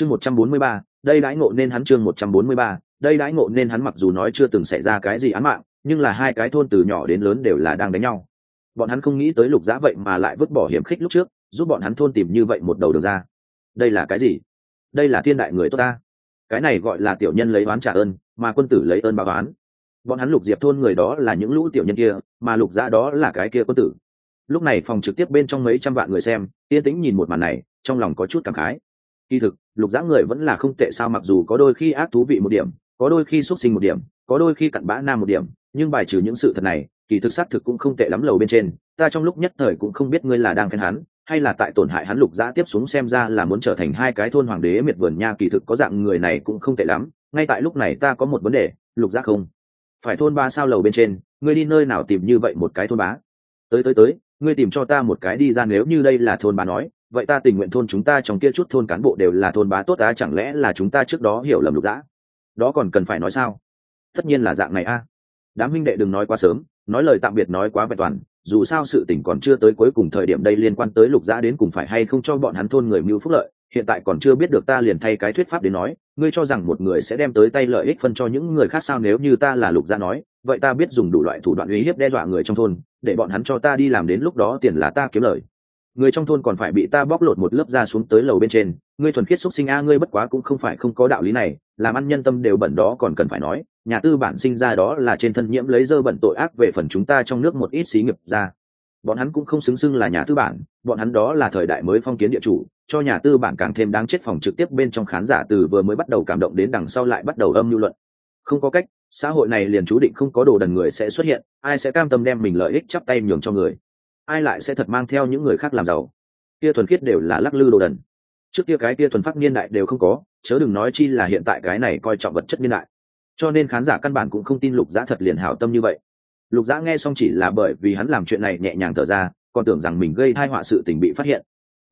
chương một trăm bốn mươi ba, đây đãi ngộ nên hắn chương một trăm bốn mươi ba, đây đãi ngộ nên hắn mặc dù nói chưa từng xảy ra cái gì án mạng, nhưng là hai cái thôn từ nhỏ đến lớn đều là đang đánh nhau. Bọn hắn không nghĩ tới lục giã vậy mà lại vứt bỏ hiểm khích lúc trước, giúp bọn hắn thôn tìm như vậy một đầu đường ra. Đây là cái gì? Đây là thiên đại người tốt ta. Cái này gọi là tiểu nhân lấy oán trả ơn, mà quân tử lấy ơn báo oán. Bọn hắn lục diệp thôn người đó là những lũ tiểu nhân kia, mà lục giã đó là cái kia quân tử. Lúc này phòng trực tiếp bên trong mấy trăm vạn người xem, yên tĩnh nhìn một màn này, trong lòng có chút cảm khái. Kỳ thực lục giã người vẫn là không tệ sao mặc dù có đôi khi ác thú vị một điểm, có đôi khi xuất sinh một điểm, có đôi khi cặn bã nam một điểm, nhưng bài trừ những sự thật này, kỳ thực xác thực cũng không tệ lắm lầu bên trên, ta trong lúc nhất thời cũng không biết ngươi là đang khen hắn, hay là tại tổn hại hắn lục giã tiếp xuống xem ra là muốn trở thành hai cái thôn hoàng đế miệt vườn nha, kỳ thực có dạng người này cũng không tệ lắm, ngay tại lúc này ta có một vấn đề, lục giã không? Phải thôn ba sao lầu bên trên, ngươi đi nơi nào tìm như vậy một cái thôn bá? Tới tới tới, ngươi tìm cho ta một cái đi ra, nếu như đây là thôn bá nói vậy ta tình nguyện thôn chúng ta trong kia chút thôn cán bộ đều là thôn bá tốt á, chẳng lẽ là chúng ta trước đó hiểu lầm lục dã? Đó còn cần phải nói sao? Tất nhiên là dạng này a. Đám huynh đệ đừng nói quá sớm, nói lời tạm biệt nói quá vẹn toàn, dù sao sự tình còn chưa tới cuối cùng thời điểm đây liên quan tới lục dã đến cùng phải hay không cho bọn hắn thôn người mưu phúc lợi, hiện tại còn chưa biết được ta liền thay cái thuyết pháp đến nói, ngươi cho rằng một người sẽ đem tới tay lợi ích phân cho những người khác sao nếu như ta là lục gia nói, vậy ta biết dùng đủ loại thủ đoạn uy hiếp đe dọa người trong thôn, để bọn hắn cho ta đi làm đến lúc đó tiền là ta kiếm lời người trong thôn còn phải bị ta bóc lột một lớp ra xuống tới lầu bên trên. Ngươi thuần khiết xúc sinh a, ngươi bất quá cũng không phải không có đạo lý này. Làm ăn nhân tâm đều bẩn đó còn cần phải nói. Nhà tư bản sinh ra đó là trên thân nhiễm lấy dơ bẩn tội ác về phần chúng ta trong nước một ít xí nghiệp ra. Bọn hắn cũng không xứng xưng là nhà tư bản, bọn hắn đó là thời đại mới phong kiến địa chủ, cho nhà tư bản càng thêm đáng chết phòng trực tiếp bên trong khán giả từ vừa mới bắt đầu cảm động đến đằng sau lại bắt đầu âm lưu luận. Không có cách, xã hội này liền chú định không có đồ đần người sẽ xuất hiện, ai sẽ cam tâm đem mình lợi ích chắp tay nhường cho người ai lại sẽ thật mang theo những người khác làm giàu? Kia thuần khiết đều là lắc lư đồ đần. Trước kia cái kia thuần phát niên đại đều không có chớ đừng nói chi là hiện tại cái này coi trọng vật chất niên đại. Cho nên khán giả căn bản cũng không tin lục giã thật liền hảo tâm như vậy. Lục giã nghe xong chỉ là bởi vì hắn làm chuyện này nhẹ nhàng thở ra còn tưởng rằng mình gây thai họa sự tình bị phát hiện.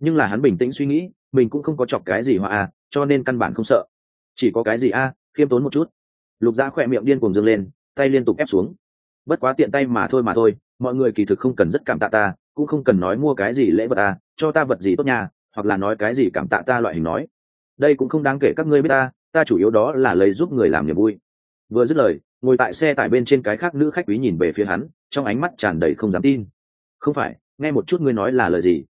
Nhưng là hắn bình tĩnh suy nghĩ mình cũng không có chọc cái gì họa à cho nên căn bản không sợ. Chỉ có cái gì a à, khiêm tốn một chút. Lục giã khỏe miệng điên cuồng dâng lên tay liên tục ép xuống. Bất quá tiện tay mà thôi mà thôi mọi người kỳ thực không cần rất cảm tạ ta, cũng không cần nói mua cái gì lễ vật ta, cho ta vật gì tốt nhà hoặc là nói cái gì cảm tạ ta loại hình nói. Đây cũng không đáng kể các ngươi biết ta ta chủ yếu đó là lấy giúp người làm niềm vui. Vừa dứt lời, ngồi tại xe tải bên trên cái khác nữ khách quý nhìn về phía hắn, trong ánh mắt tràn đầy không dám tin. Không phải, nghe một chút ngươi nói là lời gì?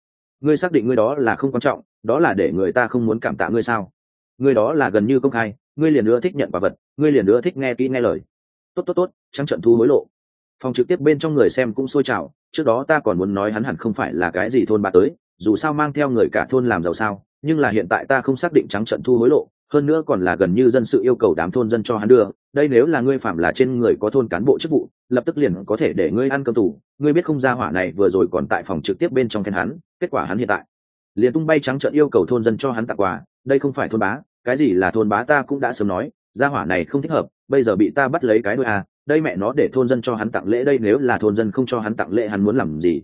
Ngươi xác định ngươi đó là không quan trọng, đó là để người ta không muốn cảm tạ ngươi sao? Ngươi đó là gần như công khai, ngươi liền nữa thích nhận quả vật, ngươi liền nữa thích nghe kỹ nghe lời. Tốt tốt tốt trăng trận thu hối lộ phòng trực tiếp bên trong người xem cũng sôi trào, trước đó ta còn muốn nói hắn hẳn không phải là cái gì thôn bà tới, dù sao mang theo người cả thôn làm giàu sao, nhưng là hiện tại ta không xác định trắng trận thu hối lộ, hơn nữa còn là gần như dân sự yêu cầu đám thôn dân cho hắn đưa, đây nếu là ngươi phạm là trên người có thôn cán bộ chức vụ, lập tức liền có thể để ngươi ăn cơm tù, ngươi biết không ra hỏa này vừa rồi còn tại phòng trực tiếp bên trong khen hắn, kết quả hắn hiện tại liền tung bay trắng trận yêu cầu thôn dân cho hắn tặng quà, đây không phải thôn bá, cái gì là thôn bá ta cũng đã sớm nói gia hỏa này không thích hợp, bây giờ bị ta bắt lấy cái đôi à đây mẹ nó để thôn dân cho hắn tặng lễ đây, nếu là thôn dân không cho hắn tặng lễ hắn muốn làm gì?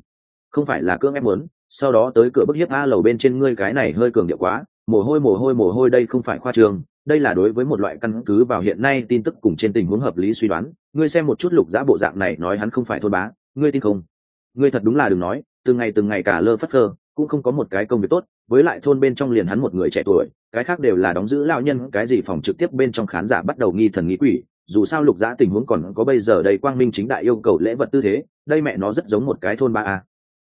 Không phải là cưỡng ép muốn, sau đó tới cửa bức hiếp a lầu bên trên ngươi cái này hơi cường điệu quá, mồ hôi mồ hôi mồ hôi đây không phải khoa trường, đây là đối với một loại căn cứ vào hiện nay tin tức cùng trên tình huống hợp lý suy đoán, ngươi xem một chút lục giã bộ dạng này nói hắn không phải thôn bá, ngươi tin không? Ngươi thật đúng là đừng nói, từng ngày từng ngày cả lơ phất phơ, cũng không có một cái công việc tốt với lại thôn bên trong liền hắn một người trẻ tuổi, cái khác đều là đóng giữ lao nhân, cái gì phòng trực tiếp bên trong khán giả bắt đầu nghi thần nghi quỷ. Dù sao lục giã tình huống còn có bây giờ đây quang minh chính đại yêu cầu lễ vật tư thế, đây mẹ nó rất giống một cái thôn ba a.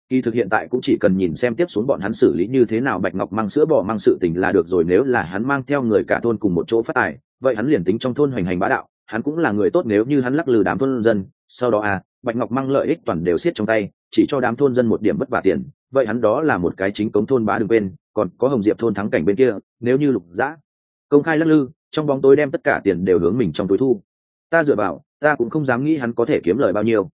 Kỳ thực hiện tại cũng chỉ cần nhìn xem tiếp xuống bọn hắn xử lý như thế nào, bạch ngọc mang sữa bỏ mang sự tình là được rồi, nếu là hắn mang theo người cả thôn cùng một chỗ phát tài, vậy hắn liền tính trong thôn hoành hành bá đạo, hắn cũng là người tốt nếu như hắn lắc lư đám thôn dân. Sau đó à bạch ngọc mang lợi ích toàn đều siết trong tay, chỉ cho đám thôn dân một điểm bất vả tiền vậy hắn đó là một cái chính cống thôn bá đừng bên, còn có hồng diệp thôn thắng cảnh bên kia, nếu như lục dã. Công khai lắc lư, trong bóng tối đem tất cả tiền đều hướng mình trong túi thu. Ta dựa vào, ta cũng không dám nghĩ hắn có thể kiếm lời bao nhiêu.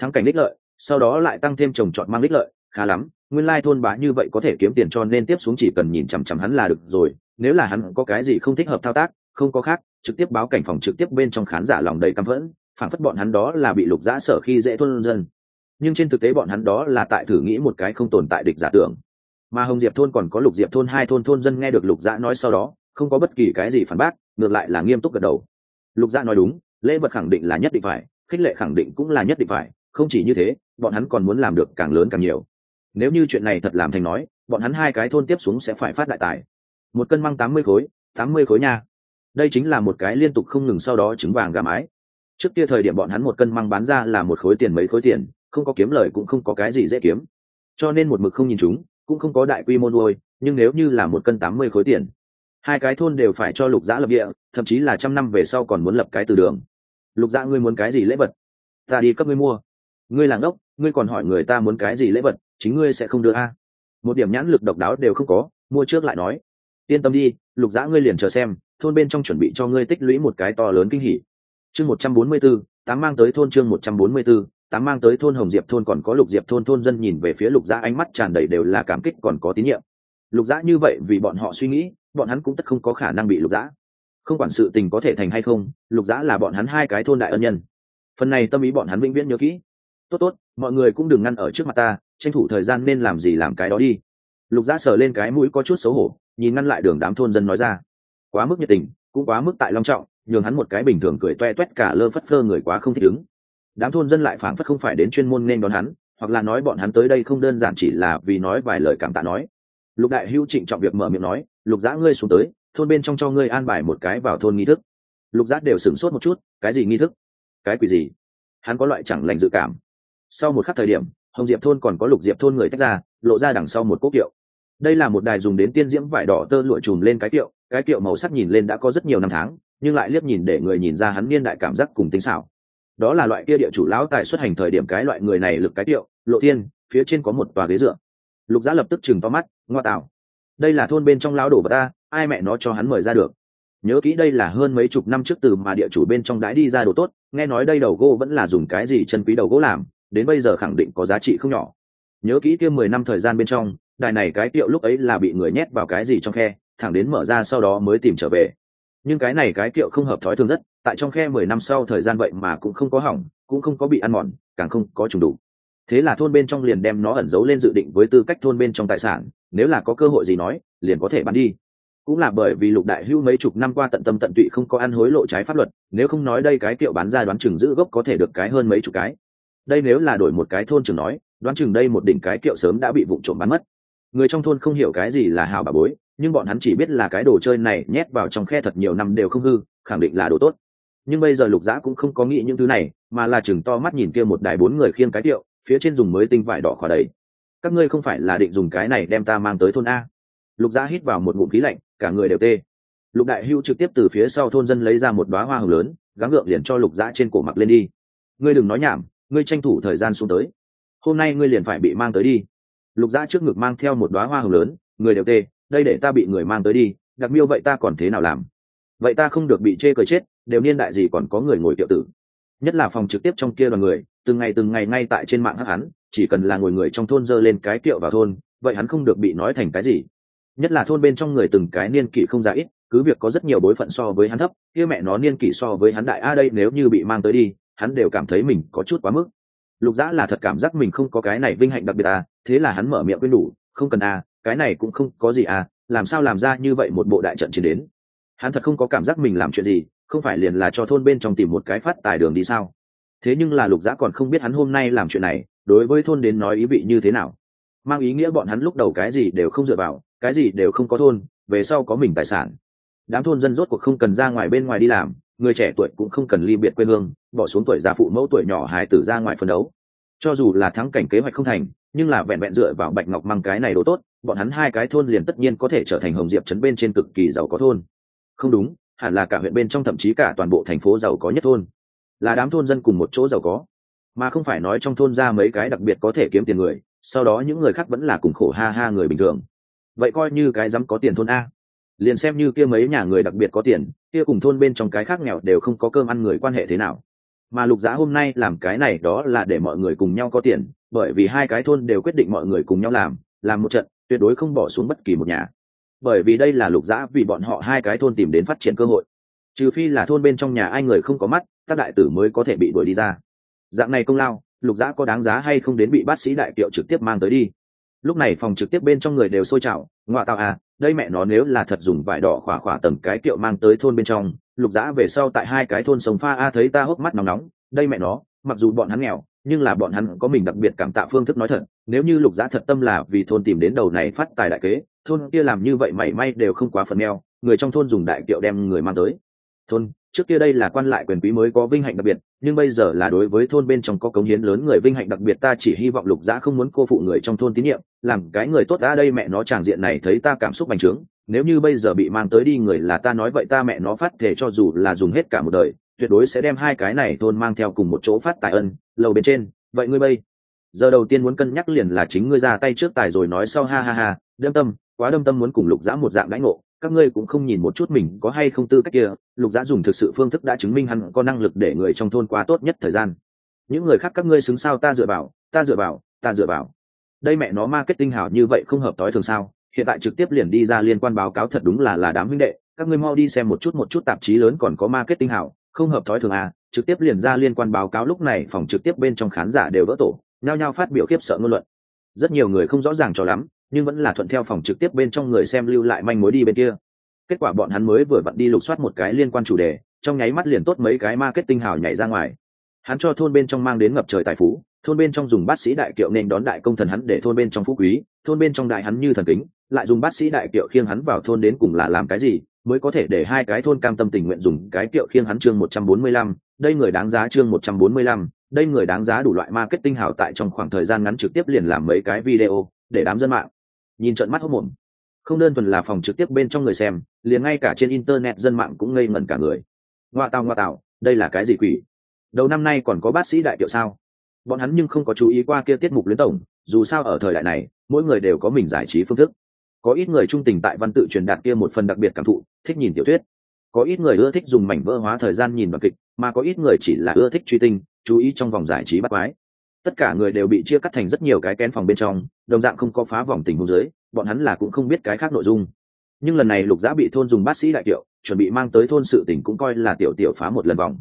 Thắng cảnh đích lợi, sau đó lại tăng thêm trồng trọt mang đích lợi, khá lắm, nguyên lai thôn bá như vậy có thể kiếm tiền cho nên tiếp xuống chỉ cần nhìn chằm chằm hắn là được rồi, nếu là hắn có cái gì không thích hợp thao tác, không có khác, trực tiếp báo cảnh phòng trực tiếp bên trong khán giả lòng đầy căm phẫn phản phất bọn hắn đó là bị lục giã sở khi dễ thôn dân nhưng trên thực tế bọn hắn đó là tại thử nghĩ một cái không tồn tại địch giả tưởng. Mà hồng diệp thôn còn có lục diệp thôn hai thôn thôn dân nghe được lục dã nói sau đó, không có bất kỳ cái gì phản bác, ngược lại là nghiêm túc gật đầu. Lục dã nói đúng, lễ vật khẳng định là nhất định phải, khích lệ khẳng định cũng là nhất định phải, không chỉ như thế, bọn hắn còn muốn làm được càng lớn càng nhiều. Nếu như chuyện này thật làm thành nói, bọn hắn hai cái thôn tiếp xuống sẽ phải phát đại tài. Một cân măng tám mươi khối, tám mươi khối nha. Đây chính là một cái liên tục không ngừng sau đó trứng vàng gà mái. Trước kia thời điểm bọn hắn một cân măng bán ra là một khối tiền mấy khối tiền không có kiếm lời cũng không có cái gì dễ kiếm. Cho nên một mực không nhìn chúng, cũng không có đại quy mô nuôi, nhưng nếu như là một cân tám mươi khối tiền, hai cái thôn đều phải cho lục giã lập địa, thậm chí là trăm năm về sau còn muốn lập cái từ đường. Lục giã ngươi muốn cái gì lễ vật? Ta đi cấp ngươi mua. Ngươi là ngốc, ngươi còn hỏi người ta muốn cái gì lễ vật, chính ngươi sẽ không đưa a. Một điểm nhãn lực độc đáo đều không có, mua trước lại nói. Yên tâm đi, lục giã ngươi liền chờ xem, thôn bên trong chuẩn bị cho ngươi tích lũy một cái to lớn kinh hỉ. Chương một trăm bốn mươi b ố tám mang tới thôn chương một trăm bốn mươi b ố tám mang tới thôn hồng diệp thôn còn có lục diệp thôn thôn dân nhìn về phía lục dã, ánh mắt tràn đầy đều là cảm kích còn có tín nhiệm. Lục dã như vậy vì bọn họ suy nghĩ, bọn hắn cũng tất không có khả năng bị lục dã. Không quản sự tình có thể thành hay không, lục dã là bọn hắn hai cái thôn đại ân nhân. Phần này tâm ý bọn hắn vĩnh viễn nhớ kỹ. Tốt tốt, mọi người cũng đừng ngăn ở trước mặt ta, tranh thủ thời gian nên làm gì làm cái đó đi. Lục dã sờ lên cái mũi có chút xấu hổ, nhìn ngăn lại đường đám thôn dân nói ra. Quá mức nhiệt tình, cũng quá mức tại long trọng, nhường hắn một cái bình thường cười toe toét cả lơ phất phơ người quá không thích ứng đám thôn dân lại phảng phất không phải đến chuyên môn nên đón hắn, hoặc là nói bọn hắn tới đây không đơn giản chỉ là vì nói vài lời cảm tạ nói. Lục đại hưu trịnh trọng việc mở miệng nói, lục giã ngươi xuống tới, thôn bên trong cho ngươi an bài một cái vào thôn nghi thức. Lục giã đều sửng sốt một chút, cái gì nghi thức? Cái quỷ gì? Hắn có loại chẳng lành dự cảm. Sau một khắc thời điểm, hồng diệp thôn còn có lục diệp thôn người tách ra, lộ ra đằng sau một cốc kiệu. Đây là một đài dùng đến tiên diễm vải đỏ tơ lụa trùm lên cái kiệu cái kiệu màu sắc nhìn lên đã có rất nhiều năm tháng, nhưng lại liếc nhìn để người nhìn ra hắn niên đại cảm giác cùng tính xảo đó là loại kia địa chủ lão tài xuất hành thời điểm cái loại người này lực cái tiệu, lộ thiên, phía trên có một tòa ghế dựa. Lục giã lập tức chừng to mắt, ngoa tạo. Đây là thôn bên trong lão đổ vật ta, ai mẹ nó cho hắn mời ra được. Nhớ kỹ đây là hơn mấy chục năm trước từ mà địa chủ bên trong đãi đi ra đồ tốt, nghe nói đây đầu gỗ vẫn là dùng cái gì chân quý đầu gỗ làm, đến bây giờ khẳng định có giá trị không nhỏ. Nhớ kỹ kia mười năm thời gian bên trong, đài này cái tiệu lúc ấy là bị người nhét vào cái gì trong khe, thẳng đến mở ra sau đó mới tìm trở về nhưng cái này cái kiệu không hợp thói thường rất, tại trong khe mười năm sau thời gian vậy mà cũng không có hỏng, cũng không có bị ăn mòn, càng không có trùng đủ. Thế là thôn bên trong liền đem nó ẩn giấu lên dự định với tư cách thôn bên trong tài sản, nếu là có cơ hội gì nói, liền có thể bán đi. Cũng là bởi vì lục đại hưu mấy chục năm qua tận tâm tận tụy không có ăn hối lộ trái pháp luật, nếu không nói đây cái kiệu bán ra đoán chừng giữ gốc có thể được cái hơn mấy chục cái. Đây nếu là đổi một cái thôn chừng nói, đoán chừng đây một đỉnh cái kiệu sớm đã bị vụ trộm bán mất người trong thôn không hiểu cái gì là hào bà bối, nhưng bọn hắn chỉ biết là cái đồ chơi này nhét vào trong khe thật nhiều năm đều không hư, khẳng định là đồ tốt. Nhưng bây giờ lục giã cũng không có nghĩ những thứ này, mà là chừng to mắt nhìn kia một đài bốn người khiêng cái tiệu, phía trên dùng mới tinh vải đỏ khỏa đầy. Các ngươi không phải là định dùng cái này đem ta mang tới thôn a. Lục giã hít vào một ngụm khí lạnh, cả người đều tê. Lục đại hưu trực tiếp từ phía sau thôn dân lấy ra một đoá hoa hồng lớn, gắng gượng liền cho lục giã trên cổ mặc lên đi. Ngươi đừng nói nhảm, ngươi tranh thủ thời gian xuống tới. Hôm nay ngươi liền phải bị mang tới đi lục giã trước ngực mang theo một đoá hoa hồng lớn, người đều tê, đây để ta bị người mang tới đi, đặc miêu vậy ta còn thế nào làm? Vậy ta không được bị chê cười chết, đều niên đại gì còn có người ngồi tiệu tử. Nhất là phòng trực tiếp trong kia đoàn người, từng ngày từng ngày ngay tại trên mạng hắc hắn, chỉ cần là ngồi người trong thôn dơ lên cái kiệu vào thôn, vậy hắn không được bị nói thành cái gì. Nhất là thôn bên trong người từng cái niên kỷ không giá ít, cứ việc có rất nhiều bối phận so với hắn thấp, kia mẹ nó niên kỷ so với hắn đại, a đây nếu như bị mang tới đi, hắn đều cảm thấy mình có chút quá mức. Lục dã là thật cảm giác mình không có cái này vinh hạnh đặc biệt à thế là hắn mở miệng quên đủ, không cần à cái này cũng không có gì à làm sao làm ra như vậy một bộ đại trận chiến đến? Hắn thật không có cảm giác mình làm chuyện gì, không phải liền là cho thôn bên trong tìm một cái phát tài đường đi sao? Thế nhưng là lục giã còn không biết hắn hôm nay làm chuyện này, đối với thôn đến nói ý vị như thế nào. Mang ý nghĩa bọn hắn lúc đầu cái gì đều không dựa vào, cái gì đều không có thôn, về sau có mình tài sản. Đám thôn dân rốt cuộc không cần ra ngoài bên ngoài đi làm, người trẻ tuổi cũng không cần ly biệt quê hương, bỏ xuống tuổi già phụ mẫu tuổi nhỏ hài tử ra ngoài phân đấu. Cho dù là thắng cảnh kế hoạch không thành nhưng là vẹn vẹn dựa vào bạch ngọc mang cái này đồ tốt, bọn hắn hai cái thôn liền tất nhiên có thể trở thành hồng diệp trấn bên trên cực kỳ giàu có thôn. Không đúng, hẳn là cả huyện bên trong thậm chí cả toàn bộ thành phố giàu có nhất thôn. Là đám thôn dân cùng một chỗ giàu có. Mà không phải nói trong thôn ra mấy cái đặc biệt có thể kiếm tiền người, sau đó những người khác vẫn là cùng khổ ha ha người bình thường. Vậy coi như cái dám có tiền thôn a. Liền xem như kia mấy nhà người đặc biệt có tiền, kia cùng thôn bên trong cái khác nghèo đều không có cơm ăn người quan hệ thế nào. Mà lục giá hôm nay làm cái này đó là để mọi người cùng nhau có tiền bởi vì hai cái thôn đều quyết định mọi người cùng nhau làm làm một trận, tuyệt đối không bỏ xuống bất kỳ một nhà. Bởi vì đây là lục dã vì bọn họ hai cái thôn tìm đến phát triển cơ hội. Trừ phi là thôn bên trong nhà ai người không có mắt, các đại tử mới có thể bị đuổi đi ra. Dạng này công lao, lục dã có đáng giá hay không đến bị bác sĩ đại kiệu trực tiếp mang tới đi. Lúc này phòng trực tiếp bên trong người đều sôi trào ngoại tạo à đây mẹ nó nếu là thật dùng vải đỏ khỏa khỏa tầm cái kiệu mang tới thôn bên trong, lục dã về sau tại hai cái thôn sống pha a thấy ta hốc mắt nóng nóng, đây mẹ nó, mặc dù bọn hắn nghèo nhưng là bọn hắn có mình đặc biệt cảm tạ phương thức nói thật, nếu như lục giá thật tâm là vì thôn tìm đến đầu này phát tài đại kế, thôn kia làm như vậy mảy may đều không quá phần meo người trong thôn dùng đại kiệu đem người mang tới. Thôn, trước kia đây là quan lại quyền quý mới có vinh hạnh đặc biệt, nhưng bây giờ là đối với thôn bên trong có cống hiến lớn người vinh hạnh đặc biệt ta chỉ hy vọng lục giã không muốn cô phụ người trong thôn tín nhiệm, làm cái người tốt đã đây mẹ nó tràng diện này thấy ta cảm xúc bành trướng, nếu như bây giờ bị mang tới đi người là ta nói vậy ta mẹ nó phát thể cho dù là dùng hết cả một đời, tuyệt đối sẽ đem hai cái này thôn mang theo cùng một chỗ phát tài ân lầu bên trên, vậy ngươi bây giờ đầu tiên muốn cân nhắc liền là chính ngươi ra tay trước tài rồi nói sau, ha ha ha, đâm tâm, quá đâm tâm muốn cùng lục dã một dạng đãi ngộ, các ngươi cũng không nhìn một chút mình có hay không tư cách kia, lục dã dùng thực sự phương thức đã chứng minh hắn có năng lực để người trong thôn qua tốt nhất thời gian. Những người khác các ngươi xứng sao ta dựa vào, ta dựa vào, ta dựa vào. Đây mẹ nó marketing hảo như vậy không hợp tối thường sao? Hiện tại trực tiếp liền đi ra liên quan báo cáo thật đúng là là đám huynh đệ, các ngươi mau đi xem một chút một chút tạp chí lớn còn có marketing hảo không hợp thói thường à trực tiếp liền ra liên quan báo cáo lúc này phòng trực tiếp bên trong khán giả đều vỡ tổ, nhao nhao phát biểu khiếp sợ ngôn luận. Rất nhiều người không rõ ràng cho lắm, nhưng vẫn là thuận theo phòng trực tiếp bên trong người xem lưu lại manh mối đi bên kia. Kết quả bọn hắn mới vừa vặn đi lục soát một cái liên quan chủ đề, trong nháy mắt liền tốt mấy cái marketing hào nhảy ra ngoài. Hắn cho thôn bên trong mang đến ngập trời tài phú, thôn bên trong dùng bác sĩ đại kiệu nên đón đại công thần hắn để thôn bên trong phú quý, thôn bên trong đại hắn như thần kính, lại dùng bác sĩ đại kiệu khiêng hắn vào thôn đến cùng là làm cái gì? Mới có thể để hai cái thôn cam tâm tình nguyện dùng cái kiệu khiêng hắn chương một trăm bốn mươi lăm, đây người đáng giá chương một trăm bốn mươi lăm, đây người đáng giá đủ loại marketing hảo tại trong khoảng thời gian ngắn trực tiếp liền làm mấy cái video để đám dân mạng nhìn trận mắt hốc mồm. Không đơn thuần là phòng trực tiếp bên trong người xem, liền ngay cả trên internet dân mạng cũng ngây ngẩn cả người. Ngoa tào ngoa tào, đây là cái gì quỷ? Đầu năm nay còn có bác sĩ đại kiệu sao? Bọn hắn nhưng không có chú ý qua kia tiết mục luyến tổng, dù sao ở thời đại này, mỗi người đều có mình giải trí phương thức có ít người trung tình tại văn tự truyền đạt kia một phần đặc biệt cảm thụ, thích nhìn tiểu thuyết. Có ít người ưa thích dùng mảnh vỡ hóa thời gian nhìn vào kịch, mà có ít người chỉ là ưa thích truy tinh, chú ý trong vòng giải trí bắt quái. Tất cả người đều bị chia cắt thành rất nhiều cái kén phòng bên trong, đồng dạng không có phá vòng tình huống dưới, bọn hắn là cũng không biết cái khác nội dung. Nhưng lần này lục giã bị thôn dùng bác sĩ đại kiệu, chuẩn bị mang tới thôn sự tỉnh cũng coi là tiểu tiểu phá một lần vòng.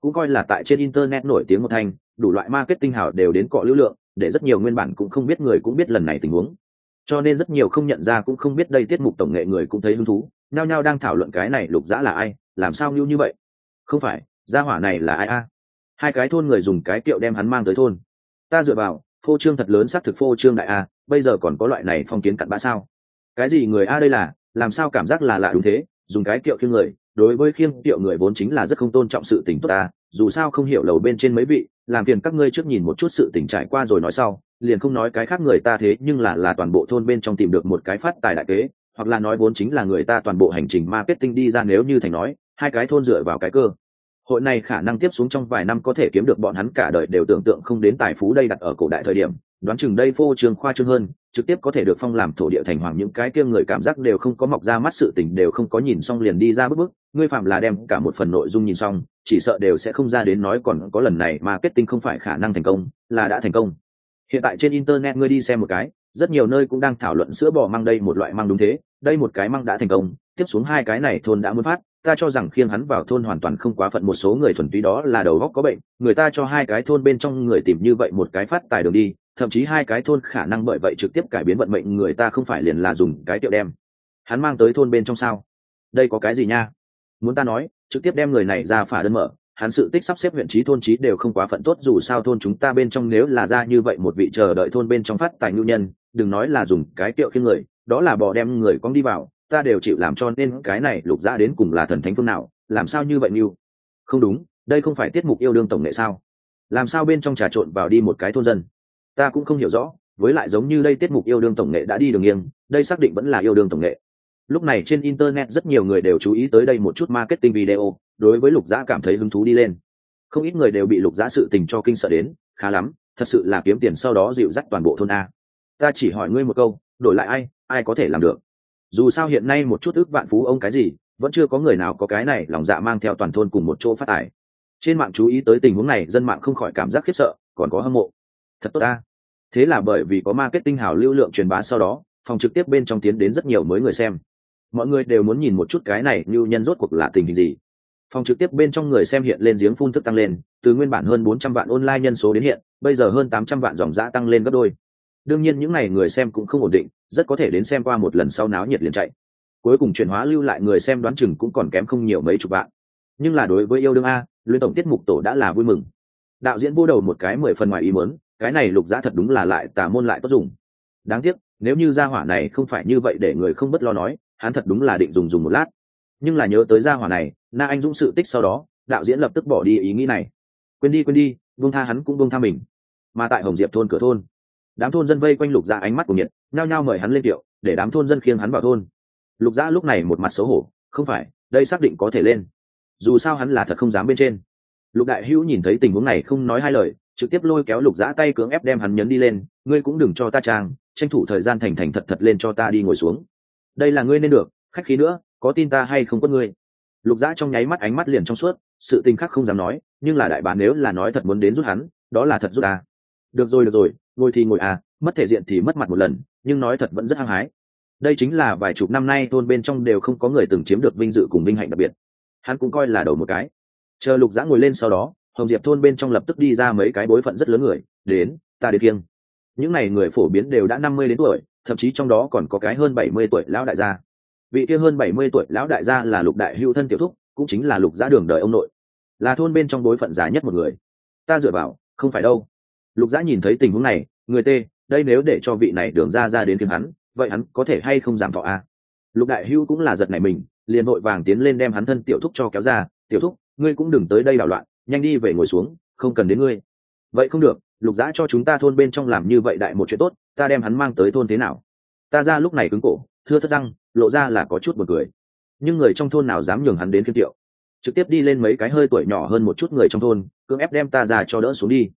Cũng coi là tại trên internet nổi tiếng một thanh, đủ loại marketing hảo đều đến cọ lưu lượng, để rất nhiều nguyên bản cũng không biết người cũng biết lần này tình huống cho nên rất nhiều không nhận ra cũng không biết đây tiết mục tổng nghệ người cũng thấy hứng thú, nhao nhao đang thảo luận cái này lục dã là ai, làm sao ngưu như vậy? Không phải, gia hỏa này là ai a? Hai cái thôn người dùng cái kiệu đem hắn mang tới thôn. Ta dựa vào, phô trương thật lớn xác thực phô trương đại a, bây giờ còn có loại này phong kiến cặn bã sao? Cái gì người a đây là, làm sao cảm giác là lạ đúng thế? Dùng cái kiệu khiêng người, đối với khiêng kiệu người vốn chính là rất không tôn trọng sự tình tốt ta, dù sao không hiểu lầu bên trên mấy vị, làm phiền các ngươi trước nhìn một chút sự tình trải qua rồi nói sau liền không nói cái khác người ta thế, nhưng là là toàn bộ thôn bên trong tìm được một cái phát tài đại kế, hoặc là nói vốn chính là người ta toàn bộ hành trình marketing đi ra nếu như thành nói, hai cái thôn dựa vào cái cơ. Hội này khả năng tiếp xuống trong vài năm có thể kiếm được bọn hắn cả đời đều tưởng tượng không đến tài phú đây đặt ở cổ đại thời điểm, đoán chừng đây phô trường khoa trương hơn, trực tiếp có thể được phong làm thổ địa thành hoàng, những cái kia người cảm giác đều không có mọc ra mắt sự tình đều không có nhìn xong liền đi ra bước bước, ngươi phạm là đem cả một phần nội dung nhìn xong, chỉ sợ đều sẽ không ra đến nói còn có lần này marketing không phải khả năng thành công, là đã thành công hiện tại trên internet ngươi đi xem một cái, rất nhiều nơi cũng đang thảo luận sữa bò măng đây một loại măng đúng thế, đây một cái măng đã thành công, tiếp xuống hai cái này thôn đã muốn phát, ta cho rằng khiêng hắn vào thôn hoàn toàn không quá phận, một số người thuần túy đó là đầu góc có bệnh, người ta cho hai cái thôn bên trong người tìm như vậy một cái phát tài đường đi, thậm chí hai cái thôn khả năng bởi vậy trực tiếp cải biến vận mệnh người ta không phải liền là dùng cái tiệu đem. Hắn mang tới thôn bên trong sao? Đây có cái gì nha? Muốn ta nói, trực tiếp đem người này ra phả đơn mở hắn sự tích sắp xếp huyện trí thôn trí đều không quá phận tốt, dù sao thôn chúng ta bên trong nếu là ra như vậy một vị chờ đợi thôn bên trong phát tài ngưu nhân, đừng nói là dùng cái kiệu khiêng người, đó là bỏ đem người con đi vào, ta đều chịu làm cho nên cái này lục ra đến cùng là thần thánh phương nào, làm sao như vậy mưu không đúng, đây không phải tiết mục yêu đương tổng nghệ sao? Làm sao bên trong trà trộn vào đi một cái thôn dân? Ta cũng không hiểu rõ, với lại giống như đây tiết mục yêu đương tổng nghệ đã đi đường nghiêng, đây xác định vẫn là yêu đương tổng nghệ lúc này trên internet rất nhiều người đều chú ý tới đây một chút marketing video, đối với lục giã cảm thấy hứng thú đi lên. Không ít người đều bị lục giã sự tình cho kinh sợ đến, khá lắm, thật sự là kiếm tiền sau đó dịu dắt toàn bộ thôn a. Ta chỉ hỏi ngươi một câu, đổi lại ai ai có thể làm được? Dù sao hiện nay một chút ước vạn phú ông cái gì, vẫn chưa có người nào có cái này lòng dạ mang theo toàn thôn cùng một chỗ phát tài. Trên mạng chú ý tới tình huống này, dân mạng không khỏi cảm giác khiếp sợ, còn có hâm mộ. Thật tốt ta. Thế là bởi vì có marketing hào lưu lượng truyền bá sau đó, phòng trực tiếp bên trong tiến đến rất nhiều mới người xem mọi người đều muốn nhìn một chút cái này như nhân rốt cuộc là tình hình gì. Phòng trực tiếp bên trong người xem hiện lên giếng phun thức tăng lên, từ nguyên bản hơn bốn trăm vạn online nhân số đến hiện, bây giờ hơn tám trăm vạn dòng giã tăng lên gấp đôi. Đương nhiên những n à y người xem cũng không ổn định, rất có thể đến xem qua một lần sau náo nhiệt liền chạy. Cuối cùng chuyển hóa lưu lại người xem đoán chừng cũng còn kém không nhiều mấy chục vạn. Nhưng là đối với yêu đương a, luyện tổng tiết mục tổ đã là vui mừng. Đạo diễn vô đầu một cái mười phần ngoài ý muốn, cái này lục giã thật đúng là lại tà môn lại tốt dùng. Đáng tiếc, nếu như gia hỏa này không phải như vậy để người không bất lo nói hắn thật đúng là định dùng dùng một lát. Nhưng là nhớ tới gia hỏa này, na anh dũng sự tích sau đó, đạo diễn lập tức bỏ đi ý nghĩ này. Quên đi quên đi, buông tha hắn cũng buông tha mình. Mà tại hồng diệp thôn cửa thôn, đám thôn dân vây quanh lục gia ánh mắt của nhiệt nhao nhao mời hắn lên kiệu để đám thôn dân khiêng hắn vào thôn. Lục gia lúc này một mặt xấu hổ, không phải, đây xác định có thể lên. Dù sao hắn là thật không dám bên trên. Lục đại hữu nhìn thấy tình huống này không nói hai lời, trực tiếp lôi kéo lục giã tay cưỡng ép đem hắn nhấn đi lên, ngươi cũng đừng cho ta trang, tranh thủ thời gian thành thành thật thật lên cho ta đi ngồi xuống đây là ngươi nên được, khách khí nữa, có tin ta hay không có ngươi. Lục dã trong nháy mắt ánh mắt liền trong suốt, sự tình khác không dám nói, nhưng là đại bán nếu là nói thật muốn đến rút hắn, đó là thật rút ta. Được rồi được rồi, ngồi thì ngồi à mất thể diện thì mất mặt một lần, nhưng nói thật vẫn rất hăng hái. Đây chính là vài chục năm nay thôn bên trong đều không có người từng chiếm được vinh dự cùng vinh hạnh đặc biệt. Hắn cũng coi là đầu một cái. Chờ lục dã ngồi lên sau đó, hồng diệp thôn bên trong lập tức đi ra mấy cái bối phận rất lớn người, đến, ta đến kiêng. Những n à y người phổ biến đều đã năm mươi đến tuổi thậm chí trong đó còn có cái hơn bảy mươi tuổi lão đại gia. Vị kia hơn bảy mươi tuổi lão đại gia là lục đại hữu thân tiểu thúc, cũng chính là lục giã đường đời ông nội. Là thôn bên trong bối phận giá nhất một người. Ta dựa vào, không phải đâu. Lục giã nhìn thấy tình huống này, người tê, đây nếu để cho vị này đường ra ra đến kiếm hắn, vậy hắn có thể hay không giảm thọ a à? lục đại hữu cũng là giật này mình, liền vội vàng tiến lên đem hắn thân tiểu thúc cho kéo ra, tiểu thúc, ngươi cũng đừng tới đây đảo loạn, nhanh đi về ngồi xuống, không cần đến ngươi. Vậy không được lục giã cho chúng ta thôn bên trong làm như vậy đại một chuyện tốt, ta đem hắn mang tới thôn thế nào? Ta ra lúc này cứng cổ, thưa thất răng, lộ ra là có chút một cười. Nhưng người trong thôn nào dám nhường hắn đến kiêm tiệu? Trực tiếp đi lên mấy cái hơi tuổi nhỏ hơn một chút người trong thôn, cưỡng ép đem ta ra cho đỡ xuống đi.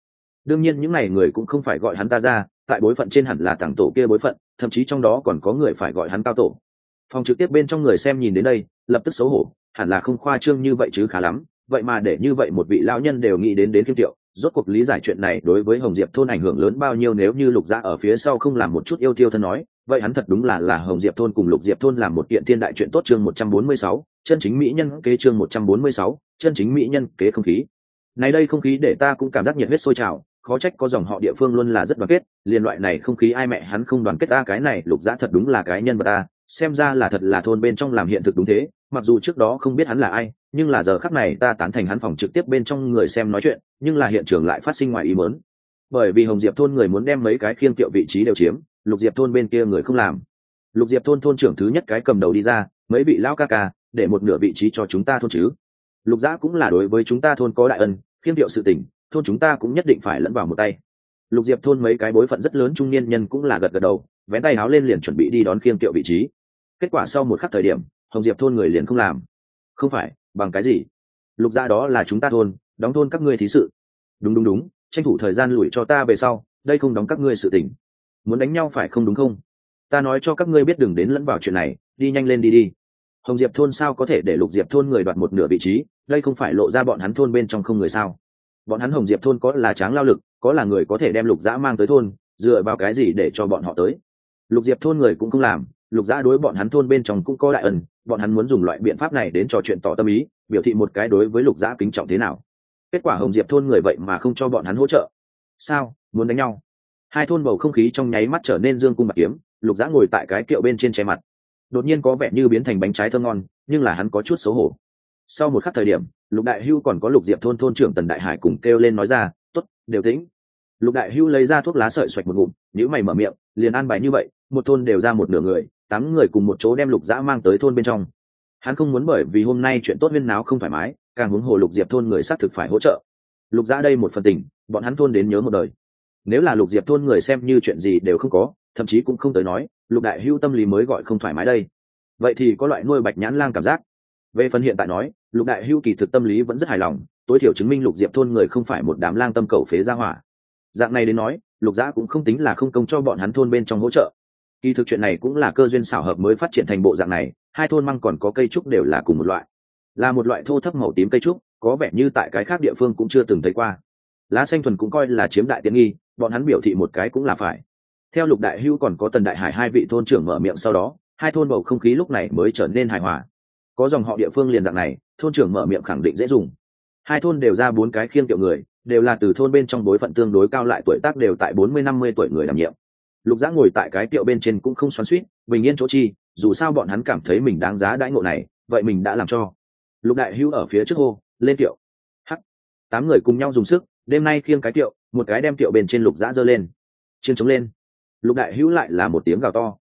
Đương nhiên những n à y người cũng không phải gọi hắn ta ra, tại bối phận trên hẳn là tảng tổ kia bối phận, thậm chí trong đó còn có người phải gọi hắn cao tổ. Phòng trực tiếp bên trong người xem nhìn đến đây, lập tức xấu hổ, hẳn là không khoa trương như vậy chứ khá lắm, vậy mà để như vậy một vị lão nhân đều nghĩ đến đến kiêm tiệu rốt cuộc lý giải chuyện này đối với hồng diệp thôn ảnh hưởng lớn bao nhiêu nếu như lục gia ở phía sau không làm một chút yêu tiêu thân nói, vậy hắn thật đúng là là hồng diệp thôn cùng lục diệp thôn làm một kiện thiên đại chuyện tốt chương một trăm bốn mươi sáu, chân chính mỹ nhân kế chương một trăm bốn mươi sáu, chân chính mỹ nhân kế không khí. Này đây không khí để ta cũng cảm giác nhiệt huyết sôi trào, khó trách có dòng họ địa phương luôn là rất đoàn kết liên loại này không khí ai mẹ hắn không đoàn kết ta, cái này lục Gia thật đúng là cái nhân vật ta, xem ra là thật là thôn bên trong làm hiện thực đúng thế mặc dù trước đó không biết hắn là ai, nhưng là giờ khắc này ta tán thành hắn phòng trực tiếp bên trong người xem nói chuyện, nhưng là hiện trường lại phát sinh ngoài ý mớn bởi vì hồng diệp thôn người muốn đem mấy cái khiêng tiệu vị trí đều chiếm, lục diệp thôn bên kia người không làm. Lục diệp thôn thôn trưởng thứ nhất cái cầm đầu đi ra, mấy vị lão ca ca, để một nửa vị trí cho chúng ta thôn chứ. Lục giã cũng là đối với chúng ta thôn có đại ân, khiêng tiệu sự tình, thôn chúng ta cũng nhất định phải lẫn vào một tay. Lục diệp thôn mấy cái bối phận rất lớn trung niên nhân cũng là gật gật đầu, vén tay háo lên liền chuẩn bị đi đón khiêng tiệu vị trí. Kết quả sau một khắc thời điểm hồng diệp thôn người liền không làm. Không phải, bằng cái gì? Lục gia đó là chúng ta thôn, đóng thôn các ngươi thí sự. Đúng đúng đúng, tranh thủ thời gian lùi cho ta về sau, đây không đóng các ngươi sự tình. Muốn đánh nhau phải không đúng không? Ta nói cho các ngươi biết đừng đến lẫn vào chuyện này, đi nhanh lên đi đi. Hồng diệp thôn sao có thể để lục diệp thôn người đoạt một nửa vị trí, đây không phải lộ ra bọn hắn thôn bên trong không người sao? Bọn hắn hồng diệp thôn có là tráng lao lực, có là người có thể đem lục dã mang tới thôn, dựa vào cái gì để cho bọn họ tới? Lục diệp thôn người cũng không làm lục gia đối bọn hắn thôn bên trong cũng có đại ẩn bọn hắn muốn dùng loại biện pháp này đến trò chuyện tỏ tâm ý, biểu thị một cái đối với lục gia kính trọng thế nào. Kết quả hồng diệp thôn người vậy mà không cho bọn hắn hỗ trợ. Sao? Muốn đánh nhau? Hai thôn bầu không khí trong nháy mắt trở nên dương cung bạc kiếm, lục Giã ngồi tại cái kiệu bên trên che mặt. Đột nhiên có vẻ như biến thành bánh trái thơ ngon, nhưng là hắn có chút xấu hổ. Sau một khắc thời điểm, lục đại hưu còn có lục diệp thôn thôn trưởng tần đại hải cùng kêu lên nói ra t ố t đều tĩnh. Lục đại hưu lấy ra thuốc lá sợi xoạch một ngụm nhữ mày mở miệng, liền an bài như vậy, một thôn đều ra một nửa người tám người cùng một chỗ đem lục dã mang tới thôn bên trong. Hắn không muốn bởi vì hôm nay chuyện tốt viên náo không thoải mái, càng huống hồ lục diệp thôn người xác thực phải hỗ trợ. Lục dã đây một phần tình, bọn hắn thôn đến nhớ một đời. Nếu là lục diệp thôn người xem như chuyện gì đều không có, thậm chí cũng không tới nói, lục đại hưu tâm lý mới gọi không thoải mái đây. Vậy thì có loại nuôi bạch nhãn lang cảm giác. Về phần hiện tại nói, lục đại hưu kỳ thực tâm lý vẫn rất hài lòng, tối thiểu chứng minh lục diệp thôn người không phải một đám lang tâm cầu phế ra hỏa. Dạng này đến nói, lục giã cũng không tính là không công cho bọn hắn thôn bên trong hỗ trợ kỳ thực chuyện này cũng là cơ duyên xảo hợp mới phát triển thành bộ dạng này, hai thôn măng còn có cây trúc đều là cùng một loại. Là một loại thô thấp màu tím cây trúc, có vẻ như tại cái khác địa phương cũng chưa từng thấy qua. Lá xanh thuần cũng coi là chiếm đại tiện nghi, bọn hắn biểu thị một cái cũng là phải. Theo lục đại hưu còn có tần đại hải hai vị thôn trưởng mở miệng sau đó, hai thôn bầu không khí lúc này mới trở nên hài hòa. Có dòng họ địa phương liền dạng này, thôn trưởng mở miệng khẳng định dễ dùng. Hai thôn đều ra bốn cái khiêng kiệu người, đều là từ thôn bên trong đối phận tương đối cao lại tuổi tác đều tại bốn mươi năm mươi tuổi người đảm nhiệm lục giã ngồi tại cái tiệu bên trên cũng không xoắn suýt bình yên chỗ chi, dù sao bọn hắn cảm thấy mình đáng giá đãi ngộ này, vậy mình đã làm cho. Lục đại hữu ở phía trước hô, lên tiệu. H tám người cùng nhau dùng sức, đêm nay khiêng cái tiệu, một cái đem tiệu bên trên lục Giã giơ lên. Chiên chống lên. Lục đại hữu lại là một tiếng gào to.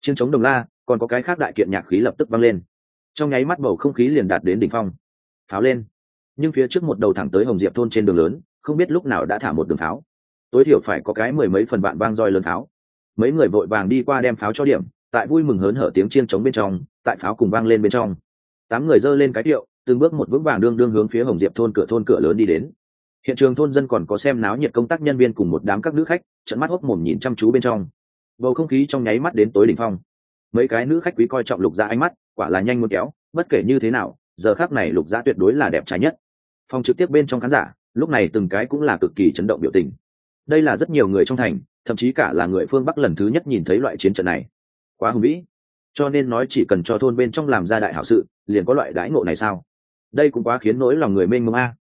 Chiên chống đồng la, còn có cái khác đại kiện nhạc khí lập tức văng lên. Trong nháy mắt bầu không khí liền đạt đến đỉnh phong. Pháo lên. Nhưng phía trước một đầu thẳng tới hồng diệp thôn trên đường lớn, không biết lúc nào đã thả một đường pháo. Tối thiểu phải có cái mười mấy phần bạn vang roi lớn pháo mấy người vội vàng đi qua đem pháo cho điểm, tại vui mừng hớn hở tiếng chiên trống bên trong, tại pháo cùng vang lên bên trong. Tám người giơ lên cái tiệu từng bước một vững vàng đương đương hướng phía hồng diệp thôn cửa thôn cửa lớn đi đến. Hiện trường thôn dân còn có xem náo nhiệt công tác nhân viên cùng một đám các nữ khách trận mắt hốc mồm nhìn chăm chú bên trong. Bầu không khí trong nháy mắt đến tối đỉnh phong. Mấy cái nữ khách quý coi trọng lục gia ánh mắt, quả là nhanh muốn kéo, bất kể như thế nào, giờ khác này lục gia tuyệt đối là đẹp trái nhất. Phòng trực tiếp bên trong khán giả, lúc này từng cái cũng là cực kỳ chấn động biểu tình. Đây là rất nhiều người trong thành thậm chí cả là người phương bắc lần thứ nhất nhìn thấy loại chiến trận này. Quá hùng vĩ. Cho nên nói chỉ cần cho thôn bên trong làm ra đại hảo sự, liền có loại đãi ngộ này sao? Đây cũng quá khiến nỗi lòng người mênh mông a.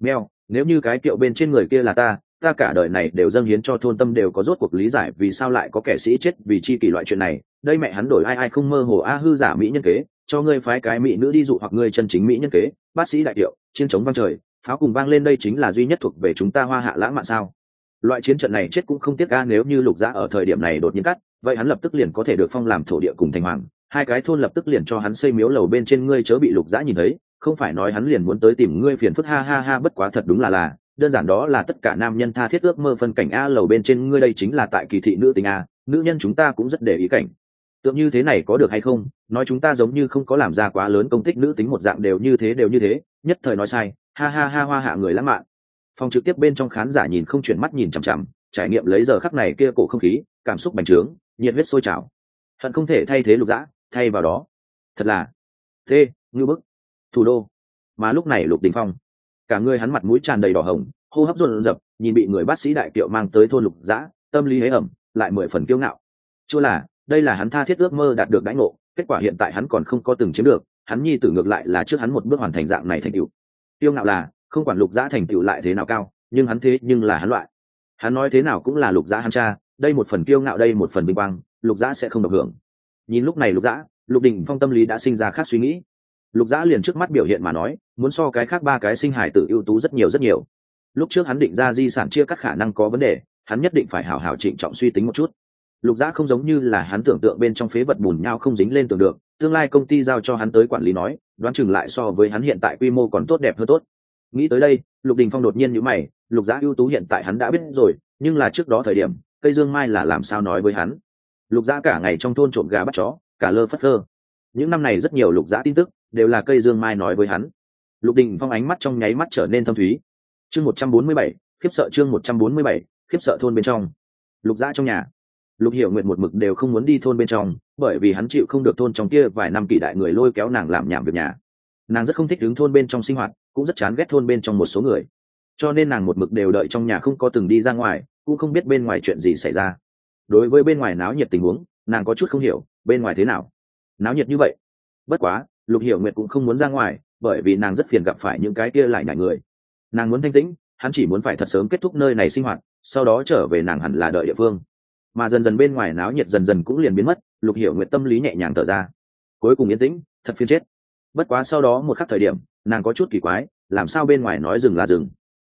Mèo, nếu như cái kiệu bên trên người kia là ta ta cả đời này đều dâng hiến cho thôn tâm đều có rốt cuộc lý giải vì sao lại có kẻ sĩ chết vì chi kỷ loại chuyện này. Đây mẹ hắn đổi ai ai không mơ hồ a, hư giả mỹ nhân kế, cho ngươi phái cái mỹ nữ đi dụ hoặc ngươi chân chính mỹ nhân kế. Bác sĩ đại điệu chiến chống vang trời, pháo cùng vang lên đây chính là duy nhất thuộc về chúng ta hoa hạ lãng mạn sao? Loại chiến trận này chết cũng không tiếc ga nếu như lục giã ở thời điểm này đột nhiên cắt, vậy hắn lập tức liền có thể được phong làm thổ địa cùng thành hoàng. Hai cái thôn lập tức liền cho hắn xây miếu lầu bên trên ngươi chớ bị lục giã nhìn thấy, không phải nói hắn liền muốn tới tìm ngươi phiền phức, ha ha ha, bất quá thật đúng là là, đơn giản đó là tất cả nam nhân tha thiết ước mơ phân cảnh a lầu bên trên ngươi đây chính là tại kỳ thị nữ tình a, nữ nhân chúng ta cũng rất để ý cảnh. Tượng như thế này có được hay không, nói chúng ta giống như không có làm ra quá lớn công tích, nữ tính một dạng đều như thế, đều như thế, nhất thời nói sai, ha ha ha, hoa hạ người lãng mạn phòng trực tiếp bên trong khán giả nhìn không chuyển mắt nhìn chằm chằm, trải nghiệm lấy giờ khắc này kia cổ không khí, cảm xúc bành trướng, nhiệt huyết sôi trào. Hận không thể thay thế lục dã, thay vào đó. Thật là tê ngư bức. Thủ đô. Mà lúc này lục đình phong, cả người hắn mặt mũi tràn đầy đỏ hồng, hô hấp rộn rập, nhìn bị người bác sĩ đại kiệu mang tới thôn lục dã, tâm lý hế ẩm lại mười phần kiêu ngạo. Chưa là, đây là hắn tha thiết ước mơ đạt được đãi ngộ, kết quả hiện tại hắn còn không có từng chiếm được, hắn nhi tử ngược lại là trước hắn một bước hoàn thành dạng này thành tựu. Tiêu ngạo là không quản lục giã thành tựu lại thế nào cao, nhưng hắn thế nhưng là hắn loại. Hắn nói thế nào cũng là lục giã hắn cha, đây một phần kiêu ngạo, đây một phần bình quang, lục giã sẽ không được hưởng. Nhìn lúc này lục giã, lục đình phong tâm lý đã sinh ra khác suy nghĩ. Lục giã liền trước mắt biểu hiện mà nói, muốn so cái khác ba cái sinh hải tử ưu tú rất nhiều rất nhiều. Lúc trước hắn định ra di sản chia cắt khả năng có vấn đề, hắn nhất định phải hảo hảo trịnh trọng suy tính một chút. Lục giã không giống như là hắn tưởng tượng bên trong phế vật bùn nhau không dính lên tưởng được, tương lai công ty giao cho hắn tới quản lý nói, đoán chừng lại so với hắn hiện tại quy mô còn tốt đẹp hơn tốt nghĩ tới đây, lục đình phong đột nhiên nhữ mày, lục giã ưu tú hiện tại hắn đã biết rồi, nhưng là trước đó thời điểm, cây dương mai là làm sao nói với hắn? Lục giã cả ngày trong thôn trộm gà bắt chó, cả lơ phất lơ những năm này rất nhiều lục giã tin tức, đều là cây dương mai nói với hắn. Lục đình phong ánh mắt trong nháy mắt trở nên thâm thúy. Chương một trăm bốn mươi bảy, khiếp sợ chương một trăm bốn mươi bảy, khiếp sợ thôn bên trong. Lục giã trong nhà. Lục hiểu nguyện một mực đều không muốn đi thôn bên trong, bởi vì hắn chịu không được thôn trong kia vài năm kỷ đại người lôi kéo nàng làm nhảm việc nhà. Nàng rất không thích đứng thôn bên trong sinh hoạt cũng rất chán ghét thôn bên trong một số người. Cho nên nàng một mực đều đợi trong nhà không có từng đi ra ngoài, cũng không biết bên ngoài chuyện gì xảy ra. Đối với bên ngoài náo nhiệt tình huống, nàng có chút không hiểu, bên ngoài thế nào? Náo nhiệt như vậy? Bất quá, lục hiểu nguyệt cũng không muốn ra ngoài, bởi vì nàng rất phiền gặp phải những cái kia lại nhảy người. Nàng muốn thanh tĩnh, hắn chỉ muốn phải thật sớm kết thúc nơi này sinh hoạt, sau đó trở về nàng hẳn là đợi địa phương. Mà dần dần bên ngoài náo nhiệt dần dần cũng liền biến mất, lục hiểu nguyện tâm lý nhẹ nhàng thở ra. Cuối cùng yên tĩnh, thật phiên chết. Bất quá sau đó một khắc thời điểm nàng có chút kỳ quái, làm sao bên ngoài nói rừng là rừng?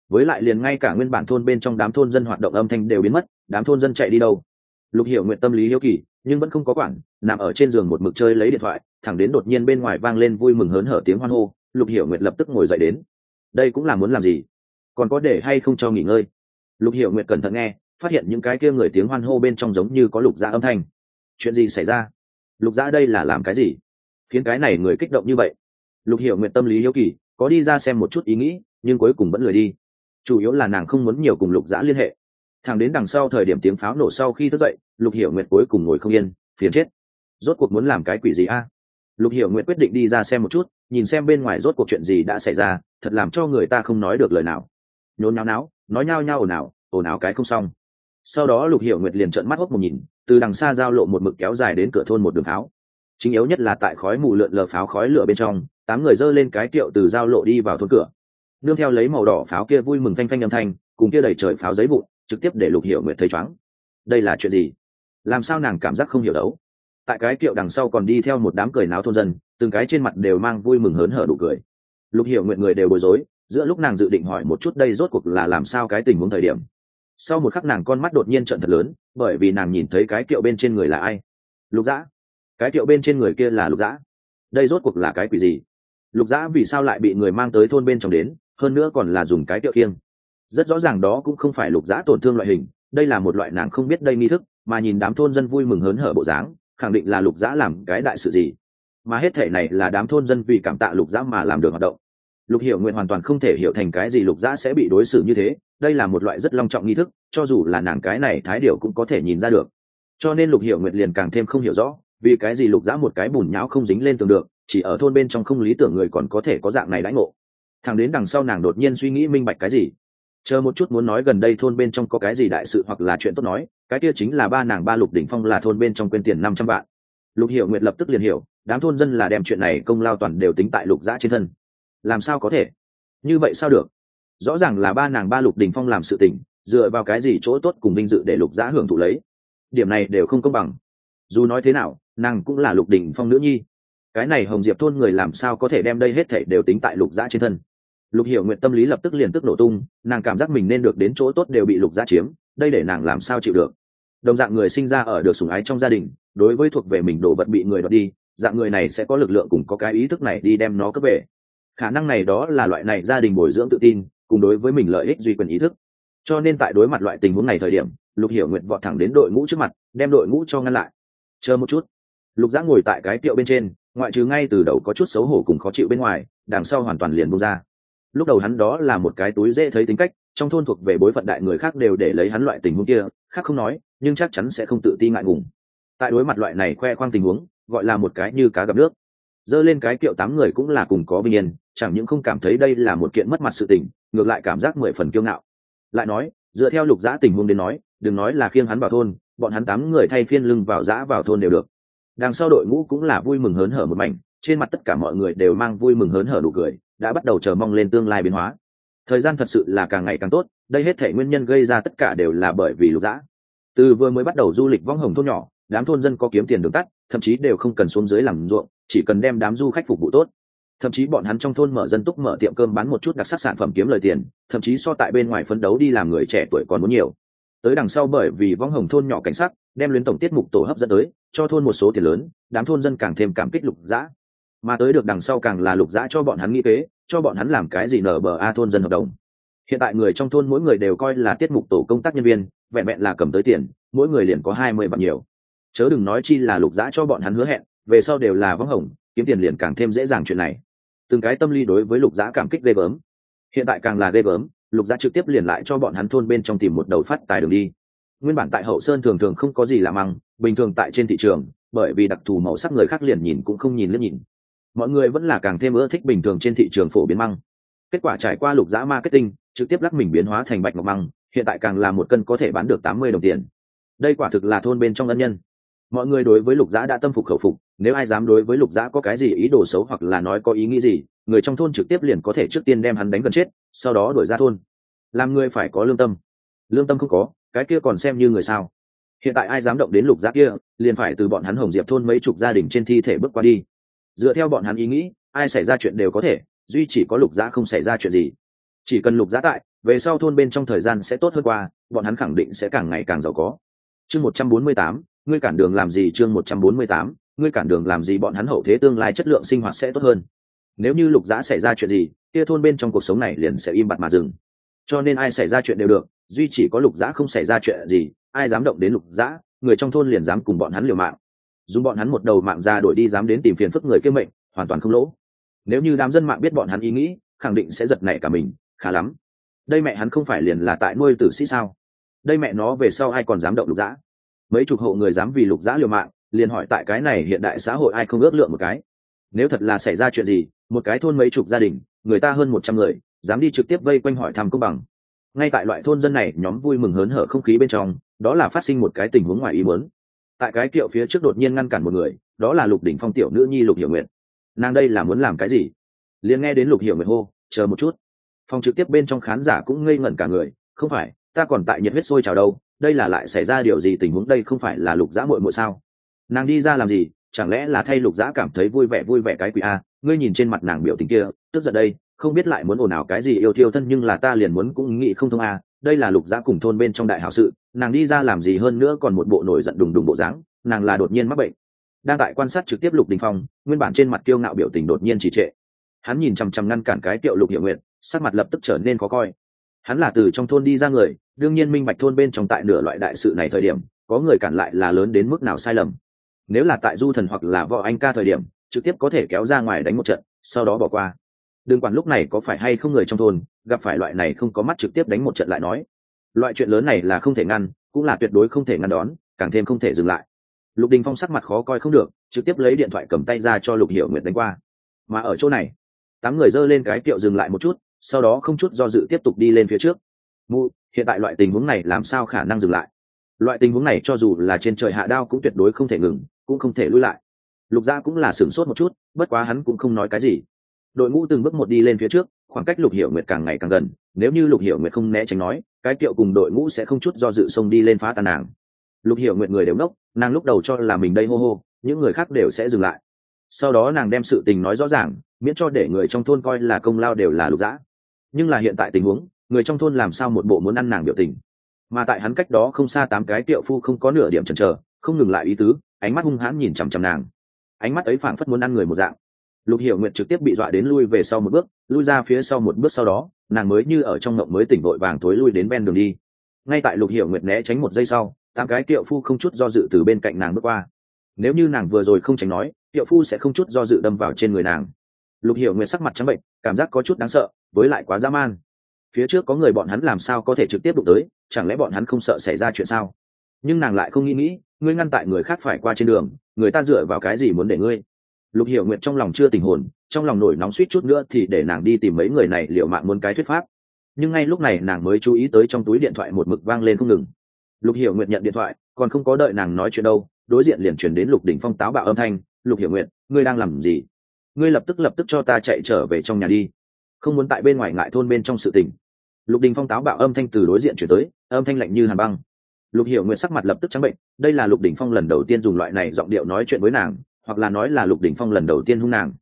Với lại liền ngay cả nguyên bản thôn bên trong đám thôn dân hoạt động âm thanh đều biến mất, đám thôn dân chạy đi đâu? Lục hiểu nguyện tâm lý hiếu kỳ, nhưng vẫn không có quản, nằm ở trên giường một mực chơi lấy điện thoại, thẳng đến đột nhiên bên ngoài vang lên vui mừng hớn hở tiếng hoan hô, lục hiểu nguyện lập tức ngồi dậy đến. Đây cũng là muốn làm gì? Còn có để hay không cho nghỉ ngơi? Lục hiểu nguyện cẩn thận nghe, phát hiện những cái kia người tiếng hoan hô bên trong giống như có lục dã âm thanh. Chuyện gì xảy ra? Lục dã đây là làm cái gì? Khiến cái này người kích động như vậy lục hiểu nguyện tâm lý hiếu kỳ, có đi ra xem một chút ý nghĩ, nhưng cuối cùng vẫn lười đi. Chủ yếu là nàng không muốn nhiều cùng lục Giã liên hệ. Thằng đến đằng sau thời điểm tiếng pháo nổ sau khi thức dậy, lục hiểu nguyện cuối cùng ngồi không yên, phiền chết. Rốt cuộc muốn làm cái quỷ gì a? Lục hiểu nguyện quyết định đi ra xem một chút, nhìn xem bên ngoài rốt cuộc chuyện gì đã xảy ra, thật làm cho người ta không nói được lời nào. Nhốn náo náo nói nhao nhao ồn ào ồn ào cái không xong. Sau đó lục hiểu nguyệt liền trợn mắt hốc một nhìn, từ đằng xa giao lộ một mực kéo dài đến cửa thôn một đường pháo. Chính yếu nhất là tại khói mù lượn lờ pháo khói lửa bên trong tám người dơ lên cái tiệu từ giao lộ đi vào thôn cửa. Nương theo lấy màu đỏ pháo kia vui mừng phanh phanh âm thanh, cùng kia đẩy trời pháo giấy vụn, trực tiếp để lục hiểu nguyệt thấy chóng đây là chuyện gì? Làm sao nàng cảm giác không hiểu đấu? Tại cái tiệu đằng sau còn đi theo một đám cười náo thôn dân, từng cái trên mặt đều mang vui mừng hớn hở đủ cười. Lục hiểu nguyện người đều bối rối, giữa lúc nàng dự định hỏi một chút đây rốt cuộc là làm sao cái tình huống thời điểm. Sau một khắc nàng con mắt đột nhiên trận thật lớn, bởi vì nàng nhìn thấy cái kiệu bên trên người là ai? Lục dã. Cái kiệu bên trên người kia là lục dã. Đây rốt cuộc là cái quỷ gì? Lục dã vì sao lại bị người mang tới thôn bên trong đến, hơn nữa còn là dùng cái tiệu kiêng rất rõ ràng đó cũng không phải lục dã tổn thương loại hình, đây là một loại nàng không biết đây nghi thức, mà nhìn đám thôn dân vui mừng hớn hở bộ dáng, khẳng định là lục dã làm cái đại sự gì. Mà hết thể này là đám thôn dân vì cảm tạ lục dã mà làm được hoạt động. Lục hiểu nguyện hoàn toàn không thể hiểu thành cái gì lục dã sẽ bị đối xử như thế, đây là một loại rất long trọng nghi thức, cho dù là nàng cái này thái điều cũng có thể nhìn ra được. Cho nên lục hiểu nguyện liền càng thêm không hiểu rõ, vì cái gì lục dã một cái bùn nhão không dính lên tường được chỉ ở thôn bên trong không lý tưởng người còn có thể có dạng này đãi ngộ. Thằng đến đằng sau nàng đột nhiên suy nghĩ minh bạch cái gì. Chờ một chút muốn nói gần đây thôn bên trong có cái gì đại sự hoặc là chuyện tốt nói, cái kia chính là ba nàng ba lục đỉnh phong là thôn bên trong quên tiền năm trăm vạn. Lục hiểu nguyệt lập tức liền hiểu, đám thôn dân là đem chuyện này công lao toàn đều tính tại lục giã trên thân. Làm sao có thể? Như vậy sao được? Rõ ràng là ba nàng ba lục đình phong làm sự tình, dựa vào cái gì chỗ tốt cùng vinh dự để lục giã hưởng thụ lấy? Điểm này đều không công bằng. Dù nói thế nào, nàng cũng là lục đình phong nữ nhi cái này hồng diệp thôn người làm sao có thể đem đây hết thảy đều tính tại lục giã trên thân? Lục hiểu nguyện tâm lý lập tức liền tức nổ tung, nàng cảm giác mình nên được đến chỗ tốt đều bị lục giã chiếm, đây để nàng làm sao chịu được? Đồng dạng người sinh ra ở được sủng ái trong gia đình, đối với thuộc về mình đồ vật bị người đoạt đi, dạng người này sẽ có lực lượng cùng có cái ý thức này đi đem nó cướp về. Khả năng này đó là loại này gia đình bồi dưỡng tự tin, cùng đối với mình lợi ích duy quyền ý thức. Cho nên tại đối mặt loại tình huống này thời điểm, lục hiểu nguyện vọt thẳng đến đội ngũ trước mặt, đem đội ngũ cho ngăn lại. Chờ một chút. Lục giã ngồi tại cái tiệu bên trên ngoại trừ ngay từ đầu có chút xấu hổ cùng khó chịu bên ngoài, đằng sau hoàn toàn liền bung ra. Lúc đầu hắn đó là một cái túi dễ thấy tính cách, trong thôn thuộc về bối phận đại người khác đều để lấy hắn loại tình huống kia, khác không nói, nhưng chắc chắn sẽ không tự ti ngại ngùng. Tại đối mặt loại này khoe khoang tình huống, gọi là một cái như cá gặp nước. Dơ lên cái kiệu tám người cũng là cùng có bình yên, chẳng những không cảm thấy đây là một kiện mất mặt sự tình, ngược lại cảm giác mười phần kiêu ngạo. Lại nói, dựa theo lục giã tình huống đến nói, đừng nói là khiêng hắn vào thôn, bọn hắn tám người thay phiên lưng vào giã vào thôn đều được đằng sau đội ngũ cũng là vui mừng hớn hở một mảnh, trên mặt tất cả mọi người đều mang vui mừng hớn hở đủ cười, đã bắt đầu chờ mong lên tương lai biến hóa. Thời gian thật sự là càng ngày càng tốt, đây hết thể nguyên nhân gây ra tất cả đều là bởi vì lục dã. Từ vừa mới bắt đầu du lịch vong hồng thôn nhỏ, đám thôn dân có kiếm tiền đường tắt, thậm chí đều không cần xuống dưới làm ruộng, chỉ cần đem đám du khách phục vụ tốt. Thậm chí bọn hắn trong thôn mở dân túc mở tiệm cơm bán một chút đặc sắc sản phẩm kiếm lời tiền, thậm chí so tại bên ngoài phấn đấu đi làm người trẻ tuổi còn muốn nhiều. Tới đằng sau bởi vì vong hồng thôn nhỏ cảnh sắc, đem luyến tổng tiết mục tổ hấp dẫn tới cho thôn một số tiền lớn, đám thôn dân càng thêm cảm kích lục dã. Mà tới được đằng sau càng là lục dã cho bọn hắn nghĩ kế, cho bọn hắn làm cái gì nở bờ a thôn dân hợp đồng. Hiện tại người trong thôn mỗi người đều coi là tiết mục tổ công tác nhân viên, vẹn vẹn là cầm tới tiền, mỗi người liền có hai mươi vạn nhiều. Chớ đừng nói chi là lục dã cho bọn hắn hứa hẹn, về sau đều là vắng hồng, kiếm tiền liền càng thêm dễ dàng chuyện này. Từng cái tâm lý đối với lục dã cảm kích ghê gớm. Hiện tại càng là ghê gớm, lục dã trực tiếp liền lại cho bọn hắn thôn bên trong tìm một đầu phát tài đường đi nguyên bản tại hậu sơn thường thường không có gì làm ăn bình thường tại trên thị trường, bởi vì đặc thù màu sắc người khác liền nhìn cũng không nhìn lướt nhìn. Mọi người vẫn là càng thêm ưa thích bình thường trên thị trường phổ biến măng. Kết quả trải qua lục giã marketing, trực tiếp lắc mình biến hóa thành bạch ngọc măng, hiện tại càng là một cân có thể bán được tám mươi đồng tiền. Đây quả thực là thôn bên trong ân nhân. Mọi người đối với lục giã đã tâm phục khẩu phục, nếu ai dám đối với lục giã có cái gì ý đồ xấu hoặc là nói có ý nghĩ gì, người trong thôn trực tiếp liền có thể trước tiên đem hắn đánh gần chết, sau đó đuổi ra thôn. Làm người phải có lương tâm. Lương tâm không có cái kia còn xem như người sao. Hiện tại ai dám động đến lục gia kia, liền phải từ bọn hắn hồng diệp thôn mấy chục gia đình trên thi thể bước qua đi. Dựa theo bọn hắn ý nghĩ, ai xảy ra chuyện đều có thể, duy chỉ có lục gia không xảy ra chuyện gì. Chỉ cần lục gia tại, về sau thôn bên trong thời gian sẽ tốt hơn qua, bọn hắn khẳng định sẽ càng ngày càng giàu có. Chương một trăm bốn mươi tám, ngươi cản đường làm gì? Chương một trăm bốn mươi tám, ngươi cản đường làm gì? Bọn hắn hậu thế tương lai chất lượng sinh hoạt sẽ tốt hơn. Nếu như lục giã xảy ra chuyện gì, kia thôn bên trong cuộc sống này liền sẽ im bặt mà dừng. Cho nên ai xảy ra chuyện đều được duy chỉ có lục giã không xảy ra chuyện gì, ai dám động đến lục giã người trong thôn liền dám cùng bọn hắn liều mạng. Dùng bọn hắn một đầu mạng ra đổi đi dám đến tìm phiền phức người kêu mệnh, hoàn toàn không lỗ. Nếu như đám dân mạng biết bọn hắn ý nghĩ, khẳng định sẽ giật nảy cả mình, khá lắm. Đây mẹ hắn không phải liền là tại nuôi tử sĩ sao? Đây mẹ nó về sau ai còn dám động lục giã? mấy chục hộ người dám vì lục giã liều mạng, liền hỏi tại cái này hiện đại xã hội ai không ước lượng một cái? Nếu thật là xảy ra chuyện gì, một cái thôn mấy chục gia đình, người ta hơn một trăm người, dám đi trực tiếp vây quanh hỏi thăm công bằng ngay tại loại thôn dân này, nhóm vui mừng hớn hở không khí bên trong, đó là phát sinh một cái tình huống ngoài ý muốn. Tại cái kiệu phía trước đột nhiên ngăn cản một người, đó là lục đỉnh phong tiểu nữ nhi lục hiểu nguyện nàng đây là muốn làm cái gì? Liền nghe đến lục hiểu nguyện hô, chờ một chút. Phòng trực tiếp bên trong khán giả cũng ngây ngẩn cả người, không phải, ta còn tại nhiệt huyết sôi trào đâu, đây là lại xảy ra điều gì tình huống, đây không phải là lục giã muội muội sao? Nàng đi ra làm gì? Chẳng lẽ là thay lục giã cảm thấy vui vẻ vui vẻ cái quỷ a? Ngươi nhìn trên mặt nàng biểu tình kia, tức giận đây không biết lại muốn ồn ào cái gì, yêu thiêu thân nhưng là ta liền muốn cũng nghĩ không thông à đây là lục giã cùng thôn bên trong đại hảo sự, nàng đi ra làm gì hơn nữa còn một bộ nổi giận đùng đùng bộ dáng, nàng là đột nhiên mắc bệnh. Đang tại quan sát trực tiếp lục đình phong, nguyên bản trên mặt kiêu ngạo biểu tình đột nhiên trì trệ. Hắn nhìn chằm chằm ngăn cản cái tiệu lục hiệu nguyện sắc mặt lập tức trở nên khó coi. Hắn là từ trong thôn đi ra người, đương nhiên minh bạch thôn bên trong tại nửa loại đại sự này thời điểm, có người cản lại là lớn đến mức nào sai lầm. Nếu là tại du thần hoặc là võ anh ca thời điểm, trực tiếp có thể kéo ra ngoài đánh một trận, sau đó bỏ qua đừng quản lúc này có phải hay không người trong thôn, gặp phải loại này không có mắt trực tiếp đánh một trận lại nói. Loại chuyện lớn này là không thể ngăn, cũng là tuyệt đối không thể ngăn đón, càng thêm không thể dừng lại. Lục đình phong sắc mặt khó coi không được, trực tiếp lấy điện thoại cầm tay ra cho lục hiểu nguyệt đánh qua. Mà ở chỗ này, tám người giơ lên cái kiệu dừng lại một chút, sau đó không chút do dự tiếp tục đi lên phía trước. Mụ, hiện tại loại tình huống này làm sao khả năng dừng lại? Loại tình huống này cho dù là trên trời hạ đao cũng tuyệt đối không thể ngừng, cũng không thể lui lại. Lục gia cũng là sửng sốt một chút, bất quá hắn cũng không nói cái gì đội ngũ từng bước một đi lên phía trước, khoảng cách lục hiểu nguyệt càng ngày càng gần, nếu như lục hiểu nguyệt không né tránh nói, cái kiệu cùng đội ngũ sẽ không chút do dự xông đi lên phá tàn nàng. Lục hiểu nguyệt người đều nốc nàng lúc đầu cho là mình đây hô hô, những người khác đều sẽ dừng lại. Sau đó nàng đem sự tình nói rõ ràng, miễn cho để người trong thôn coi là công lao đều là lục dã. Nhưng là hiện tại tình huống, người trong thôn làm sao một bộ muốn ăn nàng biểu tình? Mà tại hắn cách đó không xa tám cái tiệu phu không có nửa điểm chần chờ, không ngừng lại ý tứ, ánh mắt hung hãn nhìn chằm chằm nàng. Ánh mắt ấy phảng phất muốn ăn người một dạng lục hiểu nguyện trực tiếp bị dọa đến lui về sau một bước, lui ra phía sau một bước sau đó, nàng mới như ở trong ngộng mới tỉnh vội vàng thối lui đến ven đường đi. Ngay tại lục hiểu nguyệt né tránh một giây sau, tám cái kiệu phu không chút do dự từ bên cạnh nàng bước qua. Nếu như nàng vừa rồi không tránh nói, kiệu phu sẽ không chút do dự đâm vào trên người nàng. Lục hiểu nguyệt sắc mặt trắng bệnh, cảm giác có chút đáng sợ, với lại quá dã man. Phía trước có người bọn hắn làm sao có thể trực tiếp đụng tới, chẳng lẽ bọn hắn không sợ xảy ra chuyện sao? Nhưng nàng lại không nghĩ nghĩ, ngươi ngăn tại người khác phải qua trên đường, người ta dựa vào cái gì muốn để ngươi? Lục hiểu nguyện trong lòng chưa tình hồn, trong lòng nổi nóng suýt chút nữa thì để nàng đi tìm mấy người này liệu mạng muốn cái thuyết pháp. Nhưng ngay lúc này nàng mới chú ý tới trong túi điện thoại một mực vang lên không ngừng. Lục hiểu nguyện nhận điện thoại, còn không có đợi nàng nói chuyện đâu, đối diện liền chuyển đến lục đỉnh phong táo bạo âm thanh, lục hiểu nguyện ngươi đang làm gì? Ngươi lập tức lập tức cho ta chạy trở về trong nhà đi. Không muốn tại bên ngoài ngại thôn bên trong sự tình. Lục đình phong táo bạo âm thanh từ đối diện chuyển tới, âm thanh lạnh như hàn băng. Lục hiểu nguyện sắc mặt lập tức trắng bệnh, đây là lục đình phong lần đầu tiên dùng loại này giọng điệu nói chuyện với nàng hoặc là nói là lục đình phong lần đầu tiên hung nàng.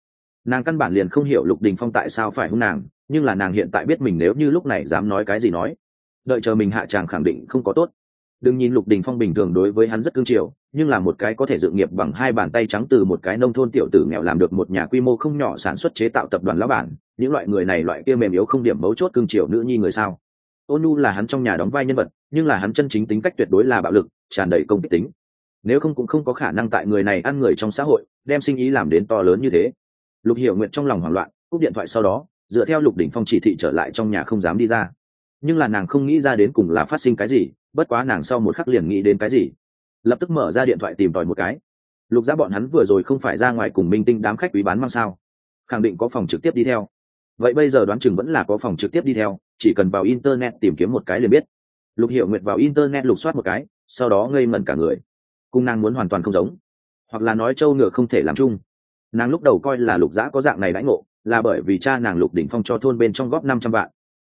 Nàng căn bản liền không hiểu lục đình phong tại sao phải hung nàng, nhưng là nàng hiện tại biết mình nếu như lúc này dám nói cái gì nói, đợi chờ mình hạ tràng khẳng định không có tốt. Đừng nhìn lục đình phong bình thường đối với hắn rất cương triều, nhưng là một cái có thể dựng nghiệp bằng hai bàn tay trắng từ một cái nông thôn tiểu tử nghèo làm được một nhà quy mô không nhỏ sản xuất chế tạo tập đoàn lão bản, những loại người này loại kia mềm yếu không điểm mấu chốt cương triều nữ nhi người sao? Ôn nu là hắn trong nhà đóng vai nhân vật, nhưng là hắn chân chính tính cách tuyệt đối là bạo lực, tràn đầy công kích tính nếu không cũng không có khả năng tại người này ăn người trong xã hội, đem sinh ý làm đến to lớn như thế. Lục hiểu nguyện trong lòng hoảng loạn, cúp điện thoại sau đó, dựa theo lục đỉnh phong chỉ thị trở lại trong nhà không dám đi ra. Nhưng là nàng không nghĩ ra đến cùng là phát sinh cái gì, bất quá nàng sau một khắc liền nghĩ đến cái gì. Lập tức mở ra điện thoại tìm tòi một cái. Lục ra bọn hắn vừa rồi không phải ra ngoài cùng minh tinh đám khách quý bán mang sao? Khẳng định có phòng trực tiếp đi theo. Vậy bây giờ đoán chừng vẫn là có phòng trực tiếp đi theo, chỉ cần vào internet tìm kiếm một cái liền biết. Lục hiệu nguyệt vào internet lục soát một cái, sau đó ngây mẩn cả người cung nàng muốn hoàn toàn không giống. Hoặc là nói châu ngựa không thể làm chung. Nàng lúc đầu coi là lục giã có dạng này đãi ngộ, là bởi vì cha nàng lục đỉnh phong cho thôn bên trong góp năm trăm vạn.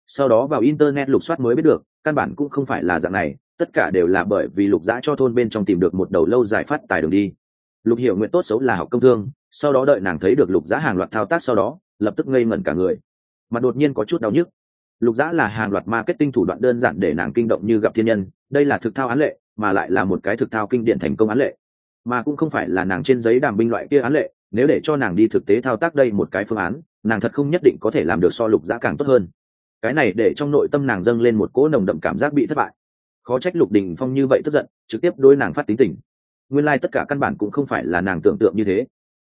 Sau đó vào internet lục soát mới biết được, căn bản cũng không phải là dạng này, tất cả đều là bởi vì lục giã cho thôn bên trong tìm được một đầu lâu dài phát tài đường đi. Lục hiểu nguyện tốt xấu là học công thương, sau đó đợi nàng thấy được lục giã hàng loạt thao tác sau đó, lập tức ngây ngẩn cả người. Mà đột nhiên có chút đau nhức. Lục giã là hàng loạt marketing thủ đoạn đơn giản để nàng kinh động như gặp thiên nhân, đây là thực thao án lệ mà lại là một cái thực thao kinh điển thành công án lệ. Mà cũng không phải là nàng trên giấy đàm binh loại kia án lệ, nếu để cho nàng đi thực tế thao tác đây một cái phương án, nàng thật không nhất định có thể làm được so lục giã càng tốt hơn. Cái này để trong nội tâm nàng dâng lên một cỗ nồng đậm cảm giác bị thất bại. Khó trách lục đình phong như vậy tức giận, trực tiếp đôi nàng phát tính tình. Nguyên lai、like、tất cả căn bản cũng không phải là nàng tưởng tượng như thế.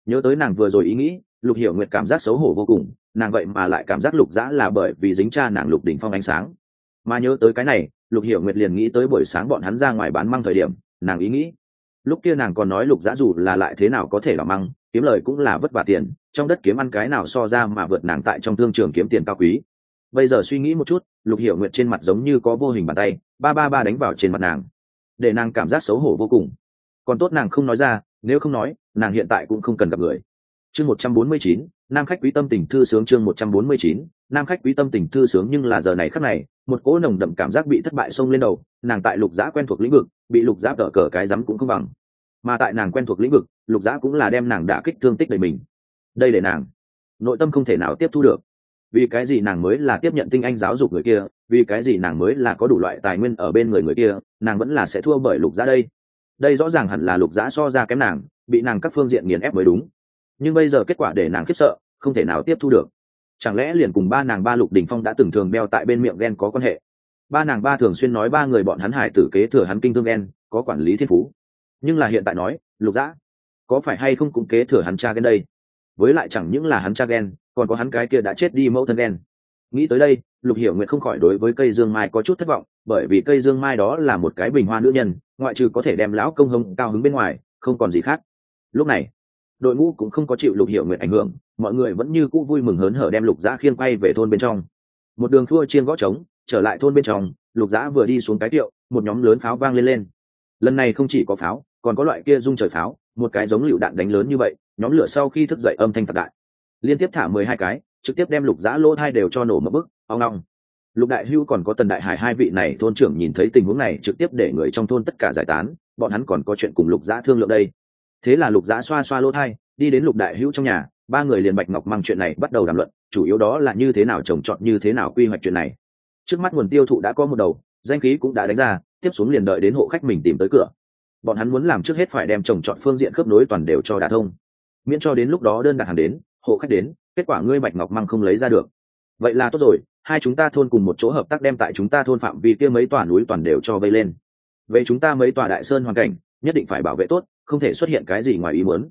Nhớ tới nàng vừa rồi ý nghĩ, lục hiểu nguyệt cảm giác xấu hổ vô cùng, nàng vậy mà lại cảm giác lục giã là bởi vì dính cha nàng lục đình phong ánh sáng. Mà nhớ tới cái này lục hiểu nguyệt liền nghĩ tới buổi sáng bọn hắn ra ngoài bán măng thời điểm, nàng ý nghĩ. Lúc kia nàng còn nói lục Giã dù là lại thế nào có thể là măng, kiếm lời cũng là vất vả tiền, trong đất kiếm ăn cái nào so ra mà vượt nàng tại trong thương trường kiếm tiền cao quý. Bây giờ suy nghĩ một chút, lục hiểu nguyệt trên mặt giống như có vô hình bàn tay, ba ba ba đánh vào trên mặt nàng. Để nàng cảm giác xấu hổ vô cùng. Còn tốt nàng không nói ra, nếu không nói, nàng hiện tại cũng không cần gặp người chương một trăm bốn mươi chín, nam khách quý tâm tình thư sướng chương một trăm bốn mươi chín, nam khách quý tâm tình thư sướng nhưng là giờ này khắc này, một cỗ nồng đậm cảm giác bị thất bại xông lên đầu, nàng tại lục giã quen thuộc lĩnh vực, bị lục giã đỡ cờ cái rắm cũng không bằng. Mà tại nàng quen thuộc lĩnh vực, lục giã cũng là đem nàng đã kích thương tích đầy mình. Đây để nàng, nội tâm không thể nào tiếp thu được. Vì cái gì nàng mới là tiếp nhận tinh anh giáo dục người kia, vì cái gì nàng mới là có đủ loại tài nguyên ở bên người người kia, nàng vẫn là sẽ thua bởi lục giã đây. Đây rõ ràng hẳn là lục giã so ra kém nàng, bị nàng các phương diện nghiền ép mới đúng nhưng bây giờ kết quả để nàng khiếp sợ, không thể nào tiếp thu được. Chẳng lẽ liền cùng ba nàng ba lục đình phong đã từng thường beo tại bên miệng ghen có quan hệ? Ba nàng ba thường xuyên nói ba người bọn hắn hải tử kế thừa hắn kinh thương ghen, có quản lý thiên phú. Nhưng là hiện tại nói, lục dã, có phải hay không cũng kế thừa hắn cha ghen đây? Với lại chẳng những là hắn cha ghen, còn có hắn cái kia đã chết đi mẫu thân ghen. Nghĩ tới đây, lục hiểu nguyện không khỏi đối với cây dương mai có chút thất vọng, bởi vì cây dương mai đó là một cái bình hoa nữ nhân, ngoại trừ có thể đem lão công hông cao hứng bên ngoài, không còn gì khác. Lúc này đội ngũ cũng không có chịu lục hiểu nguyện ảnh hưởng, mọi người vẫn như cũ vui mừng hớn hở đem lục giã khiêng quay về thôn bên trong. Một đường thua chiên gõ trống, trở lại thôn bên trong, lục giã vừa đi xuống cái tiệu, một nhóm lớn pháo vang lên lên. Lần này không chỉ có pháo, còn có loại kia rung trời pháo, một cái giống lựu đạn đánh lớn như vậy, nhóm lửa sau khi thức dậy âm thanh thật đại. Liên tiếp thả mười hai cái, trực tiếp đem lục giã lỗ hai đều cho nổ một bức oong ngong lục đại hưu còn có tần đại hải hai vị này thôn trưởng nhìn thấy tình huống này trực tiếp để người trong thôn tất cả giải tán, bọn hắn còn có chuyện cùng lục giã thương lượng đây thế là lục giã xoa xoa lỗ thai, đi đến lục đại hữu trong nhà, ba người liền bạch ngọc mang chuyện này bắt đầu đàm luận, chủ yếu đó là như thế nào trồng trọt, như thế nào quy hoạch chuyện này. Trước mắt nguồn tiêu thụ đã có một đầu, danh khí cũng đã đánh ra, tiếp xuống liền đợi đến hộ khách mình tìm tới cửa. Bọn hắn muốn làm trước hết phải đem trồng trọt phương diện khớp nối toàn đều cho đà thông. Miễn cho đến lúc đó đơn đặt hàng đến, hộ khách đến, kết quả ngươi bạch ngọc măng không lấy ra được. Vậy là tốt rồi, hai chúng ta thôn cùng một chỗ hợp tác đem tại chúng ta thôn phạm vi kia mấy tòa núi toàn đều cho vây lên. Vậy chúng ta mấy tòa đại sơn hoàn cảnh, nhất định phải bảo vệ tốt không thể xuất hiện cái gì ngoài ý muốn.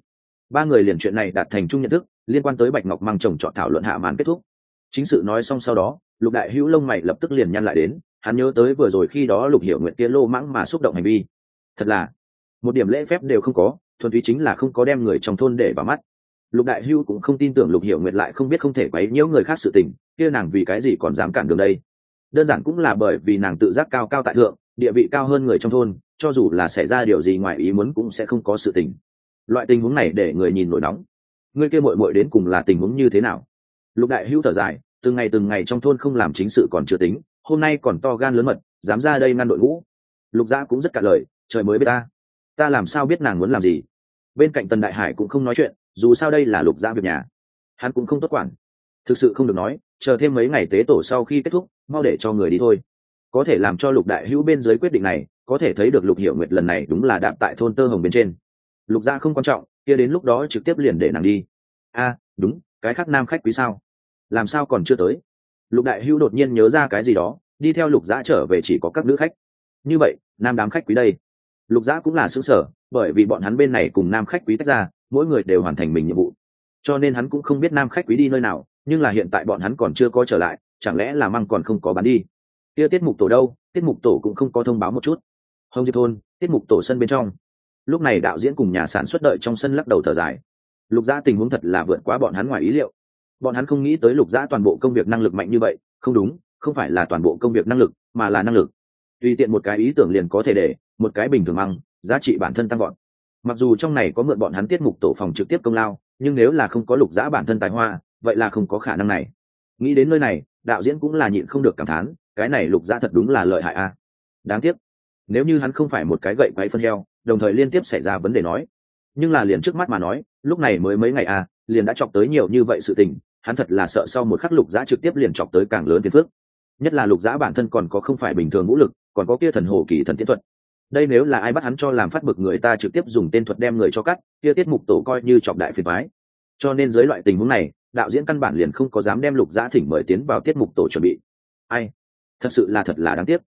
Ba người liền chuyện này đạt thành chung nhận thức, liên quan tới bạch ngọc măng chồng chọn thảo luận hạ màn kết thúc. Chính sự nói xong sau đó, lục đại hữu lông mày lập tức liền nhăn lại đến, hắn nhớ tới vừa rồi khi đó lục hiểu nguyện kia lô mãng mà xúc động hành vi. Thật là, một điểm lễ phép đều không có, thuần túy chính là không có đem người trong thôn để vào mắt. Lục đại hưu cũng không tin tưởng lục hiểu nguyệt lại không biết không thể quấy nhiễu người khác sự tình, kia nàng vì cái gì còn dám cản đường đây? Đơn giản cũng là bởi vì nàng tự giác cao cao tại thượng, địa vị cao hơn người trong thôn cho dù là xảy ra điều gì ngoài ý muốn cũng sẽ không có sự tình. Loại tình huống này để người nhìn nổi nóng. Người kia mội mội đến cùng là tình huống như thế nào? Lục đại hữu thở dài, từng ngày từng ngày trong thôn không làm chính sự còn chưa tính, hôm nay còn to gan lớn mật, dám ra đây ngăn đội ngũ. Lục gia cũng rất cả lời, trời mới biết ta. Ta làm sao biết nàng muốn làm gì? Bên cạnh tần đại hải cũng không nói chuyện, dù sao đây là lục gia việc nhà. Hắn cũng không tốt quản. Thực sự không được nói, chờ thêm mấy ngày tế tổ sau khi kết thúc, mau để cho người đi thôi. Có thể làm cho lục đại hữu bên dưới quyết định này có thể thấy được lục hiểu nguyệt lần này đúng là đạm tại thôn tơ hồng bên trên. Lục gia không quan trọng, kia đến lúc đó trực tiếp liền để nàng đi. A, đúng, cái khác nam khách quý sao? Làm sao còn chưa tới? Lục đại hữu đột nhiên nhớ ra cái gì đó, đi theo lục giã trở về chỉ có các nữ khách. Như vậy, nam đám khách quý đây. Lục giã cũng là xứ sở bởi vì bọn hắn bên này cùng nam khách quý tách ra, mỗi người đều hoàn thành mình nhiệm vụ. Cho nên hắn cũng không biết nam khách quý đi nơi nào, nhưng là hiện tại bọn hắn còn chưa có trở lại, chẳng lẽ là măng còn không có bán đi? Kia tiết mục tổ đâu? Tiết mục tổ cũng không có thông báo một chút hồng diệp thôn, tiết mục tổ sân bên trong. Lúc này đạo diễn cùng nhà sản xuất đợi trong sân lắc đầu thở dài. Lục gia tình huống thật là vượt quá bọn hắn ngoài ý liệu. Bọn hắn không nghĩ tới lục gia toàn bộ công việc năng lực mạnh như vậy. Không đúng, không phải là toàn bộ công việc năng lực, mà là năng lực. Tùy tiện một cái ý tưởng liền có thể để, một cái bình thường măng, giá trị bản thân tăng gọn mặc dù trong này có mượn bọn hắn tiết mục tổ phòng trực tiếp công lao, nhưng nếu là không có lục giã bản thân tài hoa, vậy là không có khả năng này. Nghĩ đến nơi này, đạo diễn cũng là nhịn không được cảm thán, cái này lục giã thật đúng là lợi hại a. Đáng tiếc nếu như hắn không phải một cái gậy quay phân heo đồng thời liên tiếp xảy ra vấn đề nói. Nhưng là liền trước mắt mà nói lúc này mới mấy ngày à, liền đã chọc tới nhiều như vậy sự tình hắn thật là sợ sau một khắc lục giã trực tiếp liền chọc tới càng lớn phiền phước nhất là lục giã bản thân còn có không phải bình thường vũ lực còn có kia thần hồ kỳ thần tiến thuật. Đây nếu là ai bắt hắn cho làm phát bực người ta trực tiếp dùng tên thuật đem người cho cắt kia tiết mục tổ coi như chọc đại phiền mái cho nên dưới loại tình huống này đạo diễn căn bản liền không có dám đem lục giã thỉnh mời tiến vào tiết mục tổ chuẩn bị. Ai? Thật sự là thật là đáng tiếc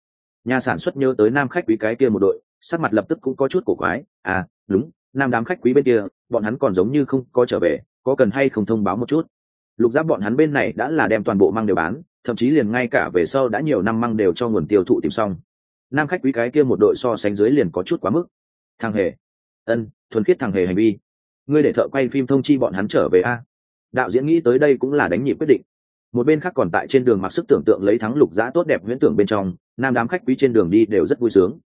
nhà sản xuất nhớ tới nam khách quý cái kia một đội, sắc mặt lập tức cũng có chút cổ quái. À đúng, nam đám khách quý bên kia, bọn hắn còn giống như không có trở về, có cần hay không thông báo một chút? Lục giáp bọn hắn bên này đã là đem toàn bộ măng đều bán, thậm chí liền ngay cả về sau đã nhiều năm măng đều cho nguồn tiêu thụ tìm xong. Nam khách quý cái kia một đội so sánh dưới liền có chút quá mức. Thằng hề. Ân, thuần khiết thằng hề hành vi. Ngươi để thợ quay phim thông chi bọn hắn trở về a. Đạo diễn nghĩ tới đây cũng là đánh nhịp quyết định một bên khác còn tại trên đường mặc sức tưởng tượng lấy thắng lục giã tốt đẹp huyễn tưởng bên trong, nam đám khách quý trên đường đi đều rất vui sướng.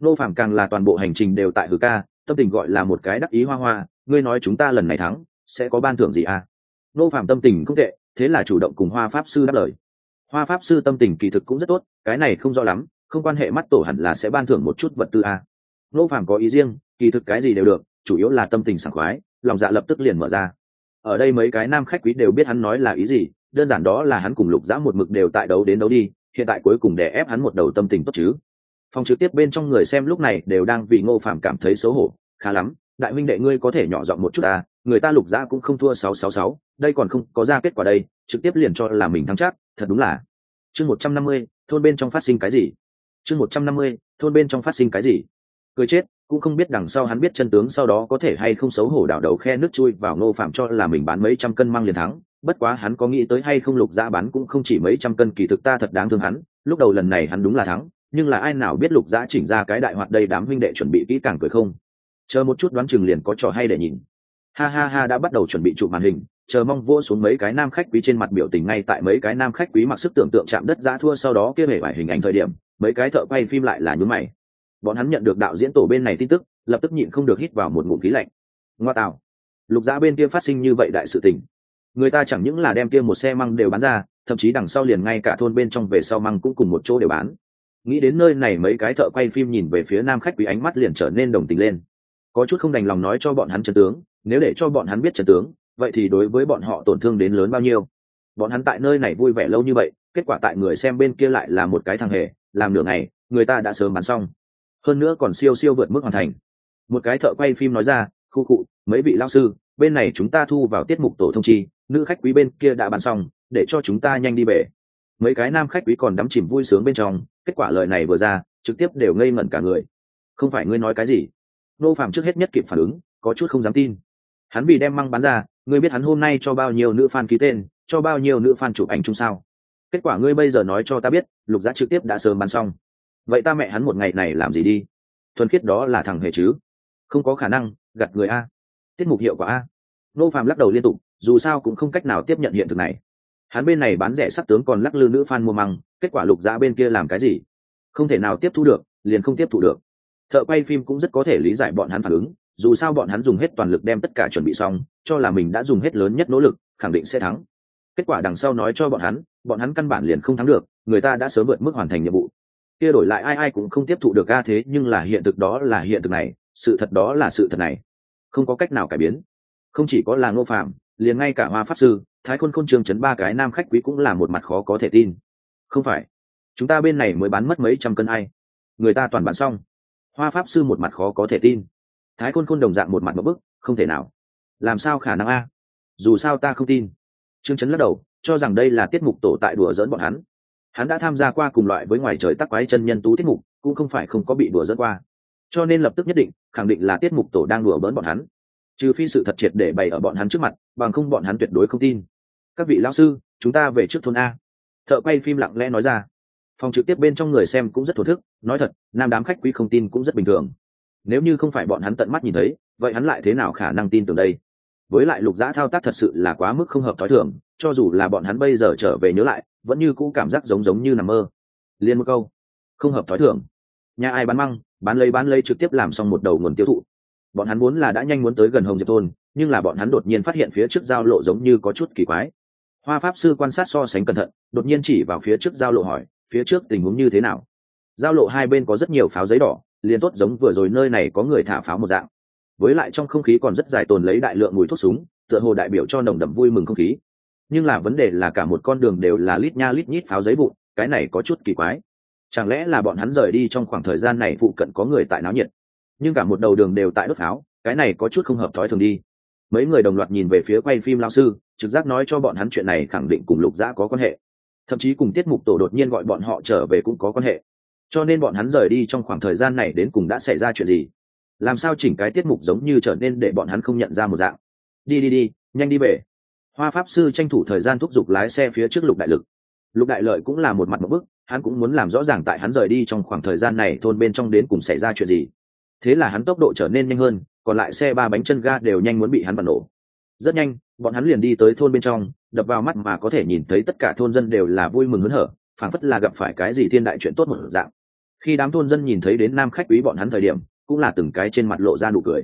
Nô phạm càng là toàn bộ hành trình đều tại hử ca, tâm tình gọi là một cái đắc ý hoa hoa, ngươi nói chúng ta lần này thắng, sẽ có ban thưởng gì à? Nô phạm tâm tình không tệ, thế là chủ động cùng hoa pháp sư đáp lời. Hoa pháp sư tâm tình kỳ thực cũng rất tốt, cái này không rõ lắm, không quan hệ mắt tổ hẳn là sẽ ban thưởng một chút vật tư à? nô phạm có ý riêng, kỳ thực cái gì đều được, chủ yếu là tâm tình sảng khoái, lòng dạ lập tức liền mở ra. Ở đây mấy cái nam khách quý đều biết hắn nói là ý gì đơn giản đó là hắn cùng lục giã một mực đều tại đấu đến đấu đi, hiện tại cuối cùng để ép hắn một đầu tâm tình tốt chứ. Phòng trực tiếp bên trong người xem lúc này đều đang vì ngô phạm cảm thấy xấu hổ, khá lắm, đại minh đệ ngươi có thể nhỏ giọng một chút à người ta lục giã cũng không thua sáu sáu sáu, đây còn không có ra kết quả đây, trực tiếp liền cho là mình thắng chắc, thật đúng là. Chương một trăm năm mươi, thôn bên trong phát sinh cái gì? Chương một trăm năm mươi, thôn bên trong phát sinh cái gì? Cười chết, cũng không biết đằng sau hắn biết chân tướng sau đó có thể hay không xấu hổ đảo đầu khe nước chui vào ngô phạm cho là mình bán mấy trăm cân mang liền thắng bất quá hắn có nghĩ tới hay không lục dã bán cũng không chỉ mấy trăm cân kỳ thực ta thật đáng thương hắn, lúc đầu lần này hắn đúng là thắng, nhưng là ai nào biết lục dã chỉnh ra cái đại hoạt đây đám huynh đệ chuẩn bị kỹ càng cười không? Chờ một chút đoán chừng liền có trò hay để nhìn. Ha ha ha, đã bắt đầu chuẩn bị chụp màn hình, chờ mong vua xuống mấy cái nam khách quý trên mặt biểu tình ngay tại mấy cái nam khách quý mặc sức tưởng tượng chạm đất giã thua sau đó kia bể vải hình ảnh thời điểm, mấy cái thợ quay phim lại là nhúm mày. Bọn hắn nhận được đạo diễn tổ bên này tin tức, lập tức nhịn không được hít vào một ngụm khí lạnh. Ngoa tạo. Lục giã bên kia phát sinh như vậy đại sự tình người ta chẳng những là đem kia một xe măng đều bán ra, thậm chí đằng sau liền ngay cả thôn bên trong về sau măng cũng cùng một chỗ đều bán. Nghĩ đến nơi này mấy cái thợ quay phim nhìn về phía nam khách quý ánh mắt liền trở nên đồng tình lên. Có chút không đành lòng nói cho bọn hắn trần tướng, nếu để cho bọn hắn biết trần tướng, vậy thì đối với bọn họ tổn thương đến lớn bao nhiêu? Bọn hắn tại nơi này vui vẻ lâu như vậy, kết quả tại người xem bên kia lại là một cái thằng hề, làm nửa ngày, người ta đã sớm bán xong. Hơn nữa còn siêu siêu vượt mức hoàn thành. Một cái thợ quay phim nói ra khu cụ, mấy vị lao sư, bên này chúng ta thu vào tiết mục tổ thông chi, nữ khách quý bên kia đã bán xong, để cho chúng ta nhanh đi về mấy cái nam khách quý còn đắm chìm vui sướng bên trong, kết quả lời này vừa ra, trực tiếp đều ngây ngẩn cả người. Không phải ngươi nói cái gì? Nô phạm trước hết nhất kịp phản ứng, có chút không dám tin. Hắn vì đem măng bán ra, ngươi biết hắn hôm nay cho bao nhiêu nữ fan ký tên, cho bao nhiêu nữ fan chụp ảnh chung sao? Kết quả ngươi bây giờ nói cho ta biết, lục giá trực tiếp đã sớm bán xong. Vậy ta mẹ hắn một ngày này làm gì đi? Thuần khiết đó là thằng hề chứ. Không có khả năng gặt người a. Tiết mục hiệu quả a. Nô phạm lắc đầu liên tục, dù sao cũng không cách nào tiếp nhận hiện thực này. Hắn bên này bán rẻ sắc tướng còn lắc lư nữ fan mua măng, kết quả lục giá bên kia làm cái gì? Không thể nào tiếp thu được, liền không tiếp thu được. Thợ quay phim cũng rất có thể lý giải bọn hắn phản ứng, dù sao bọn hắn dùng hết toàn lực đem tất cả chuẩn bị xong, cho là mình đã dùng hết lớn nhất nỗ lực, khẳng định sẽ thắng. Kết quả đằng sau nói cho bọn hắn bọn hắn căn bản liền không thắng được, người ta đã sớm vượt mức hoàn thành nhiệm vụ. Kia đổi lại ai ai cũng không tiếp thụ được ca thế nhưng là hiện thực đó là hiện thực này sự thật đó là sự thật này. Không có cách nào cải biến. Không chỉ có là ngô phạm liền ngay cả hoa pháp sư, thái khôn khôn trường chấn ba cái nam khách quý cũng là một mặt khó có thể tin. Không phải, chúng ta bên này mới bán mất mấy trăm cân ai. Người ta toàn bán xong. Hoa pháp sư một mặt khó có thể tin. Thái khôn khôn đồng dạng một mặt một bức, không thể nào. Làm sao khả năng a? Dù sao ta không tin. Trương Chấn lắc đầu, cho rằng đây là tiết mục tổ tại đùa dỡn bọn hắn. Hắn đã tham gia qua cùng loại với ngoài trời tắc quái chân nhân tú tiết mục, cũng không phải không có bị đùa dỡn qua cho nên lập tức nhất định, khẳng định là tiết mục tổ đang đùa bỡn bọn hắn. Trừ phi sự thật triệt để bày ở bọn hắn trước mặt, bằng không bọn hắn tuyệt đối không tin. Các vị lão sư, chúng ta về trước thôn a. Thợ quay phim lặng lẽ nói ra. Phòng trực tiếp bên trong người xem cũng rất thổ thức, nói thật, nam đám khách quý không tin cũng rất bình thường. Nếu như không phải bọn hắn tận mắt nhìn thấy, vậy hắn lại thế nào khả năng tin tưởng đây? Với lại lục giã thao tác thật sự là quá mức không hợp t h ó i thường, cho dù là bọn hắn bây giờ trở về nhớ lại, vẫn như cũ cảm giác giống giống như nằm mơ. Liên một câu, không hợp t h ó i thường. Nhà ai bán măng? Bán lấy bán lấy trực tiếp làm xong một đầu nguồn tiêu thụ. Bọn hắn muốn là đã nhanh muốn tới gần hồng diệp thôn, nhưng là bọn hắn đột nhiên phát hiện phía trước giao lộ giống như có chút kỳ quái. Hoa pháp sư quan sát so sánh cẩn thận, đột nhiên chỉ vào phía trước giao lộ hỏi, phía trước tình huống như thế nào? Giao lộ hai bên có rất nhiều pháo giấy đỏ, liền tốt giống vừa rồi nơi này có người thả pháo một dạng. Với lại trong không khí còn rất dài tồn lấy đại lượng mùi thuốc súng, tựa hồ đại biểu cho nồng đậm vui mừng không khí. Nhưng là vấn đề là cả một con đường đều là lít nha lít nhít pháo giấy vụn, cái này có chút kỳ quái chẳng lẽ là bọn hắn rời đi trong khoảng thời gian này phụ cận có người tại náo nhiệt? Nhưng cả một đầu đường đều tại đốt pháo, cái này có chút không hợp thói thường đi. Mấy người đồng loạt nhìn về phía quay phim lao sư, trực giác nói cho bọn hắn chuyện này khẳng định cùng lục dã có quan hệ. Thậm chí cùng tiết mục tổ đột nhiên gọi bọn họ trở về cũng có quan hệ. Cho nên bọn hắn rời đi trong khoảng thời gian này đến cùng đã xảy ra chuyện gì? Làm sao chỉnh cái tiết mục giống như trở nên để bọn hắn không nhận ra một dạng? Đi đi đi, nhanh đi về. Hoa pháp sư tranh thủ thời gian thúc giục lái xe phía trước lục đại lực. Lục đại lợi cũng là một mặt một bức hắn cũng muốn làm rõ ràng tại hắn rời đi trong khoảng thời gian này thôn bên trong đến cùng xảy ra chuyện gì. Thế là hắn tốc độ trở nên nhanh hơn, còn lại xe ba bánh chân ga đều nhanh muốn bị hắn bật nổ. Rất nhanh, bọn hắn liền đi tới thôn bên trong, đập vào mắt mà có thể nhìn thấy tất cả thôn dân đều là vui mừng hớn hở, phảng phất là gặp phải cái gì thiên đại chuyện tốt một dạng. Khi đám thôn dân nhìn thấy đến nam khách quý bọn hắn thời điểm, cũng là từng cái trên mặt lộ ra nụ cười.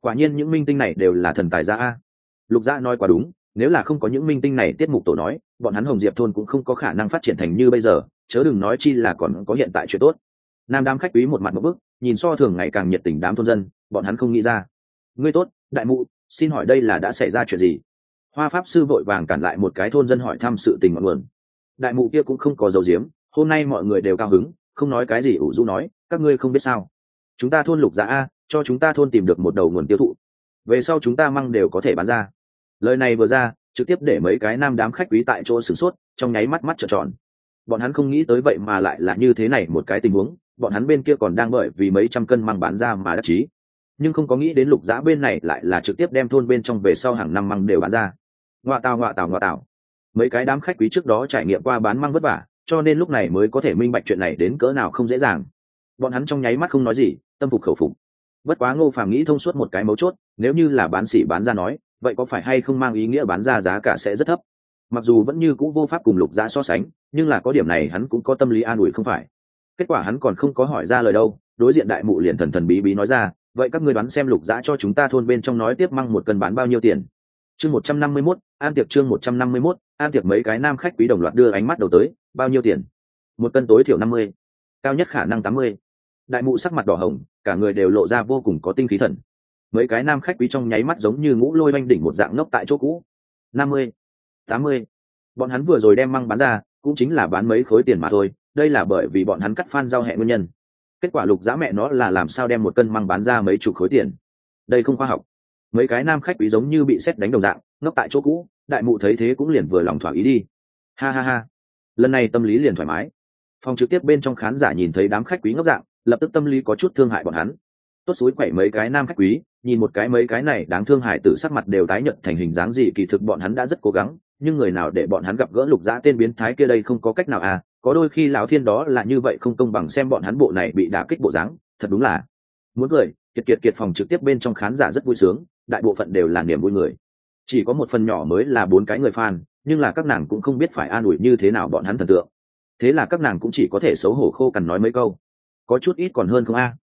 Quả nhiên những minh tinh này đều là thần tài gia a. Lục gia nói quá đúng, nếu là không có những minh tinh này tiết mục tổ nói, bọn hắn hồng diệp thôn cũng không có khả năng phát triển thành như bây giờ chớ đừng nói chi là còn có hiện tại chuyện tốt. Nam đám khách quý một mặt một bức, nhìn so thường ngày càng nhiệt tình đám thôn dân, bọn hắn không nghĩ ra. Ngươi tốt, đại mụ, xin hỏi đây là đã xảy ra chuyện gì? Hoa pháp sư vội vàng cản lại một cái thôn dân hỏi thăm sự tình ngọn nguồn. Đại mụ kia cũng không có dầu diếm hôm nay mọi người đều cao hứng, không nói cái gì ủ rũ nói, các ngươi không biết sao. Chúng ta thôn lục dạ a, cho chúng ta thôn tìm được một đầu nguồn tiêu thụ. Về sau chúng ta măng đều có thể bán ra. Lời này vừa ra, trực tiếp để mấy cái nam đám khách quý tại chỗ sửng sốt, trong nháy mắt mắt trợn tròn bọn hắn không nghĩ tới vậy mà lại là như thế này một cái tình huống, bọn hắn bên kia còn đang bởi vì mấy trăm cân măng bán ra mà đắc chí. Nhưng không có nghĩ đến lục giã bên này lại là trực tiếp đem thôn bên trong về sau hàng năm măng đều bán ra. Ngoạ tào ngoạ tào ngoạ tào. Mấy cái đám khách quý trước đó trải nghiệm qua bán măng vất vả, cho nên lúc này mới có thể minh bạch chuyện này đến cỡ nào không dễ dàng. Bọn hắn trong nháy mắt không nói gì, tâm phục khẩu phục. Bất quá ngô phàm nghĩ thông suốt một cái mấu chốt, nếu như là bán xỉ bán ra nói, vậy có phải hay không mang ý nghĩa bán ra giá cả sẽ rất thấp? Mặc dù vẫn như c ũ vô pháp cùng lục giã so sánh, nhưng là có điểm này hắn cũng có tâm lý an ủi không phải. Kết quả hắn còn không có hỏi ra lời đâu, đối diện đại mụ liền thần thần bí bí nói ra, vậy các ngươi đoán xem lục giã cho chúng ta thôn bên trong nói tiếp măng một cân bán bao nhiêu tiền? Chương một trăm năm mươi mốt, an tiệc chương một trăm năm mươi mốt, an tiệc mấy cái nam khách quý đồng loạt đưa ánh mắt đầu tới, bao nhiêu tiền? Một cân tối thiểu năm mươi, cao nhất khả năng tám mươi. Đại mụ sắc mặt đỏ hồng, cả người đều lộ ra vô cùng có tinh khí thần. Mấy cái nam khách quý trong nháy mắt giống như ngũ lôi oanh đỉnh một dạng ngốc tại chỗ cũ. Năm mươi tám mươi. Bọn hắn vừa rồi đem măng bán ra, cũng chính là bán mấy khối tiền mà thôi, đây là bởi vì bọn hắn cắt phan giao hẹn nguyên nhân. Kết quả lục giá mẹ nó là làm sao đem một cân măng bán ra mấy chục khối tiền? Đây không khoa học. Mấy cái nam khách quý giống như bị xét đánh đồng dạng, ngốc tại chỗ cũ, đại mụ thấy thế cũng liền vừa lòng thỏa ý đi. Ha ha ha. Lần này tâm lý liền thoải mái. Phòng trực tiếp bên trong khán giả nhìn thấy đám khách quý ngốc dạng, lập tức tâm lý có chút thương hại bọn hắn. Tốt xúi quẩy mấy cái nam khách quý, nhìn một cái mấy cái này đáng thương hại tử sắc mặt đều tái nhận thành hình dáng gì kỳ thực bọn hắn đã rất cố gắng nhưng người nào để bọn hắn gặp gỡ lục dã tên biến thái kia đây không có cách nào à có đôi khi lão thiên đó là như vậy không công bằng xem bọn hắn bộ này bị đả kích bộ dáng, thật đúng là muốn cười, kiệt kiệt kiệt phòng trực tiếp bên trong khán giả rất vui sướng, đại bộ phận đều là niềm vui người. Chỉ có một phần nhỏ mới là bốn cái người fan, nhưng là các nàng cũng không biết phải an ủi như thế nào bọn hắn thần tượng. Thế là các nàng cũng chỉ có thể xấu hổ khô cằn nói mấy câu. Có chút ít còn hơn không a?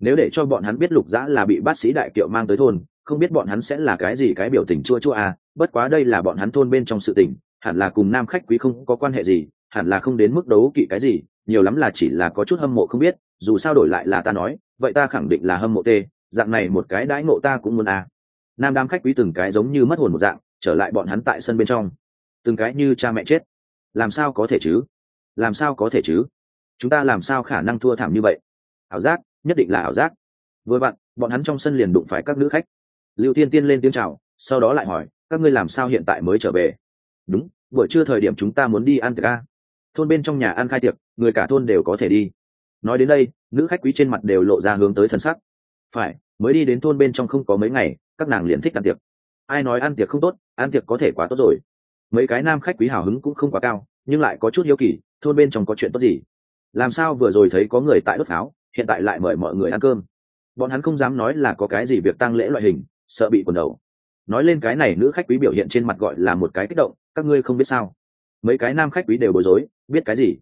Nếu để cho bọn hắn biết lục dã là bị bác sĩ đại kiệu mang tới thôn, không biết bọn hắn sẽ là cái gì cái biểu tình chua chua à? Bất quá đây là bọn hắn thôn bên trong sự tình, hẳn là cùng nam khách quý không có quan hệ gì, hẳn là không đến mức đấu kỵ cái gì, nhiều lắm là chỉ là có chút hâm mộ không biết, dù sao đổi lại là ta nói, vậy ta khẳng định là hâm mộ tê, dạng này một cái đãi ngộ ta cũng muốn à? nam đám khách quý từng cái giống như mất hồn một dạng, trở lại bọn hắn tại sân bên trong. Từng cái như cha mẹ chết. Làm sao có thể chứ? Làm sao có thể chứ? Chúng ta làm sao khả năng thua thảm như vậy? Ảo giác, nhất định là ảo giác. Vừa vặn, bọn hắn trong sân liền đụng phải các nữ khách. Lưu tiên tiên lên tiếng chào, sau đó lại hỏi các ngươi làm sao hiện tại mới trở về? Đúng, buổi trưa thời điểm chúng ta muốn đi ăn tiệc a. Thôn bên trong nhà ăn khai tiệc, người cả thôn đều có thể đi. Nói đến đây, nữ khách quý trên mặt đều lộ ra hướng tới thần sắc. Phải, mới đi đến thôn bên trong không có mấy ngày, các nàng liền thích ăn tiệc. Ai nói ăn tiệc không tốt, ăn tiệc có thể quá tốt rồi. Mấy cái nam khách quý hào hứng cũng không quá cao, nhưng lại có chút hiếu kỳ, thôn bên trong có chuyện tốt gì? Làm sao vừa rồi thấy có người tại đốt pháo, hiện tại lại mời mọi người ăn cơm? Bọn hắn không dám nói là có cái gì việc tăng lễ loại hình, sợ bị quần đầu nói lên cái này nữ khách quý biểu hiện trên mặt gọi là một cái kích động, các ngươi không biết sao. Mấy cái nam khách quý đều bối rối, biết cái gì?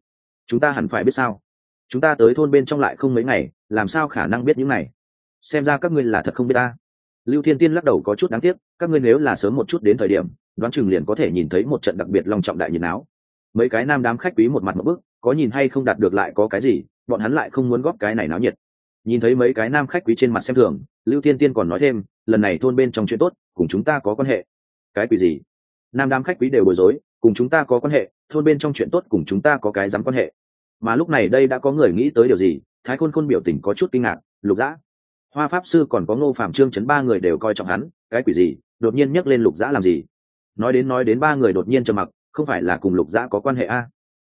Chúng ta hẳn phải biết sao? Chúng ta tới thôn bên trong lại không mấy ngày, làm sao khả năng biết những này? Xem ra các ngươi là thật không biết ta. Lưu thiên tiên lắc đầu có chút đáng tiếc, các ngươi nếu là sớm một chút đến thời điểm, đoán chừng liền có thể nhìn thấy một trận đặc biệt long trọng đại nhiệt áo mấy cái nam đám khách quý một mặt một bức, có nhìn hay không đạt được lại có cái gì, bọn hắn lại không muốn góp cái này náo nhiệt. Nhìn thấy mấy cái nam khách quý trên mặt xem thường, lưu thiên tiên còn nói thêm, lần này thôn bên trong chuyện tốt cùng chúng ta có quan hệ. Cái quỷ gì? Nam đám khách quý đều bối rối, cùng chúng ta có quan hệ, thôn bên trong chuyện tốt cùng chúng ta có cái dám quan hệ. Mà lúc này đây đã có người nghĩ tới điều gì? Thái khôn khôn biểu tình có chút kinh ngạc, lục dã, hoa pháp sư còn có ngô phạm trương chấn ba người đều coi trọng hắn, cái quỷ gì? Đột nhiên nhắc lên lục dã làm gì? Nói đến nói đến ba người đột nhiên trầm mặc, không phải là cùng lục dã có quan hệ a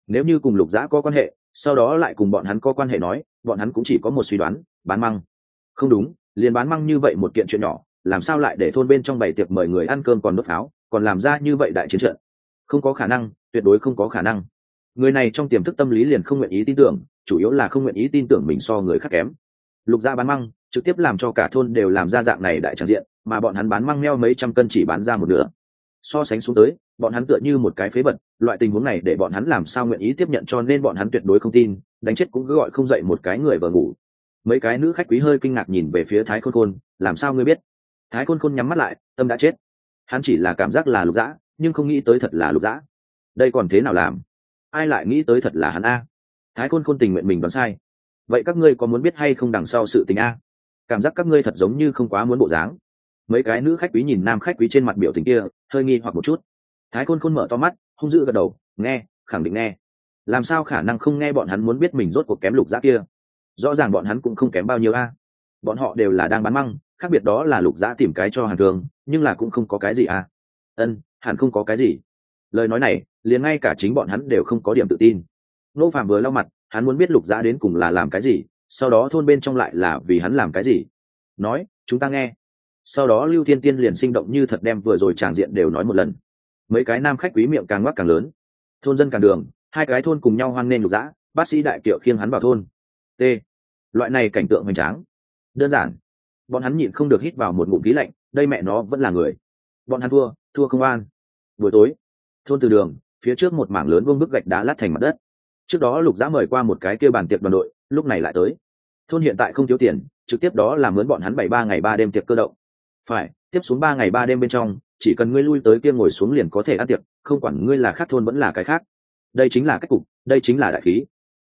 nếu như cùng lục dã có quan hệ, sau đó lại cùng bọn hắn có quan hệ nói, bọn hắn cũng chỉ có một suy đoán, bán măng. Không đúng, liền bán măng như vậy một kiện chuyện nhỏ làm sao lại để thôn bên trong bày tiệc mời người ăn cơm còn đốt pháo, còn làm ra như vậy đại chiến trận? Không có khả năng, tuyệt đối không có khả năng. Người này trong tiềm thức tâm lý liền không nguyện ý tin tưởng, chủ yếu là không nguyện ý tin tưởng mình so người khác kém. Lục gia bán măng, trực tiếp làm cho cả thôn đều làm ra dạng này đại tràng diện, mà bọn hắn bán măng meo mấy trăm cân chỉ bán ra một nửa. So sánh xuống tới, bọn hắn tựa như một cái phế vật, loại tình huống này để bọn hắn làm sao nguyện ý tiếp nhận cho nên bọn hắn tuyệt đối không tin, đánh chết cũng cứ gọi không dậy một cái người vờ ngủ. Mấy cái nữ khách quý hơi kinh ngạc nhìn về phía thái khôn khôn, làm sao ngươi biết? Thái khôn khôn nhắm mắt lại, tâm đã chết. Hắn chỉ là cảm giác là lục dã, nhưng không nghĩ tới thật là lục dã. Đây còn thế nào làm? Ai lại nghĩ tới thật là hắn a? Thái khôn khôn tình nguyện mình đoán sai. Vậy các ngươi có muốn biết hay không đằng sau sự tình a? Cảm giác các ngươi thật giống như không quá muốn bộ dáng. Mấy cái nữ khách quý nhìn nam khách quý trên mặt biểu tình kia, hơi nghi hoặc một chút. Thái khôn khôn mở to mắt, hung dữ gật đầu, nghe, khẳng định nghe. Làm sao khả năng không nghe bọn hắn muốn biết mình rốt cuộc kém lục giã kia? Rõ ràng bọn hắn cũng không kém bao nhiêu a. Bọn họ đều là đang bán măng khác biệt đó là lục giã tìm cái cho hàn thương, nhưng là cũng không có cái gì à. Ân hẳn không có cái gì. Lời nói này, liền ngay cả chính bọn hắn đều không có điểm tự tin. Nô phạm vừa lau mặt, hắn muốn biết lục giã đến cùng là làm cái gì, sau đó thôn bên trong lại là vì hắn làm cái gì. Nói, chúng ta nghe. Sau đó lưu thiên tiên liền sinh động như thật đem vừa rồi tràng diện đều nói một lần. Mấy cái nam khách quý miệng càng ngoắc càng lớn. Thôn dân càng đường, hai cái thôn cùng nhau hoan nghênh lục dã bác sĩ đại kiệu khiêng hắn vào thôn. T. Loại này cảnh tượng hoành tráng. Đơn giản bọn hắn nhịn không được hít vào một ngụm khí lạnh, đây mẹ nó vẫn là người. Bọn hắn thua thua không an. Buổi tối, thôn từ đường, phía trước một mảng lớn vương bức gạch đá lát thành mặt đất. Trước đó lục giã mời qua một cái kêu bàn tiệc đoàn đội, lúc này lại tới. Thôn hiện tại không thiếu tiền, trực tiếp đó là mướn bọn hắn bảy ba ngày ba đêm tiệc cơ động. Phải, tiếp xuống ba ngày ba đêm bên trong, chỉ cần ngươi lui tới kia ngồi xuống liền có thể ăn tiệc, không quản ngươi là khác thôn vẫn là cái khác. Đây chính là cách cục, đây chính là đại khí.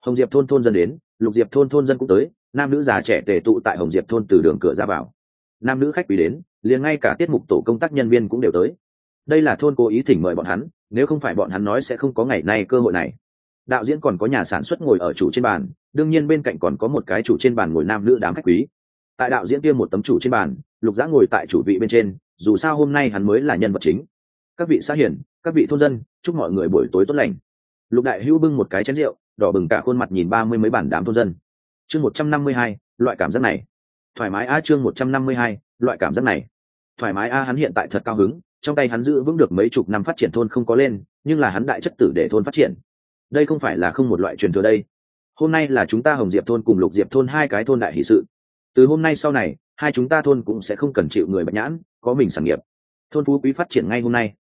Hồng diệp thôn thôn dân đến, lục diệp thôn thôn dân cũng tới nam nữ già trẻ tề tụ tại hồng diệp thôn từ đường cửa ra vào. Nam nữ khách quý đến, liền ngay cả tiết mục tổ công tác nhân viên cũng đều tới. Đây là thôn cố ý thỉnh mời bọn hắn, nếu không phải bọn hắn nói sẽ không có ngày nay cơ hội này. Đạo diễn còn có nhà sản xuất ngồi ở chủ trên bàn, đương nhiên bên cạnh còn có một cái chủ trên bàn ngồi nam nữ đám khách quý. Tại đạo diễn kia một tấm chủ trên bàn, lục giã ngồi tại chủ vị bên trên, dù sao hôm nay hắn mới là nhân vật chính. Các vị xã hiển các vị thôn dân, chúc mọi người buổi tối tốt lành. Lục đại hữu bưng một cái chén rượu, đỏ bừng cả khuôn mặt nhìn ba mươi mấy bản đám thôn dân chương một trăm năm mươi hai, loại cảm giác này. Thoải mái a, chương một trăm năm mươi hai, loại cảm giác này. Thoải mái a, hắn hiện tại thật cao hứng, trong tay hắn giữ vững được mấy chục năm phát triển thôn không có lên, nhưng là hắn đại chất tử để thôn phát triển. Đây không phải là không một loại truyền thừa đây. Hôm nay là chúng ta hồng diệp thôn cùng lục diệp thôn hai cái thôn đại hỷ sự. Từ hôm nay sau này, hai chúng ta thôn cũng sẽ không cần chịu người bạch nhãn, có mình sản nghiệp. Thôn phú quý phát triển ngay hôm nay.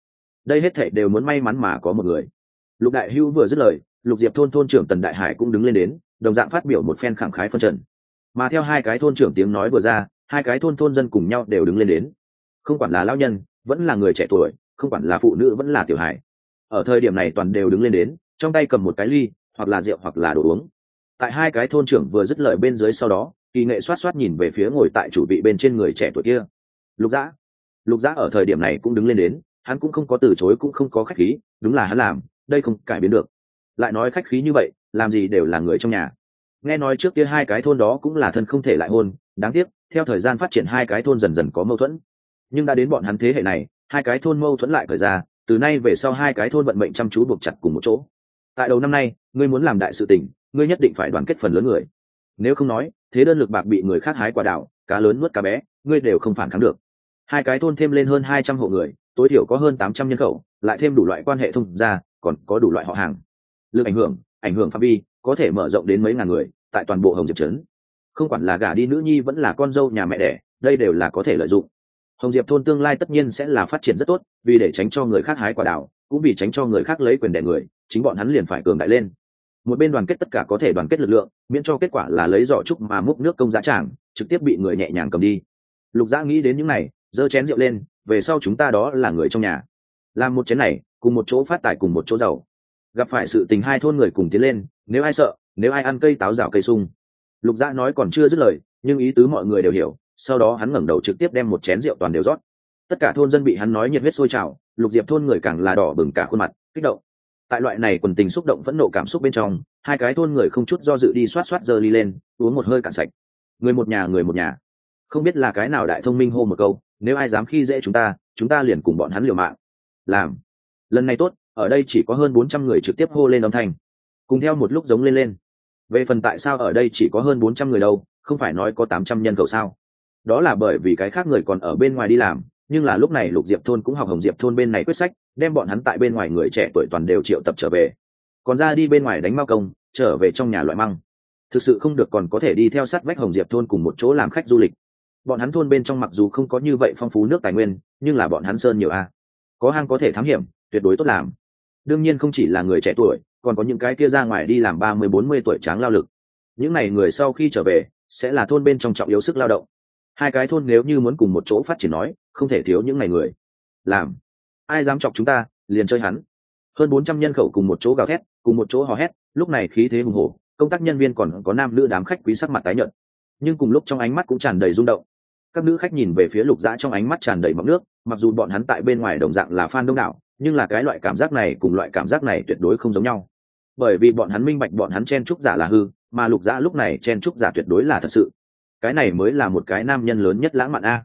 Đây hết thảy đều muốn may mắn mà có một người. Lục đại hưu vừa dứt lời, lục diệp thôn thôn trưởng tần đại hải cũng đứng lên đến đồng dạng phát biểu một phen khẳng khái phân trần. Mà theo hai cái thôn trưởng tiếng nói vừa ra, hai cái thôn thôn dân cùng nhau đều đứng lên đến. Không quản là lao nhân, vẫn là người trẻ tuổi, không quản là phụ nữ, vẫn là tiểu hài. ở thời điểm này toàn đều đứng lên đến, trong tay cầm một cái ly, hoặc là rượu, hoặc là đồ uống. Tại hai cái thôn trưởng vừa dứt lời bên dưới sau đó, kỳ nghệ xoát xoát nhìn về phía ngồi tại chủ vị bên trên người trẻ tuổi kia. Lục dã. Lục dã ở thời điểm này cũng đứng lên đến, hắn cũng không có từ chối, cũng không có khách khí, đúng là hắn làm, đây không cải biến được. Lại nói khách khí như vậy làm gì đều là người trong nhà. Nghe nói trước kia hai cái thôn đó cũng là thân không thể lại hôn, đáng tiếc, theo thời gian phát triển hai cái thôn dần dần có mâu thuẫn. Nhưng đã đến bọn hắn thế hệ này, hai cái thôn mâu thuẫn lại khởi ra, từ nay về sau hai cái thôn vận mệnh chăm chú buộc chặt cùng một chỗ. Tại đầu năm nay, ngươi muốn làm đại sự tình, ngươi nhất định phải đoàn kết phần lớn người. Nếu không nói, thế đơn lực bạc bị người khác hái quả đảo cá lớn nuốt cá bé, ngươi đều không phản kháng được. Hai cái thôn thêm lên hơn hai trăm hộ người, tối thiểu có hơn tám trăm nhân khẩu, lại thêm đủ loại quan hệ thông gia, còn có đủ loại họ hàng. Lực ảnh hưởng ảnh hưởng phạm vi, có thể mở rộng đến mấy ngàn người, tại toàn bộ hồng diệp trấn. Không quản là gả đi nữ nhi vẫn là con dâu nhà mẹ đẻ, đây đều là có thể lợi dụng. Hồng diệp thôn tương lai tất nhiên sẽ là phát triển rất tốt, vì để tránh cho người khác hái quả đảo cũng vì tránh cho người khác lấy quyền đẻ người, chính bọn hắn liền phải cường đại lên. Một bên đoàn kết tất cả có thể đoàn kết lực lượng, miễn cho kết quả là lấy giỏ trúc mà múc nước công giá tràng, trực tiếp bị người nhẹ nhàng cầm đi. Lục giã nghĩ đến những này, giơ chén rượu lên, về sau chúng ta đó là người trong nhà. Làm một chén này, cùng một chỗ phát tài cùng một chỗ giàu gặp phải sự tình hai thôn người cùng tiến lên, nếu ai sợ, nếu ai ăn cây táo rào cây sung. Lục dã nói còn chưa dứt lời, nhưng ý tứ mọi người đều hiểu, sau đó hắn ngẩng đầu trực tiếp đem một chén rượu toàn đều rót. Tất cả thôn dân bị hắn nói nhiệt huyết sôi trào, lục diệp thôn người càng là đỏ bừng cả khuôn mặt, kích động. Tại loại này quần tình xúc động phẫn nộ cảm xúc bên trong, hai cái thôn người không chút do dự đi xoát xoát giơ ly lên, uống một hơi cạn sạch. Người một nhà, người một nhà. Không biết là cái nào đại thông minh hô một câu, nếu ai dám khi dễ chúng ta chúng ta liền cùng bọn hắn liều mạng. Làm. Lần này tốt ở đây chỉ có hơn bốn trăm người trực tiếp hô lên âm thanh. Cùng theo một lúc giống lên lên. Về phần tại sao ở đây chỉ có hơn bốn trăm người đâu, không phải nói có tám trăm nhân khẩu sao? Đó là bởi vì cái khác người còn ở bên ngoài đi làm, nhưng là lúc này lục diệp thôn cũng học hồng diệp thôn bên này quyết sách, đem bọn hắn tại bên ngoài người trẻ tuổi toàn đều triệu tập trở về. Còn ra đi bên ngoài đánh mao công, trở về trong nhà loại măng. Thực sự không được còn có thể đi theo sát vách hồng diệp thôn cùng một chỗ làm khách du lịch. Bọn hắn thôn bên trong mặc dù không có như vậy phong phú nước tài nguyên, nhưng là bọn hắn sơn nhiều a. Có hang có thể thám hiểm, tuyệt đối tốt làm đương nhiên không chỉ là người trẻ tuổi, còn có những cái kia ra ngoài đi làm ba mươi, bốn mươi tuổi tráng lao lực. Những n à y người sau khi trở về, sẽ là thôn bên trong trọng yếu sức lao động. Hai cái thôn nếu như muốn cùng một chỗ phát triển nói, không thể thiếu những n à y người. Làm. Ai dám chọc chúng ta, liền chơi hắn. Hơn bốn trăm nhân khẩu cùng một chỗ gào thét, cùng một chỗ hò hét, lúc này khí thế hùng hổ, công tác nhân viên còn có nam nữ đám khách quý sắc mặt tái nhợt. Nhưng cùng lúc trong ánh mắt cũng tràn đầy rung động. Các nữ khách nhìn về phía lục dã trong ánh mắt tràn đầy mọc nước, mặc dù bọn hắn tại bên ngoài đồng dạng là fan đông đảo nhưng là cái loại cảm giác này cùng loại cảm giác này tuyệt đối không giống nhau. Bởi vì bọn hắn minh bạch bọn hắn chen trúc giả là hư, mà lục dã lúc này chen trúc giả tuyệt đối là thật sự. Cái này mới là một cái nam nhân lớn nhất lãng mạn a.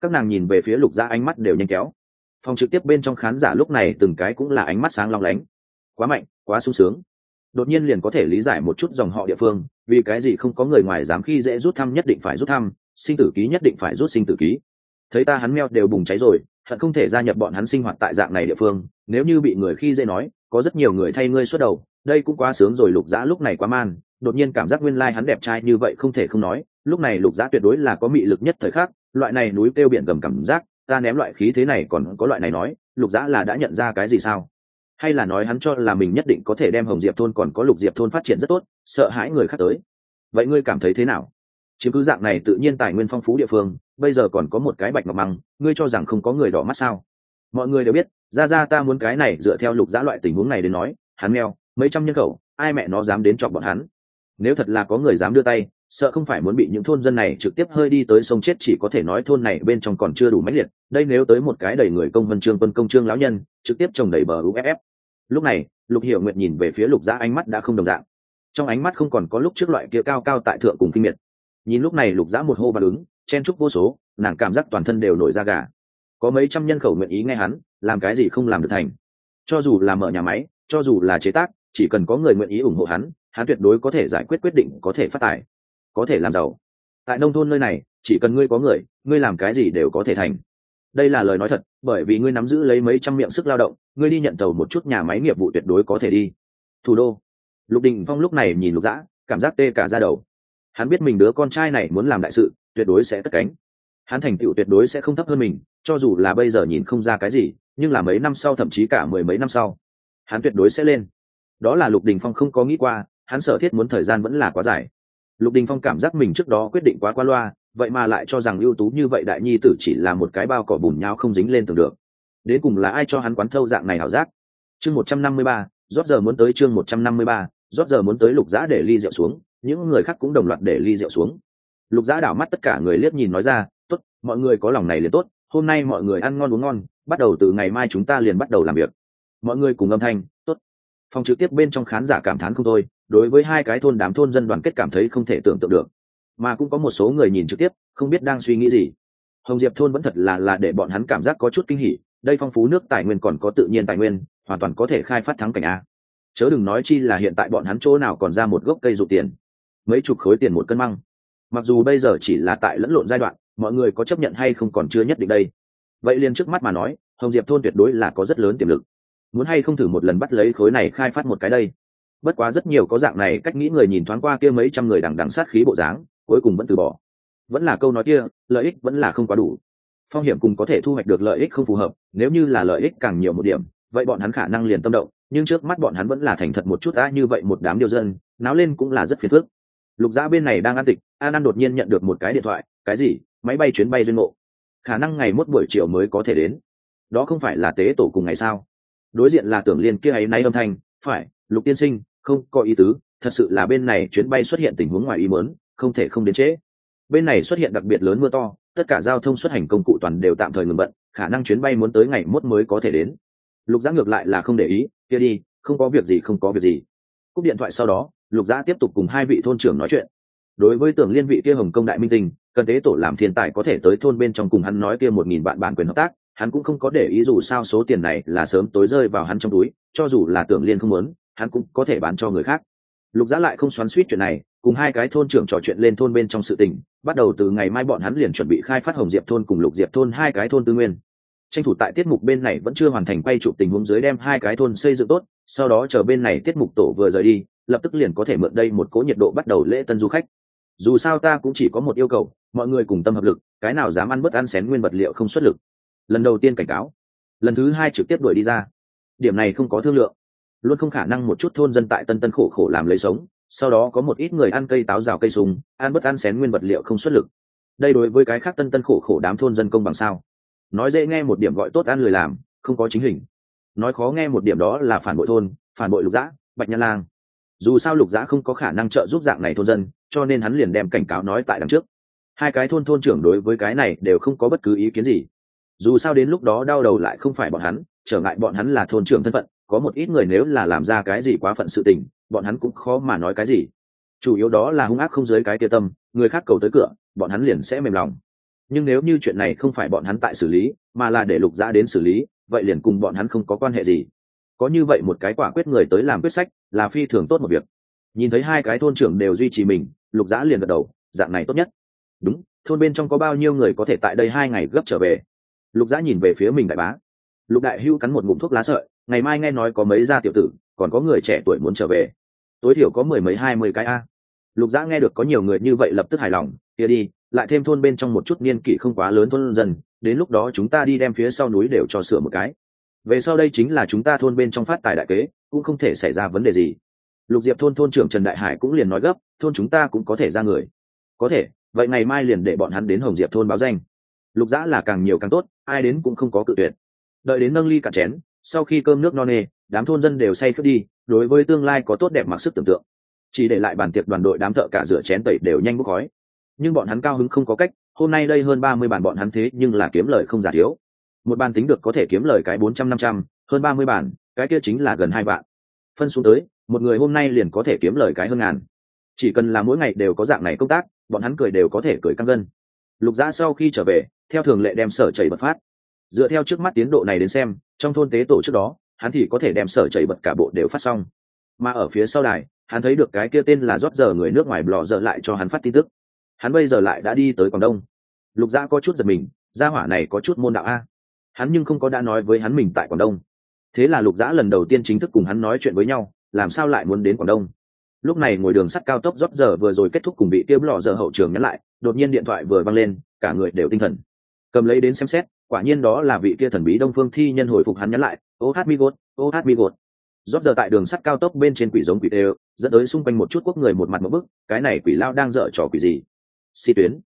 Các nàng nhìn về phía lục dã ánh mắt đều nhanh kéo. Phòng trực tiếp bên trong khán giả lúc này từng cái cũng là ánh mắt sáng long lánh. Quá mạnh, quá sung sướng. Đột nhiên liền có thể lý giải một chút dòng họ địa phương, vì cái gì không có người ngoài dám khi dễ rút thăm nhất định phải rút thăm, sinh tử ký nhất định phải rút sinh tử ký. Thấy ta hắn meo đều bùng cháy rồi hận không thể gia nhập bọn hắn sinh hoạt tại dạng này địa phương, nếu như bị người khi dễ nói, có rất nhiều người thay ngươi xuất đầu, đây cũng quá sướng rồi, lục dã lúc này quá man, đột nhiên cảm giác nguyên lai hắn đẹp trai như vậy không thể không nói, lúc này lục dã tuyệt đối là có mị lực nhất thời khắc, loại này núi kêu biển gầm cảm giác, ta ném loại khí thế này còn có loại này nói, lục dã là đã nhận ra cái gì sao? Hay là nói hắn cho là mình nhất định có thể đem hồng diệp thôn còn có lục diệp thôn phát triển rất tốt, sợ hãi người khác tới. Vậy ngươi cảm thấy thế nào? Chiếm cứ dạng này tự nhiên tài nguyên phong phú địa phương, bây giờ còn có một cái bạch ngọc măng, ngươi cho rằng không có người đỏ mắt sao? Mọi người đều biết ra ra ta muốn cái này dựa theo lục giã loại tình huống này đến nói, hắn mèo, mấy trăm nhân khẩu, ai mẹ nó dám đến chọc bọn hắn? Nếu thật là có người dám đưa tay, sợ không phải muốn bị những thôn dân này trực tiếp hơi đi tới sông chết chỉ có thể nói thôn này bên trong còn chưa đủ mãnh liệt, đây nếu tới một cái đầy người công vân trương quân công trương lão nhân, trực tiếp trồng đầy bờ uff lúc này, lục hiểu nguyện nhìn về phía lục giã ánh mắt đã không đồng dạng. Trong ánh mắt không còn có lúc trước loại kia cao cao tại thượng cùng kinh miệt nhìn lúc này lục giã một hô và ứng, chen trúc vô số, nàng cảm giác toàn thân đều nổi da gà. Có mấy trăm nhân khẩu nguyện ý nghe hắn, làm cái gì không làm được thành. Cho dù là mở nhà máy, cho dù là chế tác, chỉ cần có người nguyện ý ủng hộ hắn hắn tuyệt đối có thể giải quyết quyết định, có thể phát tài, có thể làm giàu. Tại nông thôn nơi này, chỉ cần ngươi có người, ngươi làm cái gì đều có thể thành. Đây là lời nói thật, bởi vì ngươi nắm giữ lấy mấy trăm miệng sức lao động, ngươi đi nhận tàu một chút nhà máy nghiệp vụ tuyệt đối có thể đi. Thủ đô. Lục đình phong lúc này nhìn lục dã, cảm giác tê cả ra đầu hắn biết mình đứa con trai này muốn làm đại sự, tuyệt đối sẽ tất cánh. Hắn thành tựu tuyệt đối sẽ không thấp hơn mình, cho dù là bây giờ nhìn không ra cái gì, nhưng là mấy năm sau thậm chí cả mười mấy năm sau, hắn tuyệt đối sẽ lên. Đó là lục đình phong không có nghĩ qua, hắn sở thiết muốn thời gian vẫn là quá dài. Lục đình phong cảm giác mình trước đó quyết định quá qua loa, vậy mà lại cho rằng ưu tú như vậy đại nhi tử chỉ là một cái bao cỏ bùn nhau không dính lên tường được. Đến cùng là ai cho hắn quán thâu dạng này ảo giác? Chương một trăm năm mươi ba, rót giờ muốn tới chương một trăm năm mươi ba, rót giờ muốn tới lục giã để ly rượu xuống những người khác cũng đồng loạt để ly rượu xuống. Lục giã đảo mắt tất cả người liếc nhìn nói ra, tốt, mọi người có lòng này liền tốt, hôm nay mọi người ăn ngon uống ngon, bắt đầu từ ngày mai chúng ta liền bắt đầu làm việc. Mọi người cùng âm thanh, tốt. Phòng trực tiếp bên trong khán giả cảm thán không thôi, đối với hai cái thôn đám thôn dân đoàn kết cảm thấy không thể tưởng tượng được. Mà cũng có một số người nhìn trực tiếp, không biết đang suy nghĩ gì. Hồng diệp thôn vẫn thật là là để bọn hắn cảm giác có chút kinh hỉ, đây phong phú nước tài nguyên còn có tự nhiên tài nguyên, hoàn toàn có thể khai phát thắng cảnh a. Chớ đừng nói chi là hiện tại bọn hắn chỗ nào còn ra một gốc cây dụ tiền mấy chục khối tiền một cân măng. Mặc dù bây giờ chỉ là tại lẫn lộn giai đoạn, mọi người có chấp nhận hay không còn chưa nhất định đây. Vậy liền trước mắt mà nói, hồng diệp thôn tuyệt đối là có rất lớn tiềm lực. Muốn hay không thử một lần bắt lấy khối này khai phát một cái đây? Bất quá rất nhiều có dạng này cách nghĩ người nhìn thoáng qua kia mấy trăm người đằng đằng sát khí bộ dáng, cuối cùng vẫn từ bỏ. Vẫn là câu nói kia, lợi ích vẫn là không quá đủ. Phong hiểm cùng có thể thu hoạch được lợi ích không phù hợp, nếu như là lợi ích càng nhiều một điểm, vậy bọn hắn khả năng liền tâm động, nhưng trước mắt bọn hắn vẫn là thành thật một chút đã như vậy một đám điều dân, náo lên cũng là rất phiền phức lục giã bên này đang ăn tịch, an an đột nhiên nhận được một cái điện thoại, cái gì? Máy bay chuyến bay duyên ngộ. Khả năng ngày mốt buổi chiều mới có thể đến. Đó không phải là tế tổ cùng ngày sao? Đối diện là tưởng liên kia ấy nay âm thanh, phải, lục tiên sinh, không, có ý tứ, thật sự là bên này chuyến bay xuất hiện tình huống ngoài ý mớn không thể không đến trễ. Bên này xuất hiện đặc biệt lớn mưa to, tất cả giao thông xuất hành công cụ toàn đều tạm thời ngừng bận khả năng chuyến bay muốn tới ngày mốt mới có thể đến. Lục giã ngược lại là không để ý, kia đi, không có việc gì, không có việc gì. Cúp điện thoại sau đó lục giã tiếp tục cùng hai vị thôn trưởng nói chuyện. Đối với tưởng liên vị kia hồng công đại minh tinh, cần tế tổ làm thiên tài có thể tới thôn bên trong cùng hắn nói kia một nghìn vạn bản quyền hợp tác, hắn cũng không có để ý dù sao số tiền này là sớm tối rơi vào hắn trong túi, cho dù là tưởng liên không muốn, hắn cũng có thể bán cho người khác. Lục giã lại không xoắn suýt chuyện này, cùng hai cái thôn trưởng trò chuyện lên thôn bên trong sự tình, bắt đầu từ ngày mai bọn hắn liền chuẩn bị khai phát hồng diệp thôn cùng lục diệp thôn hai cái thôn tư nguyên. Tranh thủ tại tiết mục bên này vẫn chưa hoàn thành quay chụp tình huống dưới đem hai cái thôn xây dựng tốt, sau đó chờ bên này tiết mục tổ vừa rời đi lập tức liền có thể mượn đây một cố nhiệt độ bắt đầu lễ tân du khách. Dù sao ta cũng chỉ có một yêu cầu, mọi người cùng tâm hợp lực, cái nào dám ăn bớt ăn xén nguyên vật liệu không xuất lực. Lần đầu tiên cảnh cáo, lần thứ hai trực tiếp đuổi đi ra. Điểm này không có thương lượng. Luôn không khả năng một chút thôn dân tại tân tân khổ khổ làm lấy sống, sau đó có một ít người ăn cây táo rào cây súng ăn bớt ăn xén nguyên vật liệu không xuất lực. Đây đối với cái khác tân tân khổ khổ đám thôn dân công bằng sao? Nói dễ nghe một điểm gọi tốt ăn lười làm, không có chính hình. Nói khó nghe một điểm đó là phản bội thôn, phản bội lục dã, bạch nha lang dù sao lục giã không có khả năng trợ giúp dạng này thôn dân, cho nên hắn liền đem cảnh cáo nói tại đằng trước. Hai cái thôn thôn trưởng đối với cái này đều không có bất cứ ý kiến gì. Dù sao đến lúc đó đau đầu lại không phải bọn hắn, trở ngại bọn hắn là thôn trưởng thân phận, có một ít người nếu là làm ra cái gì quá phận sự tình, bọn hắn cũng khó mà nói cái gì. Chủ yếu đó là hung ác không dưới cái tia tâm, người khác cầu tới cửa, bọn hắn liền sẽ mềm lòng. Nhưng nếu như chuyện này không phải bọn hắn tại xử lý, mà là để lục giã đến xử lý, vậy liền cùng bọn hắn không có quan hệ gì có như vậy một cái quả quyết người tới làm quyết sách là phi thường tốt một việc. Nhìn thấy hai cái thôn trưởng đều duy trì mình, lục giã liền gật đầu, dạng này tốt nhất. Đúng, thôn bên trong có bao nhiêu người có thể tại đây hai ngày gấp trở về? Lục giã nhìn về phía mình đại bá. Lục đại hưu cắn một ngụm thuốc lá sợi, ngày mai nghe nói có mấy gia tiểu tử, còn có người trẻ tuổi muốn trở về. Tối thiểu có mười mấy hai mươi cái a. Lục giã nghe được có nhiều người như vậy lập tức hài lòng, kia đi, lại thêm thôn bên trong một chút niên kỷ không quá lớn thôn dần đến lúc đó chúng ta đi đem phía sau núi đều cho sửa một cái về sau đây chính là chúng ta thôn bên trong phát tài đại kế, cũng không thể xảy ra vấn đề gì. Lục diệp thôn thôn trưởng trần đại hải cũng liền nói gấp, thôn chúng ta cũng có thể ra người. Có thể, vậy ngày mai liền để bọn hắn đến hồng diệp thôn báo danh. Lục Dã là càng nhiều càng tốt, ai đến cũng không có cự tuyệt. Đợi đến nâng ly cả chén, sau khi cơm nước no nê, đám thôn dân đều say khướt đi, đối với tương lai có tốt đẹp mặc sức tưởng tượng. Chỉ để lại bàn tiệc đoàn đội đám thợ cả rửa chén tẩy đều nhanh bốc khói. Nhưng bọn hắn cao hứng không có cách, hôm nay đây hơn ba mươi bản bọn hắn thế nhưng là kiếm lời không giả thiếu một bàn tính được có thể kiếm lời cái bốn trăm năm trăm, hơn ba mươi bản cái kia chính là gần hai vạn. Phân xuống tới, một người hôm nay liền có thể kiếm lời cái hơn ngàn. Chỉ cần là mỗi ngày đều có dạng này công tác, bọn hắn cười đều có thể cười căng gân. Lục giã sau khi trở về, theo thường lệ đem sở chảy bật phát. Dựa theo trước mắt tiến độ này đến xem, trong thôn tế tổ trước đó, hắn thì có thể đem sở chảy bật cả bộ đều phát xong. Mà ở phía sau đài, hắn thấy được cái kia tên là rót giờ người nước ngoài lò dở lại cho hắn phát tin tức. Hắn bây giờ lại đã đi tới quảng đông. Lục giã có chút giật mình, gia hỏa này có chút môn đạo a hắn nhưng không có đã nói với hắn mình tại quảng đông. Thế là lục dã lần đầu tiên chính thức cùng hắn nói chuyện với nhau, làm sao lại muốn đến quảng đông? Lúc này ngồi đường sắt cao tốc rót giờ vừa rồi kết thúc cùng bị tiêu lò giờ hậu trường nhắn lại, đột nhiên điện thoại vừa văng lên, cả người đều tinh thần. Cầm lấy đến xem xét, quả nhiên đó là vị kia thần bí đông phương thi nhân hồi phục hắn nhắn lại, ô hát mi gột, ô hát mi gột. Rót giờ tại đường sắt cao tốc bên trên quỷ giống quỷ tê dẫn tới xung quanh một chút quốc người một mặt một bức, cái này quỷ lao đang dở trò quỷ gì? Si tuyến.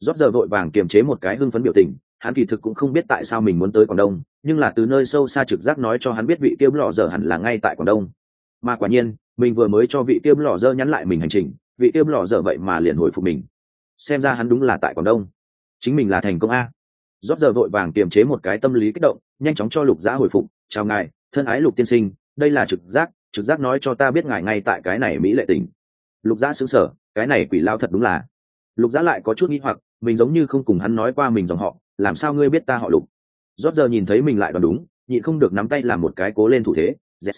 Rót giờ vội vàng kiềm chế một cái hưng phấn biểu tình hắn kỳ thực cũng không biết tại sao mình muốn tới quảng đông, nhưng là từ nơi sâu xa trực giác nói cho hắn biết vị tiêu lò dở hẳn là ngay tại quảng đông. Mà quả nhiên, mình vừa mới cho vị tiêu lò dơ nhắn lại mình hành trình, vị tiêu lò dở vậy mà liền hồi phục mình. Xem ra hắn đúng là tại quảng đông. Chính mình là thành công a. Rót giờ vội vàng kiềm chế một cái tâm lý kích động, nhanh chóng cho lục giã hồi phục, chào ngài, thân ái lục tiên sinh, đây là trực giác trực giác nói cho ta biết ngài ngay tại cái này mỹ lệ tỉnh. lục giã xứng sở cái này quỷ lao thật đúng là. Lục giã lại có chút nghi hoặc mình giống như không cùng hắn nói qua mình dòng họ, làm sao ngươi biết ta họ lục? Rót giờ nhìn thấy mình lại đoán đúng, nhịn không được nắm tay làm một cái cố lên thủ thế, yes.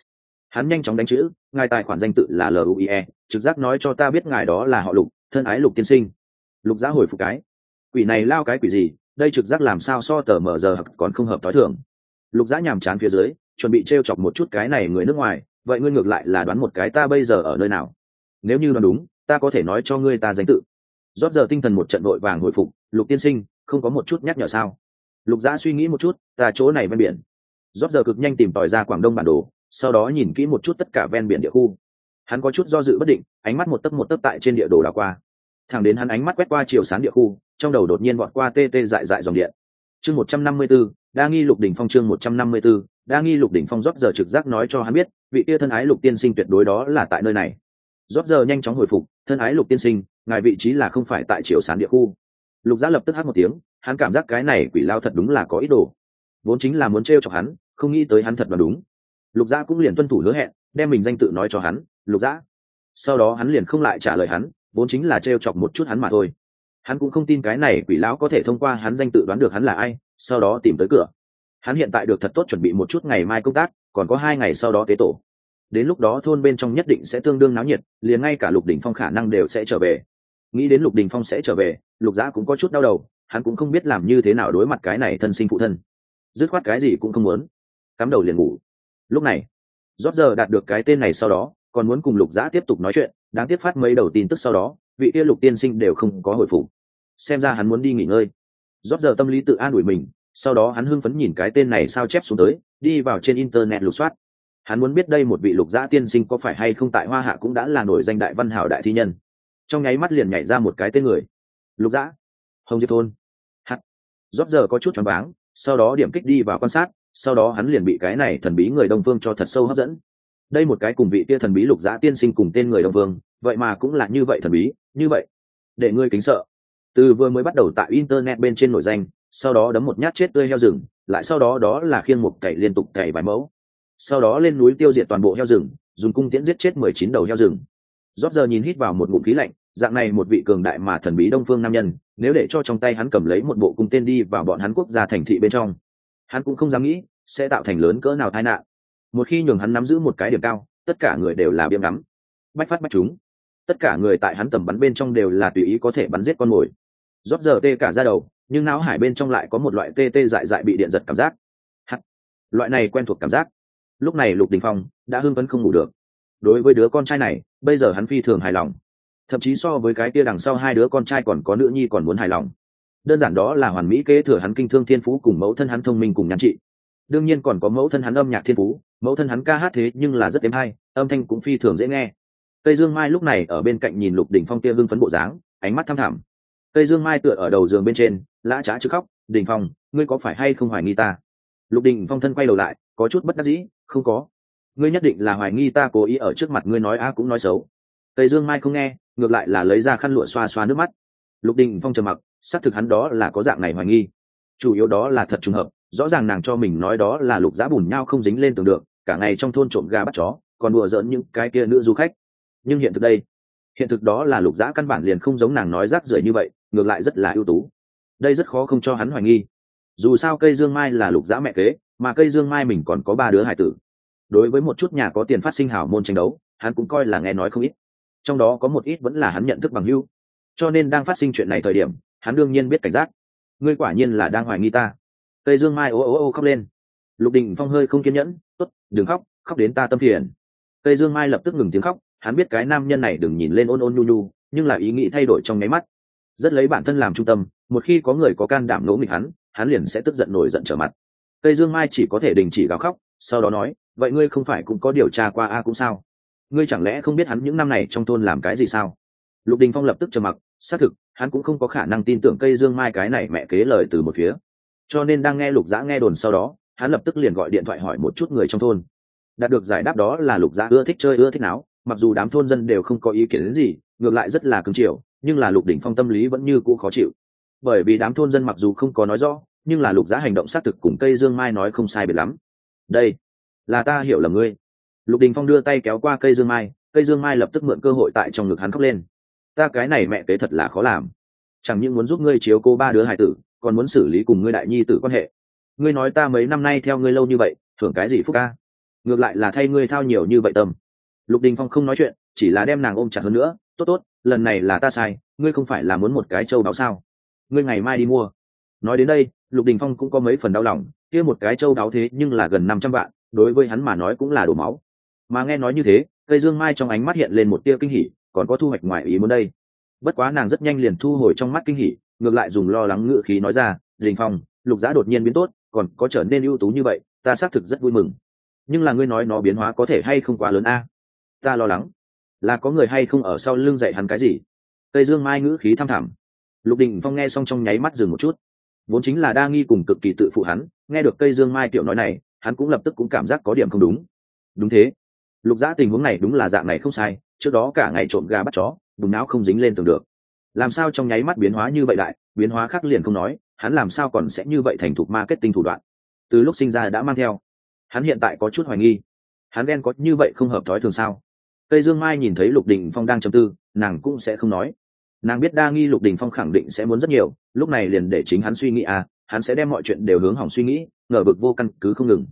hắn nhanh chóng đánh chữ, ngài tài khoản danh tự là luie trực giác nói cho ta biết ngài đó là họ lục, thân ái lục tiên sinh. Lục giã hồi phục cái. Quỷ này lao cái quỷ gì, đây trực giác làm sao so tờ mở giờ còn không hợp t h ó i thường. Lục giã nhàm chán phía dưới, chuẩn bị t r e o chọc một chút cái này người nước ngoài, vậy ngươi ngược lại là đoán một cái ta bây giờ ở nơi nào? Nếu như đoán đúng, ta có thể nói cho ngươi ta danh tự rót giờ tinh thần một trận đội vàng hồi phục, lục tiên sinh, không có một chút nhắc nhở sao? Lục giã suy nghĩ một chút, ta chỗ này ven biển. Rót giờ cực nhanh tìm tòi ra quảng đông bản đồ, sau đó nhìn kỹ một chút tất cả ven biển địa khu. Hắn có chút do dự bất định, ánh mắt một tấc một tấc tại trên địa đồ đảo qua. Thẳng đến hắn ánh mắt quét qua chiều sáng địa khu, trong đầu đột nhiên vọt qua tê tê dại dại dòng điện. Chương một trăm năm mươi b ố đa nghi lục đỉnh phong chương một trăm năm mươi b ố đa nghi lục đỉnh phong rót giờ trực giác nói cho hắn biết, vị tia thân ái lục tiên sinh tuyệt đối đó là tại nơi này. Rót giờ nhanh chóng hồi phục, thân ái lục tiên sinh ngài vị trí là không phải tại triều sán địa khu. Lục giã lập tức hát một tiếng, hắn cảm giác cái này quỷ lao thật đúng là có ý đồ. Vốn chính là muốn t r e o chọc hắn, không nghĩ tới hắn thật mà đúng. Lục gia cũng liền tuân thủ hứa hẹn, đem mình danh tự nói cho hắn, lục gia sau đó hắn liền không lại trả lời hắn, vốn chính là t r e o chọc một chút hắn mà thôi. Hắn cũng không tin cái này quỷ lão có thể thông qua hắn danh tự đoán được hắn là ai, sau đó tìm tới cửa. Hắn hiện tại được thật tốt chuẩn bị một chút ngày mai công tác, còn có hai ngày sau đó tế tổ. Đến lúc đó thôn bên trong nhất định sẽ tương đương náo nhiệt, liền ngay cả lục đỉnh phong khả năng đều sẽ trở về nghĩ đến lục đình phong sẽ trở về, lục giã cũng có chút đau đầu, hắn cũng không biết làm như thế nào đối mặt cái này thân sinh phụ thân. Dứt khoát cái gì cũng không muốn. Cắm đầu liền ngủ. Lúc này rót giờ đạt được cái tên này sau đó, còn muốn cùng lục giã tiếp tục nói chuyện, đáng tiếp phát mấy đầu tin tức sau đó, vị kia lục tiên sinh đều không có hồi phục. Xem ra hắn muốn đi nghỉ ngơi. Rót giờ tâm lý tự an ủi mình, sau đó hắn hưng phấn nhìn cái tên này sao chép xuống tới, đi vào trên internet lục soát. Hắn muốn biết đây một vị lục giã tiên sinh có phải hay không tại hoa hạ cũng đã là nổi danh đại văn hảo đại thi nhân trong nháy mắt liền nhảy ra một cái tên người. Lục dã, hồng diệp thôn. Hắt rót giờ có chút choáng váng, sau đó điểm kích đi vào quan sát, sau đó hắn liền bị cái này thần bí người đông phương cho thật sâu hấp dẫn. Đây một cái cùng vị kia thần bí lục dã tiên sinh cùng tên người đông phương vậy mà cũng là như vậy thần bí, như vậy. Để ngươi kính sợ. Từ vừa mới bắt đầu tại internet bên trên nổi danh, sau đó đấm một nhát chết tươi heo rừng, lại sau đó đó là khiêng một cày liên tục cày vài mẫu. Sau đó lên núi tiêu diệt toàn bộ heo rừng, dùng cung tiễn giết chết mười chín đầu heo rừng rót giờ nhìn hít vào một ngụm khí lạnh, dạng này một vị cường đại mà thần bí đông phương nam nhân, nếu để cho trong tay hắn cầm lấy một bộ cung tên đi vào bọn hắn quốc gia thành thị bên trong, hắn cũng không dám nghĩ sẽ tạo thành lớn cỡ nào tai nạn. Một khi nhường hắn nắm giữ một cái điểm cao, tất cả người đều là biếm ngắm. Bách phát bách chúng tất cả người tại hắn tầm bắn bên trong đều là tùy ý có thể bắn giết con mồi. Rót giờ tê cả ra đầu, nhưng não hải bên trong lại có một loại tê tê dại dại bị điện giật cảm giác. Hắt loại này quen thuộc cảm giác. Lúc này lục đình phong đã hưng phấn không ngủ được đối với đứa con trai này, bây giờ hắn phi thường hài lòng. Thậm chí so với cái kia đằng sau hai đứa con trai còn có nữ nhi còn muốn hài lòng. Đơn giản đó là hoàn mỹ kế thừa hắn kinh thương thiên phú cùng mẫu thân hắn thông minh cùng nhàn trị. Đương nhiên còn có mẫu thân hắn âm nhạc thiên phú, mẫu thân hắn ca hát thế nhưng là rất êm hay, âm thanh cũng phi thường dễ nghe. Cây dương mai lúc này ở bên cạnh nhìn lục đỉnh phong kia hưng phấn bộ dáng, ánh mắt thăm thẳm. Cây dương mai tựa ở đầu giường bên trên, lã trá chứ khóc đình phong, ngươi có phải hay không hoài nghi ta? Lục đình phong thân quay đầu lại, có chút bất đắc dĩ, không có ngươi nhất định là hoài nghi ta cố ý ở trước mặt ngươi nói a cũng nói xấu. Tây dương mai không nghe, ngược lại là lấy ra khăn lụa xoa xoa nước mắt. Lục đình phong trầm mặc, xác thực hắn đó là có dạng này hoài nghi. Chủ yếu đó là thật trùng hợp, rõ ràng nàng cho mình nói đó là lục giá bùn nhau không dính lên tường được, cả ngày trong thôn trộm gà bắt chó, còn đùa giỡn những cái kia nữ du khách. Nhưng hiện thực đây, hiện thực đó là lục giã căn bản liền không giống nàng nói rác rưởi như vậy, ngược lại rất là ưu tú. Đây rất khó không cho hắn hoài nghi. Dù sao cây dương mai là lục giã mẹ kế, mà cây dương mai mình còn có ba đứa hải tử đối với một chút nhà có tiền phát sinh hảo môn tranh đấu, hắn cũng coi là nghe nói không ít. Trong đó có một ít vẫn là hắn nhận thức bằng hưu cho nên đang phát sinh chuyện này thời điểm, hắn đương nhiên biết cảnh giác. Ngươi quả nhiên là đang hoài nghi ta. Tây dương mai ô ô ô khóc lên. Lục đình phong hơi không kiên nhẫn t ố t đừng khóc khóc đến ta tâm phiền. Tây dương mai lập tức ngừng tiếng khóc, hắn biết cái nam nhân này đừng nhìn lên ôn ôn nhu nhu, nhưng là ý nghĩ thay đổi trong nháy mắt. Rất lấy bản thân làm trung tâm, một khi có người có can đảm ngỗ nghịch hắn hắn liền sẽ tức giận nổi giận trở mặt. Tây dương mai chỉ có thể đình chỉ gào khóc, sau đó nói vậy ngươi không phải cũng có điều tra qua a cũng sao? Ngươi chẳng lẽ không biết hắn những năm này trong thôn làm cái gì sao? Lục đình phong lập tức trầm mặc, xác thực, hắn cũng không có khả năng tin tưởng cây dương mai cái này mẹ kế lời từ một phía. Cho nên đang nghe lục giã nghe đồn sau đó, hắn lập tức liền gọi điện thoại hỏi một chút người trong thôn. Đạt được giải đáp đó là lục giã. ưa thích chơi ưa thích náo, mặc dù đám thôn dân đều không có ý kiến đến gì, ngược lại rất là cứng chiều, nhưng là lục đỉnh phong tâm lý vẫn như cũ khó chịu. Bởi vì đám thôn dân mặc dù không có nói rõ, nhưng là lục giã hành động xác thực cùng cây dương mai nói không sai biệt lắm. Đây là ta hiểu là ngươi. Lục đình phong đưa tay kéo qua cây dương mai, cây dương mai lập tức mượn cơ hội tại trong ngực hắn khóc lên. Ta cái này mẹ kế thật là khó làm. Chẳng những muốn giúp ngươi chiếu cô ba đứa hải tử, còn muốn xử lý cùng ngươi đại nhi tử quan hệ. Ngươi nói ta mấy năm nay theo ngươi lâu như vậy, thưởng cái gì phúc ca? Ngược lại là thay ngươi thao nhiều như vậy tâm. Lục đình phong không nói chuyện, chỉ là đem nàng ôm chặt hơn nữa. Tốt tốt, lần này là ta sai, ngươi không phải là muốn một cái châu báo sao? Ngươi ngày mai đi mua. Nói đến đây, lục đình phong cũng có mấy phần đau lòng. Kia một cái châu đáo thế nhưng là gần năm trăm vạn đối với hắn mà nói cũng là đổ máu. Mà nghe nói như thế, cây dương mai trong ánh mắt hiện lên một tia kinh hỉ, còn có thu hoạch ngoài ý muốn đây. Bất quá nàng rất nhanh liền thu hồi trong mắt kinh hỉ, ngược lại dùng lo lắng ngự khí nói ra, đình phong, lục giá đột nhiên biến tốt, còn có trở nên ưu tú như vậy, ta xác thực rất vui mừng. Nhưng là ngươi nói nó biến hóa có thể hay không quá lớn a? Ta lo lắng. Là có người hay không ở sau lưng dạy hắn cái gì? Cây dương mai ngữ khí thăm thẳm. Lục đình phong nghe xong trong nháy mắt dừng một chút. Vốn chính là đa nghi cùng cực kỳ tự phụ hắn, nghe được cây dương mai kiểu nói này hắn cũng lập tức cũng cảm giác có điểm không đúng. Đúng thế. Lục dã tình huống này đúng là dạng này không sai, trước đó cả ngày trộm gà bắt chó bùn não không dính lên tường được. Làm sao trong nháy mắt biến hóa như vậy lại, biến hóa khác liền không nói, hắn làm sao còn sẽ như vậy thành thục marketing thủ đoạn? Từ lúc sinh ra đã mang theo. Hắn hiện tại có chút hoài nghi. Hắn đen có như vậy không hợp thói thường sao? Cây dương mai nhìn thấy lục đình phong đang chầm tư, nàng cũng sẽ không nói. Nàng biết đa nghi lục đình phong khẳng định sẽ muốn rất nhiều, lúc này liền để chính hắn suy nghĩ à hắn sẽ đem mọi chuyện đều hướng hỏng suy nghĩ, ngờ vực vô căn cứ không ngừng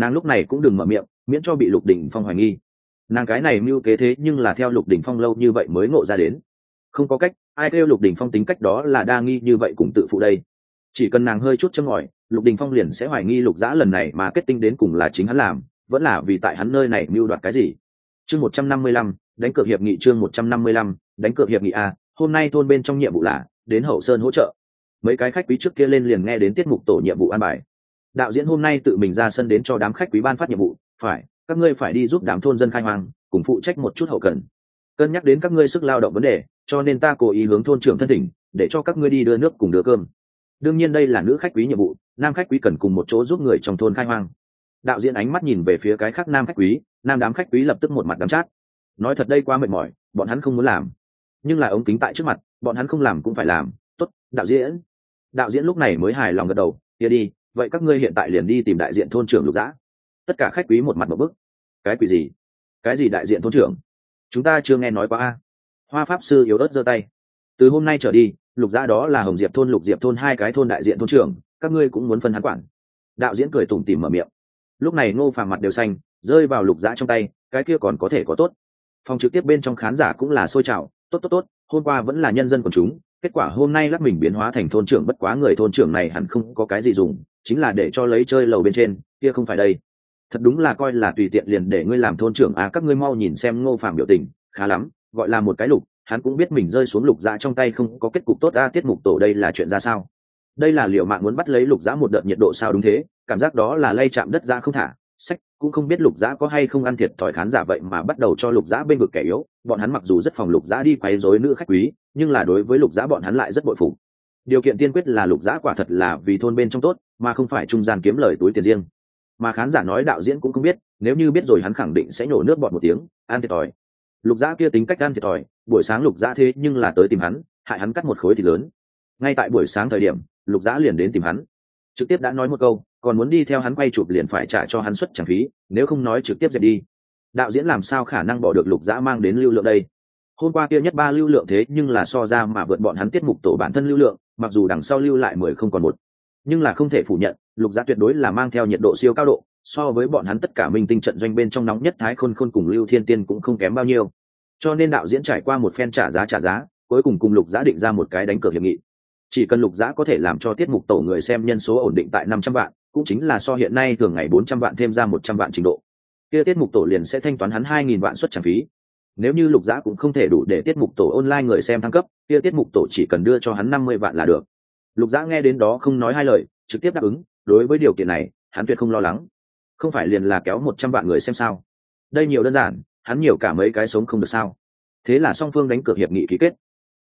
nàng lúc này cũng đừng mở miệng, miễn cho bị lục đình phong hoài nghi. Nàng cái này mưu kế thế nhưng là theo lục đình phong lâu như vậy mới ngộ ra đến. Không có cách, ai kêu lục đình phong tính cách đó là đa nghi như vậy cùng tự phụ đây. Chỉ cần nàng hơi chút châm ngòi, lục đình phong liền sẽ hoài nghi lục giã lần này mà kết tinh đến cùng là chính hắn làm, vẫn là vì tại hắn nơi này mưu đoạt cái gì. Chương một trăm năm mươi lăm, đánh cược hiệp nghị chương một trăm năm mươi lăm, đánh cược hiệp nghị a, hôm nay thôn bên trong nhiệm vụ là, đến hậu sơn hỗ trợ. Mấy cái khách quý trước kia lên liền nghe đến tiết mục tổ nhiệm vụ an bài đạo diễn hôm nay tự mình ra sân đến cho đám khách quý ban phát nhiệm vụ, phải, các ngươi phải đi giúp đám thôn dân khai hoang, cùng phụ trách một chút hậu cần. Cân nhắc đến các ngươi sức lao động vấn đề, cho nên ta cố ý hướng thôn trưởng thân tỉnh để cho các ngươi đi đưa nước cùng đưa cơm. Đương nhiên đây là nữ khách quý nhiệm vụ, nam khách quý cần cùng một chỗ giúp người trong thôn khai hoang. Đạo diễn ánh mắt nhìn về phía cái khác nam khách quý, nam đám khách quý lập tức một mặt đắm chát. Nói thật đây quá mệt mỏi, bọn hắn không muốn làm. Nhưng là ống kính tại trước mặt, bọn hắn không làm cũng phải làm. Tốt, đạo diễn. Đạo diễn lúc này mới hài lòng gật đầu, kia đi vậy các ngươi hiện tại liền đi tìm đại diện thôn trưởng lục dã. Tất cả khách quý một mặt một bức. Cái quỷ gì? Cái gì đại diện thôn trưởng? Chúng ta chưa nghe nói qua a. Hoa pháp sư yếu ớt giơ tay. Từ hôm nay trở đi, lục dã đó là hồng diệp thôn, lục diệp thôn hai cái thôn đại diện thôn trưởng, các ngươi cũng muốn phân hắn quản. Đạo diễn cười tủm tỉm mở miệng. Lúc này ngô phàm mặt đều xanh, rơi vào lục dã trong tay, cái kia còn có thể có tốt. Phòng trực tiếp bên trong khán giả cũng là sôi trào, tốt tốt tốt, hôm qua vẫn là nhân dân của chúng, kết quả hôm nay lắc mình biến hóa thành thôn trưởng, bất quá người thôn trưởng này hẳn không có cái gì dùng chính là để cho lấy chơi lầu bên trên, kia không phải đây. Thật đúng là coi là tùy tiện liền để ngươi làm thôn trưởng à các ngươi mau nhìn xem ngô phàm biểu tình, khá lắm, gọi là một cái lục, hắn cũng biết mình rơi xuống lục dã trong tay không có kết cục tốt a tiết mục tổ đây là chuyện ra sao? Đây là liệu mạng muốn bắt lấy lục dã một đợt nhiệt độ sao đúng thế, cảm giác đó là lay chạm đất ra không thả, sách, cũng không biết lục dã có hay không ăn thiệt thòi khán giả vậy mà bắt đầu cho lục dã bên vực kẻ yếu, bọn hắn mặc dù rất phòng lục dã đi quấy rối nữ khách quý, nhưng là đối với lục dã bọn hắn lại rất bội phục điều kiện tiên quyết là lục Giã quả thật là vì thôn bên trong tốt, mà không phải trung gian kiếm lời túi tiền riêng. Mà khán giả nói đạo diễn cũng không biết, nếu như biết rồi hắn khẳng định sẽ nhổ nước bọt một tiếng, ăn thiệt thòi. Lục Giã kia tính cách ăn thiệt thòi, buổi sáng lục Giã thế nhưng là tới tìm hắn, hại hắn cắt một khối thì lớn. Ngay tại buổi sáng thời điểm, lục Giã liền đến tìm hắn. Trực tiếp đã nói một câu, còn muốn đi theo hắn quay chụp liền phải trả cho hắn suất chẳng phí, nếu không nói trực tiếp dẹp đi. Đạo diễn làm sao khả năng bỏ được lục Giã mang đến lưu lượng đây? Hôm qua kia nhất ba lưu lượng thế nhưng là so ra mà vượt bọn hắn tiết mục tổ bản thân lưu lượng mặc dù đằng sau lưu lại mười không còn một, nhưng là không thể phủ nhận, lục giá tuyệt đối là mang theo nhiệt độ siêu cao độ, so với bọn hắn tất cả minh tinh trận doanh bên trong nóng nhất thái khôn khôn cùng lưu thiên tiên cũng không kém bao nhiêu. Cho nên đạo diễn trải qua một phen trả giá trả giá, cuối cùng cùng lục giá định ra một cái đánh cược hiệp nghị. Chỉ cần lục giá có thể làm cho tiết mục tổ người xem nhân số ổn định tại năm trăm vạn, cũng chính là so hiện nay thường ngày bốn trăm vạn thêm ra một trăm vạn trình độ. Kia tiết mục tổ liền sẽ thanh toán hắn hai nghìn vạn suất trả phí nếu như lục giã cũng không thể đủ để tiết mục tổ online người xem thăng cấp, kia tiết mục tổ chỉ cần đưa cho hắn năm mươi vạn là được. Lục giã nghe đến đó không nói hai lời, trực tiếp đáp ứng, đối với điều kiện này, hắn tuyệt không lo lắng. Không phải liền là kéo một trăm vạn người xem sao? Đây nhiều đơn giản, hắn nhiều cả mấy cái sống không được sao? Thế là song phương đánh cược hiệp nghị ký kết.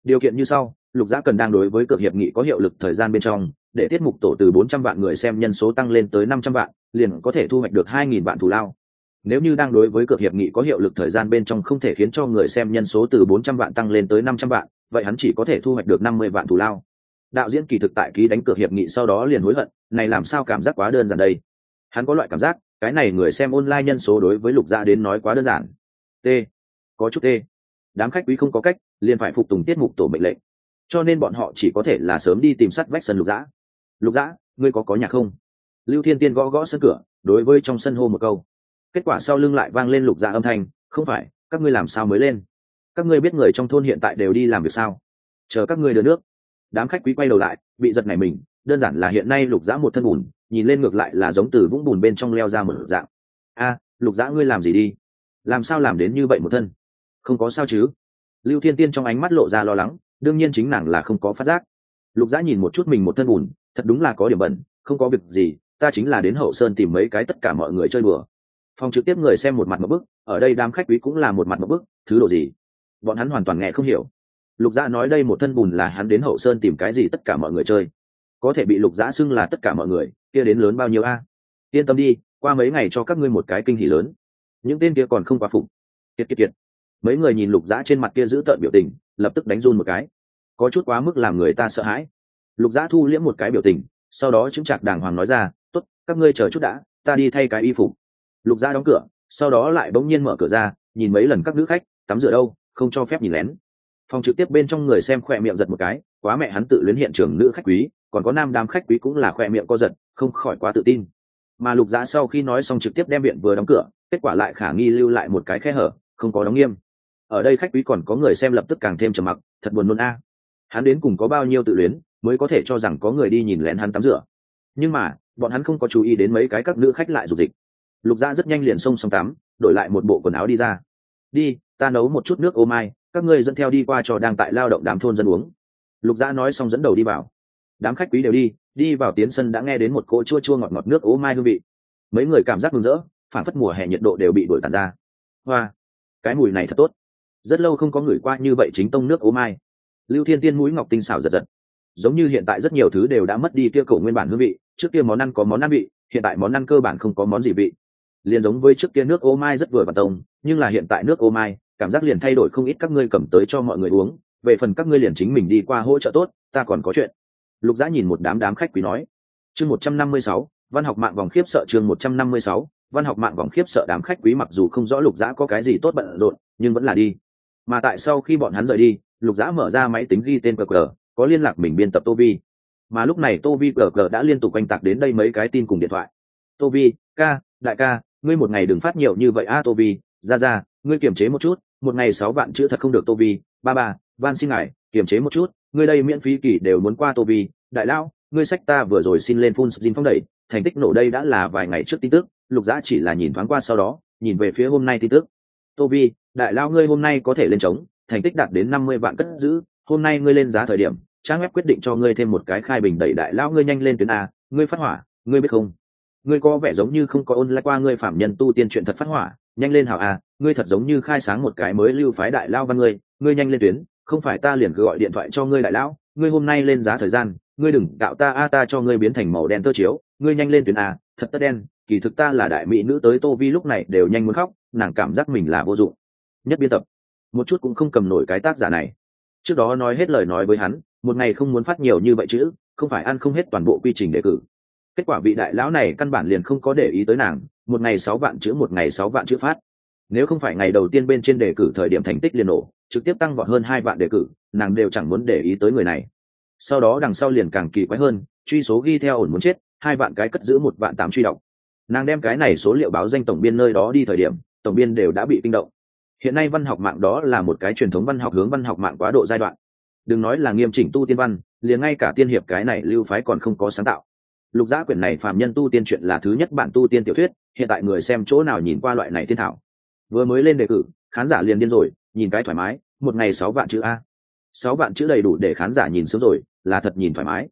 Điều kiện như sau, lục giã cần đang đối với cược hiệp nghị có hiệu lực thời gian bên trong, để tiết mục tổ từ bốn trăm vạn người xem nhân số tăng lên tới năm trăm vạn, liền có thể thu hoạch được hai nghìn vạn thù lao nếu như đang đối với cược hiệp nghị có hiệu lực thời gian bên trong không thể khiến cho người xem nhân số từ bốn trăm vạn tăng lên tới năm trăm vạn, vậy hắn chỉ có thể thu hoạch được năm mươi vạn thù lao. Đạo diễn kỳ thực tại ký đánh cược hiệp nghị sau đó liền hối hận, này làm sao cảm giác quá đơn giản đây? Hắn có loại cảm giác, cái này người xem online nhân số đối với lục gia đến nói quá đơn giản. T. Có chút t. Đám khách quý không có cách, liền phải phục tùng tiết mục tổ mệnh lệnh. Cho nên bọn họ chỉ có thể là sớm đi tìm sắt vách sân lục dã lục dã ngươi có có nhà không? Lưu thiên tiên gõ gõ sân cửa, đối với trong sân hô một câu kết quả sau lưng lại vang lên lục dạ âm thanh, không phải, các ngươi làm sao mới lên? Các ngươi biết người trong thôn hiện tại đều đi làm việc sao? Chờ các ngươi đưa nước. Đám khách quý quay đầu lại, bị giật này mình, đơn giản là hiện nay lục dã một thân bùn, nhìn lên ngược lại là giống từ vũng bùn bên trong leo ra một dạng. A, lục dã ngươi làm gì đi? Làm sao làm đến như vậy một thân? Không có sao chứ? Lưu thiên tiên trong ánh mắt lộ ra lo lắng, đương nhiên chính nàng là không có phát giác. Lục dã nhìn một chút mình một thân bùn, thật đúng là có điểm bẩn, không có việc gì, ta chính là đến hậu sơn tìm mấy cái tất cả mọi người chơi bừa phòng trực tiếp người xem một mặt một bức, ở đây đám khách quý cũng là một mặt một bức, thứ đồ gì? Bọn hắn hoàn toàn nghe không hiểu. Lục dã nói đây một thân bùn là hắn đến hậu sơn tìm cái gì tất cả mọi người chơi. Có thể bị lục dã xưng là tất cả mọi người, kia đến lớn bao nhiêu a? Yên tâm đi, qua mấy ngày cho các ngươi một cái kinh hỉ lớn. Những tên kia còn không quá phục kiệt kiệt kiệt. Mấy người nhìn lục dã trên mặt kia giữ tợn biểu tình, lập tức đánh run một cái. Có chút quá mức làm người ta sợ hãi. Lục dã thu liễm một cái biểu tình, sau đó chứng chặt đàng hoàng nói ra, tốt, các ngươi chờ chút đã, ta đi thay cái y phục lục gia đóng cửa, sau đó lại bỗng nhiên mở cửa ra, nhìn mấy lần các nữ khách, tắm rửa đâu, không cho phép nhìn lén. Phòng trực tiếp bên trong người xem khoe miệng giật một cái, quá mẹ hắn tự luyến hiện trường nữ khách quý, còn có nam đám khách quý cũng là khoe miệng co giật, không khỏi quá tự tin. Mà lục dã sau khi nói xong trực tiếp đem viện vừa đóng cửa, kết quả lại khả nghi lưu lại một cái khe hở, không có đóng nghiêm. Ở đây khách quý còn có người xem lập tức càng thêm trầm mặc, thật buồn nôn a. Hắn đến cùng có bao nhiêu tự luyến, mới có thể cho rằng có người đi nhìn lén hắn tắm rửa. Nhưng mà, bọn hắn không có chú ý đến mấy cái các nữ khách lại dục dịch lục gia rất nhanh liền xông xong tắm, đổi lại một bộ quần áo đi ra. Đi, ta nấu một chút nước ô mai, các ngươi dẫn theo đi qua cho đang tại lao động đám thôn dân uống. Lục gia nói xong dẫn đầu đi vào. Đám khách quý đều đi đi vào tiến sân đã nghe đến một cỗ chua chua ngọt ngọt nước ô mai hương vị. Mấy người cảm giác mừng rỡ, phản phất mùa hè nhiệt độ đều bị đổi tàn ra. Hoa, cái mùi này thật tốt. Rất lâu không có người qua như vậy chính tông nước ô mai. Lưu thiên tiên mũi ngọc tinh xảo giật giật. Giống như hiện tại rất nhiều thứ đều đã mất đi kia cổ nguyên bản hương vị, trước kia món ăn có món ăn vị, hiện tại món ăn cơ bản không có món gì vị liền giống với trước kia nước ô mai rất vừa và tông, nhưng là hiện tại nước ô mai, cảm giác liền thay đổi không ít các ngươi cầm tới cho mọi người uống. Về phần các ngươi liền chính mình đi qua hỗ trợ tốt, ta còn có chuyện. Lục giã nhìn một đám đám khách quý nói. Chương một trăm năm mươi sáu, văn học mạng vòng khiếp sợ chương một trăm năm mươi sáu, văn học mạng vòng khiếp sợ đám khách quý mặc dù không rõ lục giã có cái gì tốt bận rộn, nhưng vẫn là đi. Mà tại sau khi bọn hắn rời đi, lục giã mở ra máy tính ghi tên cờ cờ có liên lạc mình biên tập tô vi. Mà lúc này tô vi qr đã liên tục quanh tạc đến đây mấy cái tin cùng điện thoại. Tô vi, ca, đại ca ngươi một ngày đừng phát nhiều như vậy a à, tô vi ra ra ngươi kiềm chế một chút một ngày sáu vạn chữ thật không được tô vi ba ba van xin ngài kiềm chế một chút ngươi đây miễn phí kỳ đều muốn qua tô vi đại lão ngươi sách ta vừa rồi xin lên phun xin phong đẩy thành tích nổ đây đã là vài ngày trước tin tức lục giã chỉ là nhìn thoáng qua sau đó nhìn về phía hôm nay tin tức. Tô vi đại Lão, ngươi hôm nay có thể lên trống thành tích đạt đến năm mươi vạn cất giữ hôm nay ngươi lên giá thời điểm trang web quyết định cho ngươi thêm một cái khai bình đẩy đại Lão ngươi nhanh lên tuyến a ngươi phát hỏa ngươi biết không? Ngươi có vẻ giống như không có ôn lại qua ngươi phạm nhân tu tiên chuyện thật phát hỏa, nhanh lên hảo a ngươi thật giống như khai sáng một cái mới lưu phái đại lao văn ngươi ngươi nhanh lên tuyến, không phải ta liền cứ gọi điện thoại cho ngươi đại lão, ngươi hôm nay lên giá thời gian, ngươi đừng đạo ta a, ta cho ngươi biến thành màu đen tơ chiếu, ngươi nhanh lên tuyến a thật tất đen, kỳ thực ta là đại mỹ nữ tới tô vi lúc này đều nhanh muốn khóc, nàng cảm giác mình là vô dụng. Nhất biên tập. Một chút cũng không cầm nổi cái tác giả này. Trước đó nói hết lời nói với hắn, một ngày không muốn phát nhiều như vậy chữ không phải ăn không hết toàn bộ quy trình đề cử kết quả vị đại lão này căn bản liền không có để ý tới nàng, một ngày sáu vạn chữ, một ngày sáu vạn chữ phát. Nếu không phải ngày đầu tiên bên trên đề cử thời điểm thành tích liền nổ, trực tiếp tăng vọt hơn hai vạn đề cử, nàng đều chẳng muốn để ý tới người này. Sau đó đằng sau liền càng kỳ quái hơn, truy số ghi theo ổn muốn chết, hai vạn cái cất giữ một vạn tám truy đọc. Nàng đem cái này số liệu báo danh tổng biên nơi đó đi thời điểm, tổng biên đều đã bị kinh động. Hiện nay văn học mạng đó là một cái truyền thống văn học hướng văn học mạng quá độ giai đoạn. Đừng nói là nghiêm chỉnh tu tiên văn, liền ngay cả tiên hiệp cái này lưu phái còn không có sáng tạo lục giã quyển này phạm nhân tu tiên chuyện là thứ nhất bản tu tiên tiểu thuyết, hiện tại người xem chỗ nào nhìn qua loại này thiên thảo. Vừa mới lên đề cử, khán giả liền điên rồi, nhìn cái thoải mái, một ngày sáu vạn chữ a. Sáu vạn chữ đầy đủ để khán giả nhìn sớm rồi, là thật nhìn thoải mái.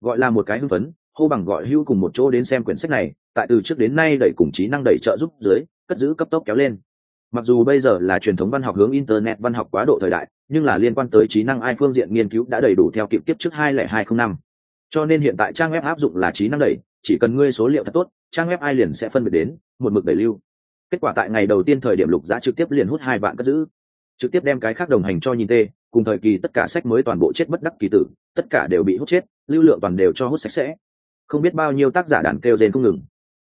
Gọi là một cái hưng phấn, hô bằng gọi hưu cùng một chỗ đến xem quyển sách này, tại từ trước đến nay đẩy cùng trí năng đẩy trợ giúp dưới, cất giữ cấp tốc kéo lên. Mặc dù bây giờ là truyền thống văn học hướng internet văn học quá độ thời đại, nhưng là liên quan tới trí năng ai phương diện nghiên cứu đã đầy đủ theo kịp tiếp trước hai lẻ hai không năm cho nên hiện tại trang web áp dụng là trí năng đẩy, chỉ cần ngươi số liệu thật tốt, trang web ai liền sẽ phân biệt đến, một mực đẩy lưu. Kết quả tại ngày đầu tiên thời điểm lục giá trực tiếp liền hút hai vạn cất giữ. Trực tiếp đem cái khác đồng hành cho nhìn tê, cùng thời kỳ tất cả sách mới toàn bộ chết bất đắc kỳ tử, tất cả đều bị hút chết, lưu lượng toàn đều cho hút sạch sẽ. Không biết bao nhiêu tác giả đàn kêu rên không ngừng.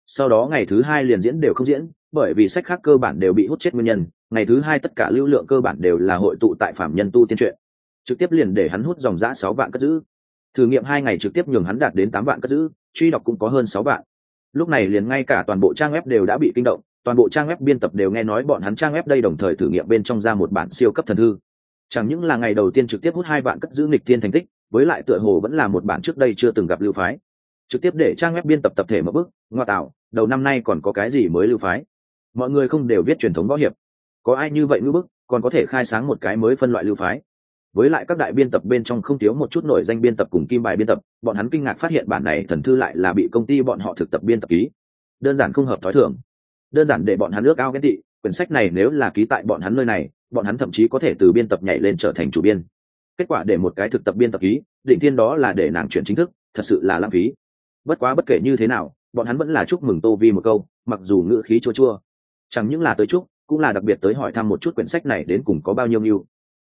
Sau đó ngày thứ hai liền diễn đều không diễn, bởi vì sách khác cơ bản đều bị hút chết nguyên nhân, ngày thứ hai tất cả lưu lượng cơ bản đều là hội tụ tại phạm nhân tu tiên truyện. Trực tiếp liền để hắn hút dòng giã sáu vạn cất giữ thử nghiệm hai ngày trực tiếp nhường hắn đạt đến tám vạn cất giữ, truy đọc cũng có hơn sáu vạn. Lúc này liền ngay cả toàn bộ trang web đều đã bị kinh động, toàn bộ trang web biên tập đều nghe nói bọn hắn trang web đây đồng thời thử nghiệm bên trong ra một bản siêu cấp thần thư. Chẳng những là ngày đầu tiên trực tiếp hút hai vạn cất giữ nghịch tiên thành tích, với lại tựa hồ vẫn là một bản trước đây chưa từng gặp lưu phái. Trực tiếp để trang web biên tập tập thể một bước, ngoa tạo, đầu năm nay còn có cái gì mới lưu phái? Mọi người không đều viết truyền thống võ hiệp. Có ai như vậy ngữ bức, còn có thể khai sáng một cái mới phân loại lưu phái? Với lại các đại biên tập bên trong không thiếu một chút nổi danh biên tập cùng kim bài biên tập, bọn hắn kinh ngạc phát hiện bản này thần thư lại là bị công ty bọn họ thực tập biên tập ký. Đơn giản không hợp thói thường. Đơn giản để bọn hắn ước ao ghét tị, quyển sách này nếu là ký tại bọn hắn nơi này, bọn hắn thậm chí có thể từ biên tập nhảy lên trở thành chủ biên. Kết quả để một cái thực tập biên tập ký, định thiên đó là để nàng chuyển chính thức, thật sự là lãng phí. Bất quá bất kể như thế nào, bọn hắn vẫn là chúc mừng tô vi một câu, mặc dù ngữ khí chua chua. Chẳng những là tới chúc, cũng là đặc biệt tới hỏi thăm một chút quyển sách này đến cùng có bao nhiêu nhiêu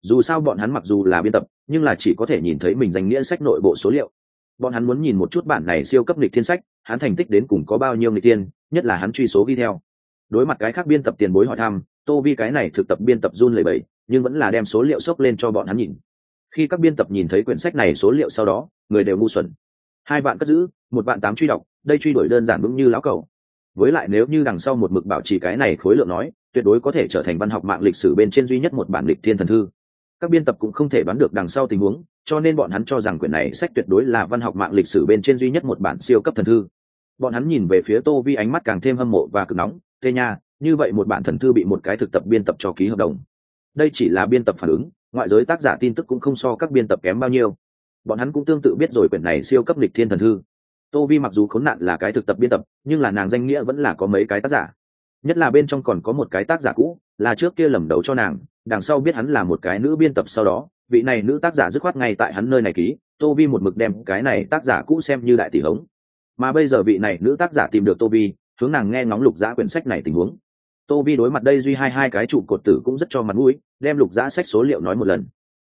dù sao bọn hắn mặc dù là biên tập nhưng là chỉ có thể nhìn thấy mình danh nghĩa sách nội bộ số liệu. Bọn hắn muốn nhìn một chút bản này siêu cấp lịch thiên sách hắn thành tích đến cùng có bao nhiêu lịch tiên, nhất là hắn truy số ghi theo. Đối mặt cái khác biên tập tiền bối hỏi thăm tô vi cái này thực tập biên tập run lầy bẩy nhưng vẫn là đem số liệu sốc lên cho bọn hắn nhìn. Khi các biên tập nhìn thấy quyển sách này số liệu sau đó người đều ngu xuẩn. Hai bạn cất giữ một bạn tám truy đọc đây truy đuổi đơn giản vững như lão cầu với lại nếu như đằng sau một mực bảo trì cái này khối lượng nói tuyệt đối có thể trở thành văn học mạng lịch sử bên trên duy nhất một bản lịch thiên thần thư các biên tập cũng không thể đoán được đằng sau tình huống, cho nên bọn hắn cho rằng quyển này sách tuyệt đối là văn học mạng lịch sử bên trên duy nhất một bản siêu cấp thần thư. Bọn hắn nhìn về phía tô vi ánh mắt càng thêm hâm mộ và cực nóng tê nha, như vậy một bản thần thư bị một cái thực tập biên tập cho ký hợp đồng. Đây chỉ là biên tập phản ứng, ngoại giới tác giả tin tức cũng không so các biên tập kém bao nhiêu. Bọn hắn cũng tương tự biết rồi quyển này siêu cấp lịch thiên thần thư. Tô vi mặc dù khốn nạn là cái thực tập biên tập, nhưng là nàng danh nghĩa vẫn là có mấy cái tác giả nhất là bên trong còn có một cái tác giả cũ, là trước kia lầm đầu cho nàng, đằng sau biết hắn là một cái nữ biên tập sau đó, vị này nữ tác giả dứt khoát ngay tại hắn nơi này ký, tô vi một mực đem cái này tác giả cũ xem như đại tỷ hống. Mà bây giờ vị này nữ tác giả tìm được tô vi, hướng nàng nghe ngóng lục giã quyển sách này tình huống. Tô vi đối mặt đây duy hai hai cái trụ cột tử cũng rất cho mặt mũi, đem lục giã sách số liệu nói một lần.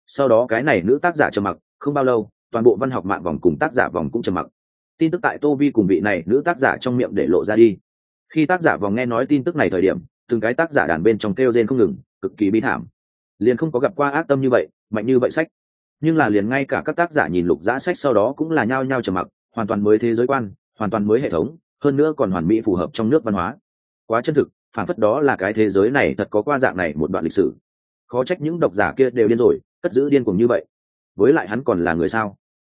Sau đó cái này nữ tác giả trầm mặc, không bao lâu, toàn bộ văn học mạng vòng cùng tác giả vòng cũng trầm mặc. Tin tức tại tô vi cùng vị này nữ tác giả trong miệng để lộ ra đi khi tác giả vòng nghe nói tin tức này thời điểm, từng cái tác giả đàn bên trong kêu rên không ngừng, cực kỳ bi thảm. Liền không có gặp qua ác tâm như vậy, mạnh như vậy sách. Nhưng là liền ngay cả các tác giả nhìn lục giã sách sau đó cũng là nhao nhao trầm mặc, hoàn toàn mới thế giới quan, hoàn toàn mới hệ thống, hơn nữa còn hoàn mỹ phù hợp trong nước văn hóa. Quá chân thực, phản phất đó là cái thế giới này thật có qua dạng này một đoạn lịch sử. Khó trách những độc giả kia đều điên rồi, cất giữ điên cùng như vậy. Với lại hắn còn là người sao?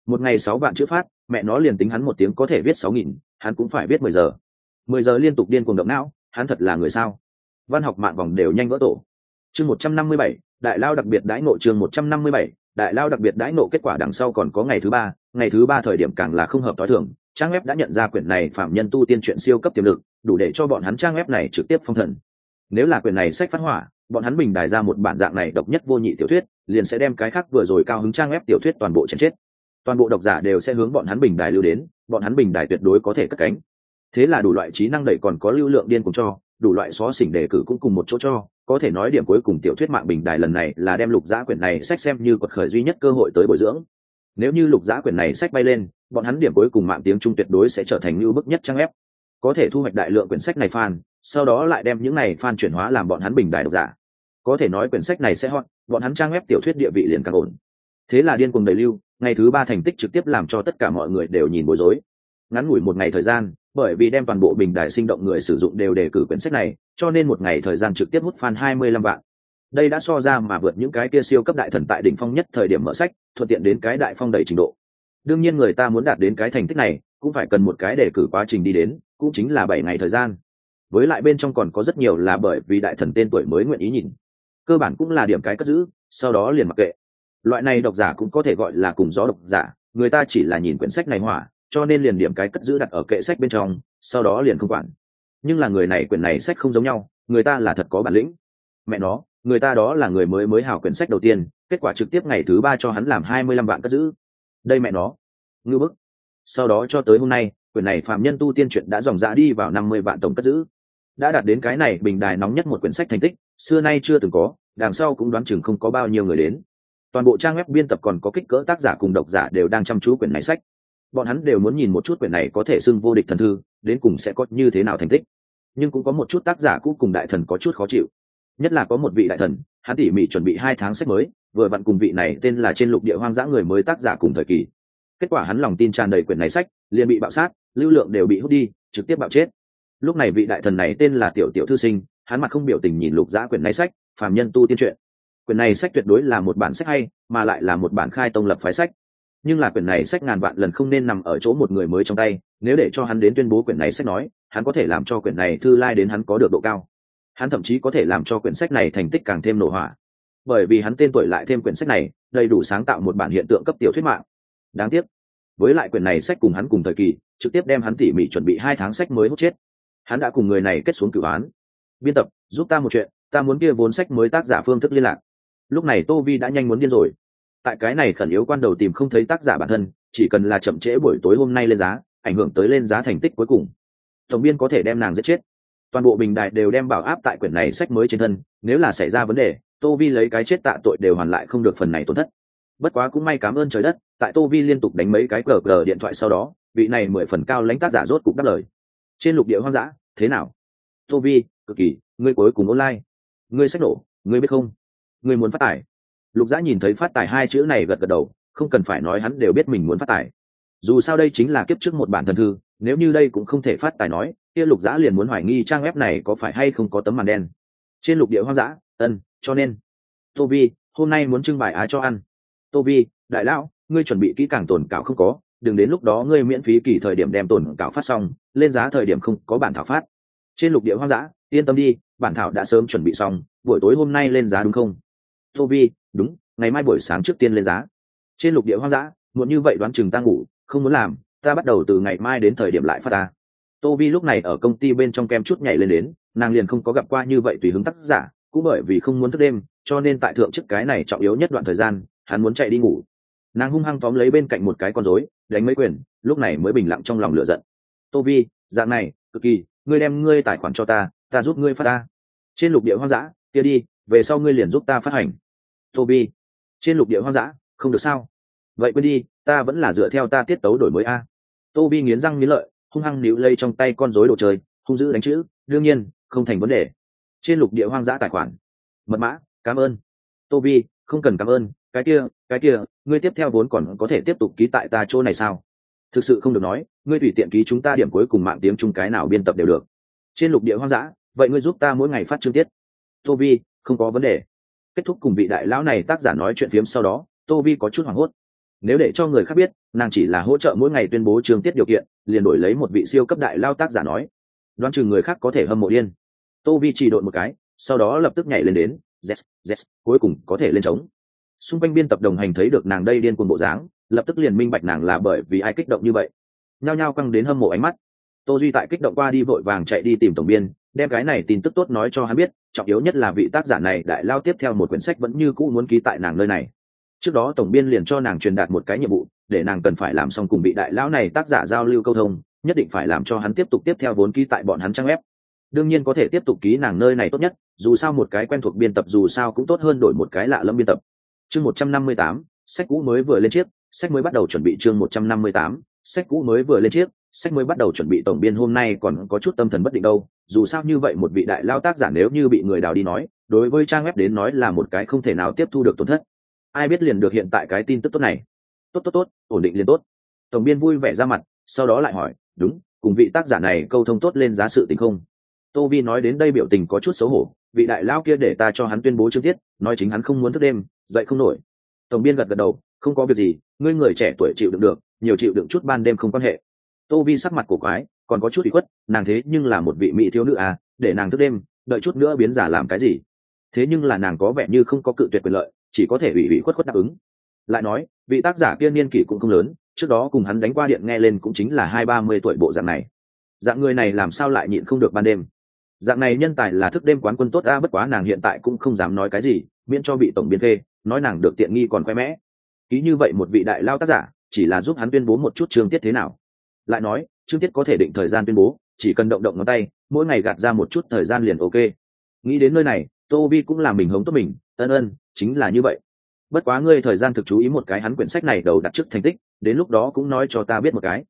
Một ngày sáu vạn chữ phát, mẹ nó liền tính hắn một tiếng có thể viết sáu nghìn, hắn cũng phải viết mười giờ mười giờ liên tục điên cuồng động não, hắn thật là người sao? Văn học mạng vòng đều nhanh vỡ tổ. Chương một trăm năm mươi bảy, đại lao đặc biệt đãi ngộ chương một trăm năm mươi bảy, đại lao đặc biệt đãi ngộ kết quả đằng sau còn có ngày thứ ba, ngày thứ ba thời điểm càng là không hợp t h o i thường, trang web đã nhận ra quyển này phạm nhân tu tiên truyện siêu cấp tiềm lực, đủ để cho bọn hắn trang web này trực tiếp phong thần. Nếu là quyển này sách phát hỏa, bọn hắn bình đài ra một bản dạng này độc nhất vô nhị tiểu thuyết, liền sẽ đem cái khác vừa rồi cao hứng trang web tiểu thuyết toàn bộ chèn chết. Toàn bộ độc giả đều sẽ hướng bọn hắn bình đài lưu đến, bọn hắn bình đài tuyệt đối có thể cất cánh thế là đủ loại trí năng đẩy còn có lưu lượng điên cùng cho, đủ loại xó xỉnh đề cử cũng cùng một chỗ cho. Có thể nói điểm cuối cùng tiểu thuyết mạng bình đài lần này là đem lục giã quyển này sách xem như quật khởi duy nhất cơ hội tới bồi dưỡng. Nếu như lục giã quyển này sách bay lên, bọn hắn điểm cuối cùng mạng tiếng trung tuyệt đối sẽ trở thành như bức nhất trang ép có thể thu hoạch đại lượng quyển sách này fan, sau đó lại đem những này fan chuyển hóa làm bọn hắn bình đài độc giả. Có thể nói quyển sách này sẽ hot, bọn hắn trang web tiểu thuyết địa vị liền càng ổn. Thế là điên cùng đầy lưu, ngày thứ ba thành tích trực tiếp làm cho tất cả mọi người đều nhìn bối rối. Ngắn ngủi một ngày thời gian bởi vì đem toàn bộ bình đài sinh động người sử dụng đều đề cử quyển sách này, cho nên một ngày thời gian trực tiếp hút fan 25 vạn. Đây đã so ra mà vượt những cái kia siêu cấp đại thần tại đỉnh phong nhất thời điểm mở sách, thuận tiện đến cái đại phong đầy trình độ. Đương nhiên người ta muốn đạt đến cái thành tích này, cũng phải cần một cái đề cử quá trình đi đến, cũng chính là bảy ngày thời gian. Với lại bên trong còn có rất nhiều là bởi vì đại thần tên tuổi mới nguyện ý nhìn. Cơ bản cũng là điểm cái cất giữ, sau đó liền mặc kệ. Loại này độc giả cũng có thể gọi là cùng gió độc giả, người ta chỉ là nhìn quyển sách này hỏa cho nên liền điểm cái cất giữ đặt ở kệ sách bên trong, sau đó liền không quản. Nhưng là người này quyển này sách không giống nhau, người ta là thật có bản lĩnh. Mẹ nó, người ta đó là người mới mới hào quyển sách đầu tiên, kết quả trực tiếp ngày thứ ba cho hắn làm hai mươi lăm vạn cất giữ. Đây mẹ nó. Ngư bức. Sau đó cho tới hôm nay, quyển này phạm nhân tu tiên truyện đã dòng dã đi vào năm mươi vạn tổng cất giữ. Đã đạt đến cái này bình đài nóng nhất một quyển sách thành tích, xưa nay chưa từng có, đằng sau cũng đoán chừng không có bao nhiêu người đến. Toàn bộ trang web biên tập còn có kích cỡ tác giả cùng độc giả đều đang chăm chú quyển này sách bọn hắn đều muốn nhìn một chút quyển này có thể xưng vô địch thần thư, đến cùng sẽ có như thế nào thành tích. Nhưng cũng có một chút tác giả cũ cùng đại thần có chút khó chịu. Nhất là có một vị đại thần, hắn tỉ mỉ chuẩn bị hai tháng sách mới, vừa vặn cùng vị này tên là trên lục địa hoang dã người mới tác giả cùng thời kỳ. Kết quả hắn lòng tin tràn đầy quyển này sách, liền bị bạo sát, lưu lượng đều bị hút đi, trực tiếp bạo chết. Lúc này vị đại thần này tên là tiểu tiểu thư sinh, hắn mặt không biểu tình nhìn lục giã quyển này sách, phàm nhân tu tiên truyện. Quyển này sách tuyệt đối là một bản sách hay, mà lại là một bản khai tông lập phái sách nhưng là quyển này sách ngàn vạn lần không nên nằm ở chỗ một người mới trong tay, nếu để cho hắn đến tuyên bố quyển này sách nói, hắn có thể làm cho quyển này thư lai đến hắn có được độ cao. Hắn thậm chí có thể làm cho quyển sách này thành tích càng thêm nổ hỏa. Bởi vì hắn tên tuổi lại thêm quyển sách này, đầy đủ sáng tạo một bản hiện tượng cấp tiểu thuyết mạng. Đáng tiếc, với lại quyển này sách cùng hắn cùng thời kỳ, trực tiếp đem hắn tỉ mỉ chuẩn bị hai tháng sách mới hút chết. Hắn đã cùng người này kết xuống cửu án. Biên tập, giúp ta một chuyện, ta muốn kia vốn sách mới tác giả phương thức liên lạc. Lúc này tô vi đã nhanh muốn điên rồi tại cái này khẩn yếu quan đầu tìm không thấy tác giả bản thân, chỉ cần là chậm trễ buổi tối hôm nay lên giá, ảnh hưởng tới lên giá thành tích cuối cùng. Tổng biên có thể đem nàng giết chết. Toàn bộ bình đại đều đem bảo áp tại quyển này sách mới trên thân, nếu là xảy ra vấn đề, tô vi lấy cái chết tạ tội đều hoàn lại không được phần này tổn thất. Bất quá cũng may cảm ơn trời đất, tại tô vi liên tục đánh mấy cái cờ cờ điện thoại sau đó, vị này mười phần cao lãnh tác giả rốt cục đáp lời. Trên lục địa hoang dã, thế nào? Tô vi, cực kỳ, ngươi cuối cùng online. Ngươi sách nổ, ngươi biết không? Ngươi muốn phát tải lục dã nhìn thấy phát tài hai chữ này gật gật đầu, không cần phải nói hắn đều biết mình muốn phát tài. Dù sao đây chính là kiếp trước một bản thần thư, nếu như đây cũng không thể phát tài nói, kia lục dã liền muốn hoài nghi trang web này có phải hay không có tấm màn đen. Trên lục địa hoang dã, ân, cho nên. Tô vi hôm nay muốn trưng bày á cho ăn. Tô vi đại lão, ngươi chuẩn bị kỹ càng tồn cảo không có, đừng đến lúc đó ngươi miễn phí kỳ thời điểm đem tồn cảo phát xong, lên giá thời điểm không có bản thảo phát. Trên lục địa hoang dã, yên tâm đi, bản thảo đã sớm chuẩn bị xong, buổi tối hôm nay lên giá đúng không? Tô vi đúng, ngày mai buổi sáng trước tiên lên giá. Trên lục địa hoang dã, muộn như vậy đoán chừng ta ngủ, không muốn làm, ta bắt đầu từ ngày mai đến thời điểm lại phát ta. Tô vi lúc này ở công ty bên trong kem chút nhảy lên đến, nàng liền không có gặp qua như vậy tùy hứng tác giả, cũng bởi vì không muốn thức đêm, cho nên tại thượng chức cái này trọng yếu nhất đoạn thời gian, hắn muốn chạy đi ngủ. Nàng hung hăng tóm lấy bên cạnh một cái con rối, đánh mấy quyền, lúc này mới bình lặng trong lòng lửa giận. Tô vi, dạng này, cực kỳ, ngươi đem ngươi tài khoản cho ta ta giúp ngươi phát ta. Trên lục địa hoang dã, kia đi, về sau ngươi liền giúp ta phát hành tô bi trên lục địa hoang dã, không được sao? Vậy quên đi, ta vẫn là dựa theo ta tiết tấu đổi mới a. Tô bi nghiến răng nghiến lợi, hung hăng níu lây trong tay con rối đồ chơi, hung dữ đánh chữ, đương nhiên, không thành vấn đề. Trên lục địa hoang dã tài khoản. Mật mã, cảm ơn. Tô bi không cần cảm ơn, cái kia cái kia, ngươi tiếp theo vốn còn có thể tiếp tục ký tại ta chỗ này sao? Thực sự không được nói, ngươi tùy tiện ký chúng ta điểm cuối cùng mạng tiếng chung cái nào biên tập đều được. Trên lục địa hoang dã, vậy ngươi giúp ta mỗi ngày phát chương tiết. Tô vi không có vấn đề kết thúc cùng vị đại lão này tác giả nói chuyện phiếm sau đó, tô vi có chút hoảng hốt. Nếu để cho người khác biết, nàng chỉ là hỗ trợ mỗi ngày tuyên bố trường tiết điều kiện, liền đổi lấy một vị siêu cấp đại lao tác giả nói. Đoán chừng người khác có thể hâm mộ điên. Tô vi chỉ đội một cái, sau đó lập tức nhảy lên đến z z cuối cùng có thể lên trống. Xung quanh biên tập đồng hành thấy được nàng đây điên cuồng bộ dáng, lập tức liền minh bạch nàng là bởi vì ai kích động như vậy. Nhao nhao căng đến hâm mộ ánh mắt. Tô duy tại kích động qua đi vội vàng chạy đi tìm tổng biên đem cái này tin tức tốt nói cho hắn biết, trọng yếu nhất là vị tác giả này đại lao tiếp theo một quyển sách vẫn như cũ muốn ký tại nàng nơi này. Trước đó tổng biên liền cho nàng truyền đạt một cái nhiệm vụ, để nàng cần phải làm xong cùng vị đại lão này tác giả giao lưu câu thông, nhất định phải làm cho hắn tiếp tục tiếp theo vốn ký tại bọn hắn trang web. Đương nhiên có thể tiếp tục ký nàng nơi này tốt nhất, dù sao một cái quen thuộc biên tập dù sao cũng tốt hơn đổi một cái lạ lâm biên tập. Chương một trăm năm mươi tám, sách cũ mới vừa lên chiếc, sách mới bắt đầu chuẩn bị chương một trăm năm mươi tám, sách cũ mới vừa lên chiếc sách mới bắt đầu chuẩn bị tổng biên hôm nay còn có chút tâm thần bất định đâu, dù sao như vậy một vị đại lao tác giả nếu như bị người đào đi nói, đối với trang web đến nói là một cái không thể nào tiếp thu được tổn thất. Ai biết liền được hiện tại cái tin tức tốt này. Tốt tốt tốt, ổn định liền tốt. Tổng biên vui vẻ ra mặt, sau đó lại hỏi, đúng, cùng vị tác giả này câu thông tốt lên giá sự tình không? Tô vi nói đến đây biểu tình có chút xấu hổ, vị đại lao kia để ta cho hắn tuyên bố trước tiết, nói chính hắn không muốn thức đêm, dậy không nổi. Tổng biên gật gật đầu, không có việc gì, ngươi người trẻ tuổi chịu đựng được, nhiều chịu đựng chút ban đêm không quan hệ tô vi sắc mặt cổ quái, còn có chút bị khuất, nàng thế nhưng là một vị mỹ thiếu nữ à để nàng thức đêm, đợi chút nữa biến giả làm cái gì? Thế nhưng là nàng có vẻ như không có cự tuyệt quyền lợi, chỉ có thể ủy ủy khuất khuất đáp ứng. Lại nói, vị tác giả kia niên kỷ cũng không lớn, trước đó cùng hắn đánh qua điện nghe lên cũng chính là hai ba mươi tuổi bộ dạng này. Dạng người này làm sao lại nhịn không được ban đêm? Dạng này nhân tài là thức đêm quán quân tốt a, bất quá nàng hiện tại cũng không dám nói cái gì, miễn cho bị tổng biên phê, nói nàng được tiện nghi còn khoe mẽ. Ký như vậy một vị đại lao tác giả, chỉ là giúp hắn tuyên bố một chút trường tiết thế nào lại nói, trương tiết có thể định thời gian tuyên bố, chỉ cần động động ngón tay, mỗi ngày gạt ra một chút thời gian liền ok. Nghĩ đến nơi này, tô vi cũng làm mình hống tốt mình, ân ân, chính là như vậy. Bất quá ngươi thời gian thực chú ý một cái hắn quyển sách này đầu đặt trước thành tích, đến lúc đó cũng nói cho ta biết một cái.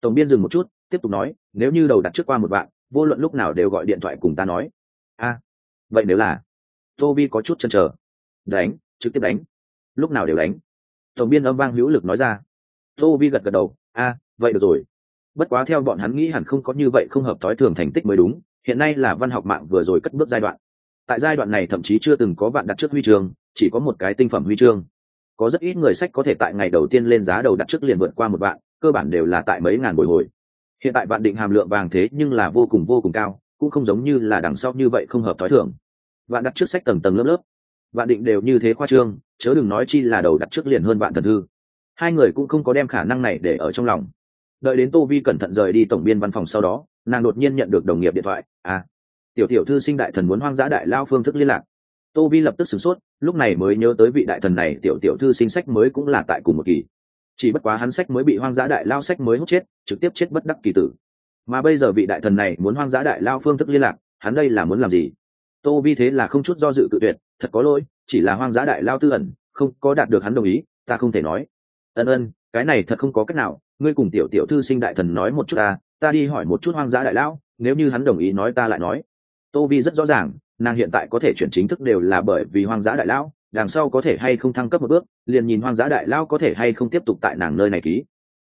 Tổng biên dừng một chút, tiếp tục nói, nếu như đầu đặt trước qua một bạn, vô luận lúc nào đều gọi điện thoại cùng ta nói. A, vậy nếu là? Tô vi có chút chần chờ. Đánh, trực tiếp đánh. Lúc nào đều đánh. Tổng biên âm vang hữu lực nói ra. Tô vi gật gật đầu. A, vậy được rồi bất quá theo bọn hắn nghĩ hẳn không có như vậy không hợp thói thường thành tích mới đúng, hiện nay là văn học mạng vừa rồi cất bước giai đoạn. Tại giai đoạn này thậm chí chưa từng có bạn đặt trước huy chương, chỉ có một cái tinh phẩm huy chương. Có rất ít người sách có thể tại ngày đầu tiên lên giá đầu đặt trước liền vượt qua một bạn cơ bản đều là tại mấy ngàn bồi hồi. Hiện tại bạn định hàm lượng vàng thế nhưng là vô cùng vô cùng cao, cũng không giống như là đằng sau như vậy không hợp thói thường. Bạn đặt trước sách tầng tầng lớp lớp. Bạn định đều như thế khoa trương, chớ đừng nói chi là đầu đặt trước liền hơn bạn thần thư. Hai người cũng không có đem khả năng này để ở trong lòng đợi đến tô vi cẩn thận rời đi tổng biên văn phòng sau đó, nàng đột nhiên nhận được đồng nghiệp điện thoại. À tiểu tiểu thư sinh đại thần muốn hoang dã đại lao phương thức liên lạc. Tô vi lập tức sửng sốt, lúc này mới nhớ tới vị đại thần này, tiểu tiểu thư sinh sách mới cũng là tại cùng một kỳ. Chỉ bất quá hắn sách mới bị hoang dã đại lao sách mới hút chết, trực tiếp chết bất đắc kỳ tử. Mà bây giờ vị đại thần này muốn hoang dã đại lao phương thức liên lạc, hắn đây là muốn làm gì? Tô vi thế là không chút do dự tự tuyệt, thật có lỗi, chỉ là hoang dã đại lao tư ẩn, không có đạt được hắn đồng ý, ta không thể nói. Ân ân, cái này thật không có cách nào ngươi cùng tiểu tiểu thư sinh đại thần nói một chút ta ta đi hỏi một chút hoang dã đại lao nếu như hắn đồng ý nói ta lại nói. Tô vi rất rõ ràng, nàng hiện tại có thể chuyển chính thức đều là bởi vì hoang dã đại lão, đằng sau có thể hay không thăng cấp một bước, liền nhìn hoang dã đại lao có thể hay không tiếp tục tại nàng nơi này ký.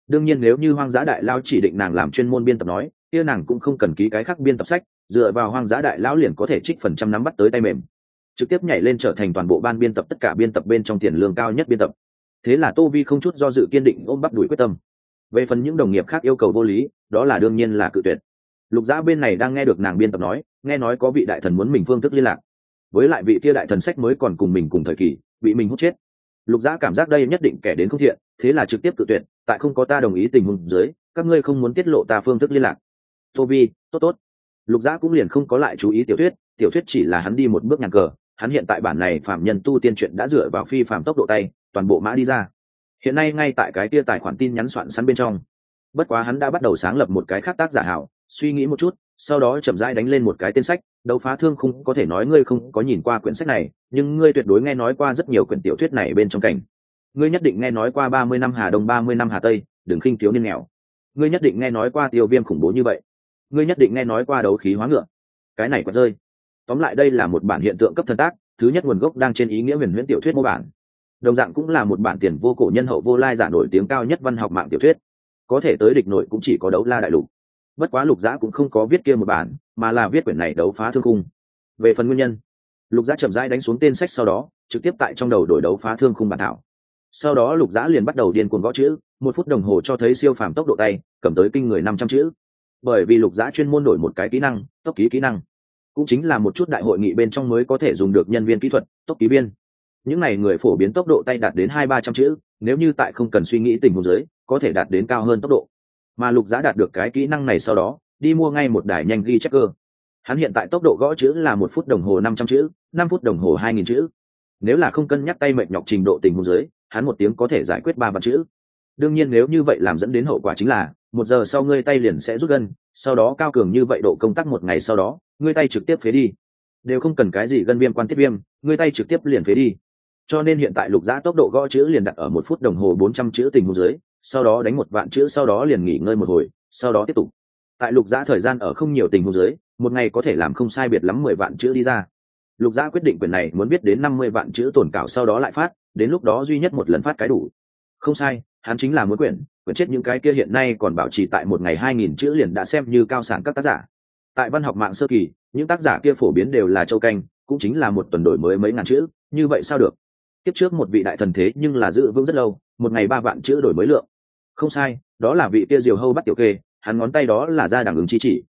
Đương nhiên nếu như hoang dã đại lao chỉ định nàng làm chuyên môn biên tập nói, kia nàng cũng không cần ký cái khác biên tập sách, dựa vào hoang dã đại lão liền có thể trích phần trăm nắm bắt tới tay mềm. Trực tiếp nhảy lên trở thành toàn bộ ban biên tập tất cả biên tập bên trong tiền lương cao nhất biên tập. Thế là tô vi không chút do dự kiên định ôm bắp đuổi quyết tâm về phần những đồng nghiệp khác yêu cầu vô lý, đó là đương nhiên là cự tuyệt. Lục giã bên này đang nghe được nàng biên tập nói, nghe nói có vị đại thần muốn mình phương thức liên lạc. Với lại vị kia đại thần sách mới còn cùng mình cùng thời kỳ, bị mình hút chết. Lục giã cảm giác đây nhất định kẻ đến không thiện, thế là trực tiếp cự tuyệt, tại không có ta đồng ý tình huống dưới, các ngươi không muốn tiết lộ ta phương thức liên lạc. Tô vi tốt tốt. Lục giã cũng liền không có lại chú ý tiểu thuyết tiểu thuyết chỉ là hắn đi một bước nhàn cờ, hắn hiện tại bản này phạm nhân tu tiên truyện đã dựa vào phi phạm tốc độ tay, toàn bộ mã đi ra hiện nay ngay tại cái kia tài khoản tin nhắn soạn sẵn bên trong. Bất quá hắn đã bắt đầu sáng lập một cái khác tác giả hảo, suy nghĩ một chút, sau đó chậm rãi đánh lên một cái tên sách, đấu phá thương không có thể nói ngươi không có nhìn qua quyển sách này, nhưng ngươi tuyệt đối nghe nói qua rất nhiều quyển tiểu thuyết này bên trong cảnh. Ngươi nhất định nghe nói qua ba mươi năm hà đông, ba mươi năm hà tây, đừng khinh thiếu niên nghèo. Ngươi nhất định nghe nói qua tiêu viêm khủng bố như vậy. Ngươi nhất định nghe nói qua đấu khí hóa ngựa. Cái này quật rơi. Tóm lại đây là một bản hiện tượng cấp thân tác, thứ nhất nguồn gốc đang trên ý nghĩa huyền huyễn tiểu thuyết mô bản đồng dạng cũng là một bản tiền vô cổ nhân hậu vô lai giả nổi tiếng cao nhất văn học mạng tiểu thuyết. Có thể tới địch nội cũng chỉ có đấu la đại lục. Bất quá lục giã cũng không có viết kia một bản, mà là viết quyển này đấu phá thương khung. Về phần nguyên nhân, lục giã chậm rãi đánh xuống tên sách sau đó, trực tiếp tại trong đầu đổi đấu phá thương khung bản thảo. Sau đó lục giã liền bắt đầu điên cuồng gõ chữ, một phút đồng hồ cho thấy siêu phàm tốc độ tay, cầm tới kinh người năm trăm chữ. Bởi vì lục giã chuyên môn đổi một cái kỹ năng, tốc ký kỹ năng. Cũng chính là một chút đại hội nghị bên trong mới có thể dùng được nhân viên kỹ thuật, tốc ký viên những n à y người phổ biến tốc độ tay đạt đến hai ba trăm chữ, nếu như tại không cần suy nghĩ tình huống giới, có thể đạt đến cao hơn tốc độ. Mà lục giá đạt được cái kỹ năng này sau đó, đi mua ngay một đài nhanh ghi chép cơ hắn hiện tại tốc độ gõ chữ là một phút đồng hồ năm trăm chữ, năm phút đồng hồ hai nghìn chữ. Nếu là không cân nhắc tay mệt nhọc trình độ tình huống giới, hắn một tiếng có thể giải quyết ba vạn chữ. Đương nhiên nếu như vậy làm dẫn đến hậu quả chính là, một giờ sau ngươi tay liền sẽ rút gân, sau đó cao cường như vậy độ công tác một ngày sau đó, ngươi tay trực tiếp phế đi. Đều không cần cái gì gân viêm quan tiết viêm, ngươi tay trực tiếp liền phế đi cho nên hiện tại lục giã tốc độ gõ chữ liền đặt ở một phút đồng hồ bốn trăm chữ tình hồ dưới, sau đó đánh một vạn chữ, sau đó liền nghỉ ngơi một hồi, sau đó tiếp tục. Tại lục giã thời gian ở không nhiều tình hồ dưới, một ngày có thể làm không sai biệt lắm mười vạn chữ đi ra. Lục giã quyết định quyền này muốn biết đến năm mươi vạn chữ tồn cảo sau đó lại phát, đến lúc đó duy nhất một lần phát cái đủ. Không sai, hắn chính là muốn quyển quyển chết những cái kia hiện nay còn bảo trì tại một ngày hai nghìn chữ liền đã xem như cao sản các tác giả. Tại văn học mạng sơ kỳ, những tác giả kia phổ biến đều là châu canh, cũng chính là một tuần đổi mới mấy ngàn chữ, như vậy sao được? Tiếp trước một vị đại thần thế nhưng là giữ vững rất lâu, một ngày ba vạn chữ đổi mới lượng. Không sai, đó là vị kia diều hâu bắt tiểu kê, hắn ngón tay đó là ra đẳng ứng chi chỉ.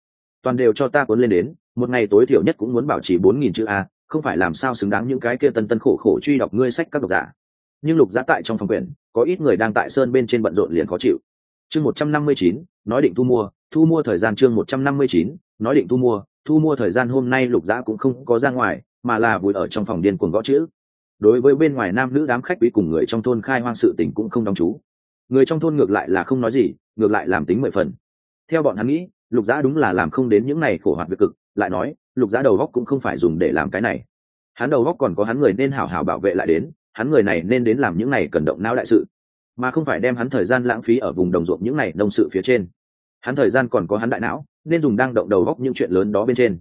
Toàn đều cho ta cuốn lên đến, một ngày tối thiểu nhất cũng muốn bảo trì bốn nghìn chữ a, không phải làm sao xứng đáng những cái kia tân tân khổ khổ truy đọc ngươi sách các độc giả. Nhưng lục giá tại trong phòng quyển, có ít người đang tại sơn bên trên bận rộn liền khó chịu. Chương một trăm năm mươi chín, nói định thu mua thu mua thời gian chương một trăm năm mươi chín, nói định thu mua thu mua thời gian hôm nay lục giã cũng không có ra ngoài, mà là vùi ở trong phòng điên cuồng gõ chữ đối với bên ngoài nam nữ đám khách quý cùng người trong thôn khai hoang sự tình cũng không đóng chú. Người trong thôn ngược lại là không nói gì, ngược lại làm tính mười phần. Theo bọn hắn nghĩ, lục giã đúng là làm không đến những này khổ hoạt việc cực, lại nói, lục giã đầu góc cũng không phải dùng để làm cái này. Hắn đầu góc còn có hắn người nên hảo hảo bảo vệ lại đến, hắn người này nên đến làm những này cần động não đại sự, mà không phải đem hắn thời gian lãng phí ở vùng đồng ruộng những này nông sự phía trên. Hắn thời gian còn có hắn đại não, nên dùng đang động đầu góc những chuyện lớn đó bên trên.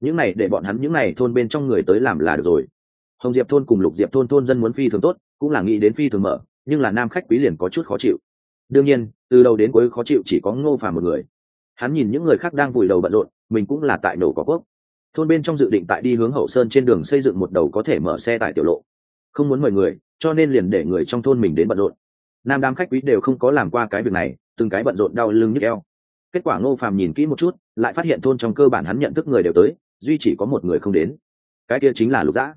Những này để bọn hắn những này thôn bên trong người tới làm là được rồi hồng diệp thôn cùng lục diệp thôn thôn dân muốn phi thường tốt, cũng là nghĩ đến phi thường mở, nhưng là nam khách quý liền có chút khó chịu. Đương nhiên, từ đầu đến cuối khó chịu chỉ có ngô phàm một người. Hắn nhìn những người khác đang vùi đầu bận rộn, mình cũng là tại nổ có quốc. Thôn bên trong dự định tại đi hướng hậu sơn trên đường xây dựng một đầu có thể mở xe tại tiểu lộ. Không muốn mời người, cho nên liền để người trong thôn mình đến bận rộn. Nam đám khách quý đều không có làm qua cái việc này, từng cái bận rộn đau lưng nhức eo. Kết quả ngô phàm nhìn kỹ một chút, lại phát hiện thôn trong cơ bản hắn nhận thức người đều tới, duy chỉ có một người không đến. Cái kia chính là lục dã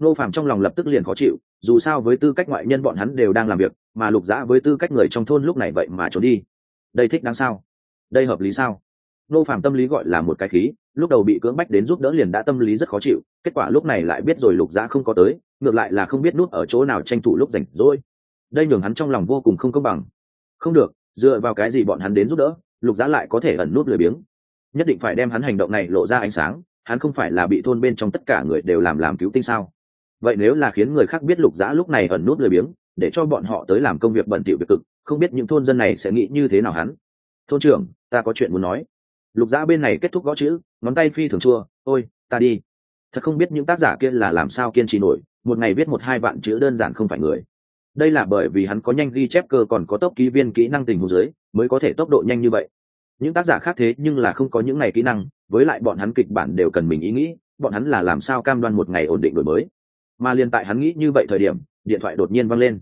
ngô Phạm trong lòng lập tức liền khó chịu, dù sao với tư cách ngoại nhân bọn hắn đều đang làm việc, mà lục dã với tư cách người trong thôn lúc này vậy mà trốn đi. Đây thích đáng sao? Đây hợp lý sao? Ngô Phạm tâm lý gọi là một cái khí, lúc đầu bị cưỡng bách đến giúp đỡ liền đã tâm lý rất khó chịu, kết quả lúc này lại biết rồi lục dã không có tới, ngược lại là không biết nút ở chỗ nào tranh thủ lúc rảnh rỗi. Đây nhường hắn trong lòng vô cùng không công bằng. Không được, dựa vào cái gì bọn hắn đến giúp đỡ, lục dã lại có thể ẩn nút lười biếng. Nhất định phải đem hắn hành động này lộ ra ánh sáng, hắn không phải là bị thôn bên trong tất cả người đều làm làm cứu tinh sao? Vậy nếu là khiến người khác biết lục giã lúc này ẩn nút lười biếng, để cho bọn họ tới làm công việc bận tiểu việc cực, không biết những thôn dân này sẽ nghĩ như thế nào hắn. Thôn trưởng, ta có chuyện muốn nói. Lục giã bên này kết thúc gõ chữ, ngón tay phi thường chua, ôi, ta đi. Thật không biết những tác giả kia là làm sao kiên trì nổi, một ngày viết một hai vạn chữ đơn giản không phải người. Đây là bởi vì hắn có nhanh ghi chép cơ còn có tốc ký viên kỹ năng tình huống dưới, mới có thể tốc độ nhanh như vậy. Những tác giả khác thế nhưng là không có những ngày kỹ năng, với lại bọn hắn kịch bản đều cần mình ý nghĩ, bọn hắn là làm sao cam đoan một ngày ổn định đổi mới mà liên tại hắn nghĩ như vậy thời điểm, điện thoại đột nhiên văng lên.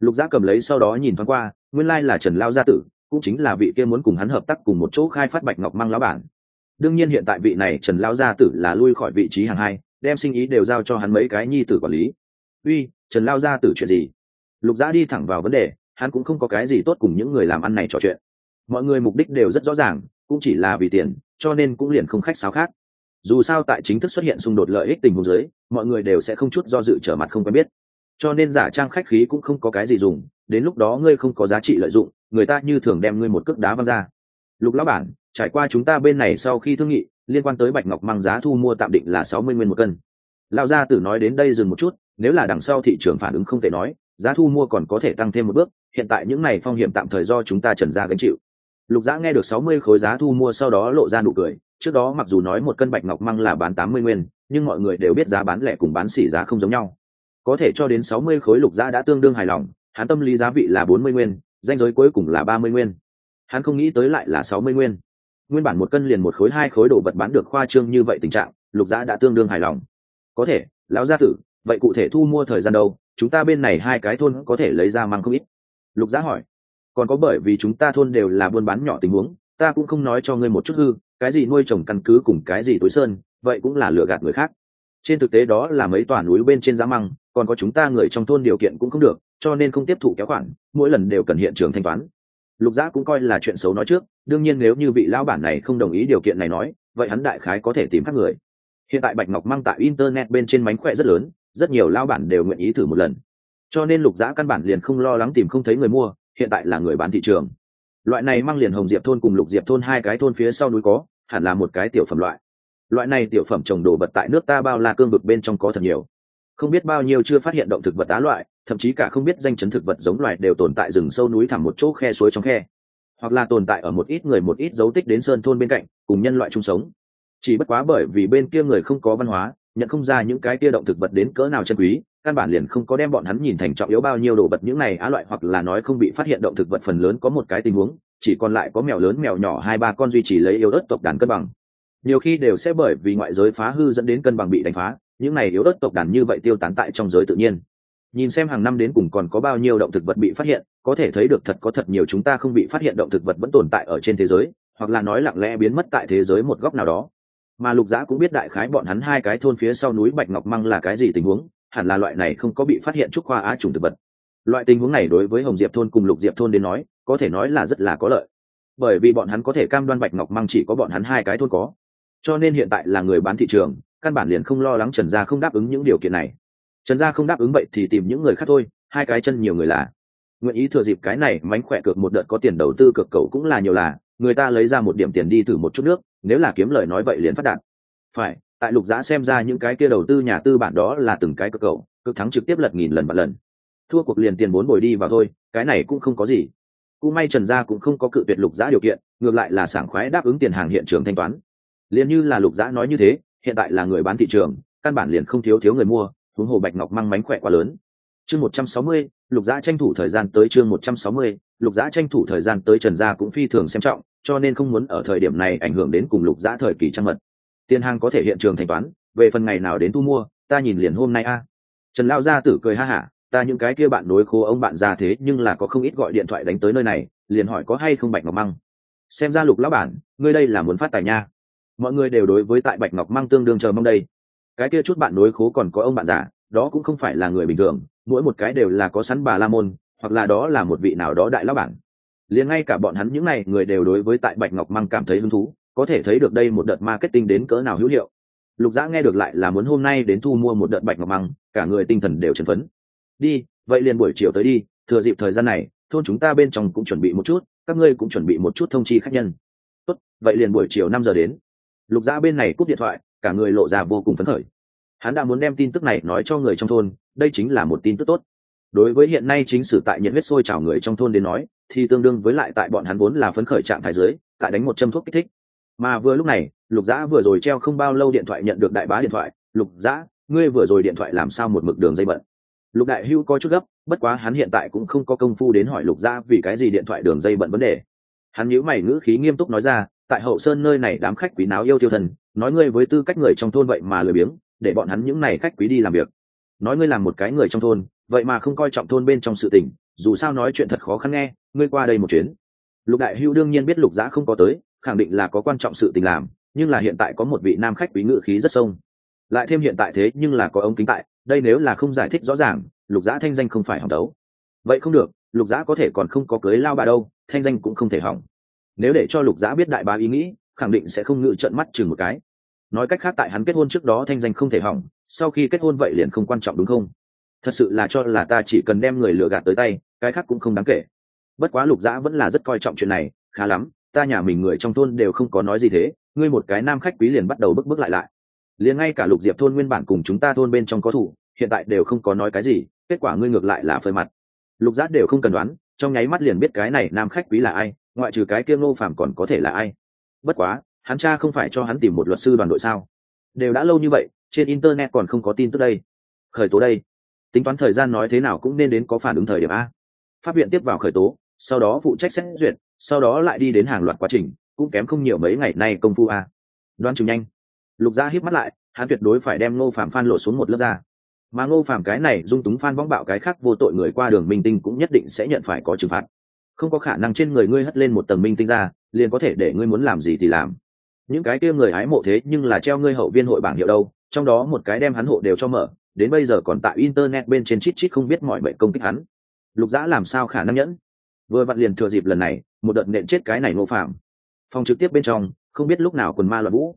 Lục giác cầm lấy sau đó nhìn thoáng qua, nguyên lai、like、là trần lao gia tử, cũng chính là vị kia muốn cùng hắn hợp tác cùng một chỗ khai phát bạch ngọc mang lão bản. Đương nhiên hiện tại vị này trần lao gia tử là lui khỏi vị trí hàng hai, đem sinh ý đều giao cho hắn mấy cái nhi tử quản lý. Uy, trần lao gia tử chuyện gì? Lục giã đi thẳng vào vấn đề, hắn cũng không có cái gì tốt cùng những người làm ăn này trò chuyện. Mọi người mục đích đều rất rõ ràng, cũng chỉ là vì tiền, cho nên cũng liền không khách sáo khác dù sao tại chính thức xuất hiện xung đột lợi ích tình huống giới mọi người đều sẽ không chút do dự trở mặt không quen biết. Cho nên giả trang khách khí cũng không có cái gì dùng, đến lúc đó ngươi không có giá trị lợi dụng, người ta như thường đem ngươi một cước đá văng ra. Lục lão bản, trải qua chúng ta bên này sau khi thương nghị, liên quan tới bạch ngọc mang giá thu mua tạm định là sáu mươi nguyên một cân. Lão gia tử nói đến đây dừng một chút, nếu là đằng sau thị trường phản ứng không thể nói, giá thu mua còn có thể tăng thêm một bước, hiện tại những này phong hiểm tạm thời do chúng ta trần ra gánh chịu. Lục giã nghe được sáu mươi khối giá thu mua sau đó lộ ra nụ cười trước đó mặc dù nói một cân bạch ngọc măng là bán tám mươi nguyên, nhưng mọi người đều biết giá bán lẻ cùng bán xỉ giá không giống nhau. Có thể cho đến sáu mươi khối lục giá đã tương đương hài lòng, hắn tâm lý giá vị là bốn mươi nguyên, danh giới cuối cùng là ba mươi nguyên. Hắn không nghĩ tới lại là sáu mươi nguyên. Nguyên bản một cân liền một khối hai khối đồ vật bán được khoa trương như vậy tình trạng, lục giá đã tương đương hài lòng. Có thể, lão gia tử, vậy cụ thể thu mua thời gian đâu? Chúng ta bên này hai cái thôn có thể lấy ra măng không ít. Lục giá hỏi. Còn có bởi vì chúng ta thôn đều là buôn bán nhỏ tình huống, ta cũng không nói cho ngươi một chút hư cái gì nuôi trồng căn cứ cùng cái gì túi sơn, vậy cũng là lừa gạt người khác. Trên thực tế đó là mấy tòa núi bên trên giá măng, còn có chúng ta người trong thôn điều kiện cũng không được, cho nên không tiếp thụ kéo khoản, mỗi lần đều cần hiện trường thanh toán. Lục giã cũng coi là chuyện xấu nói trước, đương nhiên nếu như vị lão bản này không đồng ý điều kiện này nói, vậy hắn đại khái có thể tìm các người. Hiện tại bạch ngọc măng tại internet bên trên mánh khỏe rất lớn, rất nhiều lao bản đều nguyện ý thử một lần. Cho nên lục giã căn bản liền không lo lắng tìm không thấy người mua, hiện tại là người bán thị trường loại này mang liền hồng diệp thôn cùng lục diệp thôn hai cái thôn phía sau núi có, hẳn là một cái tiểu phẩm loại. Loại này tiểu phẩm trồng đồ vật tại nước ta bao la cương vực bên trong có thật nhiều. Không biết bao nhiêu chưa phát hiện động thực vật đá loại, thậm chí cả không biết danh chấn thực vật giống loài đều tồn tại rừng sâu núi thẳm một chỗ khe suối trong khe. Hoặc là tồn tại ở một ít người một ít dấu tích đến sơn thôn bên cạnh, cùng nhân loại chung sống. Chỉ bất quá bởi vì bên kia người không có văn hóa, nhận không ra những cái kia động thực vật đến cỡ nào chân quý căn bản liền không có đem bọn hắn nhìn thành trọng yếu bao nhiêu đồ vật những này á loại hoặc là nói không bị phát hiện động thực vật phần lớn có một cái tình huống, chỉ còn lại có mèo lớn mèo nhỏ hai ba con duy trì lấy yếu ớt tộc đàn cân bằng. Nhiều khi đều sẽ bởi vì ngoại giới phá hư dẫn đến cân bằng bị đánh phá, những này yếu ớt tộc đàn như vậy tiêu tán tại trong giới tự nhiên. Nhìn xem hàng năm đến cùng còn có bao nhiêu động thực vật bị phát hiện, có thể thấy được thật có thật nhiều chúng ta không bị phát hiện động thực vật vẫn tồn tại ở trên thế giới, hoặc là nói lặng lẽ biến mất tại thế giới một góc nào đó. Mà lục giã cũng biết đại khái bọn hắn hai cái thôn phía sau núi bạch ngọc măng là cái gì tình huống hẳn là loại này không có bị phát hiện trúc khoa á trùng thực vật. Loại tình huống này đối với hồng diệp thôn cùng lục diệp thôn đến nói, có thể nói là rất là có lợi. Bởi vì bọn hắn có thể cam đoan bạch ngọc măng chỉ có bọn hắn hai cái thôn có. Cho nên hiện tại là người bán thị trường, căn bản liền không lo lắng trần gia không đáp ứng những điều kiện này. Trần gia không đáp ứng vậy thì tìm những người khác thôi, hai cái chân nhiều người là. Nguyện ý thừa dịp cái này mánh khỏe cược một đợt có tiền đầu tư cược cầu cũng là nhiều là, người ta lấy ra một điểm tiền đi thử một chút nước, nếu là kiếm lời nói vậy liền phát đạt. Phải tại lục giã xem ra những cái kia đầu tư nhà tư bản đó là từng cái cực cầu cực thắng trực tiếp lật nghìn lần và lần. Thua cuộc liền tiền bốn bồi đi vào thôi, cái này cũng không có gì. Cũng may trần gia cũng không có cự tuyệt lục giã điều kiện, ngược lại là sảng khoái đáp ứng tiền hàng hiện trường thanh toán. Liền như là lục giã nói như thế, hiện tại là người bán thị trường, căn bản liền không thiếu thiếu người mua, huống hồ bạch ngọc mang mánh khỏe quá lớn. Chương một trăm sáu mươi, lục giã tranh thủ thời gian tới chương một trăm sáu mươi, lục giã tranh thủ thời gian tới trần gia cũng phi thường xem trọng, cho nên không muốn ở thời điểm này ảnh hưởng đến cùng lục giã thời kỳ trăng mật tiền hàng có thể hiện trường thanh toán, về phần ngày nào đến thu mua, ta nhìn liền hôm nay a. Trần lao gia tử cười ha hả, ta những cái kia bạn nối khô ông bạn già thế nhưng là có không ít gọi điện thoại đánh tới nơi này, liền hỏi có hay không bạch ngọc măng. Xem ra lục lão bản, ngươi đây là muốn phát tài nha. Mọi người đều đối với tại bạch ngọc măng tương đương chờ mong đây. Cái kia chút bạn nối khố còn có ông bạn già, đó cũng không phải là người bình thường, mỗi một cái đều là có sẵn bà la môn, hoặc là đó là một vị nào đó đại lão bản. Liền ngay cả bọn hắn những n à y người đều đối với tại bạch ngọc măng cảm thấy hứng thú có thể thấy được đây một đợt marketing đến cỡ nào hữu hiệu. Lục dã nghe được lại là muốn hôm nay đến thu mua một đợt bạch ngọc măng cả người tinh thần đều chấn phấn. Đi vậy liền buổi chiều tới đi thừa dịp thời gian này thôn chúng ta bên trong cũng chuẩn bị một chút các ngươi cũng chuẩn bị một chút thông chi khách nhân. Tốt vậy liền buổi chiều năm giờ đến. Lục dã bên này cúp điện thoại cả người lộ ra vô cùng phấn khởi. Hắn đã muốn đem tin tức này nói cho người trong thôn đây chính là một tin tức tốt. Đối với hiện nay chính sử tại nhiệt huyết sôi trào người trong thôn đến nói thì tương đương với lại tại bọn hắn vốn là phấn khởi trạng thái dưới, tại đánh một châm thuốc kích thích mà vừa lúc này, lục dã vừa rồi treo không bao lâu điện thoại nhận được đại bá điện thoại. Lục dã, ngươi vừa rồi điện thoại làm sao một mực đường dây bận? Lục đại hưu có chút gấp, bất quá hắn hiện tại cũng không có công phu đến hỏi lục dã vì cái gì điện thoại đường dây bận vấn đề. Hắn nhíu mày ngữ khí nghiêm túc nói ra, tại hậu sơn nơi này đám khách quý náo yêu tiêu thần, nói ngươi với tư cách người trong thôn vậy mà lười biếng, để bọn hắn những này khách quý đi làm việc. Nói ngươi làm một cái người trong thôn, vậy mà không coi trọng thôn bên trong sự tình, dù sao nói chuyện thật khó khăn nghe, ngươi qua đây một chuyến. Lục đại hưu đương nhiên biết lục giã không có tới khẳng định là có quan trọng sự tình làm, nhưng là hiện tại có một vị nam khách quý ngự khí rất sông. Lại thêm hiện tại thế nhưng là có ống kính tại, đây nếu là không giải thích rõ ràng, lục giã thanh danh không phải hỏng đấu. Vậy không được, lục giã có thể còn không có cưới lao bà đâu, thanh danh cũng không thể hỏng. Nếu để cho lục giã biết đại bá ý nghĩ, khẳng định sẽ không ngự trận mắt chừng một cái. Nói cách khác tại hắn kết hôn trước đó thanh danh không thể hỏng, sau khi kết hôn vậy liền không quan trọng đúng không? Thật sự là cho là ta chỉ cần đem người lừa gạt tới tay, cái khác cũng không đáng kể. Bất quá lục dã vẫn là rất coi trọng chuyện này, khá lắm ta nhà mình người trong thôn đều không có nói gì thế, ngươi một cái nam khách quý liền bắt đầu bức bức lại lại. Liền ngay cả lục diệp thôn nguyên bản cùng chúng ta thôn bên trong có thủ, hiện tại đều không có nói cái gì, kết quả ngươi ngược lại là phơi mặt. Lục giác đều không cần đoán, trong nháy mắt liền biết cái này nam khách quý là ai, ngoại trừ cái kia ngô phàm còn có thể là ai. Bất quá, hắn cha không phải cho hắn tìm một luật sư đoàn đội sao? Đều đã lâu như vậy, trên internet còn không có tin tức đây. Khởi tố đây. Tính toán thời gian nói thế nào cũng nên đến có phản ứng thời điểm a. Pháp viện tiếp vào khởi tố sau đó phụ trách xét duyệt, sau đó lại đi đến hàng loạt quá trình, cũng kém không nhiều mấy ngày nay công phu a. Đoán chừng nhanh. Lục gia hít mắt lại, hắn tuyệt đối phải đem ngô phạm phan lộ xuống một lớp ra. Mà ngô phạm cái này dung túng phan võng bạo cái khác vô tội người qua đường minh tinh cũng nhất định sẽ nhận phải có trừng phạt. Không có khả năng trên người ngươi hất lên một tầng minh tinh ra, liền có thể để ngươi muốn làm gì thì làm. Những cái kia người hái mộ thế nhưng là treo ngươi hậu viên hội bảng hiệu đâu, trong đó một cái đem hắn hộ đều cho mở, đến bây giờ còn tại internet bên trên chít chít không biết mọi bệnh công kích hắn. Lục dã làm sao khả năng nhẫn? Vừa vặn liền thừa dịp lần này, một đợt nện chết cái này ngô phạm phòng trực tiếp bên trong, không biết lúc nào quần ma loạn vũ.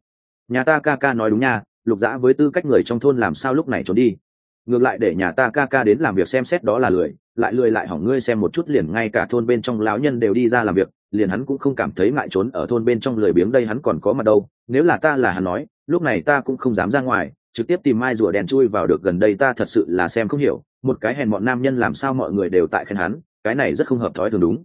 Nhà ta ca ca nói đúng nha, lục dã với tư cách người trong thôn làm sao lúc này trốn đi. Ngược lại để nhà ta ca ca đến làm việc xem xét đó là lười, lại lười lại hỏng ngươi xem một chút liền ngay cả thôn bên trong lão nhân đều đi ra làm việc, liền hắn cũng không cảm thấy ngại trốn ở thôn bên trong lười biếng đây hắn còn có mặt đâu. Nếu là ta là hắn nói, lúc này ta cũng không dám ra ngoài, trực tiếp tìm mai rùa đèn chui vào được gần đây ta thật sự là xem không hiểu, một cái hèn bọn nam nhân làm sao mọi người đều tại khen hắn cái này rất không hợp thói thường đúng.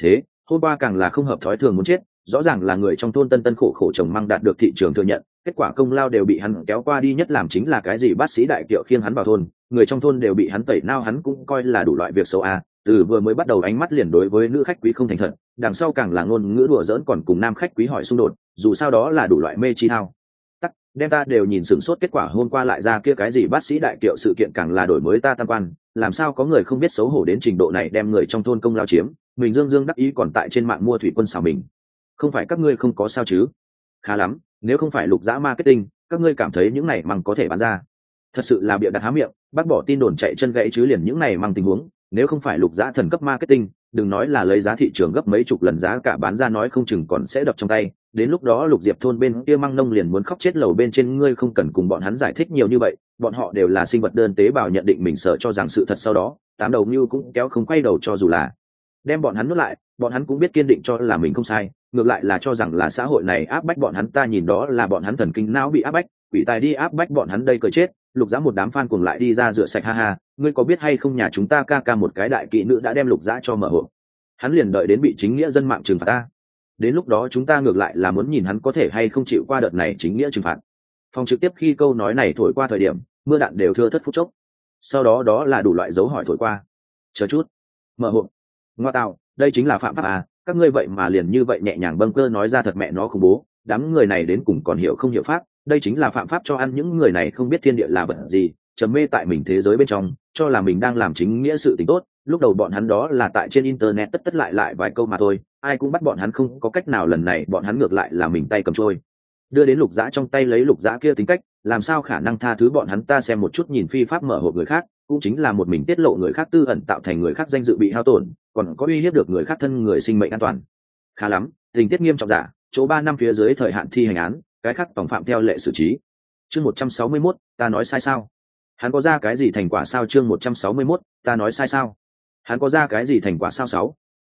Thế, hôm qua càng là không hợp thói thường muốn chết, rõ ràng là người trong thôn tân tân khổ khổ chồng măng đạt được thị trường thừa nhận, kết quả công lao đều bị hắn kéo qua đi nhất làm chính là cái gì bác sĩ đại kiệu khiêng hắn vào thôn, người trong thôn đều bị hắn tẩy nao hắn cũng coi là đủ loại việc xấu a từ vừa mới bắt đầu ánh mắt liền đối với nữ khách quý không thành thật, đằng sau càng là ngôn ngữ đùa dỡn còn cùng nam khách quý hỏi xung đột, dù sao đó là đủ loại mê chi thao đem ta đều nhìn sửng sốt kết quả hôm qua lại ra kia cái gì bác sĩ đại kiệu sự kiện càng là đổi mới ta tam quan, làm sao có người không biết xấu hổ đến trình độ này đem người trong thôn công lao chiếm, mình dương dương đắc ý còn tại trên mạng mua thủy quân xào mình. Không phải các ngươi không có sao chứ? Khá lắm, nếu không phải lục dã marketing, các ngươi cảm thấy những này măng có thể bán ra. Thật sự là bịa đặt há miệng, bác bỏ tin đồn chạy chân gãy chứ liền những này mang tình huống, nếu không phải lục dã thần cấp marketing, đừng nói là lấy giá thị trường gấp mấy chục lần giá cả bán ra nói không chừng còn sẽ đập trong tay đến lúc đó lục diệp thôn bên kia măng nông liền muốn khóc chết lầu bên trên ngươi không cần cùng bọn hắn giải thích nhiều như vậy, bọn họ đều là sinh vật đơn tế bào nhận định mình sợ cho rằng sự thật sau đó, tám đầu như cũng kéo không quay đầu cho dù là đem bọn hắn nuốt lại, bọn hắn cũng biết kiên định cho là mình không sai, ngược lại là cho rằng là xã hội này áp bách bọn hắn, ta nhìn đó là bọn hắn thần kinh não bị áp bách, quỷ tài đi áp bách bọn hắn đây cờ chết, lục giã một đám fan cùng lại đi ra rửa sạch, ha ha, ngươi có biết hay không nhà chúng ta ca ca một cái đại kỵ nữ đã đem lục giã cho mở hộ hắn liền đợi đến bị chính nghĩa dân mạng trừng phạt ta đến lúc đó chúng ta ngược lại là muốn nhìn hắn có thể hay không chịu qua đợt này chính nghĩa trừng phạt. Phòng trực tiếp khi câu nói này thổi qua thời điểm, mưa đạn đều thưa thất phút chốc. Sau đó đó là đủ loại dấu hỏi thổi qua. Chờ chút. Mở hộp. Ngoa tạo, đây chính là phạm pháp à? Các ngươi vậy mà liền như vậy nhẹ nhàng bâng cơ nói ra thật mẹ nó khủng bố. Đám người này đến cùng còn hiểu không hiểu pháp? Đây chính là phạm pháp cho ăn những người này không biết thiên địa là vật gì chấm mê tại mình thế giới bên trong, cho là mình đang làm chính nghĩa sự t tốt lúc đầu bọn hắn đó là tại trên internet tất tất lại lại vài câu mà thôi, ai cũng bắt bọn hắn không có cách nào lần này, bọn hắn ngược lại là mình tay cầm trôi. Đưa đến lục giã trong tay lấy lục giã kia tính cách, làm sao khả năng tha thứ bọn hắn ta xem một chút nhìn phi pháp mở hộp người khác, cũng chính là một mình tiết lộ người khác tư ẩn tạo thành người khác danh dự bị hao tổn, còn có uy hiếp được người khác thân người sinh mệnh an toàn. Khá lắm, tình tiết nghiêm trọng giả, chỗ ba năm phía dưới thời hạn thi hành án, cái khác tổng phạm theo lệ xử trí. Chương một trăm sáu mươi mốt, ta nói sai sao? Hắn có ra cái gì thành quả sao? Chương một trăm sáu mươi mốt, ta nói sai sao? Hắn có ra cái gì thành quả sao sáu?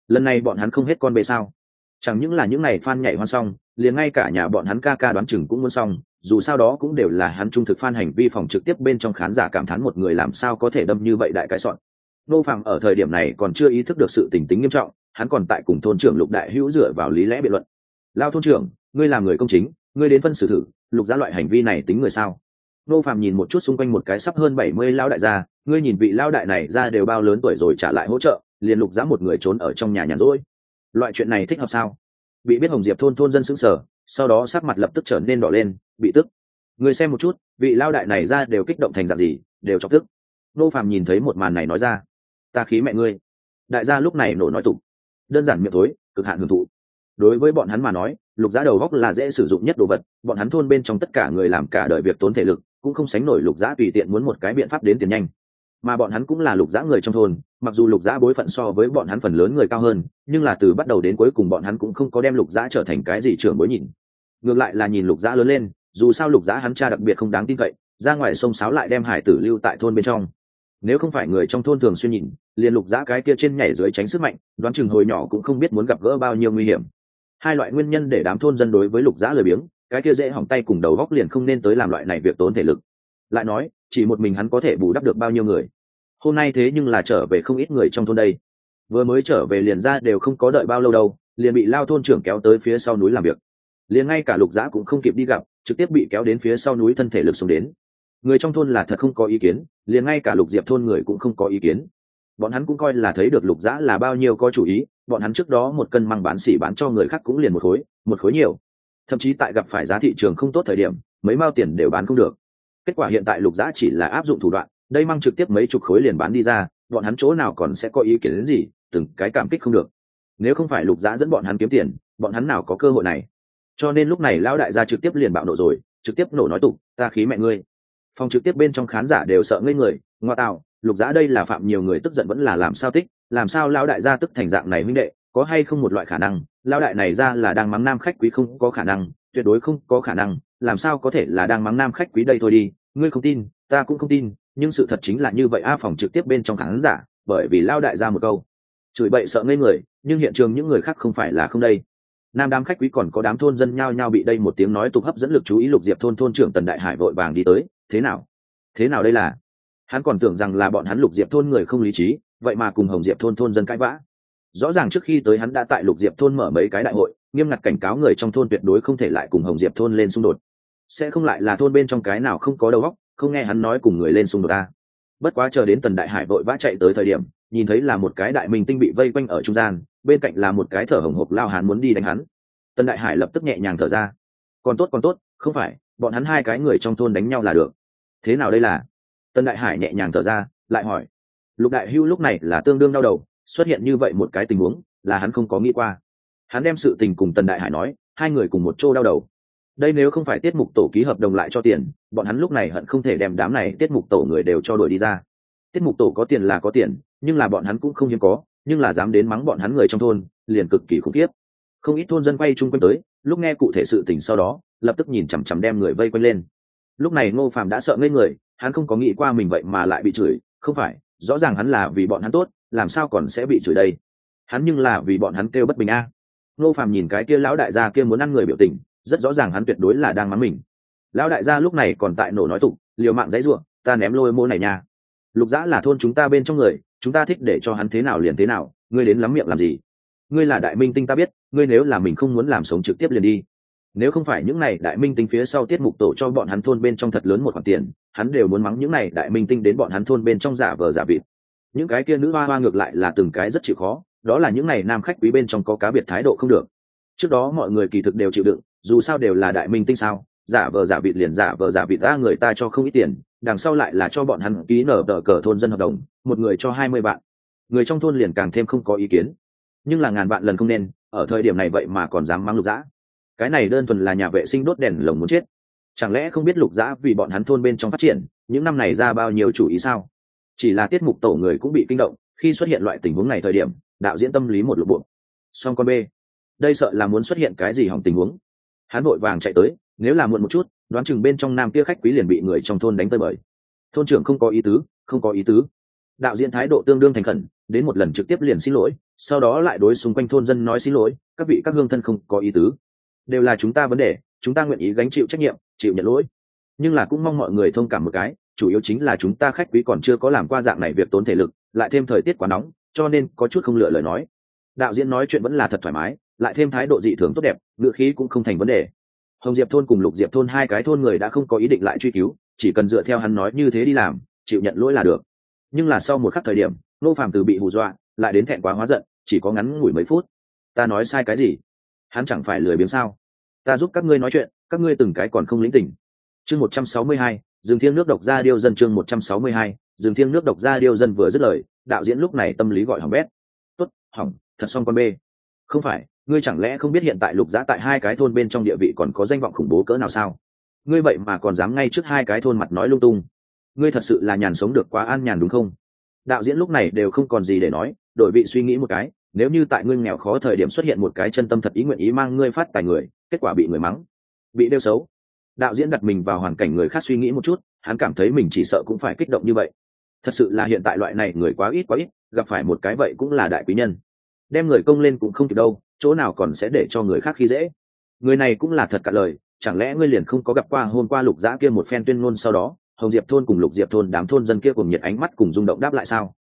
Lần này bọn hắn không hết con bê sao? Chẳng những là những này fan nhảy hoan xong, liền ngay cả nhà bọn hắn ca ca đoán chừng cũng muốn xong, dù sao đó cũng đều là hắn trung thực fan hành vi phòng trực tiếp bên trong khán giả cảm thán một người làm sao có thể đâm như vậy đại cái sọn. nô phạm ở thời điểm này còn chưa ý thức được sự tình tính nghiêm trọng, hắn còn tại cùng thôn trưởng lục đại hữu dựa vào lý lẽ biện luận. Lao thôn trưởng, ngươi làm người công chính, ngươi đến phân xử thử, lục giá loại hành vi này tính người sao? Nô phạm nhìn một chút xung quanh một cái sắp hơn bảy mươi lao đại gia ngươi nhìn vị lao đại này ra đều bao lớn tuổi rồi trả lại hỗ trợ, liền lục giá một người trốn ở trong nhà nhàn rỗi. Loại chuyện này thích hợp sao? Bị biết hồng diệp thôn thôn dân xứng sở sau đó sắc mặt lập tức trở nên đỏ lên, bị tức. Người xem một chút, vị lao đại này ra đều kích động thành dạng gì, đều chọc tức. Nô phàm nhìn thấy một màn này nói ra, ta khí mẹ ngươi. Đại gia lúc này nổ nói tục. Đơn giản miệng thối, cực hạn hưởng thụ. Đối với bọn hắn mà nói, lục giá đầu góc là dễ sử dụng nhất đồ vật, bọn hắn thôn bên trong tất cả người làm cả đời việc tốn thể lực, cũng không sánh nổi lục giá tùy tiện muốn một cái biện pháp đến tiền nhanh mà bọn hắn cũng là lục giá người trong thôn, mặc dù lục giá bối phận so với bọn hắn phần lớn người cao hơn, nhưng là từ bắt đầu đến cuối cùng bọn hắn cũng không có đem lục giá trở thành cái gì trưởng bối nhìn. Ngược lại là nhìn lục giá lớn lên, dù sao lục giá hắn cha đặc biệt không đáng tin cậy, ra ngoài sông sáo lại đem hải tử lưu tại thôn bên trong. Nếu không phải người trong thôn thường xuyên nhìn, liền lục giã cái kia trên nhảy dưới tránh sức mạnh, đoán chừng hồi nhỏ cũng không biết muốn gặp gỡ bao nhiêu nguy hiểm. Hai loại nguyên nhân để đám thôn dân đối với lục giã lười biếng, cái kia dễ hỏng tay cùng đầu góc liền không nên tới làm loại này việc tốn thể lực. Lại nói, chỉ một mình hắn có thể bù đắp được bao nhiêu người hôm nay thế nhưng là trở về không ít người trong thôn đây. Vừa mới trở về liền ra đều không có đợi bao lâu đâu, liền bị lao thôn trưởng kéo tới phía sau núi làm việc. Liền ngay cả lục giã cũng không kịp đi gặp, trực tiếp bị kéo đến phía sau núi thân thể lực xuống đến. Người trong thôn là thật không có ý kiến, liền ngay cả lục diệp thôn người cũng không có ý kiến. Bọn hắn cũng coi là thấy được lục giã là bao nhiêu có chủ ý, bọn hắn trước đó một cân măng bán xỉ bán cho người khác cũng liền một khối một khối nhiều. Thậm chí tại gặp phải giá thị trường không tốt thời điểm, mấy mao tiền đều bán không được. Kết quả hiện tại lục giã chỉ là áp dụng thủ đoạn đây mang trực tiếp mấy chục khối liền bán đi ra, bọn hắn chỗ nào còn sẽ có ý kiến đến gì, từng cái cảm kích không được. Nếu không phải lục giã dẫn bọn hắn kiếm tiền, bọn hắn nào có cơ hội này? Cho nên lúc này lão đại gia trực tiếp liền bạo nộ rồi, trực tiếp nổ nói tục, ta khí mẹ ngươi. Phòng trực tiếp bên trong khán giả đều sợ ngây người, ngoa tạo, lục giã đây là phạm nhiều người tức giận vẫn là làm sao tích, làm sao lão đại gia tức thành dạng này huynh đệ, có hay không một loại khả năng, lão đại này ra là đang mắng nam khách quý không có khả năng, tuyệt đối không có khả năng, làm sao có thể là đang mắng nam khách quý đây thôi đi, ngươi không tin, ta cũng không tin nhưng sự thật chính là như vậy, a phòng trực tiếp bên trong khán giả, bởi vì lao đại ra một câu. Chửi bậy sợ ngây người, nhưng hiện trường những người khác không phải là không đây. Nam đám khách quý còn có đám thôn dân nhao nhao bị đây một tiếng nói tục hấp dẫn lực chú ý lục diệp thôn thôn trưởng tần đại hải vội vàng đi tới. Thế nào? Thế nào đây là? Hắn còn tưởng rằng là bọn hắn lục diệp thôn người không lý trí, vậy mà cùng hồng diệp thôn thôn dân cãi vã. Rõ ràng trước khi tới hắn đã tại lục diệp thôn mở mấy cái đại hội, nghiêm ngặt cảnh cáo người trong thôn tuyệt đối không thể lại cùng hồng diệp thôn lên xung đột. Sẽ không lại là thôn bên trong cái nào không có đầu óc không nghe hắn nói cùng người lên xung đột ta. Bất quá chờ đến tần đại hải vội vã chạy tới thời điểm, nhìn thấy là một cái đại minh tinh bị vây quanh ở trung gian, bên cạnh là một cái thở hồng hộc lao hắn muốn đi đánh hắn. Tần đại hải lập tức nhẹ nhàng thở ra. Còn tốt còn tốt, không phải, bọn hắn hai cái người trong thôn đánh nhau là được. Thế nào đây là? Tần đại hải nhẹ nhàng thở ra, lại hỏi. Lục đại hưu lúc này là tương đương đau đầu, xuất hiện như vậy một cái tình huống, là hắn không có nghĩ qua. Hắn đem sự tình cùng tần đại hải nói, hai người cùng một chỗ đau đầu đây nếu không phải tiết mục tổ ký hợp đồng lại cho tiền, bọn hắn lúc này hận không thể đem đám này tiết mục tổ người đều cho đuổi đi ra. Tiết mục tổ có tiền là có tiền, nhưng là bọn hắn cũng không hiếm có, nhưng là dám đến mắng bọn hắn người trong thôn, liền cực kỳ khủng khiếp. Không ít thôn dân quay chung quanh tới, lúc nghe cụ thể sự tình sau đó, lập tức nhìn chằm chằm đem người vây quanh lên. Lúc này ngô phàm đã sợ ngây người, hắn không có nghĩ qua mình vậy mà lại bị chửi, không phải, rõ ràng hắn là vì bọn hắn tốt, làm sao còn sẽ bị chửi đây? Hắn nhưng là vì bọn hắn kêu bất bình a. Ngô phàm nhìn cái kia lão đại gia kia muốn ăn người biểu tình rất rõ ràng hắn tuyệt đối là đang mắng mình. Lão đại gia lúc này còn tại nổ nói tục, liều mạng dãy ruộng, ta ném lôi mô này nha. Lục dã là thôn chúng ta bên trong người, chúng ta thích để cho hắn thế nào liền thế nào, ngươi đến lắm miệng làm gì? Ngươi là đại minh tinh ta biết, ngươi nếu là mình không muốn làm sống trực tiếp liền đi. Nếu không phải những này đại minh tinh phía sau tiết mục tổ cho bọn hắn thôn bên trong thật lớn một khoản tiền, hắn đều muốn mắng những này đại minh tinh đến bọn hắn thôn bên trong giả vờ giả vịt. Những cái kia nữ hoa hoa ngược lại là từng cái rất chịu khó, đó là những này nam khách quý bên trong có cá biệt thái độ không được. Trước đó mọi người kỳ thực đều chịu đựng dù sao đều là đại minh tinh sao, giả vờ giả vịt liền giả vờ giả vịt ra người ta cho không ít tiền, đằng sau lại là cho bọn hắn ký nở tờ cờ thôn dân hợp đồng, một người cho hai mươi bạn người trong thôn liền càng thêm không có ý kiến. Nhưng là ngàn vạn lần không nên, ở thời điểm này vậy mà còn dám mang lục dã. Cái này đơn thuần là nhà vệ sinh đốt đèn lồng muốn chết. Chẳng lẽ không biết lục dã vì bọn hắn thôn bên trong phát triển, những năm này ra bao nhiêu chủ ý sao? Chỉ là tiết mục tổ người cũng bị kinh động, khi xuất hiện loại tình huống này thời điểm, đạo diễn tâm lý một lục buộc song con b đây sợ là muốn xuất hiện cái gì hỏng tình huống hắn vội vàng chạy tới, nếu là muộn một chút, đoán chừng bên trong nam kia khách quý liền bị người trong thôn đánh tơi bời. Thôn trưởng không có ý tứ, không có ý tứ. Đạo diễn thái độ tương đương thành khẩn, đến một lần trực tiếp liền xin lỗi, sau đó lại đối xung quanh thôn dân nói xin lỗi, các vị các hương thân không có ý tứ. Đều là chúng ta vấn đề, chúng ta nguyện ý gánh chịu trách nhiệm, chịu nhận lỗi. Nhưng là cũng mong mọi người thông cảm một cái, chủ yếu chính là chúng ta khách quý còn chưa có làm qua dạng này việc tốn thể lực, lại thêm thời tiết quá nóng, cho nên có chút không lựa lời nói. Đạo diễn nói chuyện vẫn là thật thoải mái, lại thêm thái độ dị thường tốt đẹp ngựa khí cũng không thành vấn đề. Hồng diệp thôn cùng lục diệp thôn hai cái thôn người đã không có ý định lại truy cứu, chỉ cần dựa theo hắn nói như thế đi làm, chịu nhận lỗi là được. Nhưng là sau một khắc thời điểm nô phàm từ bị hù dọa, lại đến thẹn quá hóa giận, chỉ có ngắn ngủi mấy phút. Ta nói sai cái gì? Hắn chẳng phải lười biếng sao? Ta giúp các ngươi nói chuyện, các ngươi từng cái còn không lĩnh tỉnh. Chương một trăm sáu mươi hai dừng thiêng nước độc ra điêu dân chương một trăm sáu mươi hai dừng thiêng nước độc ra điêu dân vừa dứt lời, đạo diễn lúc này tâm lý gọi hỏng bét. Tốt, hỏng, thật xong con bê. Không phải ngươi chẳng lẽ không biết hiện tại lục giã tại hai cái thôn bên trong địa vị còn có danh vọng khủng bố cỡ nào sao? Ngươi vậy mà còn dám ngay trước hai cái thôn mặt nói lung tung. Ngươi thật sự là nhàn sống được quá an nhàn đúng không? Đạo diễn lúc này đều không còn gì để nói, đổi vị suy nghĩ một cái, nếu như tại ngươi nghèo khó thời điểm xuất hiện một cái chân tâm thật ý nguyện ý mang ngươi phát tài người, kết quả bị người mắng, bị đeo xấu. Đạo diễn đặt mình vào hoàn cảnh người khác suy nghĩ một chút, hắn cảm thấy mình chỉ sợ cũng phải kích động như vậy. Thật sự là hiện tại loại này người quá ít quá ít, gặp phải một cái vậy cũng là đại quý nhân. Đem người công lên cũng không kịp đâu chỗ nào còn sẽ để cho người khác khi dễ. Người này cũng là thật cả lời, chẳng lẽ ngươi liền không có gặp qua hôm qua lục dã kia một phen tuyên ngôn sau đó, hồng diệp thôn cùng lục diệp thôn đám thôn dân kia cùng nhiệt ánh mắt cùng rung động đáp lại sao?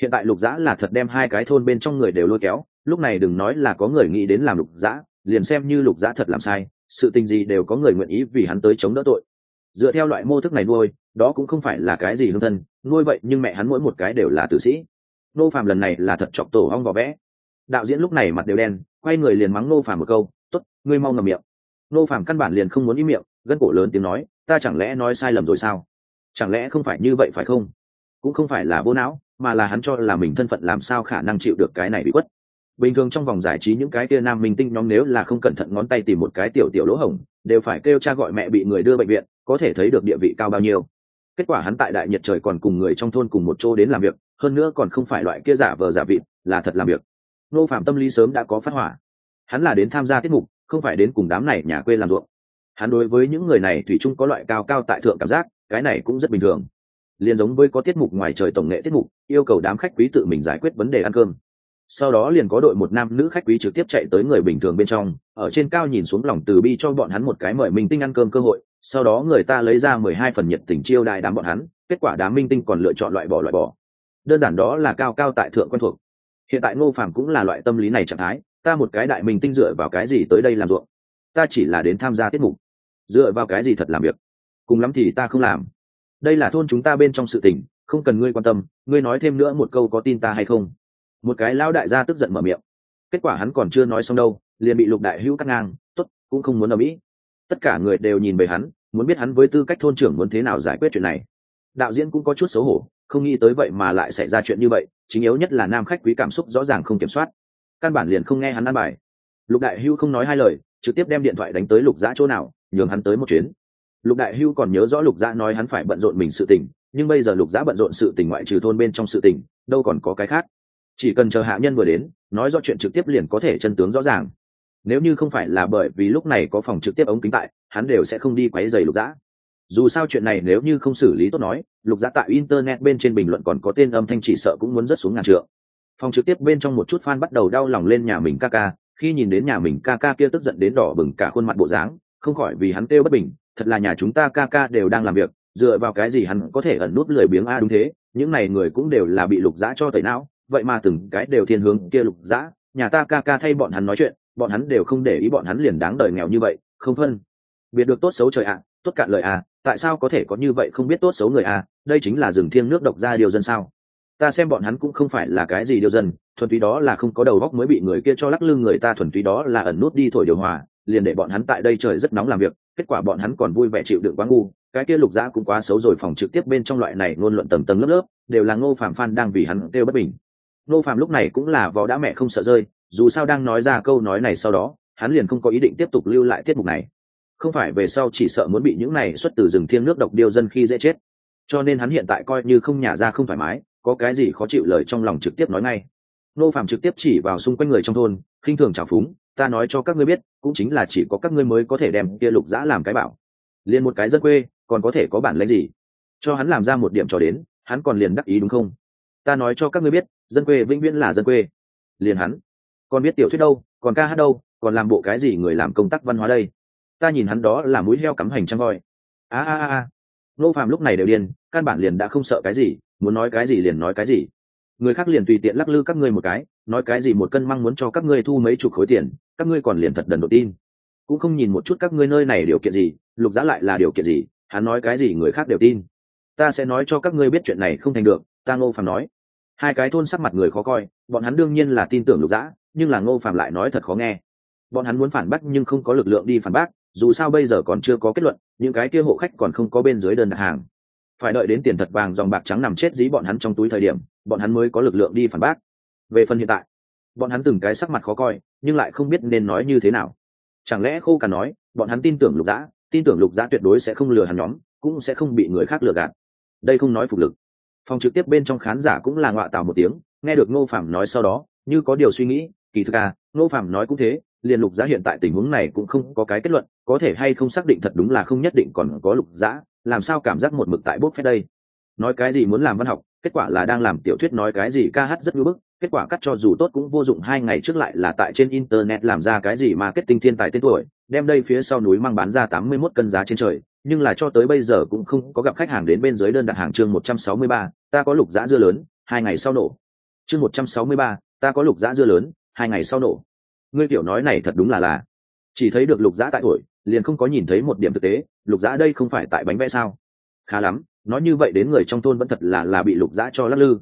Hiện tại lục dã là thật đem hai cái thôn bên trong người đều lôi kéo, lúc này đừng nói là có người nghĩ đến làm lục dã, liền xem như lục dã thật làm sai, sự tình gì đều có người nguyện ý vì hắn tới chống đỡ tội. Dựa theo loại mô thức này nuôi, đó cũng không phải là cái gì hương thân, nuôi vậy nhưng mẹ hắn mỗi một cái đều là tử sĩ. Nô phàm lần này là thật chọc tổ hong vỏ vẽ đạo diễn lúc này mặt đều đen, quay người liền mắng nô phàm một câu t ố t ngươi mau ngầm miệng. Nô phàm căn bản liền không muốn ý miệng, gân cổ lớn tiếng nói, ta chẳng lẽ nói sai lầm rồi sao? Chẳng lẽ không phải như vậy phải không? Cũng không phải là vô não, mà là hắn cho là mình thân phận làm sao khả năng chịu được cái này bị quất bình thường trong vòng giải trí những cái kia nam minh tinh nhóm nếu là không cẩn thận ngón tay tìm một cái tiểu tiểu lỗ hổng, đều phải kêu cha gọi mẹ bị người đưa bệnh viện, có thể thấy được địa vị cao bao nhiêu. Kết quả hắn tại đại nhật trời còn cùng người trong thôn cùng một chỗ đến làm việc, hơn nữa còn không phải loại kia giả vờ giả vịt, là thật làm việc nô phạm tâm lý sớm đã có phát hỏa. Hắn là đến tham gia tiết mục, không phải đến cùng đám này nhà quê làm ruộng. Hắn đối với những người này thủy chung có loại cao cao tại thượng cảm giác, cái này cũng rất bình thường. Liền giống với có tiết mục ngoài trời tổng nghệ tiết mục, yêu cầu đám khách quý tự mình giải quyết vấn đề ăn cơm. Sau đó liền có đội một nam nữ khách quý trực tiếp chạy tới người bình thường bên trong, ở trên cao nhìn xuống lòng từ bi cho bọn hắn một cái mời minh tinh ăn cơm cơ hội, sau đó người ta lấy ra mười hai phần nhiệt tình chiêu đại đám bọn hắn, kết quả đám minh tinh còn lựa chọn loại bỏ loại bỏ. Đơn giản đó là cao cao tại thượng quen thuộc hiện tại ngô phàm cũng là loại tâm lý này trạng thái, ta một cái đại minh tinh dựa vào cái gì tới đây làm ruộng? Ta chỉ là đến tham gia tiết mục. Dựa vào cái gì thật làm việc? Cùng lắm thì ta không làm. Đây là thôn chúng ta bên trong sự tình, không cần ngươi quan tâm, ngươi nói thêm nữa một câu có tin ta hay không? Một cái Lão đại gia tức giận mở miệng. Kết quả hắn còn chưa nói xong đâu, liền bị lục đại hữu cắt ngang t ố t cũng không muốn ở mỹ. Tất cả người đều nhìn về hắn, muốn biết hắn với tư cách thôn trưởng muốn thế nào giải quyết chuyện này. Đạo diễn cũng có chút xấu hổ không nghĩ tới vậy mà lại xảy ra chuyện như vậy, chính yếu nhất là nam khách quý cảm xúc rõ ràng không kiểm soát. Căn bản liền không nghe hắn ăn bài. Lục đại hưu không nói hai lời, trực tiếp đem điện thoại đánh tới lục dã chỗ nào, nhường hắn tới một chuyến. Lục đại hưu còn nhớ rõ lục dã nói hắn phải bận rộn mình sự tình, nhưng bây giờ lục dã bận rộn sự tình ngoại trừ thôn bên trong sự tình, đâu còn có cái khác. Chỉ cần chờ hạ nhân vừa đến, nói rõ chuyện trực tiếp liền có thể chân tướng rõ ràng. Nếu như không phải là bởi vì lúc này có phòng trực tiếp ống kính tại, hắn đều sẽ không đi quấy giày lục dã dù sao chuyện này nếu như không xử lý tốt nói, lục giá tại internet bên trên bình luận còn có tên âm thanh chỉ sợ cũng muốn rất xuống ngàn trượng. Phòng trực tiếp bên trong một chút fan bắt đầu đau lòng lên nhà mình ca ca, khi nhìn đến nhà mình ca ca kia tức giận đến đỏ bừng cả khuôn mặt bộ dáng, không khỏi vì hắn kêu bất bình, thật là nhà chúng ta ca ca đều đang làm việc, dựa vào cái gì hắn có thể ẩn nút lười biếng a, đúng thế, những này người cũng đều là bị lục dã cho tẩy não, vậy mà từng cái đều thiên hướng kia lục dã, nhà ta ca ca thay bọn hắn nói chuyện, bọn hắn đều không để ý bọn hắn liền đáng đời nghèo như vậy, không phân. Biệt được tốt xấu trời ạ, tốt cạn lời à tại sao có thể có như vậy không biết tốt xấu người à? Đây chính là rừng thiêng nước độc ra điều dân sao? Ta xem bọn hắn cũng không phải là cái gì điều dân, thuần túy đó là không có đầu góc mới bị người kia cho lắc lưng người ta thuần túy đó là ẩn nút đi thổi điều hòa, liền để bọn hắn tại đây trời rất nóng làm việc, kết quả bọn hắn còn vui vẻ chịu đựng quá ngu. Cái kia lục dã cũng quá xấu rồi, phòng trực tiếp bên trong loại này ngôn luận tầng tầng lớp lớp, đều là ngô phạm phan đang vì hắn kêu bất bình. Ngô phạm lúc này cũng là võ đã mẹ không sợ rơi, dù sao đang nói ra câu nói này sau đó, hắn liền không có ý định tiếp tục lưu lại tiết mục này không phải về sau chỉ sợ muốn bị những này xuất từ rừng thiêng nước độc điêu dân khi dễ chết. Cho nên hắn hiện tại coi như không nhả ra không thoải mái, có cái gì khó chịu lời trong lòng trực tiếp nói ngay. Nô phạm trực tiếp chỉ vào xung quanh người trong thôn, khinh thường trào phúng, ta nói cho các ngươi biết, cũng chính là chỉ có các ngươi mới có thể đem kia lục dã làm cái bảo. Liền một cái dân quê, còn có thể có bản lãnh gì? Cho hắn làm ra một điểm cho đến, hắn còn liền đắc ý đúng không? Ta nói cho các ngươi biết, dân quê vĩnh viễn là dân quê. Liền hắn, còn biết tiểu thuyết đâu, còn ca hát đâu, còn làm bộ cái gì người làm công tác văn hóa đây? Ta nhìn hắn đó là mũi heo cắm hành trăng voi. A a a nô phạm lúc này đều điên, căn bản liền đã không sợ cái gì, muốn nói cái gì liền nói cái gì. Người khác liền tùy tiện lắc lư các ngươi một cái, nói cái gì một cân măng muốn cho các ngươi thu mấy chục khối tiền, các ngươi còn liền thật đần độ tin. Cũng không nhìn một chút các ngươi nơi này điều kiện gì, lục giá lại là điều kiện gì, hắn nói cái gì người khác đều tin. Ta sẽ nói cho các ngươi biết chuyện này không thành được, ta ngô Phạm nói. Hai cái thôn sắc mặt người khó coi, bọn hắn đương nhiên là tin tưởng lục dã nhưng là ngô Phạm lại nói thật khó nghe. Bọn hắn muốn phản bác nhưng không có lực lượng đi phản bác dù sao bây giờ còn chưa có kết luận, những cái kia hộ khách còn không có bên dưới đơn đặt hàng. Phải đợi đến tiền thật vàng dòng bạc trắng nằm chết dí bọn hắn trong túi thời điểm, bọn hắn mới có lực lượng đi phản bác. Về phần hiện tại, bọn hắn từng cái sắc mặt khó coi, nhưng lại không biết nên nói như thế nào. Chẳng lẽ khô cả nói, bọn hắn tin tưởng lục dã, tin tưởng lục dã tuyệt đối sẽ không lừa hắn nhóm, cũng sẽ không bị người khác lừa gạt. Đây không nói phục lực. Phòng trực tiếp bên trong khán giả cũng là ngọa tạo một tiếng, nghe được ngô phạm nói sau đó, như có điều suy nghĩ, kỳ thực à ngô phạm nói cũng thế, liền lục giá hiện tại tình huống này cũng không có cái kết luận có thể hay không xác định thật đúng là không nhất định còn có lục dã, làm sao cảm giác một mực tại bốc phép đây? Nói cái gì muốn làm văn học, kết quả là đang làm tiểu thuyết nói cái gì ca hát rất ngưỡng bức, kết quả cắt cho dù tốt cũng vô dụng, hai ngày trước lại là tại trên internet làm ra cái gì mà kết tinh thiên tài tên tuổi, đem đây phía sau núi mang bán ra tám mươi 81 cân giá trên trời, nhưng là cho tới bây giờ cũng không có gặp khách hàng đến bên dưới đơn đặt hàng chương một trăm sáu mươi ba, ta có lục dã dưa lớn, hai ngày sau nổ. Chương một trăm sáu mươi ba, ta có lục dã dưa lớn, hai ngày sau nổ. Ngươi tiểu nói này thật đúng là là. Chỉ thấy được lục dã tại tuổi liền không có nhìn thấy một điểm thực tế, lục dã đây không phải tại bánh vẽ sao? Khá lắm, nói như vậy đến người trong thôn vẫn thật là là bị lục dã cho lắc lư.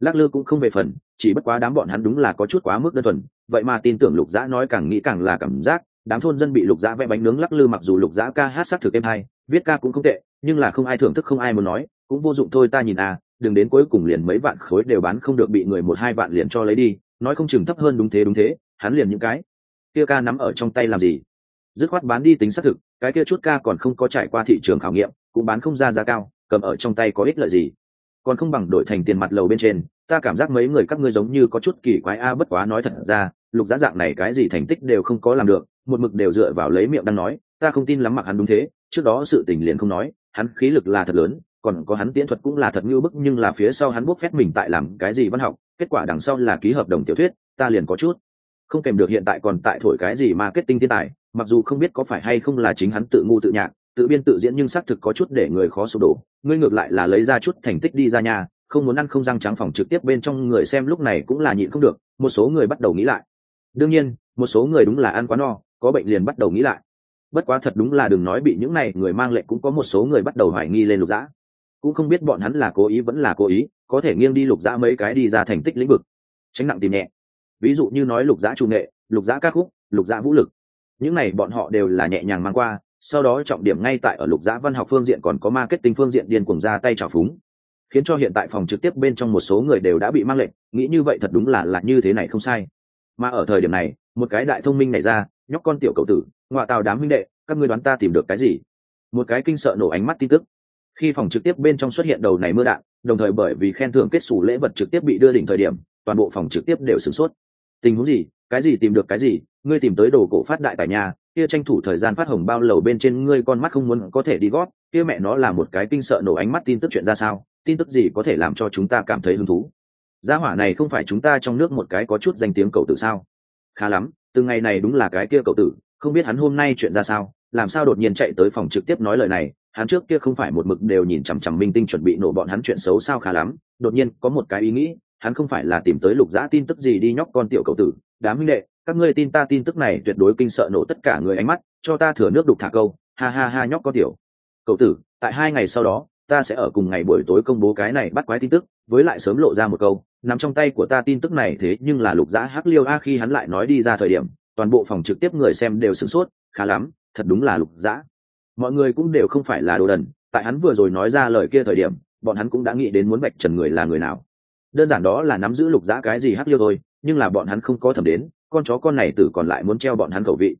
Lắc lư cũng không về phần, chỉ bất quá đám bọn hắn đúng là có chút quá mức đơn thuần, vậy mà tin tưởng lục dã nói càng nghĩ càng là cảm giác, đám thôn dân bị lục dã vẽ bánh nướng lắc lư mặc dù lục dã ca hát s á c thực êm hay, viết ca cũng không tệ, nhưng là không ai thưởng thức, không ai muốn nói, cũng vô dụng thôi, ta nhìn à đừng đến cuối cùng liền mấy vạn khối đều bán không được bị người một hai vạn liền cho lấy đi, nói không chừng thấp hơn đúng thế đúng thế, hắn liền những cái. Kia ca nắm ở trong tay làm gì? Dứt khoát bán đi tính xác thực, cái kia chút ca còn không có trải qua thị trường khảo nghiệm, cũng bán không ra giá cao, cầm ở trong tay có ích lợi gì. Còn không bằng đổi thành tiền mặt lầu bên trên, ta cảm giác mấy người các ngươi giống như có chút kỳ quái a, bất quá nói thật ra, lục giá dạng này cái gì thành tích đều không có làm được, một mực đều dựa vào lấy miệng đang nói, ta không tin lắm mặc hắn đúng thế, trước đó sự tình liền không nói, hắn khí lực là thật lớn, còn có hắn tiễn thuật cũng là thật ngưu bức, nhưng là phía sau hắn buộc phép mình tại làm cái gì văn học, kết quả đằng sau là ký hợp đồng tiểu thuyết, ta liền có chút không kèm được hiện tại còn tại thổi cái gì marketing thiên tài, mặc dù không biết có phải hay không là chính hắn tự ngu tự nhạc, tự biên tự diễn nhưng xác thực có chút để người khó sụp đổ. Ngươi ngược lại là lấy ra chút thành tích đi ra nhà không muốn ăn không răng trắng phòng trực tiếp bên trong người xem lúc này cũng là nhịn không được, một số người bắt đầu nghĩ lại. Đương nhiên, một số người đúng là ăn quá no, có bệnh liền bắt đầu nghĩ lại. Bất quá thật đúng là đừng nói bị những này người mang lệnh cũng có một số người bắt đầu hoài nghi lên lục dã. Cũng không biết bọn hắn là cố ý vẫn là cố ý, có thể nghiêng đi lục dã mấy cái đi ra thành tích lĩnh vực. Tránh nặng tìm nhẹ ví dụ như nói lục giã trung nghệ, lục giã ca khúc, lục giã vũ lực. Những này bọn họ đều là nhẹ nhàng mang qua, sau đó trọng điểm ngay tại ở lục giã văn học phương diện còn có marketing phương diện điên cuồng ra tay trào phúng. Khiến cho hiện tại phòng trực tiếp bên trong một số người đều đã bị mang lệnh, nghĩ như vậy thật đúng là là như thế này không sai. Mà ở thời điểm này, một cái đại thông minh này ra, nhóc con tiểu cậu tử, ngoại tào đám minh đệ, các ngươi đoán ta tìm được cái gì? Một cái kinh sợ nổ ánh mắt tin tức. Khi phòng trực tiếp bên trong xuất hiện đầu này mưa đạn, đồng thời bởi vì khen thưởng kết xù lễ vật trực tiếp bị đưa đỉnh thời điểm, toàn bộ phòng trực tiếp đều sửng sốt tình huống gì? Cái gì tìm được cái gì? Ngươi tìm tới đồ cổ phát đại tại nhà, kia tranh thủ thời gian phát hồng bao lầu bên trên ngươi con mắt không muốn có thể đi gót, kia mẹ nó là một cái kinh sợ nổ ánh mắt tin tức chuyện ra sao, tin tức gì có thể làm cho chúng ta cảm thấy hứng thú? Gia hỏa này không phải chúng ta trong nước một cái có chút danh tiếng cậu tử sao? Khá lắm, từ ngày này đúng là cái kia cậu tử, không biết hắn hôm nay chuyện ra sao, làm sao đột nhiên chạy tới phòng trực tiếp nói lời này, hắn trước kia không phải một mực đều nhìn chằm chằm minh tinh chuẩn bị nổ bọn hắn chuyện xấu sao khá lắm, đột nhiên có một cái ý nghĩ hắn không phải là tìm tới lục giã tin tức gì đi nhóc con tiểu cầu tử. Đám minh đệ, các ngươi tin ta tin tức này tuyệt đối kinh sợ nổ tất cả người ánh mắt, cho ta thừa nước đục thả câu. Ha ha ha nhóc con tiểu cầu tử, tại hai ngày sau đó, ta sẽ ở cùng ngày buổi tối công bố cái này bắt quái tin tức, với lại sớm lộ ra một câu. Nằm trong tay của ta tin tức này thế nhưng là lục giã hắc liêu a khi hắn lại nói đi ra thời điểm, toàn bộ phòng trực tiếp người xem đều sửng sốt, khá lắm, thật đúng là lục giã. Mọi người cũng đều không phải là đồ đần, tại hắn vừa rồi nói ra lời kia thời điểm, bọn hắn cũng đã nghĩ đến muốn vạch trần người là người nào đơn giản đó là nắm giữ lục giã cái gì hắc liêu thôi, nhưng là bọn hắn không có thẩm đến, con chó con này tử còn lại muốn treo bọn hắn khẩu vị.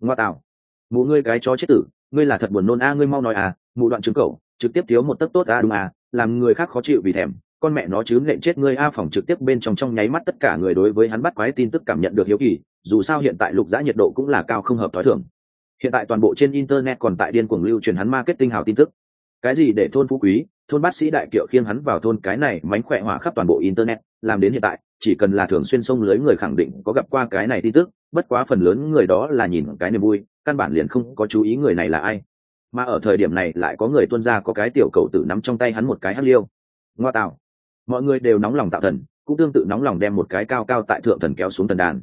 Ngoa tạo. Mụ ngươi cái chó chết tử, ngươi là thật buồn nôn a, ngươi mau nói à mụ đoạn trứng cầu trực tiếp thiếu một tấc tốt a, đúng à làm người khác khó chịu vì thèm. Con mẹ nó chứ nện chết ngươi a phòng trực tiếp bên trong trong nháy mắt tất cả người đối với hắn bắt quái tin tức cảm nhận được hiếu kỳ, dù sao hiện tại lục giã nhiệt độ cũng là cao không hợp t h o i thường. Hiện tại toàn bộ trên internet còn tại điên cuồng lưu truyền hắn marketing hào tin tức. Cái gì để thôn phú quý thôn bác sĩ đại kiệu khiêng hắn vào thôn cái này mánh khỏe hỏa khắp toàn bộ internet, làm đến hiện tại, chỉ cần là thường xuyên xông lưới người khẳng định có gặp qua cái này tin tức, bất quá phần lớn người đó là nhìn cái niềm vui, căn bản liền không có chú ý người này là ai. Mà ở thời điểm này lại có người tuân ra có cái tiểu cầu tử nắm trong tay hắn một cái hắc liêu. Ngoa tạo. Mọi người đều nóng lòng tạo thần, cũng tương tự nóng lòng đem một cái cao cao tại thượng thần kéo xuống thần đàn.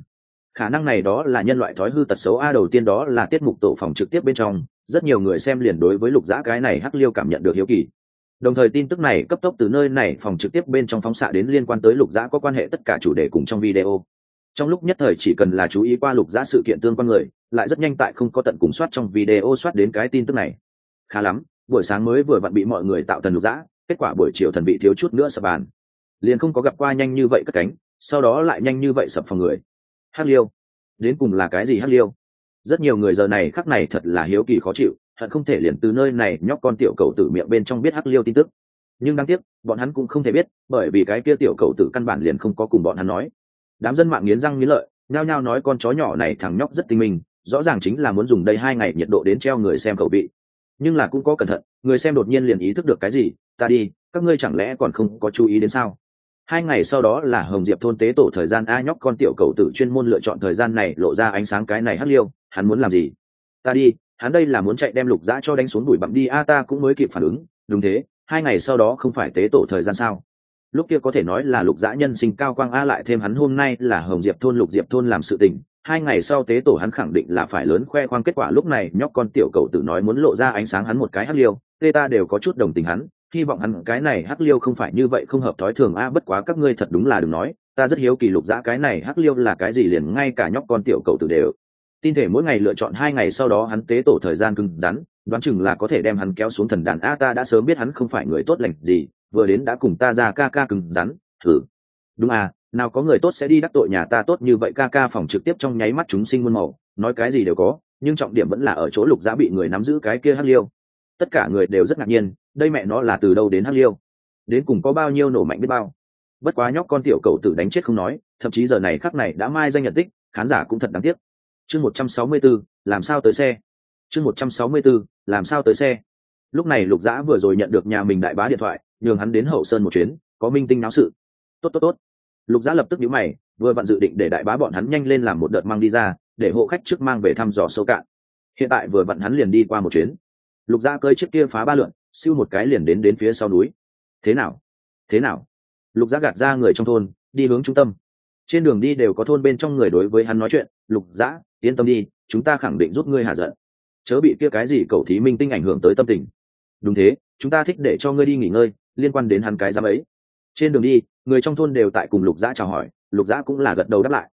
Khả năng này đó là nhân loại thói hư tật xấu, a, đầu tiên đó là tiết mục tổ phòng trực tiếp bên trong, rất nhiều người xem liền đối với lục dã cái này hắc liêu cảm nhận được hiếu kỳ đồng thời tin tức này cấp tốc từ nơi này phòng trực tiếp bên trong phóng xạ đến liên quan tới lục giã có quan hệ tất cả chủ đề cùng trong video. Trong lúc nhất thời chỉ cần là chú ý qua lục giã sự kiện tương quan người, lại rất nhanh tại không có tận cùng soát trong video soát đến cái tin tức này. Khá lắm, buổi sáng mới vừa vặn bị mọi người tạo thần lục giã, kết quả buổi chiều thần bị thiếu chút nữa sập bàn. Liền không có gặp qua nhanh như vậy cất cánh, sau đó lại nhanh như vậy sập phòng người. Hắc liêu. Đến cùng là cái gì hắc liêu? Rất nhiều người giờ này khắc này thật là hiếu kỳ khó chịu hận không thể liền từ nơi này nhóc con tiểu cầu tử miệng bên trong biết hắc liêu tin tức. Nhưng đáng tiếc, bọn hắn cũng không thể biết, bởi vì cái kia tiểu cầu tử căn bản liền không có cùng bọn hắn nói. Đám dân mạng nghiến răng nghiến lợi, nhao nhao nói con chó nhỏ này thằng nhóc rất tinh minh, rõ ràng chính là muốn dùng đây hai ngày nhiệt độ đến treo người xem cầu vị. Nhưng là cũng có cẩn thận, người xem đột nhiên liền ý thức được cái gì, ta đi, các ngươi chẳng lẽ còn không có chú ý đến sao? Hai ngày sau đó là hồng diệp thôn tế tổ thời gian, a nhóc con tiểu cầu tử chuyên môn lựa chọn thời gian này lộ ra ánh sáng cái này hắc liêu, hắn muốn làm gì? Ta đi hắn đây là muốn chạy đem lục dã cho đánh xuống bụi bặm đi, a, ta cũng mới kịp phản ứng. Đúng thế, hai ngày sau đó không phải tế tổ thời gian sao? Lúc kia có thể nói là lục dã nhân sinh cao quang, a, lại thêm hắn hôm nay là hồng diệp thôn, lục diệp thôn làm sự tình. Hai ngày sau tế tổ hắn khẳng định là phải lớn khoe khoang, kết quả lúc này nhóc con tiểu cầu tử nói muốn lộ ra ánh sáng hắn một cái hắc liêu, tê ta đều có chút đồng tình hắn, hy vọng hắn cái này hắc liêu không phải như vậy không hợp thói thường, a, bất quá các ngươi thật đúng là đừng nói, ta rất hiếu kỳ lục dã cái này hắc liêu là cái gì, liền ngay cả nhóc con tiểu cầu tử đều tin thể mỗi ngày lựa chọn hai ngày sau đó hắn tế tổ thời gian cứng rắn, đoán chừng là có thể đem hắn kéo xuống thần đàn. A, ta đã sớm biết hắn không phải người tốt lành gì, vừa đến đã cùng ta ra ca ca cứng rắn, thử. Đúng à nào có người tốt sẽ đi đắc tội nhà ta tốt như vậy, ca ca phòng trực tiếp trong nháy mắt chúng sinh muôn màu, nói cái gì đều có, nhưng trọng điểm vẫn là ở chỗ lục giã bị người nắm giữ cái kia hắc liêu. Tất cả người đều rất ngạc nhiên, đây mẹ nó là từ đâu đến hắc liêu? Đến cùng có bao nhiêu nổ mạnh biết bao? Bất quá nhóc con tiểu cầu tử đánh chết không nói, thậm chí giờ này khắc này đã mai danh nhận tích, khán giả cũng thật đáng tiếc chương một trăm sáu mươi 164, làm sao tới xe? Chương một trăm sáu mươi 164, làm sao tới xe? Lúc này lục dã vừa rồi nhận được nhà mình đại bá điện thoại nhường hắn đến hậu sơn một chuyến có minh tinh náo sự. Tốt tốt tốt. Lục dã lập tức nhíu mày vừa vặn dự định để đại bá bọn hắn nhanh lên làm một đợt mang đi ra để hộ khách trước mang về thăm dò sâu cạn. Hiện tại vừa vặn hắn liền đi qua một chuyến. Lục dã cơi chiếc kia phá ba lượn siêu một cái liền đến đến phía sau núi. Thế nào? Thế nào? Lục dã gạt ra người trong thôn đi hướng trung tâm trên đường đi đều có thôn bên trong người đối với hắn nói chuyện, lục Dã, yên tâm đi, chúng ta khẳng định giúp ngươi hạ giận. Chớ bị kia cái gì cầu thí minh tinh ảnh hưởng tới tâm tình. Đúng thế, chúng ta thích để cho ngươi đi nghỉ ngơi, liên quan đến hắn cái giám ấy. Trên đường đi, người trong thôn đều tại cùng lục dã chào hỏi, lục dã cũng là gật đầu đáp lại.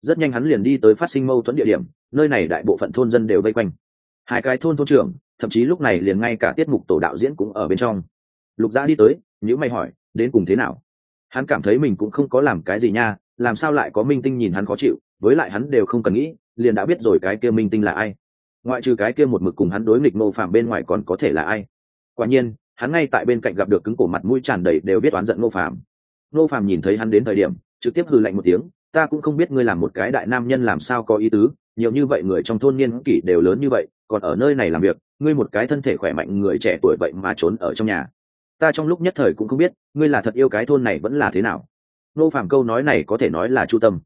Rất nhanh hắn liền đi tới phát sinh mâu thuẫn địa điểm, nơi này đại bộ phận thôn dân đều vây quanh. Hai cái thôn thôn trưởng, thậm chí lúc này liền ngay cả tiết mục tổ đạo diễn cũng ở bên trong. Lục dã đi tới nhữ mày hỏi, đến cùng thế nào? Hắn cảm thấy mình cũng không có làm cái gì nha làm sao lại có minh tinh nhìn hắn khó chịu, với lại hắn đều không cần nghĩ, liền đã biết rồi cái kia minh tinh là ai. Ngoại trừ cái kia một mực cùng hắn đối nghịch Ngô phạm bên ngoài còn có thể là ai. Quả nhiên, hắn ngay tại bên cạnh gặp được cứng cổ mặt mũi tràn đầy đều biết oán giận Ngô phạm Ngô phạm nhìn thấy hắn đến thời điểm, trực tiếp hừ lạnh một tiếng, ta cũng không biết ngươi làm một cái đại nam nhân làm sao có ý tứ, nhiều như vậy người trong thôn niên kỷ đều lớn như vậy, còn ở nơi này làm việc, ngươi một cái thân thể khỏe mạnh người trẻ tuổi vậy mà trốn ở trong nhà. Ta trong lúc nhất thời cũng không biết, ngươi là thật yêu cái thôn này vẫn là thế nào nô phạm câu nói này có thể nói là chu tâm.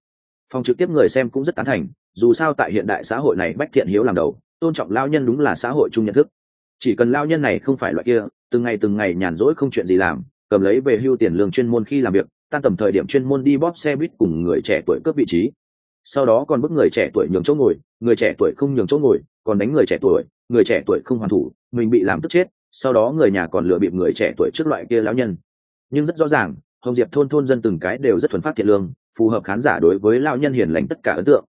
Phòng trực tiếp người xem cũng rất tán thành, dù sao tại hiện đại xã hội này bách thiện hiếu làm đầu, tôn trọng lao nhân đúng là xã hội chung nhận thức. Chỉ cần lao nhân này không phải loại kia, từng ngày từng ngày nhàn rỗi không chuyện gì làm, cầm lấy về hưu tiền lương chuyên môn khi làm việc, tan tầm thời điểm chuyên môn đi bóp xe buýt cùng người trẻ tuổi cướp vị trí. Sau đó còn bức người trẻ tuổi nhường chỗ ngồi, người trẻ tuổi không nhường chỗ ngồi, còn đánh người trẻ tuổi, người trẻ tuổi không hoàn thủ, mình bị làm tức chết, sau đó người nhà còn lừa bịp người trẻ tuổi trước loại kia lão nhân. Nhưng rất rõ ràng hồng diệp thôn thôn dân từng cái đều rất thuần phát thiện lương, phù hợp khán giả đối với lao nhân hiền lành tất cả ấn tượng.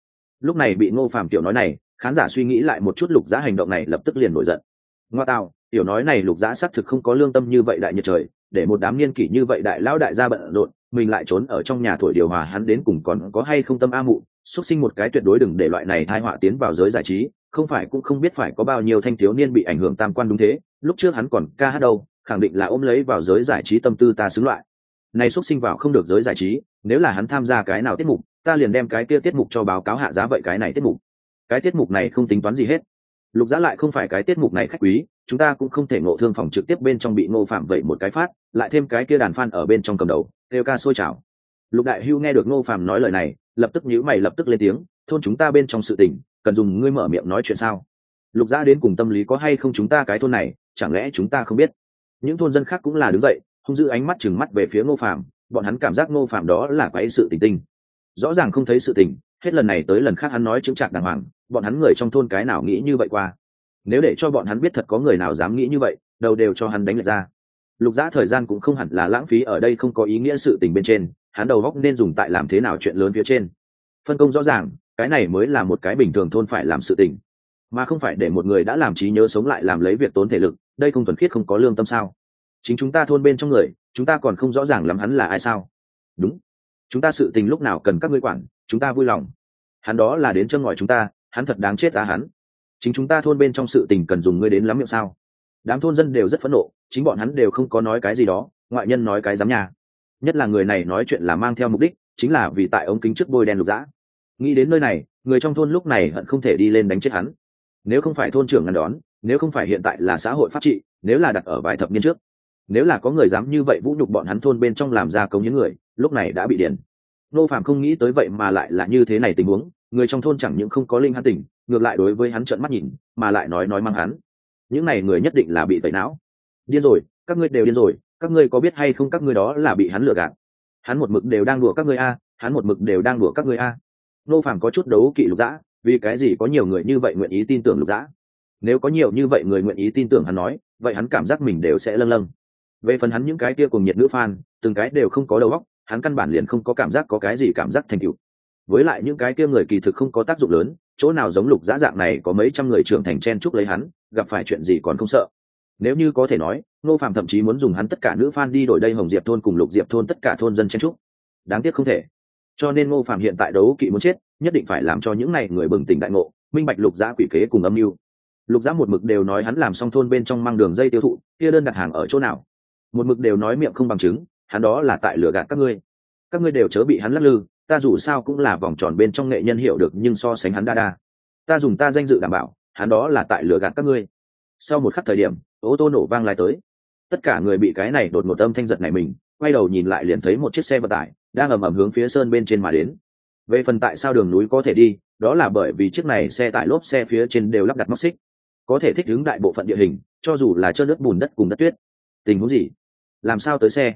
Lúc này bị ngô phàm tiểu nói này, khán giả suy nghĩ lại một chút lục giá hành động này lập tức liền nổi giận. Ngoa tạo, tiểu nói này lục giá xác thực không có lương tâm như vậy đại nhiệt trời, để một đám niên kỷ như vậy đại lão đại gia bận rộn, mình lại trốn ở trong nhà thổi điều hòa hắn đến cùng còn có hay không tâm a mụ, xuất sinh một cái tuyệt đối đừng để loại này thai họa tiến vào giới giải trí, không phải cũng không biết phải có bao nhiêu thanh thiếu niên bị ảnh hưởng tam quan đúng thế, lúc trước hắn còn ca hát đâu, khẳng định là ôm lấy vào giới giải trí tâm tư ta xứng loại này xuất sinh vào không được giới giải trí, nếu là hắn tham gia cái nào tiết mục, ta liền đem cái kia tiết mục cho báo cáo hạ giá vậy cái này tiết mục. Cái tiết mục này không tính toán gì hết. Lục giá lại không phải cái tiết mục này khách quý, chúng ta cũng không thể ngộ thương phòng trực tiếp bên trong bị ngô phạm vậy một cái phát, lại thêm cái kia đàn phan ở bên trong cầm đầu, kêu ca sôi chảo. lục đại hưu nghe được ngô phạm nói lời này, lập tức nhữ mày lập tức lên tiếng, thôn chúng ta bên trong sự tình, cần dùng ngươi mở miệng nói chuyện sao? Lục gia đến cùng tâm lý có hay không chúng ta cái thôn này, chẳng lẽ chúng ta không biết? Những thôn dân khác cũng là đứng dậy không giữ ánh mắt chừng mắt về phía ngô phạm bọn hắn cảm giác ngô phạm đó là quái sự tình tinh. Rõ ràng không thấy sự tình, hết lần này tới lần khác hắn nói chứng trạc đàng hoàng, bọn hắn người trong thôn cái nào nghĩ như vậy qua? Nếu để cho bọn hắn biết thật có người nào dám nghĩ như vậy, đầu đều cho hắn đánh lệch ra. Lục dã thời gian cũng không hẳn là lãng phí ở đây không có ý nghĩa sự tình bên trên, hắn đầu góc nên dùng tại làm thế nào chuyện lớn phía trên. Phân công rõ ràng, cái này mới là một cái bình thường thôn phải làm sự tình. Mà không phải để một người đã làm trí nhớ sống lại làm lấy việc tốn thể lực, đây không thuần khiết không có lương tâm sao? Chính chúng ta thôn bên trong người, chúng ta còn không rõ ràng lắm hắn là ai sao? Đúng. Chúng ta sự tình lúc nào cần các ngươi quản, chúng ta vui lòng. Hắn đó là đến chân ngòi chúng ta, hắn thật đáng chết ta hắn. Chính chúng ta thôn bên trong sự tình cần dùng ngươi đến lắm miệng sao? Đám thôn dân đều rất phẫn nộ, chính bọn hắn đều không có nói cái gì đó, ngoại nhân nói cái dám nhà. Nhất là người này nói chuyện là mang theo mục đích, chính là vì tại ống kính trước bôi đen lục dã. Nghĩ đến nơi này, người trong thôn lúc này hận không thể đi lên đánh chết hắn. Nếu không phải thôn trưởng ngăn đón, nếu không phải hiện tại là xã hội pháp trị, nếu là đặt ở vài thập niên trước nếu là có người dám như vậy vũ nhục bọn hắn thôn bên trong làm ra cống những người, lúc này đã bị điển nô phạm không nghĩ tới vậy mà lại là như thế này tình huống, người trong thôn chẳng những không có linh hắn tỉnh, ngược lại đối với hắn trợn mắt nhìn, mà lại nói nói mang hắn. Những này người nhất định là bị tẩy não. Điên rồi, các ngươi đều điên rồi, các ngươi có biết hay không các ngươi đó là bị hắn lừa gạt? Hắn một mực đều đang đùa các ngươi a, hắn một mực đều đang đùa các ngươi a. Nô Phạm có chút đấu kỵ lục dã, vì cái gì có nhiều người như vậy nguyện ý tin tưởng lục dã? Nếu có nhiều như vậy người nguyện ý tin tưởng hắn nói, vậy hắn cảm giác mình đều sẽ lâng lâng về phần hắn những cái kia cùng nhiệt nữ fan, từng cái đều không có đầu óc, hắn căn bản liền không có cảm giác có cái gì cảm giác thành tựu. Với lại những cái kia người kỳ thực không có tác dụng lớn, chỗ nào giống lục dã dạng này có mấy trăm người trưởng thành chen chúc lấy hắn, gặp phải chuyện gì còn không sợ. Nếu như có thể nói, ngô phạm thậm chí muốn dùng hắn tất cả nữ fan đi đổi đây hồng diệp thôn cùng lục diệp thôn tất cả thôn dân chen trúc đáng tiếc không thể. Cho nên ngô phạm hiện tại đấu kỵ muốn chết, nhất định phải làm cho những này người bừng tỉnh đại ngộ, minh bạch lục dã quỷ kế cùng âm mưu. Lục giã một mực đều nói hắn làm xong thôn bên trong mang đường dây tiêu thụ, kia đơn đặt hàng ở chỗ nào? Một mực đều nói miệng không bằng chứng, hắn đó là tại lừa gạt các ngươi. Các ngươi đều chớ bị hắn lắc lư, ta dù sao cũng là vòng tròn bên trong nghệ nhân hiểu được nhưng so sánh hắn đa đa. Ta dùng ta danh dự đảm bảo, hắn đó là tại lừa gạt các ngươi. Sau một khắc thời điểm, ô tô nổ vang lại tới. Tất cả người bị cái này đột ngột âm thanh giật này mình, quay đầu nhìn lại liền thấy một chiếc xe vận tải đang ầm ầm hướng phía sơn bên trên mà đến. Về phần tại sao đường núi có thể đi, đó là bởi vì chiếc này xe tải lốp xe phía trên đều lắp đặt móc xích. Có thể thích ứng đại bộ phận địa hình, cho dù là trơn nước bùn đất cùng đất tuyết. Tình huống gì? Làm sao tới xe?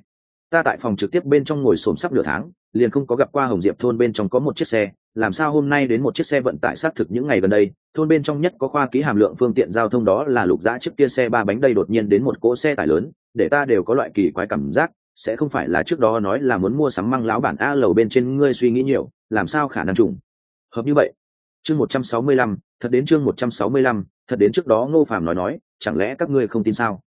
Ta tại phòng trực tiếp bên trong ngồi xổm sắp nửa tháng, liền không có gặp qua hồng diệp thôn bên trong có một chiếc xe. Làm sao hôm nay đến một chiếc xe vận tải xác thực những ngày gần đây, thôn bên trong nhất có khoa ký hàm lượng phương tiện giao thông đó là lục giã trước kia xe ba bánh đây đột nhiên đến một cỗ xe tải lớn, để ta đều có loại kỳ quái cảm giác, sẽ không phải là trước đó nói là muốn mua sắm măng lão bản a lầu bên trên ngươi suy nghĩ nhiều, làm sao khả năng trùng? Hợp như vậy, chương một trăm sáu mươi lăm, thật đến chương một trăm sáu mươi lăm, thật đến trước đó ngô phàm nói nói, chẳng lẽ các ngươi không tin sao?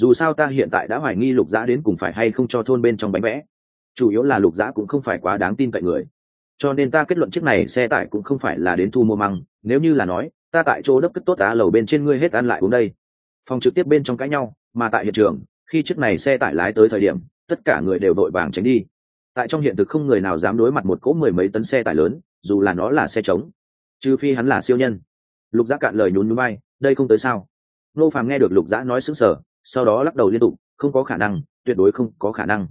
Dù sao ta hiện tại đã hoài nghi lục giã đến cùng phải hay không cho thôn bên trong bánh vẽ. Chủ yếu là lục giã cũng không phải quá đáng tin cậy người. Cho nên ta kết luận chiếc này xe tải cũng không phải là đến thu mua măng, nếu như là nói, ta tại chỗ đất cất tốt á lầu bên trên ngươi hết ăn lại uống đây. Phòng trực tiếp bên trong cãi nhau, mà tại hiện trường, khi chiếc này xe tải lái tới thời điểm, tất cả người đều đội vàng tránh đi. Tại trong hiện thực không người nào dám đối mặt một cỗ mười mấy tấn xe tải lớn, dù là nó là xe trống. Trừ phi hắn là siêu nhân. Lục giã cạn lời nhún núi bay đây không tới sao? Nô phàm nghe được lục giã nói xứng sở sau đó lắc đầu liên tục, không có khả năng, tuyệt đối không có khả năng.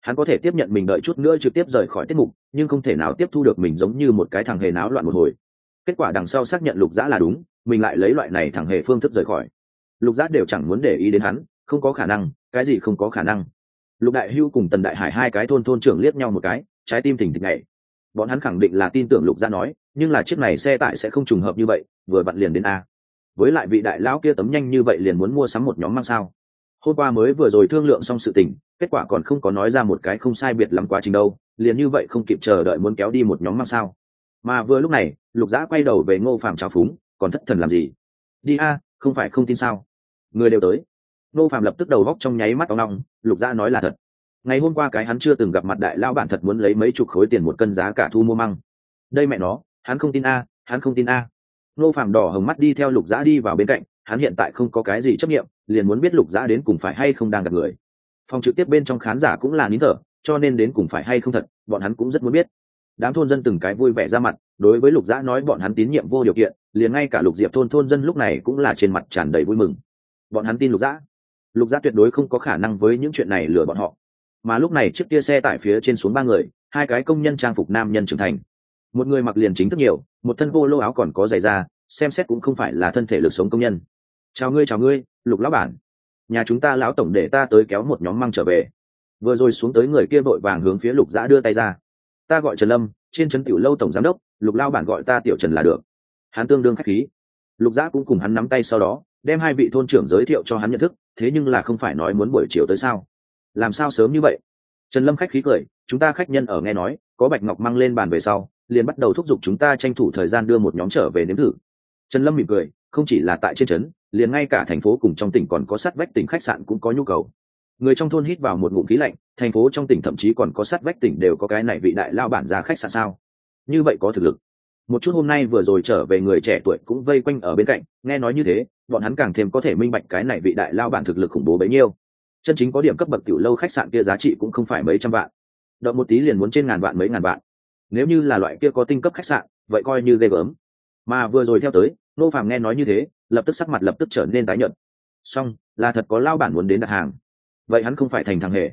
Hắn có thể tiếp nhận mình đợi chút nữa trực tiếp rời khỏi tiết mục, nhưng không thể nào tiếp thu được mình giống như một cái thằng hề náo loạn một hồi. Kết quả đằng sau xác nhận lục giã là đúng, mình lại lấy loại này thằng hề phương thức rời khỏi. Lục giã đều chẳng muốn để ý đến hắn, không có khả năng, cái gì không có khả năng. Lục đại hưu cùng tần đại hải hai cái thôn thôn trưởng liếc nhau một cái, trái tim thỉnh thịch nhảy. Bọn hắn khẳng định là tin tưởng lục giã nói, nhưng là chiếc này xe tải sẽ không trùng hợp như vậy, vừa vặn liền đến a. Với lại vị đại lão kia tấm nhanh như vậy liền muốn mua sắm một nhóm mang sao hôm qua mới vừa rồi thương lượng xong sự tình, kết quả còn không có nói ra một cái không sai biệt lắm quá trình đâu, liền như vậy không kịp chờ đợi muốn kéo đi một nhóm mang sao. Mà vừa lúc này, lục giã quay đầu về ngô phạm trào phúng, còn thất thần làm gì? Đi a, không phải không tin sao? Người đều tới. Ngô phạm lập tức đầu góc trong nháy mắt tóc long lục giã nói là thật. Ngày hôm qua cái hắn chưa từng gặp mặt đại lao bản thật muốn lấy mấy chục khối tiền một cân giá cả thu mua măng. Đây mẹ nó, hắn không tin a, hắn không tin a. Ngô phạm đỏ hồng mắt đi theo lục giã đi vào bên cạnh hắn hiện tại không có cái gì chấp nghiệm, liền muốn biết lục giã đến cùng phải hay không đang gặp người. Phòng trực tiếp bên trong khán giả cũng là nín thở, cho nên đến cùng phải hay không thật, bọn hắn cũng rất muốn biết. Đám thôn dân từng cái vui vẻ ra mặt, đối với lục giã nói bọn hắn tín nhiệm vô điều kiện, liền ngay cả lục diệp thôn thôn dân lúc này cũng là trên mặt tràn đầy vui mừng. Bọn hắn tin lục giã lục giã tuyệt đối không có khả năng với những chuyện này lừa bọn họ. Mà lúc này chiếc tia xe tải phía trên xuống ba người, hai cái công nhân trang phục nam nhân trưởng thành. Một người mặc liền chính thức nhiều, một thân vô lô áo còn có giày da, xem xét cũng không phải là thân thể lực sống công nhân chào ngươi chào ngươi, lục lão bản. Nhà chúng ta lão tổng để ta tới kéo một nhóm măng trở về. Vừa rồi xuống tới người kia vội vàng hướng phía lục giã đưa tay ra. Ta gọi trần lâm, trên trấn tiểu lâu tổng giám đốc, lục lao bản gọi ta tiểu trần là được. Hắn tương đương k h á c h khí. Lục giã cũng cùng hắn nắm tay sau đó, đem hai vị thôn trưởng giới thiệu cho hắn nhận thức, thế nhưng là không phải nói muốn buổi chiều tới sao? Làm sao sớm như vậy? Trần lâm khách khí cười, chúng ta khách nhân ở nghe nói, có bạch ngọc mang lên bàn về sau, liền bắt đầu thúc giục chúng ta tranh thủ thời gian đưa một nhóm trở về nếm thử. Trần lâm mỉm cười, không chỉ là tại trên trấn liền ngay cả thành phố cùng trong tỉnh còn có sát vách tỉnh khách sạn cũng có nhu cầu. Người trong thôn hít vào một ngụm khí lạnh, thành phố trong tỉnh thậm chí còn có sát vách tỉnh đều có cái này vị đại lao bản ra khách sạn sao? Như vậy có thực lực. Một chút hôm nay vừa rồi trở về người trẻ tuổi cũng vây quanh ở bên cạnh, nghe nói như thế, bọn hắn càng thêm có thể minh bạch cái này vị đại lao bản thực lực khủng bố bấy nhiêu. Chân chính có điểm cấp bậc tiểu lâu khách sạn kia giá trị cũng không phải mấy trăm vạn. Động một tí liền muốn trên ngàn vạn mấy ngàn vạn. Nếu như là loại kia có tinh cấp khách sạn, vậy coi như ghê gớm. Mà vừa rồi theo tới nô phàm nghe nói như thế, lập tức sắc mặt lập tức trở nên tái nhợt. Xong, là thật có lao bản muốn đến đặt hàng. Vậy hắn không phải thành thằng hề.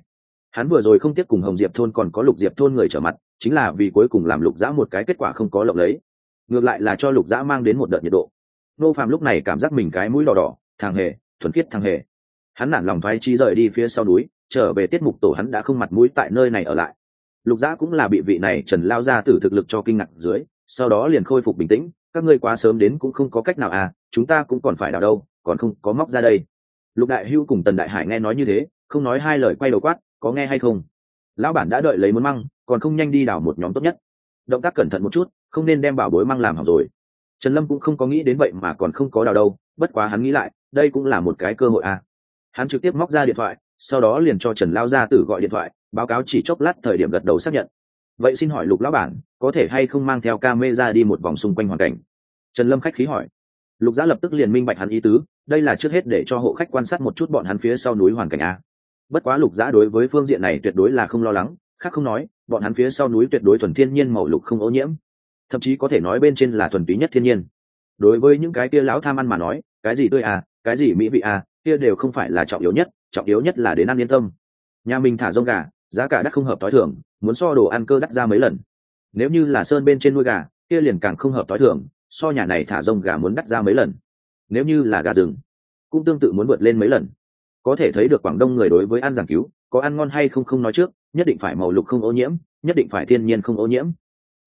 Hắn vừa rồi không tiếp cùng hồng diệp thôn còn có lục diệp thôn người trở mặt, chính là vì cuối cùng làm lục dã một cái kết quả không có lộng lấy. Ngược lại là cho lục dã mang đến một đợt nhiệt độ. Nô phàm lúc này cảm giác mình cái mũi đỏ đỏ, thằng hề, thuần khiết thằng hề. Hắn nản lòng thoái chi rời đi phía sau núi, trở về tiết mục tổ hắn đã không mặt mũi tại nơi này ở lại. Lục dã cũng là bị vị này trần lao ra từ thực lực cho kinh ngạc dưới, sau đó liền khôi phục bình tĩnh các ngươi quá sớm đến cũng không có cách nào à chúng ta cũng còn phải đào đâu, còn không có móc ra đây. Lục đại hưu cùng tần đại hải nghe nói như thế, không nói hai lời quay đầu quát, có nghe hay không? Lão bản đã đợi lấy muốn măng, còn không nhanh đi đào một nhóm tốt nhất. Động tác cẩn thận một chút, không nên đem bảo bối măng làm hỏng rồi. Trần lâm cũng không có nghĩ đến vậy mà còn không có đào đâu, bất quá hắn nghĩ lại, đây cũng là một cái cơ hội à. Hắn trực tiếp móc ra điện thoại, sau đó liền cho trần lao gia tử gọi điện thoại, báo cáo chỉ chốc lát thời điểm gật đầu xác nhận vậy xin hỏi lục lão bản, có thể hay không mang theo ca mê ra đi một vòng xung quanh hoàn cảnh? Trần lâm khách khí hỏi. Lục giã lập tức liền minh bạch hắn ý tứ, đây là trước hết để cho hộ khách quan sát một chút bọn hắn phía sau núi hoàn cảnh a. Bất quá lục giã đối với phương diện này tuyệt đối là không lo lắng, khác không nói, bọn hắn phía sau núi tuyệt đối thuần thiên nhiên màu lục không ô nhiễm. Thậm chí có thể nói bên trên là thuần túy nhất thiên nhiên. Đối với những cái kia lão tham ăn mà nói, cái gì tươi à cái gì mỹ vị à kia đều không phải là trọng yếu nhất, trọng yếu nhất là đến ăn yên tâm. Nhà mình thả rông gà giá cả đắt không hợp t h i thường, muốn so đồ ăn cơ đắt ra mấy lần. Nếu như là sơn bên trên nuôi gà, kia liền càng không hợp t h i thường, so nhà này thả rông gà muốn đắt ra mấy lần. Nếu như là gà rừng, cũng tương tự muốn vượt lên mấy lần. Có thể thấy được quảng đông người đối với ăn giảng cứu, có ăn ngon hay không không nói trước, nhất định phải màu lục không ô nhiễm, nhất định phải thiên nhiên không ô nhiễm.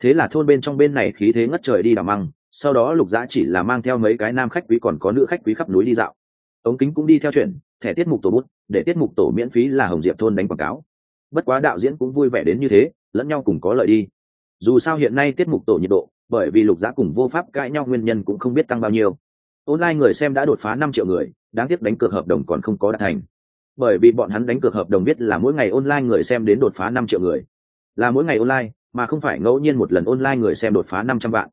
Thế là thôn bên trong bên này khí thế ngất trời đi đào măng, sau đó lục giã chỉ là mang theo mấy cái nam khách quý còn có nữ khách quý khắp núi đi dạo. Ống kính cũng đi theo chuyện thẻ tiết mục tổ bút, để tiết mục tổ miễn phí là hồng diệp thôn đánh quảng cáo bất quá đạo diễn cũng vui vẻ đến như thế, lẫn nhau cùng có lợi đi. Dù sao hiện nay tiết mục tổ nhiệt độ, bởi vì lục giá cùng vô pháp cãi nhau nguyên nhân cũng không biết tăng bao nhiêu. Online người xem đã đột phá năm triệu người, đáng tiếc đánh cược hợp đồng còn không có đạt thành. Bởi vì bọn hắn đánh cược hợp đồng biết là mỗi ngày online người xem đến đột phá năm triệu người. Là mỗi ngày online, mà không phải ngẫu nhiên một lần online người xem đột phá năm trăm vạn.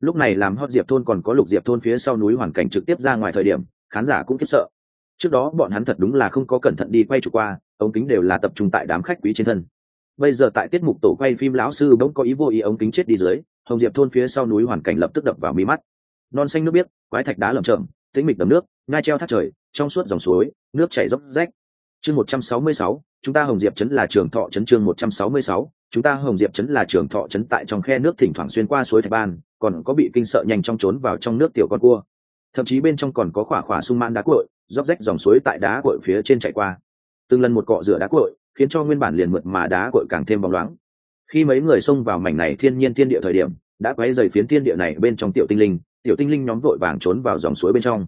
Lúc này làm hot diệp thôn còn có lục diệp thôn phía sau núi hoàn cảnh trực tiếp ra ngoài thời điểm, khán giả cũng kiếp sợ. Trước đó bọn hắn thật đúng là không có cẩn thận đi quay chủ qua ống kính đều là tập trung tại đám khách quý trên thân. Bây giờ tại tiết mục tổ quay phim lão sư bỗng có ý vô ý ống kính chết đi dưới, hồng diệp thôn phía sau núi hoàn cảnh lập tức đập vào mí mắt. Non xanh nước biếc, quái thạch đá lởm chởm, tĩnh mịch đầm nước ngai treo thác trời, trong suốt dòng suối, nước chảy dốc rách. Chương một trăm sáu mươi sáu, chúng ta hồng diệp trấn là trường thọ trấn chương một trăm sáu mươi sáu, chúng ta hồng diệp trấn là trường thọ trấn tại trong khe nước thỉnh thoảng xuyên qua suối thạch ban, còn có bị kinh sợ nhanh trong trốn vào trong nước tiểu con cua. Thậm chí bên trong còn có khỏa khỏa sung mãn đá cội róc rách dòng suối tại đá cội phía trên chạy qua từng lần một cọ rửa đá cội, khiến cho nguyên bản liền mượt mà đá cội càng thêm bóng loáng. Khi mấy người xông vào mảnh này thiên nhiên thiên địa thời điểm, đã quấy dày phiến thiên địa này bên trong tiểu tinh linh, tiểu tinh linh nhóm vội vàng trốn vào dòng suối bên trong.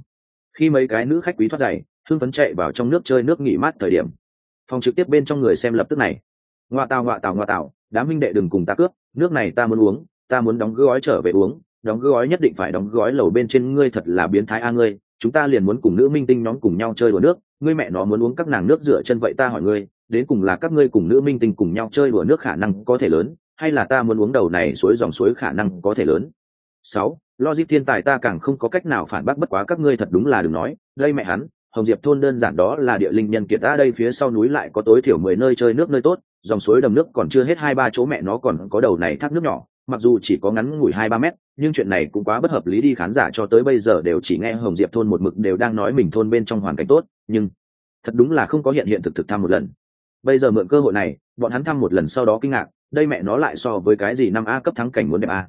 Khi mấy cái nữ khách quý thoát dày hương phấn chạy vào trong nước chơi nước nghỉ mát thời điểm, phòng trực tiếp bên trong người xem lập tức này. Ngoa tào ngoa tào ngoa tào, đám minh đệ đừng cùng ta cướp, nước này ta muốn uống, ta muốn đóng gói trở về uống, đóng gói nhất định phải đóng gói lầu bên trên ngươi thật là biến thái a ngươi, chúng ta liền muốn cùng nữ minh tinh nhóm cùng nhau chơi đùa nước ngươi mẹ nó muốn uống các nàng nước rửa chân vậy ta hỏi ngươi, đến cùng là các ngươi cùng nữ minh tinh cùng nhau chơi đùa nước khả năng có thể lớn, hay là ta muốn uống đầu này suối dòng suối khả năng có thể lớn? Sáu, logic thiên tài ta càng không có cách nào phản bác bất quá các ngươi thật đúng là đừng nói, đây mẹ hắn, hồng diệp thôn đơn giản đó là địa linh nhân kiệt ta đây phía sau núi lại có tối thiểu mười nơi chơi nước nơi tốt, dòng suối đầm nước còn chưa hết hai ba chỗ mẹ nó còn có đầu này thác nước nhỏ mặc dù chỉ có ngắn ngủi hai ba mét, nhưng chuyện này cũng quá bất hợp lý đi, khán giả cho tới bây giờ đều chỉ nghe hồng diệp thôn một mực đều đang nói mình thôn bên trong hoàn cảnh tốt, nhưng thật đúng là không có hiện hiện thực thực thăm một lần. Bây giờ mượn cơ hội này, bọn hắn thăm một lần sau đó kinh ngạc, đây mẹ nó lại so với cái gì năm a cấp thắng cảnh muốn đẹp a.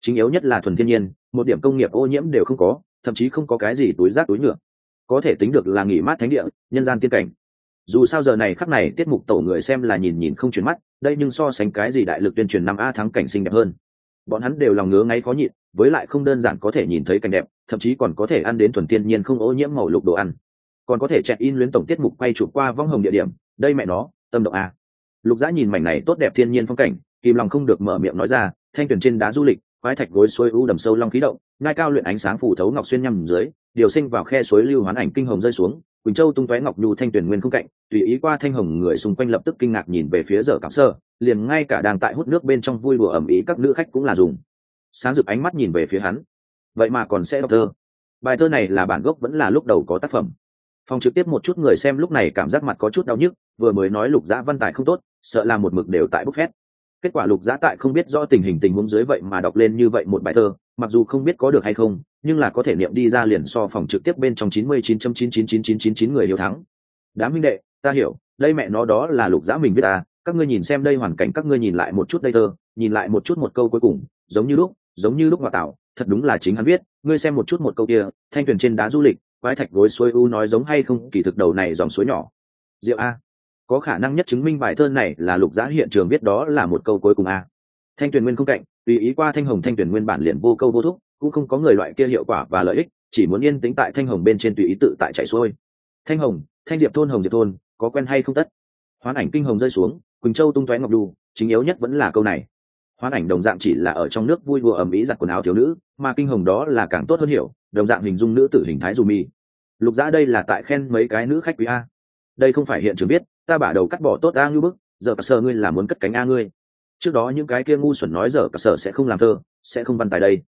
Chính yếu nhất là thuần thiên nhiên, một điểm công nghiệp ô nhiễm đều không có, thậm chí không có cái gì túi rác túi nhựa. Có thể tính được là nghỉ mát thánh địa, nhân gian tiên cảnh dù sao giờ này khắc này tiết mục tổ người xem là nhìn nhìn không chuyển mắt, đây nhưng so sánh cái gì đại lực tuyên truyền năm a thắng cảnh xinh đẹp hơn. Bọn hắn đều lòng ngứa ngáy khó nhịn, với lại không đơn giản có thể nhìn thấy cảnh đẹp, thậm chí còn có thể ăn đến thuần thiên nhiên không ô nhiễm màu lục đồ ăn. Còn có thể chẹt in luyến tổng tiết mục quay chụp qua vong hồng địa điểm, đây mẹ nó, tâm động a. Lục giã nhìn mảnh này tốt đẹp thiên nhiên phong cảnh, kìm lòng không được mở miệng nói ra, thanh tuyển trên đá du lịch, khoái thạch gối suối u đầm sâu long khí động ngai cao luyện ánh sáng phủ thấu ngọc xuyên nhằm dưới, điều sinh vào khe suối lưu hoán ảnh kinh hồng rơi xuống quỳnh châu tung tóe ngọc nhu thanh tuyển nguyên không cạnh tùy ý qua thanh hồng người xung quanh lập tức kinh ngạc nhìn về phía giờ cảm sơ, liền ngay cả đang tại hút nước bên trong vui đùa ẩm ý các nữ khách cũng là dùng. Sáng rực ánh mắt nhìn về phía hắn. Vậy mà còn sẽ đọc thơ. Bài thơ này là bản gốc vẫn là lúc đầu có tác phẩm. Phòng trực tiếp một chút người xem lúc này cảm giác mặt có chút đau nhức, vừa mới nói lục giã văn tài không tốt, sợ là một mực đều tại bốc phét. Kết quả lục giã tại không biết do tình hình tình huống dưới vậy mà đọc lên như vậy một bài thơ, mặc dù không biết có được hay không nhưng là có thể niệm đi ra liền so phòng trực tiếp bên trong chín mươi chín chín chín chín chín chín chín người hiếu thắng. Đám minh đệ, ta hiểu, đây mẹ nó đó là lục dã mình biết ta à, các ngươi nhìn xem đây hoàn cảnh, các ngươi nhìn lại một chút đây thơ, nhìn lại một chút một câu cuối cùng, giống như lúc, giống như lúc mà tạo, thật đúng là chính hắn viết, ngươi xem một chút một câu kia, thanh thuyền trên đá du lịch, quái thạch gối suối u nói giống hay không, kỳ thực đầu này dòng suối nhỏ. Diệu a, có khả năng nhất chứng minh bài thơ này là lục giã hiện trường viết đó là một câu cuối cùng a. Thanh tuyền nguyên không cạnh, tùy ý qua thanh hồng thanh tuyền nguyên bản liền vô câu vô thúc cũng không có người loại kia hiệu quả và lợi ích, chỉ muốn yên tĩnh tại thanh hồng bên trên tùy ý tự tại chạy xuôi. Thanh hồng, thanh diệp thôn hồng diệp thôn, có quen hay không tất? Hoán ảnh kinh hồng rơi xuống, quỳnh châu tung tóe ngọc đu, chính yếu nhất vẫn là câu này. Hoán ảnh đồng dạng chỉ là ở trong nước vui đùa ầm ĩ giặt quần áo thiếu nữ, mà kinh hồng đó là càng tốt hơn hiểu, đồng dạng hình dung nữ tử hình thái dù mi lục giã đây là tại khen mấy cái nữ khách quý a. Đây không phải hiện trường biết, ta bả đầu cắt bỏ tốt a ngưu bức, giờ cả sở ngươi là muốn cất cánh a ngươi trước đó những cái kia ngu xuẩn nói giờ cả sở sẽ không làm thơ, sẽ không văn tài đây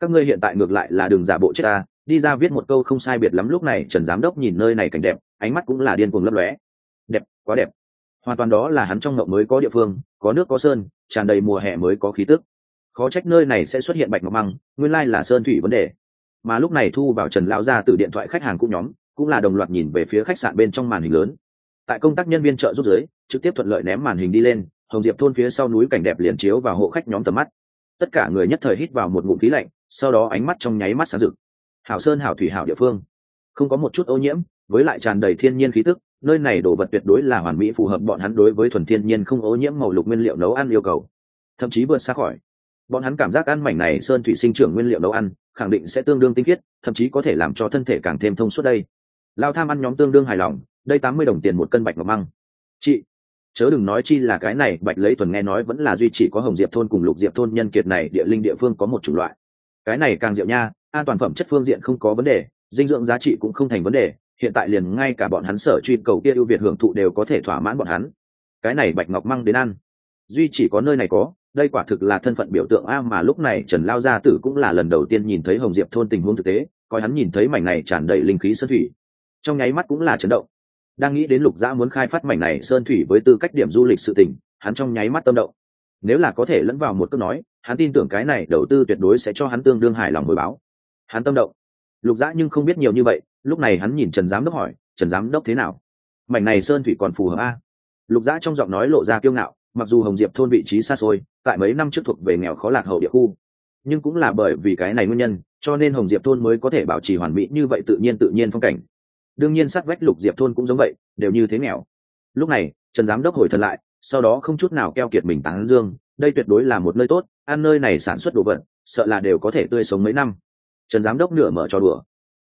các ngươi hiện tại ngược lại là đường giả bộ chết ta, đi ra viết một câu không sai biệt lắm lúc này, trần giám đốc nhìn nơi này cảnh đẹp, ánh mắt cũng là điên cuồng lấp lóe. Đẹp, quá đẹp. Hoàn toàn đó là hắn trong ngậu mới có địa phương, có nước, có sơn, tràn đầy mùa hè mới có khí tức. Khó trách nơi này sẽ xuất hiện bạch ngọc măng, nguyên lai là sơn thủy vấn đề. Mà lúc này thu vào trần lão ra từ điện thoại khách hàng cũng nhóm, cũng là đồng loạt nhìn về phía khách sạn bên trong màn hình lớn. Tại công tác nhân viên chợ rút giới trực tiếp thuận lợi ném màn hình đi lên, hồng diệp thôn phía sau núi cảnh đẹp liền chiếu vào hộ khách nhóm tầm mắt. Tất cả người nhất thời hít vào một ngụm khí lạnh sau đó ánh mắt trong nháy mắt sáng rực. Hảo sơn, hảo thủy, hảo địa phương. Không có một chút ô nhiễm, với lại tràn đầy thiên nhiên khí tức, nơi này đồ vật tuyệt đối là hoàn mỹ phù hợp bọn hắn đối với thuần thiên nhiên không ô nhiễm màu lục nguyên liệu nấu ăn yêu cầu. Thậm chí vượt xa khỏi. Bọn hắn cảm giác ăn mảnh này sơn thủy sinh trưởng nguyên liệu nấu ăn, khẳng định sẽ tương đương tinh khiết, thậm chí có thể làm cho thân thể càng thêm thông suốt đây. Lao tham ăn nhóm tương đương hài lòng, đây tám mươi đồng tiền một cân bạch ngọc măng. Chị, chớ đừng nói chi là cái này, bạch lấy tuần nghe nói vẫn là duy chỉ có hồng diệp thôn cùng lục diệp thôn nhân kiệt này, địa linh địa phương có một chủng loại cái này càng diệu nha, an toàn phẩm chất phương diện không có vấn đề, dinh dưỡng giá trị cũng không thành vấn đề, hiện tại liền ngay cả bọn hắn sở truy cầu kia ưu việt hưởng thụ đều có thể thỏa mãn bọn hắn. Cái này bạch ngọc măng đến ăn. Duy chỉ có nơi này có, đây quả thực là thân phận biểu tượng a mà lúc này trần lao gia tử cũng là lần đầu tiên nhìn thấy hồng diệp thôn tình huống thực tế, coi hắn nhìn thấy mảnh này tràn đầy linh khí sơn thủy. Trong nháy mắt cũng là chấn động. Đang nghĩ đến lục dã muốn khai phát mảnh này sơn thủy với tư cách điểm du lịch sự tỉnh, hắn trong nháy mắt tâm động nếu là có thể lẫn vào một câu nói, hắn tin tưởng cái này đầu tư tuyệt đối sẽ cho hắn tương đương hài lòng hồi báo. Hắn tâm động. Lục dã nhưng không biết nhiều như vậy, lúc này hắn nhìn trần giám đốc hỏi, trần giám đốc thế nào? Mảnh này sơn thủy còn phù hợp a? Lục dã trong giọng nói lộ ra kiêu ngạo, mặc dù hồng diệp thôn vị trí xa xôi, tại mấy năm trước thuộc về nghèo khó lạc hậu địa khu, nhưng cũng là bởi vì cái này nguyên nhân, cho nên hồng diệp thôn mới có thể bảo trì hoàn mỹ như vậy tự nhiên tự nhiên phong cảnh. Đương nhiên, sát vách lục diệp thôn cũng giống vậy, đều như thế nghèo. Lúc này, trần giám đốc hồi thật lại sau đó không chút nào keo kiệt mình tán dương, đây tuyệt đối là một nơi tốt, ăn nơi này sản xuất đồ vật, sợ là đều có thể tươi sống mấy năm. Trần giám đốc nửa mở cho đùa.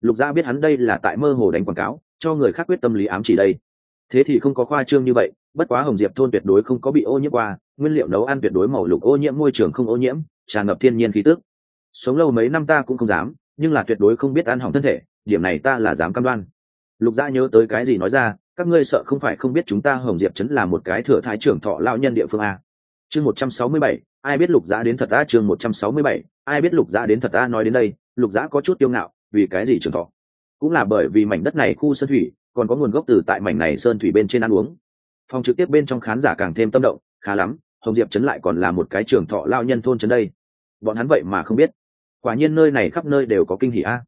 Lục gia biết hắn đây là tại mơ hồ đánh quảng cáo, cho người khác quyết tâm lý ám chỉ đây. Thế thì không có khoa trương như vậy, bất quá hồng diệp thôn tuyệt đối không có bị ô nhiễm qua, nguyên liệu nấu ăn tuyệt đối màu lục ô nhiễm môi trường không ô nhiễm, tràn ngập thiên nhiên khí tước sống lâu mấy năm ta cũng không dám, nhưng là tuyệt đối không biết ăn hỏng thân thể, điểm này ta là dám cam đoan. Lục gia nhớ tới cái gì nói ra các ngươi sợ không phải không biết chúng ta hồng diệp trấn là một cái thừa thái trưởng thọ lao nhân địa phương a? Chương một trăm sáu mươi bảy, ai biết lục gia đến thật a? Chương một trăm sáu mươi bảy, ai biết lục gia đến thật a? Nói đến đây, lục gia có chút tiêu ngạo, vì cái gì trưởng thọ? Cũng là bởi vì mảnh đất này khu sơn thủy, còn có nguồn gốc từ tại mảnh này sơn thủy bên trên ăn uống. Phòng trực tiếp bên trong khán giả càng thêm tâm động, khá lắm, hồng diệp trấn lại còn là một cái trường thọ lao nhân thôn trấn đây. Bọn hắn vậy mà không biết. Quả nhiên nơi này khắp nơi đều có kinh hỷ a.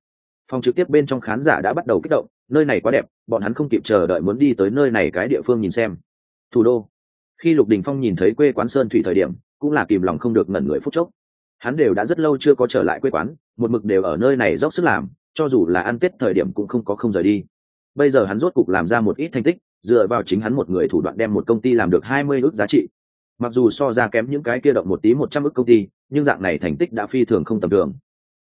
Phòng trực tiếp bên trong khán giả đã bắt đầu kích động nơi này quá đẹp, bọn hắn không kịp chờ đợi muốn đi tới nơi này cái địa phương nhìn xem. Thủ đô. Khi lục đình phong nhìn thấy quê quán sơn thủy thời điểm, cũng là kìm lòng không được ngẩn người phút chốc. Hắn đều đã rất lâu chưa có trở lại quê quán, một mực đều ở nơi này dốc sức làm, cho dù là ăn tết thời điểm cũng không có không rời đi. Bây giờ hắn rốt cục làm ra một ít thành tích, dựa vào chính hắn một người thủ đoạn đem một công ty làm được hai mươi ước giá trị. Mặc dù so ra kém những cái kia động một tí một trăm ước công ty, nhưng dạng này thành tích đã phi thường không tầm thường.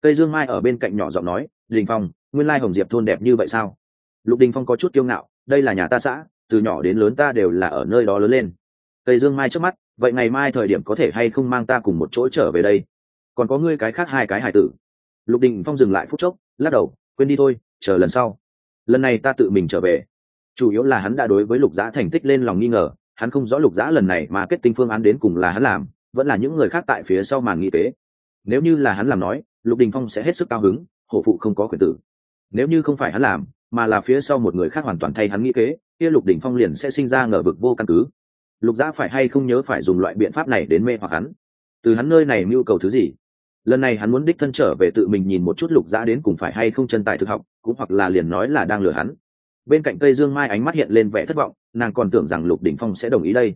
Cây dương mai ở bên cạnh nhỏ giọng nói, đình phong, nguyên lai hồng diệp thôn đẹp như vậy sao? Lục đình phong có chút kiêu ngạo, đây là nhà ta xã, từ nhỏ đến lớn ta đều là ở nơi đó lớn lên. Cây dương mai trước mắt, vậy ngày mai thời điểm có thể hay không mang ta cùng một chỗ trở về đây? Còn có ngươi cái khác hai cái hải tử. Lục đình phong dừng lại phút chốc, lắc đầu, quên đi thôi, chờ lần sau. Lần này ta tự mình trở về. Chủ yếu là hắn đã đối với lục giã thành tích lên lòng nghi ngờ, hắn không rõ lục giã lần này mà kết tinh phương án đến cùng là hắn làm, vẫn là những người khác tại phía sau màn nghị tế. nếu như là hắn làm nói, lục đình phong sẽ hết sức cao hứng, hổ phụ không có quyền tử. Nếu như không phải hắn làm mà là phía sau một người khác hoàn toàn thay hắn nghĩ kế, kia lục đỉnh phong liền sẽ sinh ra ngờ vực vô căn cứ. Lục giã phải hay không nhớ phải dùng loại biện pháp này đến mê hoặc hắn? Từ hắn nơi này mưu cầu thứ gì? Lần này hắn muốn đích thân trở về tự mình nhìn một chút lục giã đến cùng phải hay không chân tài thực học, cũng hoặc là liền nói là đang lừa hắn. Bên cạnh cây dương mai ánh mắt hiện lên vẻ thất vọng, nàng còn tưởng rằng lục đình phong sẽ đồng ý đây.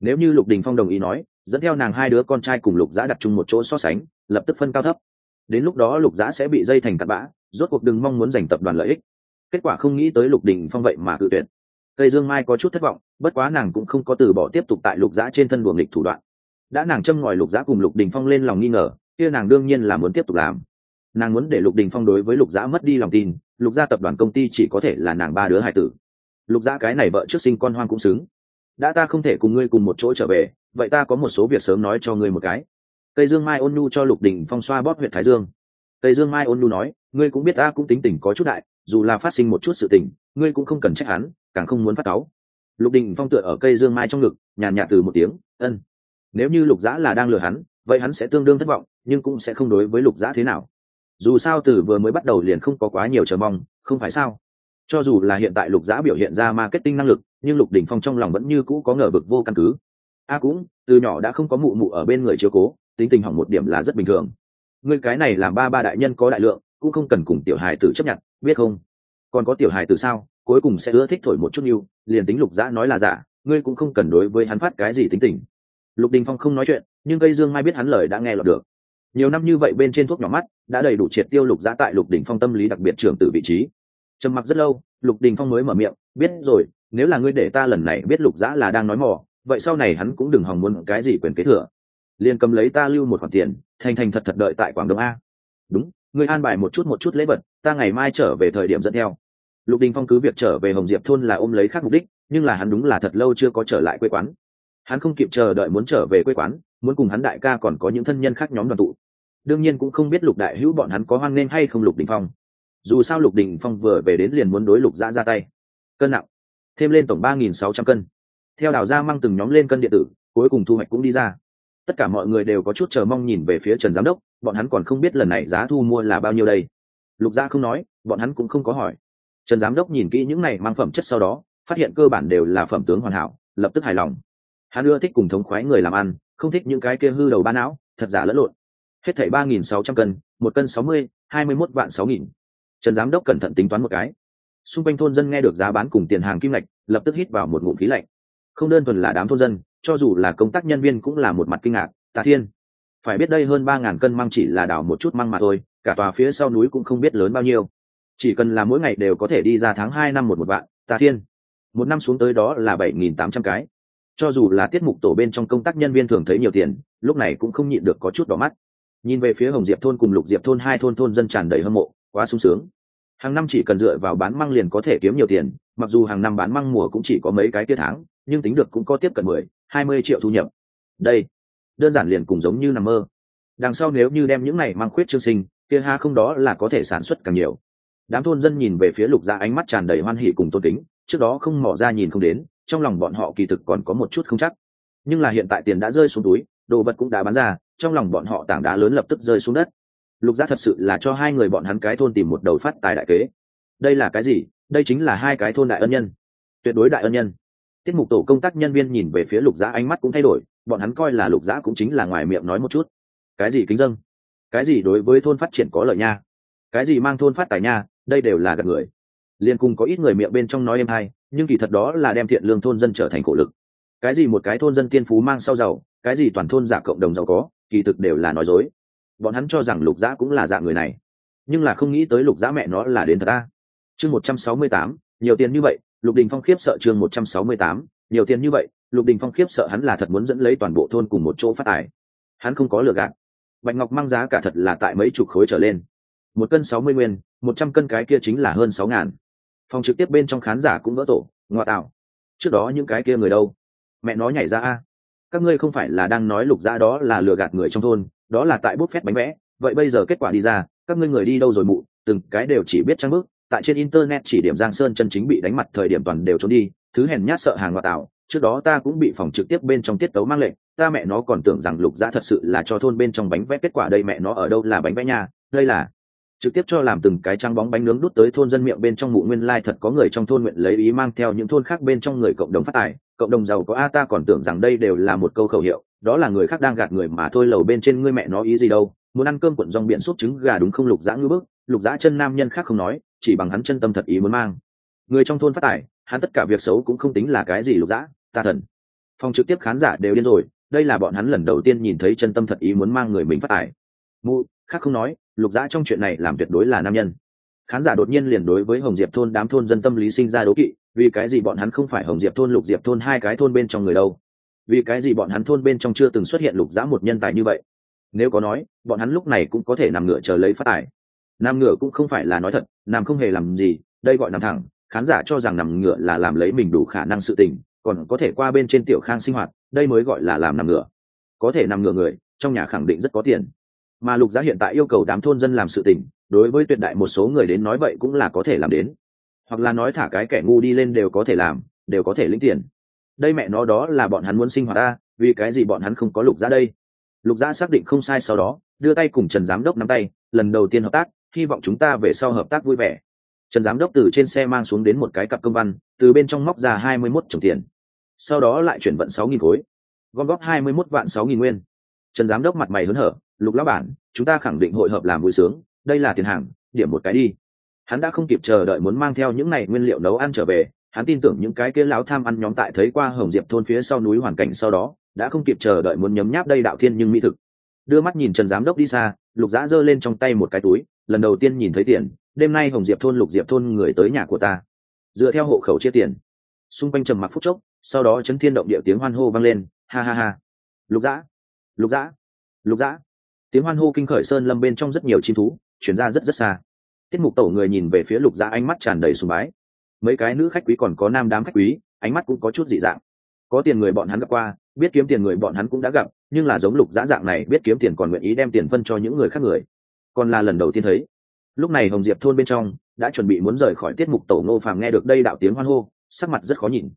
Nếu như lục đình phong đồng ý nói, dẫn theo nàng hai đứa con trai cùng lục giã đặt chung một chỗ so sánh, lập tức phân cao thấp. Đến lúc đó lục giã sẽ bị dây thành cặn bã, rốt cuộc đừng mong muốn giành tập đoàn lợi ích kết quả không nghĩ tới lục đình phong vậy mà cự tuyệt. Cây dương mai có chút thất vọng, bất quá nàng cũng không có từ bỏ tiếp tục tại lục giã trên thân buồng địch thủ đoạn. Đã nàng châm ngòi lục giã cùng lục đình phong lên lòng nghi ngờ, kia nàng đương nhiên là muốn tiếp tục làm. Nàng muốn để lục đình phong đối với lục giã mất đi lòng tin, lục gia tập đoàn công ty chỉ có thể là nàng ba đứa hải tử. Lục giã cái này vợ trước sinh con hoang cũng xứng. Đã ta không thể cùng ngươi cùng một chỗ trở về, vậy ta có một số việc sớm nói cho ngươi một cái. Cây dương mai ôn nhu cho lục đình phong xoa bóp huyện thái dương. Cây dương mai ôn nhu nói, ngươi cũng biết ta cũng tính tình có chút đại dù là phát sinh một chút sự tình, ngươi cũng không cần trách hắn, càng không muốn phát cáu. Lục đình phong tựa ở cây dương mai trong ngực, nhàn nhạt từ một tiếng, ân, nếu như lục giã là đang lừa hắn, vậy hắn sẽ tương đương thất vọng, nhưng cũng sẽ không đối với lục giã thế nào. Dù sao từ vừa mới bắt đầu liền không có quá nhiều chờ mong, không phải sao? Cho dù là hiện tại lục giã biểu hiện ra marketing năng lực, nhưng lục đình phong trong lòng vẫn như cũ có ngờ vực vô căn cứ. A cũng, từ nhỏ đã không có mụ mụ ở bên người chiếu cố, tính tình hỏng một điểm là rất bình thường. Người cái này làm ba ba đại nhân có đại lượng cũng không cần cùng tiểu hài tử chấp nhận, biết không? Còn có tiểu hài tử sao? Cuối cùng sẽ ưa thích thổi một chút yêu liền tính lục giã nói là giả, ngươi cũng không cần đối với hắn phát cái gì tính tình. Lục đình phong không nói chuyện, nhưng cây dương mai biết hắn lời đã nghe lọt được. Nhiều năm như vậy bên trên thuốc nhỏ mắt, đã đầy đủ triệt tiêu lục giã tại lục đình phong tâm lý đặc biệt trưởng từ vị trí. Trầm mặc rất lâu, lục đình phong mới mở miệng, biết rồi, nếu là ngươi để ta lần này biết lục giã là đang nói mò, vậy sau này hắn cũng đừng hòng muốn cái gì quyền kế thừa. Liền cầm lấy ta lưu một khoản tiền, thành thành thật thật đợi tại quảng đông a. Đúng ngươi an bài một chút một chút lễ vật, ta ngày mai trở về thời điểm dẫn theo. Lục đình phong cứ việc trở về hồng diệp thôn là ôm lấy khác mục đích, nhưng là hắn đúng là thật lâu chưa có trở lại quê quán. Hắn không kịp chờ đợi muốn trở về quê quán, muốn cùng hắn đại ca còn có những thân nhân khác nhóm đoàn tụ. Đương nhiên cũng không biết lục đại hữu bọn hắn có hoan nghênh hay không lục đình phong. Dù sao lục đình phong vừa về đến liền muốn đối lục giã ra tay. Cân nặng. Thêm lên tổng ba nghìn sáu trăm cân. Theo đào ra mang từng nhóm lên cân điện tử, cuối cùng thu hoạch cũng đi ra tất cả mọi người đều có chút chờ mong nhìn về phía trần giám đốc, bọn hắn còn không biết lần này giá thu mua là bao nhiêu đây. Lục gia không nói, bọn hắn cũng không có hỏi. Trần giám đốc nhìn kỹ những này mang phẩm chất sau đó, phát hiện cơ bản đều là phẩm tướng hoàn hảo, lập tức hài lòng. Hắn ưa thích cùng thống khoái người làm ăn, không thích những cái kia hư đầu ba não, thật giả lẫn lộn. Hết thảy ba nghìn sáu trăm cân, một cân sáu mươi, hai mươi mốt vạn sáu nghìn. Trần giám đốc cẩn thận tính toán một cái. Xung quanh thôn dân nghe được giá bán cùng tiền hàng kim lạch lập tức hít vào một ngụm khí lạnh. Không đơn thuần là đám thôn dân cho dù là công tác nhân viên cũng là một mặt kinh ngạc, tạ thiên, phải biết đây hơn ba ngàn cân măng chỉ là đào một chút măng mà thôi, cả tòa phía sau núi cũng không biết lớn bao nhiêu. Chỉ cần là mỗi ngày đều có thể đi ra tháng hai năm một một vạn, tạ thiên, một năm xuống tới đó là bảy nghìn tám trăm cái. Cho dù là tiết mục tổ bên trong công tác nhân viên thường thấy nhiều tiền, lúc này cũng không nhịn được có chút đỏ mắt. Nhìn về phía hồng diệp thôn cùng lục diệp thôn, hai thôn thôn dân tràn đầy hâm mộ, quá sung sướng. Hàng năm chỉ cần dựa vào bán măng liền có thể kiếm nhiều tiền, mặc dù hàng năm bán măng mùa cũng chỉ có mấy cái tiết tháng nhưng tính được cũng có tiếp cận mười, hai mươi triệu thu nhập. Đây, đơn giản liền cùng giống như nằm mơ. Đằng sau nếu như đem những này mang khuyết trương sinh, kia ha không đó là có thể sản xuất càng nhiều. Đám thôn dân nhìn về phía lục gia ánh mắt tràn đầy hoan hỉ cùng tôn kính, trước đó không mỏ ra nhìn không đến, trong lòng bọn họ kỳ thực còn có một chút không chắc. Nhưng là hiện tại tiền đã rơi xuống túi, đồ vật cũng đã bán ra, trong lòng bọn họ tảng đá lớn lập tức rơi xuống đất. Lục gia thật sự là cho hai người bọn hắn cái thôn tìm một đầu phát tài đại kế. Đây là cái gì? Đây chính là hai cái thôn đại ân nhân. Tuyệt đối đại ân nhân tiết mục tổ công tác nhân viên nhìn về phía lục giã ánh mắt cũng thay đổi, bọn hắn coi là lục giã cũng chính là ngoài miệng nói một chút. Cái gì kính dâng cái gì đối với thôn phát triển có lợi nha? Cái gì mang thôn phát tài nha? Đây đều là gạt người. Liên cùng có ít người miệng bên trong nói em hay, nhưng kỳ thật đó là đem thiện lương thôn dân trở thành khổ lực. Cái gì một cái thôn dân tiên phú mang sau giàu, cái gì toàn thôn giả cộng đồng giàu có, kỳ thực đều là nói dối. Bọn hắn cho rằng lục giã cũng là dạng người này. Nhưng là không nghĩ tới lục giã mẹ nó là đến thật ta chương một trăm sáu mươi tám, nhiều tiền như vậy lục đình phong khiếp sợ chương một trăm sáu mươi tám, nhiều tiền như vậy, lục đình phong khiếp sợ hắn là thật muốn dẫn lấy toàn bộ thôn cùng một chỗ phát tài. Hắn không có lừa gạt. Bạch ngọc mang giá cả thật là tại mấy chục khối trở lên. Một cân sáu mươi nguyên, một trăm cân cái kia chính là hơn sáu ngàn. Phòng trực tiếp bên trong khán giả cũng vỡ tổ ngọ tạo. Trước đó những cái kia người đâu? Mẹ nó nhảy ra a. Các ngươi không phải là đang nói lục gia đó là lừa gạt người trong thôn, đó là tại bút phép bánh vẽ. Vậy bây giờ kết quả đi ra, các ngươi người đi đâu rồi mụ? Từng cái đều chỉ biết trang bước tại trên internet chỉ điểm giang sơn chân chính bị đánh mặt thời điểm toàn đều trốn đi, thứ hèn nhát sợ hàng loạt tạo, trước đó ta cũng bị phòng trực tiếp bên trong tiết tấu mang lệnh, ta mẹ nó còn tưởng rằng lục giã thật sự là cho thôn bên trong bánh vẽ, kết quả đây mẹ nó ở đâu là bánh vẽ nha, đây là trực tiếp cho làm từng cái trắng bóng bánh nướng đút tới thôn dân miệng bên trong mụ nguyên lai thật có người trong thôn nguyện lấy ý mang theo những thôn khác bên trong người cộng đồng phát tài, cộng đồng giàu có a, ta còn tưởng rằng đây đều là một câu khẩu hiệu, đó là người khác đang gạt người mà thôi, lầu bên trên ngươi mẹ nó ý gì đâu, muốn ăn cơm cuộn rong biển súp trứng gà đúng không, lục dã ngư bức, lục dã chân nam nhân khác không nói chỉ bằng hắn chân tâm thật ý muốn mang. Người trong thôn phát tài, hắn tất cả việc xấu cũng không tính là cái gì lục dã ta thần. Phòng trực tiếp khán giả đều điên rồi, đây là bọn hắn lần đầu tiên nhìn thấy chân tâm thật ý muốn mang người mình phát tài. Mụ, khác không nói, lục dã trong chuyện này làm tuyệt đối là nam nhân. Khán giả đột nhiên liền đối với hồng diệp thôn đám thôn dân tâm lý sinh ra đố kỵ, vì cái gì bọn hắn không phải hồng diệp thôn, lục diệp thôn hai cái thôn bên trong người đâu? Vì cái gì bọn hắn thôn bên trong chưa từng xuất hiện lục dã một nhân tài như vậy? Nếu có nói, bọn hắn lúc này cũng có thể nằm ngựa chờ lấy phát tài. Nam ngựa cũng không phải là nói thật nằm không hề làm gì, đây gọi nằm thẳng. Khán giả cho rằng nằm ngựa là làm lấy mình đủ khả năng sự tình, còn có thể qua bên trên tiểu khang sinh hoạt, đây mới gọi là làm nằm ngựa. Có thể nằm ngựa người, trong nhà khẳng định rất có tiền. Mà lục giá hiện tại yêu cầu đám thôn dân làm sự tình, đối với tuyệt đại một số người đến nói vậy cũng là có thể làm đến. Hoặc là nói thả cái kẻ ngu đi lên đều có thể làm, đều có thể lĩnh tiền. Đây mẹ nó đó là bọn hắn muốn sinh hoạt ta, vì cái gì bọn hắn không có lục giá đây? Lục giá xác định không sai sau đó, đưa tay cùng trần giám đốc nắm tay, lần đầu tiên hợp tác hy vọng chúng ta về sau hợp tác vui vẻ. Trần giám đốc từ trên xe mang xuống đến một cái cặp công văn, từ bên trong móc ra hai mươi mốt chồng tiền. Sau đó lại chuyển vận sáu nghìn khối. Gom góp hai mươi mốt vạn sáu nghìn nguyên. Trần giám đốc mặt mày hớn hở, lục lão bản, chúng ta khẳng định hội hợp làm vui sướng, đây là tiền hàng, điểm một cái đi. Hắn đã không kịp chờ đợi muốn mang theo những này nguyên liệu nấu ăn trở về, hắn tin tưởng những cái kia láo tham ăn nhóm tại thấy qua hồng diệp thôn phía sau núi hoàn cảnh sau đó, đã không kịp chờ đợi muốn nhấm nháp đây đạo thiên nhưng mỹ thực. Đưa mắt nhìn trần giám đốc đi xa, lục dã giơ lên trong tay một cái túi lần đầu tiên nhìn thấy tiền, đêm nay hồng diệp thôn lục diệp thôn người tới nhà của ta. Dựa theo hộ khẩu chia tiền. Xung quanh trầm mặc phút chốc, sau đó chấn thiên động địa tiếng hoan hô vang lên, ha ha ha. Lục dã lục dã lục dã. Tiếng hoan hô kinh khởi sơn lâm bên trong rất nhiều chim thú, chuyển ra rất rất xa. Tiết mục tổ người nhìn về phía lục dã ánh mắt tràn đầy sùng bái. Mấy cái nữ khách quý còn có nam đám khách quý, ánh mắt cũng có chút dị dạng. Có tiền người bọn hắn gặp qua, biết kiếm tiền người bọn hắn cũng đã gặp, nhưng là giống lục dã dạng này, biết kiếm tiền còn nguyện ý đem tiền phân cho những người khác người còn là lần đầu tiên thấy. Lúc này hồng diệp thôn bên trong đã chuẩn bị muốn rời khỏi tiết mục tổ ngô phàm nghe được đây đạo tiếng hoan hô, sắc mặt rất khó nhìn.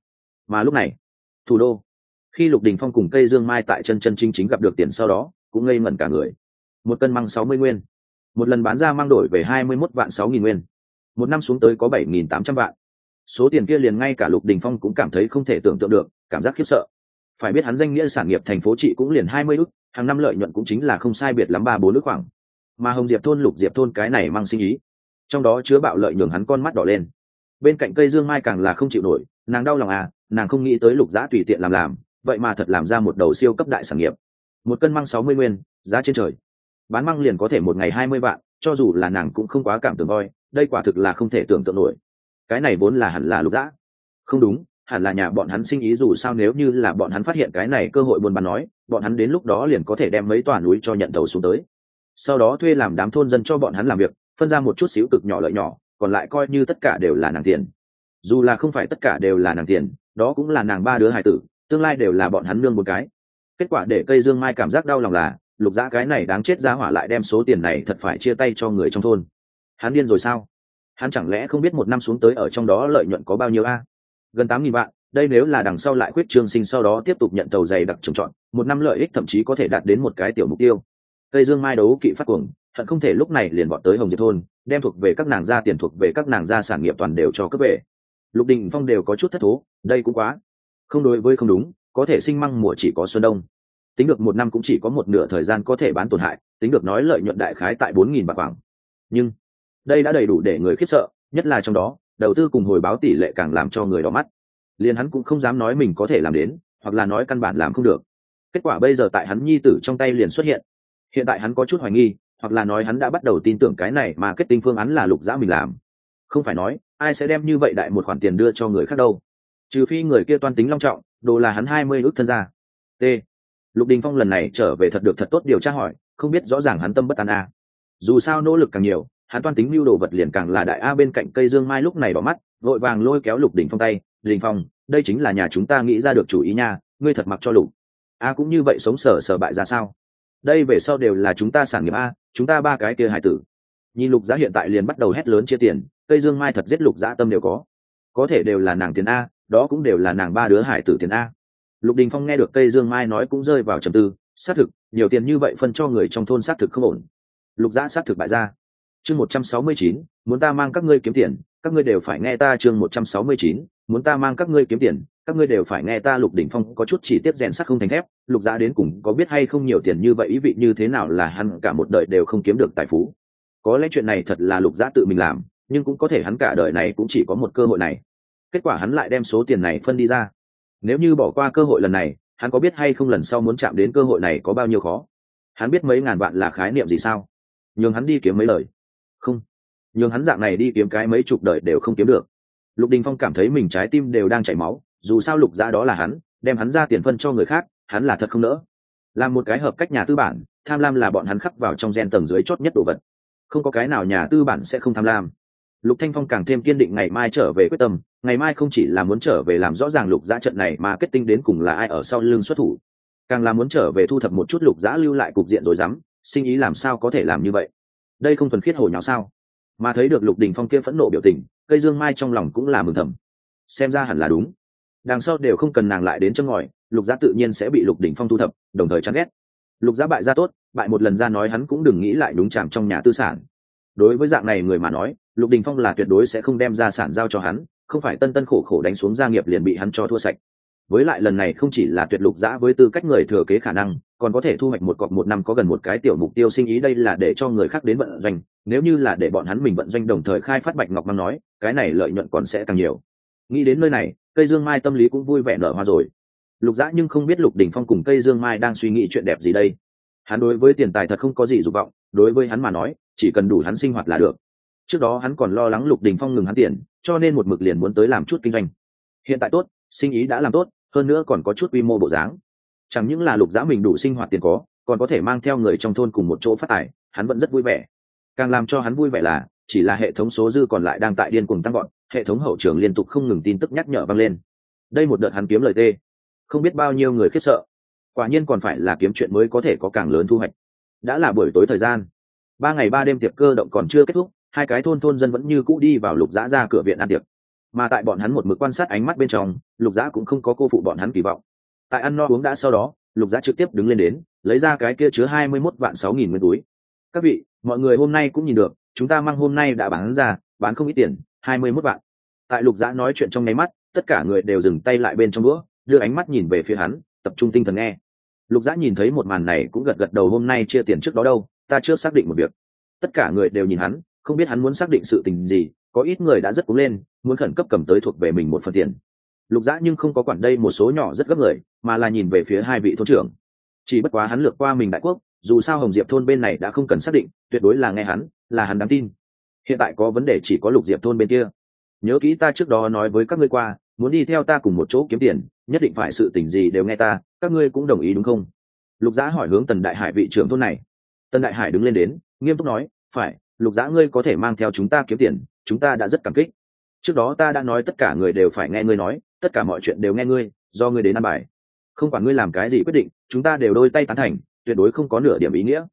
Mà lúc này, thủ đô, khi lục đình phong cùng cây dương mai tại chân chân chính chính gặp được tiền sau đó, cũng ngây ngẩn cả người. Một cân măng sáu mươi nguyên. Một lần bán ra mang đổi về hai mươi mốt vạn sáu nghìn nguyên. Một năm xuống tới có bảy nghìn tám trăm vạn. Số tiền kia liền ngay cả lục đình phong cũng cảm thấy không thể tưởng tượng được, cảm giác khiếp sợ. Phải biết hắn danh nghĩa sản nghiệp thành phố trị cũng liền hai mươi ước hàng năm lợi nhuận cũng chính là không sai biệt lắm ba bốn ước khoảng mà hồng diệp thôn lục diệp thôn cái này mang sinh ý. Trong đó chứa bạo lợi nhường hắn con mắt đỏ lên. Bên cạnh cây dương mai càng là không chịu nổi, nàng đau lòng à nàng không nghĩ tới lục giá tùy tiện làm làm, vậy mà thật làm ra một đầu siêu cấp đại sản nghiệp. Một cân măng sáu mươi nguyên, giá trên trời. Bán măng liền có thể một ngày hai mươi vạn, cho dù là nàng cũng không quá cảm tưởng voi, đây quả thực là không thể tưởng tượng nổi. Cái này vốn là hẳn là lục giã. Không đúng, hẳn là nhà bọn hắn sinh ý dù sao nếu như là bọn hắn phát hiện cái này cơ hội buôn bán nói, bọn hắn đến lúc đó liền có thể đem mấy tòa núi cho nhận tàu xuống tới sau đó thuê làm đám thôn dân cho bọn hắn làm việc, phân ra một chút xíu cực nhỏ lợi nhỏ, còn lại coi như tất cả đều là nàng tiền. Dù là không phải tất cả đều là nàng tiền, đó cũng là nàng ba đứa hải tử, tương lai đều là bọn hắn nương một cái. Kết quả để cây dương mai cảm giác đau lòng là, lục dã cái này đáng chết ra hỏa lại đem số tiền này thật phải chia tay cho người trong thôn. Hắn điên rồi sao? Hắn chẳng lẽ không biết một năm xuống tới ở trong đó lợi nhuận có bao nhiêu a? Gần tám nghìn vạn, đây nếu là đằng sau lại khuyết trương sinh sau đó tiếp tục nhận tàu dày đặc trồng trọt, một năm lợi ích thậm chí có thể đạt đến một cái tiểu mục tiêu cây dương mai đấu kỵ phát cuồng, hận không thể lúc này liền bọn tới hồng diệp thôn, đem thuộc về các nàng gia tiền thuộc về các nàng gia sản nghiệp toàn đều cho cấp về lục đình phong đều có chút thất thố, đây cũng quá. Không đối với không đúng, có thể sinh măng mùa chỉ có xuân đông. Tính được một năm cũng chỉ có một nửa thời gian có thể bán tổn hại, tính được nói lợi nhuận đại khái tại bốn nghìn bạc khoảng. Nhưng, đây đã đầy đủ để người khiếp sợ, nhất là trong đó, đầu tư cùng hồi báo tỷ lệ càng làm cho người đỏ mắt. Liền hắn cũng không dám nói mình có thể làm đến, hoặc là nói căn bản làm không được. Kết quả bây giờ tại hắn nhi tử trong tay liền xuất hiện hiện tại hắn có chút hoài nghi, hoặc là nói hắn đã bắt đầu tin tưởng cái này mà kết tinh phương án là lục giã mình làm. Không phải nói, ai sẽ đem như vậy đại một khoản tiền đưa cho người khác đâu. Trừ phi người kia toan tính long trọng, đồ là hắn hai mươi ước thân ra. T. Lục đình phong lần này trở về thật được thật tốt điều tra hỏi, không biết rõ ràng hắn tâm bất an a dù sao nỗ lực càng nhiều, hắn toan tính mưu đồ vật liền càng là đại a bên cạnh cây dương mai lúc này bỏ mắt, vội vàng lôi kéo lục đình phong tay, đình phong, đây chính là nhà chúng ta nghĩ ra được chủ ý nha, ngươi thật mặc cho lục. A cũng như vậy sống sờ sờ bại ra sao? Đây về sau đều là chúng ta sản nghiệp a, chúng ta ba cái kia hải tử. Nhìn lục giá hiện tại liền bắt đầu hét lớn chia tiền, cây dương mai thật giết lục giá tâm đều có. Có thể đều là nàng tiền a, đó cũng đều là nàng ba đứa hải tử tiền a. Lục đình phong nghe được cây dương mai nói cũng rơi vào trầm tư, xác thực, nhiều tiền như vậy phân cho người trong thôn xác thực không ổn. Lục giá xác thực bại ra. Chương một trăm sáu mươi chín, muốn ta mang các ngươi kiếm tiền, các ngươi đều phải nghe ta chương một trăm sáu mươi chín muốn ta mang các ngươi kiếm tiền, các ngươi đều phải nghe ta lục đỉnh phong có chút chỉ tiết rèn sắt không thành thép, lục giá đến cùng có biết hay không nhiều tiền như vậy, ý vị như thế nào là hắn cả một đời đều không kiếm được tài phú. Có lẽ chuyện này thật là lục giá tự mình làm, nhưng cũng có thể hắn cả đời này cũng chỉ có một cơ hội này. Kết quả hắn lại đem số tiền này phân đi ra. Nếu như bỏ qua cơ hội lần này, hắn có biết hay không lần sau muốn chạm đến cơ hội này có bao nhiêu khó? Hắn biết mấy ngàn vạn là khái niệm gì sao? Nhường hắn đi kiếm mấy lời. Không. Nhường hắn dạng này đi kiếm cái mấy chục đời đều không kiếm được lục đình phong cảm thấy mình trái tim đều đang chảy máu, dù sao lục gia đó là hắn, đem hắn ra tiền phân cho người khác, hắn là thật không nỡ. Là một cái hợp cách nhà tư bản, tham lam là bọn hắn khắc vào trong gen tầng dưới chót nhất đồ vật. Không có cái nào nhà tư bản sẽ không tham lam. Lục thanh phong càng thêm kiên định ngày mai trở về quyết tâm, ngày mai không chỉ là muốn trở về làm rõ ràng lục giã trận này mà kết tinh đến cùng là ai ở sau lưng xuất thủ, càng là muốn trở về thu thập một chút lục giã lưu lại cục diện rồi dám, sinh ý làm sao có thể làm như vậy? Đây không thuần khiết hồi nháo sao? Mà thấy được lục đình phong kia phẫn nộ biểu tình, cây dương mai trong lòng cũng là mừng thầm. Xem ra hẳn là đúng. Đằng sau đều không cần nàng lại đến chân ngòi, lục giá tự nhiên sẽ bị lục đình phong thu thập, đồng thời chán ghét. Lục giá bại ra tốt, bại một lần ra nói hắn cũng đừng nghĩ lại đúng chạm trong nhà tư sản. Đối với dạng này người mà nói, lục đình phong là tuyệt đối sẽ không đem gia sản giao cho hắn, không phải tân tân khổ khổ đánh xuống gia nghiệp liền bị hắn cho thua sạch với lại lần này không chỉ là tuyệt lục giã với tư cách người thừa kế khả năng, còn có thể thu hoạch một cọc một năm có gần một cái tiểu mục tiêu sinh ý đây là để cho người khác đến vận doanh, nếu như là để bọn hắn mình vận doanh đồng thời khai phát bạch ngọc mang nói, cái này lợi nhuận còn sẽ càng nhiều. Nghĩ đến nơi này, cây dương mai tâm lý cũng vui vẻ nở hoa rồi. Lục giã nhưng không biết lục đình phong cùng cây dương mai đang suy nghĩ chuyện đẹp gì đây. Hắn đối với tiền tài thật không có gì dục vọng, đối với hắn mà nói, chỉ cần đủ hắn sinh hoạt là được. Trước đó hắn còn lo lắng lục đình phong ngừng hắn tiền, cho nên một mực liền muốn tới làm chút kinh doanh. Hiện tại tốt, sinh ý đã làm tốt hơn nữa còn có chút quy mô bộ dáng. Chẳng những là lục giã mình đủ sinh hoạt tiền có, còn có thể mang theo người trong thôn cùng một chỗ phát tài, hắn vẫn rất vui vẻ. Càng làm cho hắn vui vẻ là, chỉ là hệ thống số dư còn lại đang tại điên cùng tăng gọn hệ thống hậu trường liên tục không ngừng tin tức nhắc nhở vang lên. Đây một đợt hắn kiếm lời tê. Không biết bao nhiêu người khiếp sợ. Quả nhiên còn phải là kiếm chuyện mới có thể có càng lớn thu hoạch. Đã là buổi tối thời gian. Ba ngày ba đêm tiệc cơ động còn chưa kết thúc, hai cái thôn thôn dân vẫn như cũ đi vào lục giã ra cửa viện ăn tiệc mà tại bọn hắn một mực quan sát ánh mắt bên trong, lục giã cũng không có cô phụ bọn hắn kỳ vọng. Tại ăn no uống đã sau đó, lục giã trực tiếp đứng lên đến, lấy ra cái kia chứa hai mươi mốt vạn sáu nghìn nguyên túi. Các vị, mọi người hôm nay cũng nhìn được, chúng ta mang hôm nay đã bán ra, bán không ít tiền, hai mươi mốt vạn. Tại lục giã nói chuyện trong nháy mắt, tất cả người đều dừng tay lại bên trong đũa, đưa ánh mắt nhìn về phía hắn, tập trung tinh thần nghe. Lục giã nhìn thấy một màn này cũng gật gật đầu hôm nay chia tiền trước đó đâu, ta chưa xác định một việc. Tất cả người đều nhìn hắn, không biết hắn muốn xác định sự tình gì có ít người đã rất cúng lên, muốn khẩn cấp cầm tới thuộc về mình một phần tiền. Lục dã nhưng không có quản đây một số nhỏ rất gấp người, mà là nhìn về phía hai vị thôn trưởng. Chỉ bất quá hắn lược qua mình đại quốc, dù sao hồng diệp thôn bên này đã không cần xác định, tuyệt đối là nghe hắn, là hắn đáng tin. Hiện tại có vấn đề chỉ có lục diệp thôn bên kia. Nhớ kỹ ta trước đó nói với các ngươi qua, muốn đi theo ta cùng một chỗ kiếm tiền, nhất định phải sự tình gì đều nghe ta, các ngươi cũng đồng ý đúng không? Lục giã hỏi hướng tần đại hải vị trưởng thôn này. Tần đại hải đứng lên đến, nghiêm túc nói, phải, lục giã ngươi có thể mang theo chúng ta kiếm tiền chúng ta đã rất cảm kích. Trước đó ta đã nói tất cả người đều phải nghe ngươi nói, tất cả mọi chuyện đều nghe ngươi, do ngươi đến ăn bài. Không quản ngươi làm cái gì quyết định, chúng ta đều đôi tay tán thành, tuyệt đối không có nửa điểm ý nghĩa.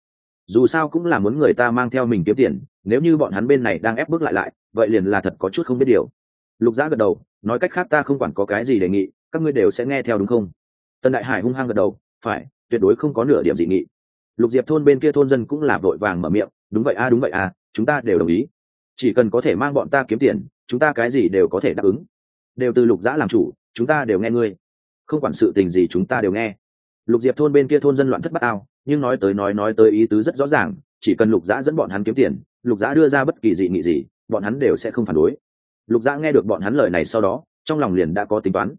Dù sao cũng là muốn người ta mang theo mình kiếm tiền, nếu như bọn hắn bên này đang ép bước lại lại, vậy liền là thật có chút không biết điều. Lục giã gật đầu, nói cách khác ta không quản có cái gì đề nghị, các ngươi đều sẽ nghe theo đúng không? Tần đại hải hung hăng gật đầu, phải, tuyệt đối không có nửa điểm dị nghị. Lục diệp thôn bên kia thôn dân cũng là vội vàng mở miệng, đúng vậy a, đúng vậy a, chúng ta đều đồng ý chỉ cần có thể mang bọn ta kiếm tiền, chúng ta cái gì đều có thể đáp ứng. Đều từ lục giã làm chủ, chúng ta đều nghe ngươi. Không quản sự tình gì chúng ta đều nghe. Lục diệp thôn bên kia thôn dân loạn thất bát ao, nhưng nói tới nói nói tới ý tứ rất rõ ràng, chỉ cần lục giã dẫn bọn hắn kiếm tiền, lục giã đưa ra bất kỳ dị nghị gì, bọn hắn đều sẽ không phản đối. Lục giã nghe được bọn hắn lời này sau đó, trong lòng liền đã có tính toán.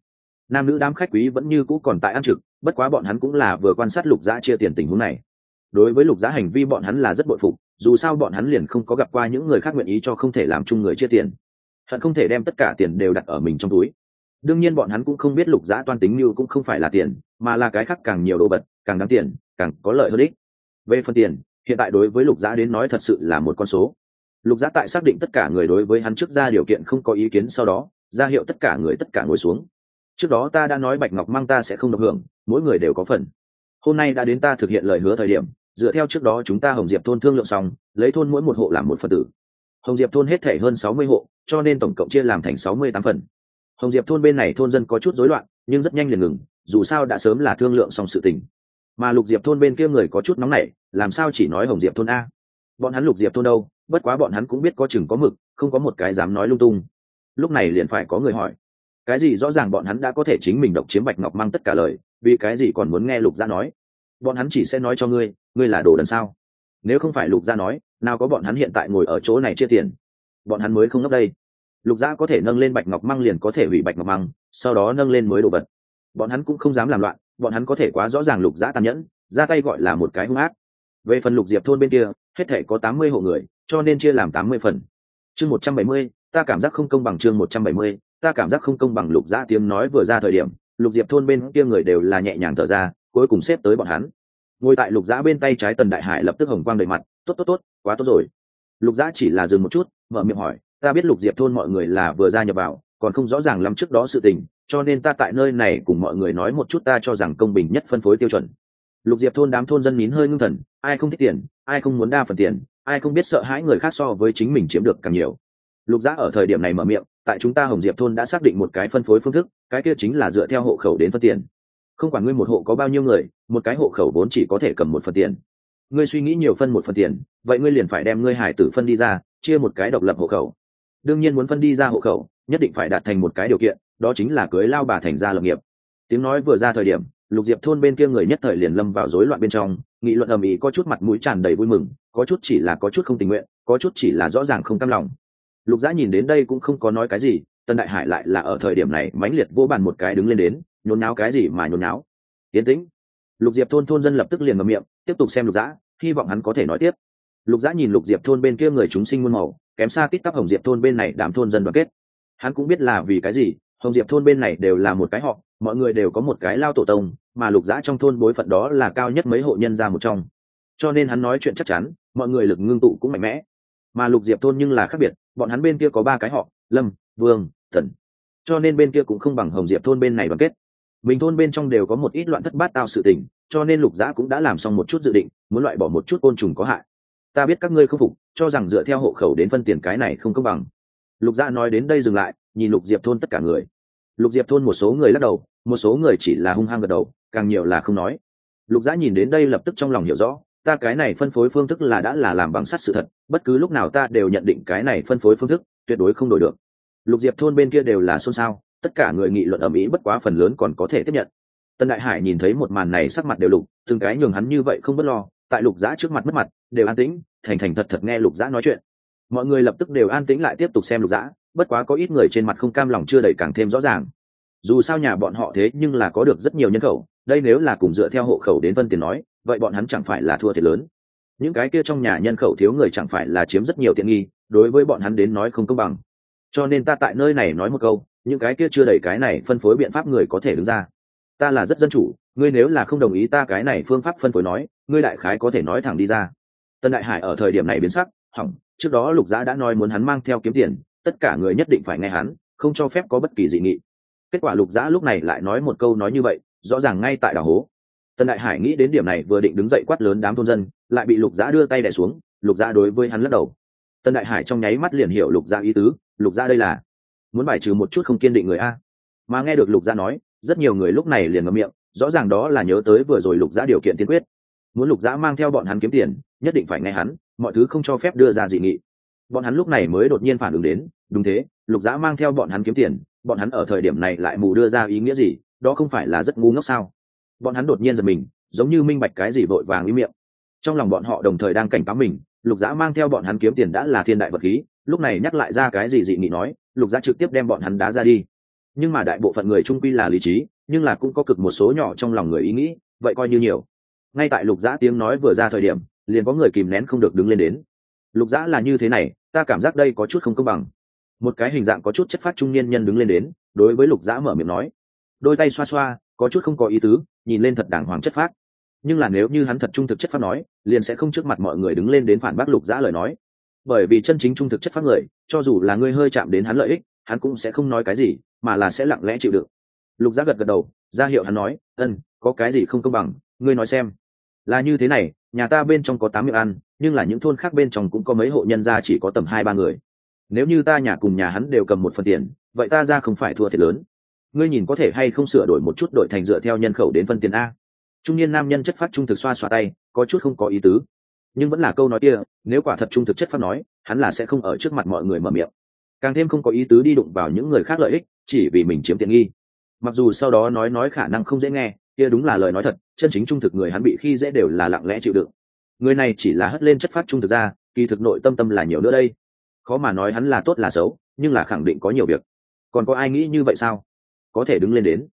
Nam nữ đám khách quý vẫn như cũ còn tại ăn trực, bất quá bọn hắn cũng là vừa quan sát lục giã chia tiền tình huống này. Đối với lục giã hành vi bọn hắn là rất bội phục dù sao bọn hắn liền không có gặp qua những người khác nguyện ý cho không thể làm chung người chia tiền. Hận không thể đem tất cả tiền đều đặt ở mình trong túi. Đương nhiên bọn hắn cũng không biết lục giã toan tính như cũng không phải là tiền, mà là cái khác càng nhiều đồ vật, càng đáng tiền, càng có lợi hơn ích. Về phần tiền, hiện tại đối với lục giã đến nói thật sự là một con số. Lục giã tại xác định tất cả người đối với hắn trước ra điều kiện không có ý kiến sau đó, ra hiệu tất cả người tất cả ngồi xuống. Trước đó ta đã nói bạch ngọc mang ta sẽ không được hưởng, mỗi người đều có phần. Hôm nay đã đến ta thực hiện lời hứa thời điểm dựa theo trước đó chúng ta hồng diệp thôn thương lượng xong, lấy thôn mỗi một hộ làm một phần tử. Hồng diệp thôn hết thể hơn sáu mươi hộ, cho nên tổng cộng chia làm thành sáu mươi tám phần. Hồng diệp thôn bên này thôn dân có chút rối loạn, nhưng rất nhanh liền ngừng, dù sao đã sớm là thương lượng xong sự tình. Mà lục diệp thôn bên kia người có chút nóng nảy, làm sao chỉ nói hồng diệp thôn a? Bọn hắn lục diệp thôn đâu? Bất quá bọn hắn cũng biết có chừng có mực, không có một cái dám nói lung tung. Lúc này liền phải có người hỏi. Cái gì rõ ràng bọn hắn đã có thể chính mình độc chiếm bạch ngọc mang tất cả lời, vì cái gì còn muốn nghe lục gia nói? Bọn hắn chỉ sẽ nói cho ngươi ngươi là đồ đần sao? Nếu không phải lục gia nói, nào có bọn hắn hiện tại ngồi ở chỗ này chia tiền? Bọn hắn mới không ngốc đây. Lục gia có thể nâng lên bạch ngọc măng liền có thể hủy bạch ngọc măng, sau đó nâng lên mới đồ vật. Bọn hắn cũng không dám làm loạn, bọn hắn có thể quá rõ ràng lục gia tàn nhẫn, ra tay gọi là một cái hung ác. Về phần lục diệp thôn bên kia, hết thể có tám mươi hộ người, cho nên chia làm tám mươi phần. Chương một trăm bảy mươi, ta cảm giác không công bằng chương một trăm bảy mươi, ta cảm giác không công bằng lục gia tiếng nói vừa ra thời điểm, lục diệp thôn bên kia người đều là nhẹ nhàng thở ra, cuối cùng xếp tới bọn hắn ngồi tại lục Giã bên tay trái tần đại hải lập tức hồng quang đầy mặt, tốt tốt tốt, quá tốt rồi. Lục Giã chỉ là dừng một chút, mở miệng hỏi, ta biết lục diệp thôn mọi người là vừa ra nhập vào, còn không rõ ràng lắm trước đó sự tình, cho nên ta tại nơi này cùng mọi người nói một chút ta cho rằng công bình nhất phân phối tiêu chuẩn. Lục diệp thôn đám thôn dân nín hơi ngưng thần, ai không thích tiền, ai không muốn đa phần tiền, ai không biết sợ hãi người khác so với chính mình chiếm được càng nhiều. Lục giã ở thời điểm này mở miệng, tại chúng ta hồng diệp thôn đã xác định một cái phân phối phương thức, cái kia chính là dựa theo hộ khẩu đến phân tiền không quản ngươi một hộ có bao nhiêu người, một cái hộ khẩu vốn chỉ có thể cầm một phần tiền. Ngươi suy nghĩ nhiều phân một phần tiền, vậy ngươi liền phải đem ngươi hải tử phân đi ra, chia một cái độc lập hộ khẩu. Đương nhiên muốn phân đi ra hộ khẩu, nhất định phải đạt thành một cái điều kiện, đó chính là cưới lao bà thành gia lập nghiệp. Tiếng nói vừa ra thời điểm, lục diệp thôn bên kia người nhất thời liền lâm vào rối loạn bên trong, nghị luận ầm ĩ có chút mặt mũi tràn đầy vui mừng, có chút chỉ là có chút không tình nguyện, có chút chỉ là rõ ràng không cam lòng. Lục giã nhìn đến đây cũng không có nói cái gì tân đại hải lại là ở thời điểm này mãnh liệt vô bàn một cái đứng lên đến nhốn náo cái gì mà nhốn náo yến tĩnh. Lục diệp thôn thôn dân lập tức liền ngậm miệng, tiếp tục xem lục giã hy vọng hắn có thể nói tiếp. Lục giã nhìn lục diệp thôn bên kia người chúng sinh muôn màu, kém xa tít tắp hồng diệp thôn bên này đảm thôn dân đoàn kết. Hắn cũng biết là vì cái gì, hồng diệp thôn bên này đều là một cái họ, mọi người đều có một cái lao tổ tông, mà lục giã trong thôn bối phận đó là cao nhất mấy hộ nhân ra một trong. Cho nên hắn nói chuyện chắc chắn, mọi người lực ngưng tụ cũng mạnh mẽ. Mà lục diệp thôn nhưng là khác biệt, bọn hắn bên kia có ba cái họ, lâm, vương, thần. Cho nên bên kia cũng không bằng hồng diệp thôn bên này đoàn kết bình thôn bên trong đều có một ít loạn thất bát tao sự tình, cho nên lục giã cũng đã làm xong một chút dự định, muốn loại bỏ một chút côn trùng có hại. Ta biết các ngươi không phục, cho rằng dựa theo hộ khẩu đến phân tiền cái này không công bằng. Lục giã nói đến đây dừng lại, nhìn lục diệp thôn tất cả người. Lục diệp thôn một số người lắc đầu, một số người chỉ là hung hăng gật đầu, càng nhiều là không nói. Lục giã nhìn đến đây lập tức trong lòng hiểu rõ, ta cái này phân phối phương thức là đã là làm bằng sắt sự thật, bất cứ lúc nào ta đều nhận định cái này phân phối phương thức, tuyệt đối không đổi được. Lục diệp thôn bên kia đều là xôn xao tất cả người nghị luận ở mỹ bất quá phần lớn còn có thể tiếp nhận. Tân đại hải nhìn thấy một màn này sắc mặt đều lục, từng cái nhường hắn như vậy không bất lo, tại lục giã trước mặt mất mặt, đều an tĩnh, thành thành thật thật nghe lục giã nói chuyện. Mọi người lập tức đều an tĩnh lại tiếp tục xem lục giã bất quá có ít người trên mặt không cam lòng chưa đầy càng thêm rõ ràng. Dù sao nhà bọn họ thế nhưng là có được rất nhiều nhân khẩu, đây nếu là cùng dựa theo hộ khẩu đến vân tiền nói, vậy bọn hắn chẳng phải là thua thiệt lớn. Những cái kia trong nhà nhân khẩu thiếu người chẳng phải là chiếm rất nhiều tiện nghi, đối với bọn hắn đến nói không công bằng. Cho nên ta tại nơi này nói một câu những cái kia chưa đầy cái này phân phối biện pháp người có thể đứng ra. Ta là rất dân chủ, ngươi nếu là không đồng ý ta cái này phương pháp phân phối nói, ngươi đại khái có thể nói thẳng đi ra. Tân đại hải ở thời điểm này biến sắc, hỏng, trước đó lục giã đã nói muốn hắn mang theo kiếm tiền, tất cả người nhất định phải nghe hắn, không cho phép có bất kỳ dị nghị. Kết quả lục giã lúc này lại nói một câu nói như vậy, rõ ràng ngay tại đảo hố. Tân đại hải nghĩ đến điểm này vừa định đứng dậy quát lớn đám thôn dân, lại bị lục giã đưa tay đẻ xuống, lục giã đối với hắn lắc đầu. Tân đại hải trong nháy mắt liền hiểu lục giã ý tứ, lục giã đây là muốn bài trừ một chút không kiên định người a. Mà nghe được lục gia nói, rất nhiều người lúc này liền ngậm miệng, rõ ràng đó là nhớ tới vừa rồi lục gia điều kiện tiên quyết. Muốn lục gia mang theo bọn hắn kiếm tiền, nhất định phải nghe hắn, mọi thứ không cho phép đưa ra dị nghị. Bọn hắn lúc này mới đột nhiên phản ứng đến, đúng thế, lục gia mang theo bọn hắn kiếm tiền, bọn hắn ở thời điểm này lại mù đưa ra ý nghĩa gì, đó không phải là rất ngu ngốc sao? Bọn hắn đột nhiên giật mình, giống như minh bạch cái gì vội vàng ý miệng. Trong lòng bọn họ đồng thời đang cảnh cáo mình, lục giã mang theo bọn hắn kiếm tiền đã là thiên đại vật khí, lúc này nhắc lại ra cái gì dị nghị nói lục giã trực tiếp đem bọn hắn đá ra đi. Nhưng mà đại bộ phận người trung quy là lý trí, nhưng là cũng có cực một số nhỏ trong lòng người ý nghĩ, vậy coi như nhiều. Ngay tại lục giã tiếng nói vừa ra thời điểm, liền có người kìm nén không được đứng lên đến. Lục giã là như thế này, ta cảm giác đây có chút không công bằng. Một cái hình dạng có chút chất phát trung niên nhân đứng lên đến, đối với lục giã mở miệng nói. Đôi tay xoa xoa, có chút không có ý tứ, nhìn lên thật đàng hoàng chất phát. Nhưng là nếu như hắn thật trung thực chất phát nói, liền sẽ không trước mặt mọi người đứng lên đến phản bác lục giã lời nói bởi vì chân chính trung thực chất phát người, cho dù là ngươi hơi chạm đến hắn lợi ích, hắn cũng sẽ không nói cái gì, mà là sẽ lặng lẽ chịu đựng. Lục giác gật gật đầu, ra hiệu hắn nói, ân, có cái gì không công bằng, ngươi nói xem. Là như thế này, nhà ta bên trong có tám miệng ăn, nhưng là những thôn khác bên trong cũng có mấy hộ nhân gia chỉ có tầm hai ba người. Nếu như ta nhà cùng nhà hắn đều cầm một phần tiền, vậy ta ra không phải thua thiệt lớn. Ngươi nhìn có thể hay không sửa đổi một chút đổi thành dựa theo nhân khẩu đến phân tiền a. Trung niên nam nhân chất phát trung thực xoa xoa tay, có chút không có ý tứ nhưng vẫn là câu nói kia, nếu quả thật trung thực chất phát nói, hắn là sẽ không ở trước mặt mọi người mở miệng. Càng thêm không có ý tứ đi đụng vào những người khác lợi ích, chỉ vì mình chiếm tiện nghi. Mặc dù sau đó nói nói khả năng không dễ nghe, kia đúng là lời nói thật, chân chính trung thực người hắn bị khi dễ đều là lặng lẽ chịu đựng. Người này chỉ là hất lên chất phát trung thực ra, kỳ thực nội tâm tâm là nhiều nữa đây. Khó mà nói hắn là tốt là xấu, nhưng là khẳng định có nhiều việc. Còn có ai nghĩ như vậy sao? Có thể đứng lên đến.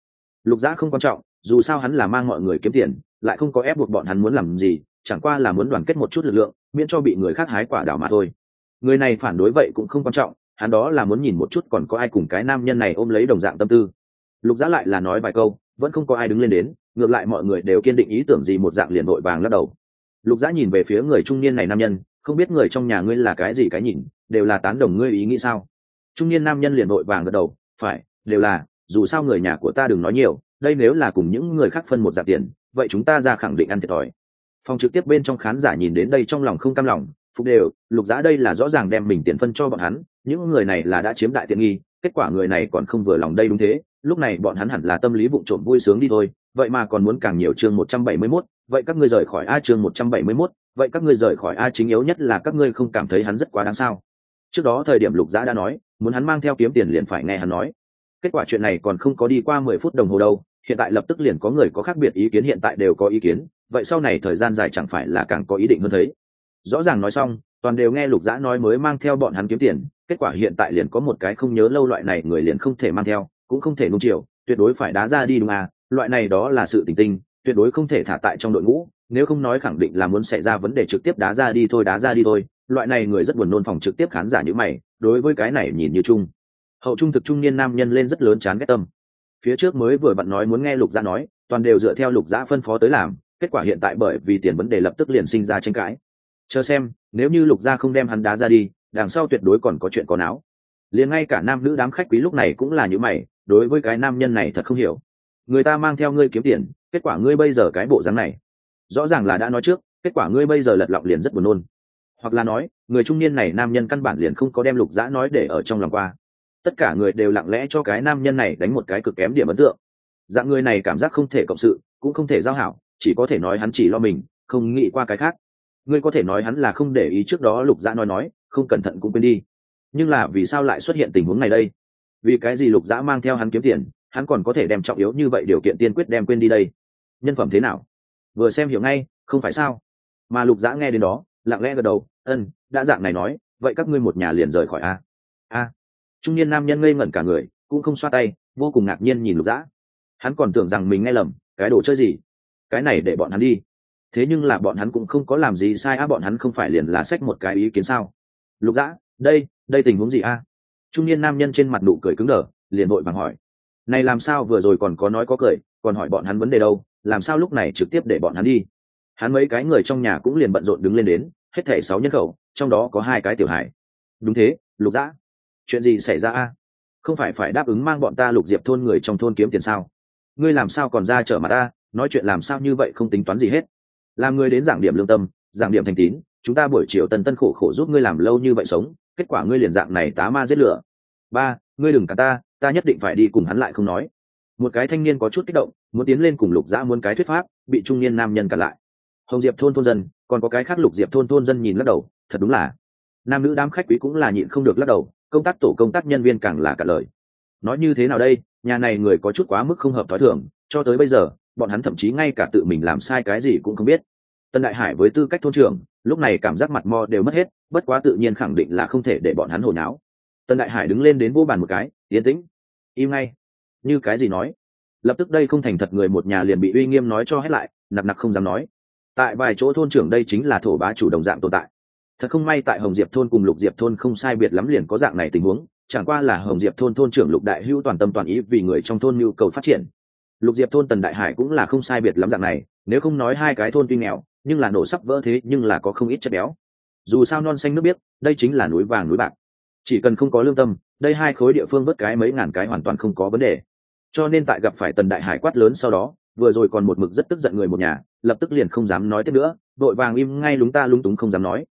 Lục giã không quan trọng, dù sao hắn là mang mọi người kiếm tiền, lại không có ép buộc bọn hắn muốn làm gì chẳng qua là muốn đoàn kết một chút lực lượng, miễn cho bị người khác hái quả đảo mà thôi. Người này phản đối vậy cũng không quan trọng, hắn đó là muốn nhìn một chút còn có ai cùng cái nam nhân này ôm lấy đồng dạng tâm tư. Lục giá lại là nói vài câu, vẫn không có ai đứng lên đến, ngược lại mọi người đều kiên định ý tưởng gì một dạng liền vội vàng lắc đầu. Lục giá nhìn về phía người trung niên này nam nhân, không biết người trong nhà ngươi là cái gì cái nhìn, đều là tán đồng ngươi ý nghĩ sao? Trung niên nam nhân liền vội vàng gật đầu, phải, đều là, dù sao người nhà của ta đừng nói nhiều, đây nếu là cùng những người khác phân một dạng tiền, vậy chúng ta ra khẳng định ăn thiệt thòi phòng trực tiếp bên trong khán giả nhìn đến đây trong lòng không cam lòng phục đều lục giá đây là rõ ràng đem mình tiền phân cho bọn hắn những người này là đã chiếm đại tiện nghi kết quả người này còn không vừa lòng đây đúng thế lúc này bọn hắn hẳn là tâm lý vụ trộm vui sướng đi thôi vậy mà còn muốn càng nhiều chương một trăm bảy mươi 171, vậy các ngươi rời khỏi a chương một trăm bảy mươi 171, vậy các ngươi rời khỏi a chính yếu nhất là các ngươi không cảm thấy hắn rất quá đáng sao? Trước đó thời điểm lục giã đã nói muốn hắn mang theo kiếm tiền liền phải nghe hắn nói. Kết quả chuyện này còn không có đi qua mười phút đồng hồ đâu hiện tại lập tức liền có người có khác biệt ý kiến hiện tại đều có ý kiến vậy sau này thời gian dài chẳng phải là càng có ý định hơn thấy. Rõ ràng nói xong, toàn đều nghe lục dã nói mới mang theo bọn hắn kiếm tiền, kết quả hiện tại liền có một cái không nhớ lâu loại này người liền không thể mang theo, cũng không thể nung chiều, tuyệt đối phải đá ra đi đúng à loại này đó là sự tình tinh, tuyệt đối không thể thả tại trong đội ngũ, nếu không nói khẳng định là muốn xảy ra vấn đề trực tiếp đá ra đi thôi, đá ra đi thôi. Loại này người rất buồn nôn phòng trực tiếp khán giả như mày, đối với cái này nhìn như chung. Hậu trung thực trung niên nam nhân lên rất lớn chán ghét tâm. Phía trước mới vừa vặn nói muốn nghe lục gia nói, toàn đều dựa theo lục gia phân phó tới làm kết quả hiện tại bởi vì tiền vấn đề lập tức liền sinh ra tranh cãi. Chờ xem, nếu như lục gia không đem hắn đá ra đi, đằng sau tuyệt đối còn có chuyện có não liền ngay cả nam nữ đám khách quý lúc này cũng là như mày, đối với cái nam nhân này thật không hiểu. Người ta mang theo ngươi kiếm tiền, kết quả ngươi bây giờ cái bộ dáng này. Rõ ràng là đã nói trước, kết quả ngươi bây giờ lật lọng liền rất buồn nôn. Hoặc là nói, người trung niên này nam nhân căn bản liền không có đem lục dã nói để ở trong lòng qua. Tất cả người đều lặng lẽ cho cái nam nhân này đánh một cái cực kém điểm ấn tượng. Dạng người này cảm giác không thể cộng sự, cũng không thể giao hảo chỉ có thể nói hắn chỉ lo mình, không nghĩ qua cái khác. Ngươi có thể nói hắn là không để ý trước đó lục dã nói nói, không cẩn thận cũng quên đi. Nhưng là vì sao lại xuất hiện tình huống này đây? Vì cái gì lục dã mang theo hắn kiếm tiền, hắn còn có thể đem trọng yếu như vậy điều kiện tiên quyết đem quên đi đây? Nhân phẩm thế nào? Vừa xem hiểu ngay, không phải sao? Mà lục dã nghe đến đó, lặng lẽ gật đầu ân đã dạng này nói, vậy các ngươi một nhà liền rời khỏi a? A? Trung niên nam nhân ngây ngẩn cả người, cũng không xoa tay, vô cùng ngạc nhiên nhìn lục dã. Hắn còn tưởng rằng mình nghe lầm, cái đồ chơi gì? Cái này để bọn hắn đi. Thế nhưng là bọn hắn cũng không có làm gì sai á, bọn hắn không phải liền là sách một cái ý kiến sao? Lục dã, đây đây tình huống gì a? Trung niên nam nhân trên mặt nụ cười cứng đờ, liền vội vàng hỏi. Này làm sao vừa rồi còn có nói có cười, còn hỏi bọn hắn vấn đề đâu, làm sao lúc này trực tiếp để bọn hắn đi? Hắn mấy cái người trong nhà cũng liền bận rộn đứng lên đến, hết thảy sáu nhân khẩu, trong đó có hai cái tiểu hải đúng thế, lục dã. Chuyện gì xảy ra a? Không phải phải đáp ứng mang bọn ta lục diệp thôn người trong thôn kiếm tiền sao? Ngươi làm sao còn ra trở mặt ta nói chuyện làm sao như vậy không tính toán gì hết. Làm người đến giảng điểm lương tâm, giảng điểm thành tín, chúng ta buổi chiều tần tân khổ khổ giúp ngươi làm lâu như vậy sống, kết quả ngươi liền dạng này tá ma giết lửa. Ba, ngươi đừng cả ta ta nhất định phải đi cùng hắn lại không nói. Một cái thanh niên có chút kích động, muốn tiến lên cùng lục dã muốn cái thuyết pháp, bị trung niên nam nhân cản lại. Hồng diệp thôn thôn dân, còn có cái khác lục diệp thôn thôn dân nhìn lắc đầu, thật đúng là. Nam nữ đám khách quý cũng là nhịn không được lắc đầu, công tác tổ công tác nhân viên càng là cả lời. Nói như thế nào đây, nhà này người có chút quá mức không hợp thói thường, cho tới bây giờ bọn hắn thậm chí ngay cả tự mình làm sai cái gì cũng không biết. Tân đại hải với tư cách thôn trưởng, lúc này cảm giác mặt mò đều mất hết, bất quá tự nhiên khẳng định là không thể để bọn hắn hồi náo tân đại hải đứng lên đến vô bàn một cái, yên tĩnh, im ngay. Như cái gì nói? Lập tức đây không thành thật người một nhà liền bị uy nghiêm nói cho hết lại, nặc nặc không dám nói. Tại vài chỗ thôn trưởng đây chính là thổ bá chủ đồng dạng tồn tại. Thật không may tại hồng diệp thôn cùng lục diệp thôn không sai biệt lắm liền có dạng này tình huống, chẳng qua là hồng diệp thôn thôn trưởng lục đại hữu toàn tâm toàn ý vì người trong thôn nhu cầu phát triển lục diệp thôn tần đại hải cũng là không sai biệt lắm dạng này, nếu không nói hai cái thôn tuy nghèo, nhưng là nổ sắp vỡ thế, nhưng là có không ít chất béo. Dù sao non xanh nước biết đây chính là núi vàng núi bạc. Chỉ cần không có lương tâm, đây hai khối địa phương vớt cái mấy ngàn cái hoàn toàn không có vấn đề. Cho nên tại gặp phải tần đại hải quát lớn sau đó, vừa rồi còn một mực rất tức giận người một nhà, lập tức liền không dám nói tiếp nữa, đội vàng im ngay lúng ta lúng túng không dám nói.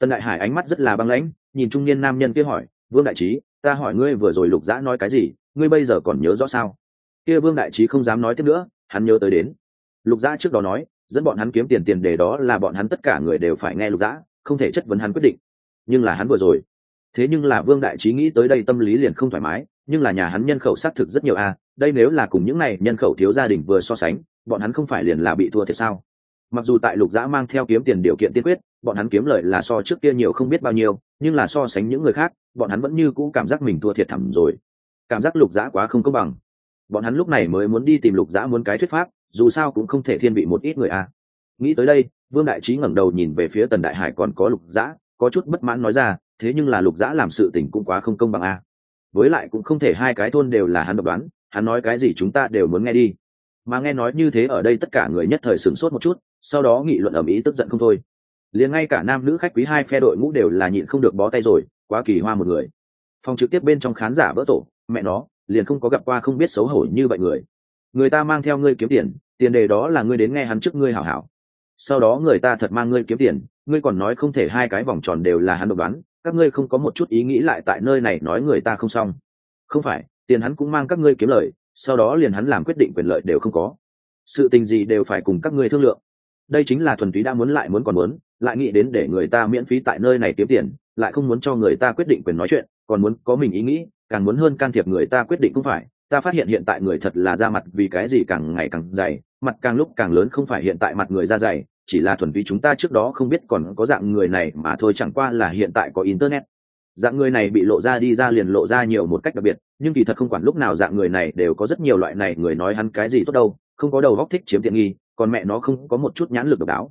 Tần đại hải ánh mắt rất là băng lãnh, nhìn trung niên nam nhân kia hỏi, vương đại trí, ta hỏi ngươi vừa rồi lục dã nói cái gì, ngươi bây giờ còn nhớ rõ sao? Kia vương đại trí không dám nói tiếp nữa hắn nhớ tới đến. Lục dã trước đó nói dẫn bọn hắn kiếm tiền tiền để đó là bọn hắn tất cả người đều phải nghe lục dã không thể chất vấn hắn quyết định. Nhưng là hắn vừa rồi. Thế nhưng là vương đại trí nghĩ tới đây tâm lý liền không thoải mái nhưng là nhà hắn nhân khẩu xác thực rất nhiều a à, đây nếu là cùng những này nhân khẩu thiếu gia đình vừa so sánh bọn hắn không phải liền là bị thua thiệt sao? Mặc dù tại lục dã mang theo kiếm tiền điều kiện tiên quyết bọn hắn kiếm lợi là so trước kia nhiều không biết bao nhiêu nhưng là so sánh những người khác bọn hắn vẫn như cũ cảm giác mình thua thiệt thẳm rồi. Cảm giác lục dã quá không công bằng bọn hắn lúc này mới muốn đi tìm lục dã muốn cái thuyết pháp, dù sao cũng không thể thiên vị một ít người a. Nghĩ tới đây, vương đại trí ngẩng đầu nhìn về phía tần đại hải còn có lục dã, có chút bất mãn nói ra, thế nhưng là lục dã làm sự tình cũng quá không công bằng a. Với lại cũng không thể hai cái thôn đều là hắn độc đoán, hắn nói cái gì chúng ta đều muốn nghe đi. Mà nghe nói như thế ở đây tất cả người nhất thời sửng sốt một chút, sau đó nghị luận ở mỹ tức giận không thôi. Liền ngay cả nam nữ khách quý hai phe đội ngũ đều là nhịn không được bó tay rồi, quá kỳ hoa một người. Phòng trực tiếp bên trong khán giả vỡ tổ, mẹ nó liền không có gặp qua không biết xấu hổ như vậy người. Người ta mang theo ngươi kiếm tiền tiền đề đó là ngươi đến nghe hắn trước ngươi hảo hảo. Sau đó người ta thật mang ngươi kiếm tiền, ngươi còn nói không thể hai cái vòng tròn đều là hắn độc đoán, các ngươi không có một chút ý nghĩ lại tại nơi này nói người ta không xong. Không phải, tiền hắn cũng mang các ngươi kiếm lời, sau đó liền hắn làm quyết định quyền lợi đều không có. Sự tình gì đều phải cùng các ngươi thương lượng. Đây chính là thuần túy đã muốn lại muốn còn muốn, lại nghĩ đến để người ta miễn phí tại nơi này kiếm tiền, lại không muốn cho người ta quyết định quyền nói chuyện, còn muốn có mình ý nghĩ càng muốn hơn can thiệp người ta quyết định cũng phải, ta phát hiện hiện tại người thật là ra mặt vì cái gì càng ngày càng dày, mặt càng lúc càng lớn không phải hiện tại mặt người ra dày, chỉ là thuần vì chúng ta trước đó không biết còn có dạng người này mà thôi, chẳng qua là hiện tại có internet. Dạng người này bị lộ ra đi ra liền lộ ra nhiều một cách đặc biệt, nhưng kỳ thật không quản lúc nào dạng người này đều có rất nhiều loại này, người nói hắn cái gì tốt đâu, không có đầu góc thích chiếm tiện nghi, còn mẹ nó không có một chút nhãn lực độc đáo.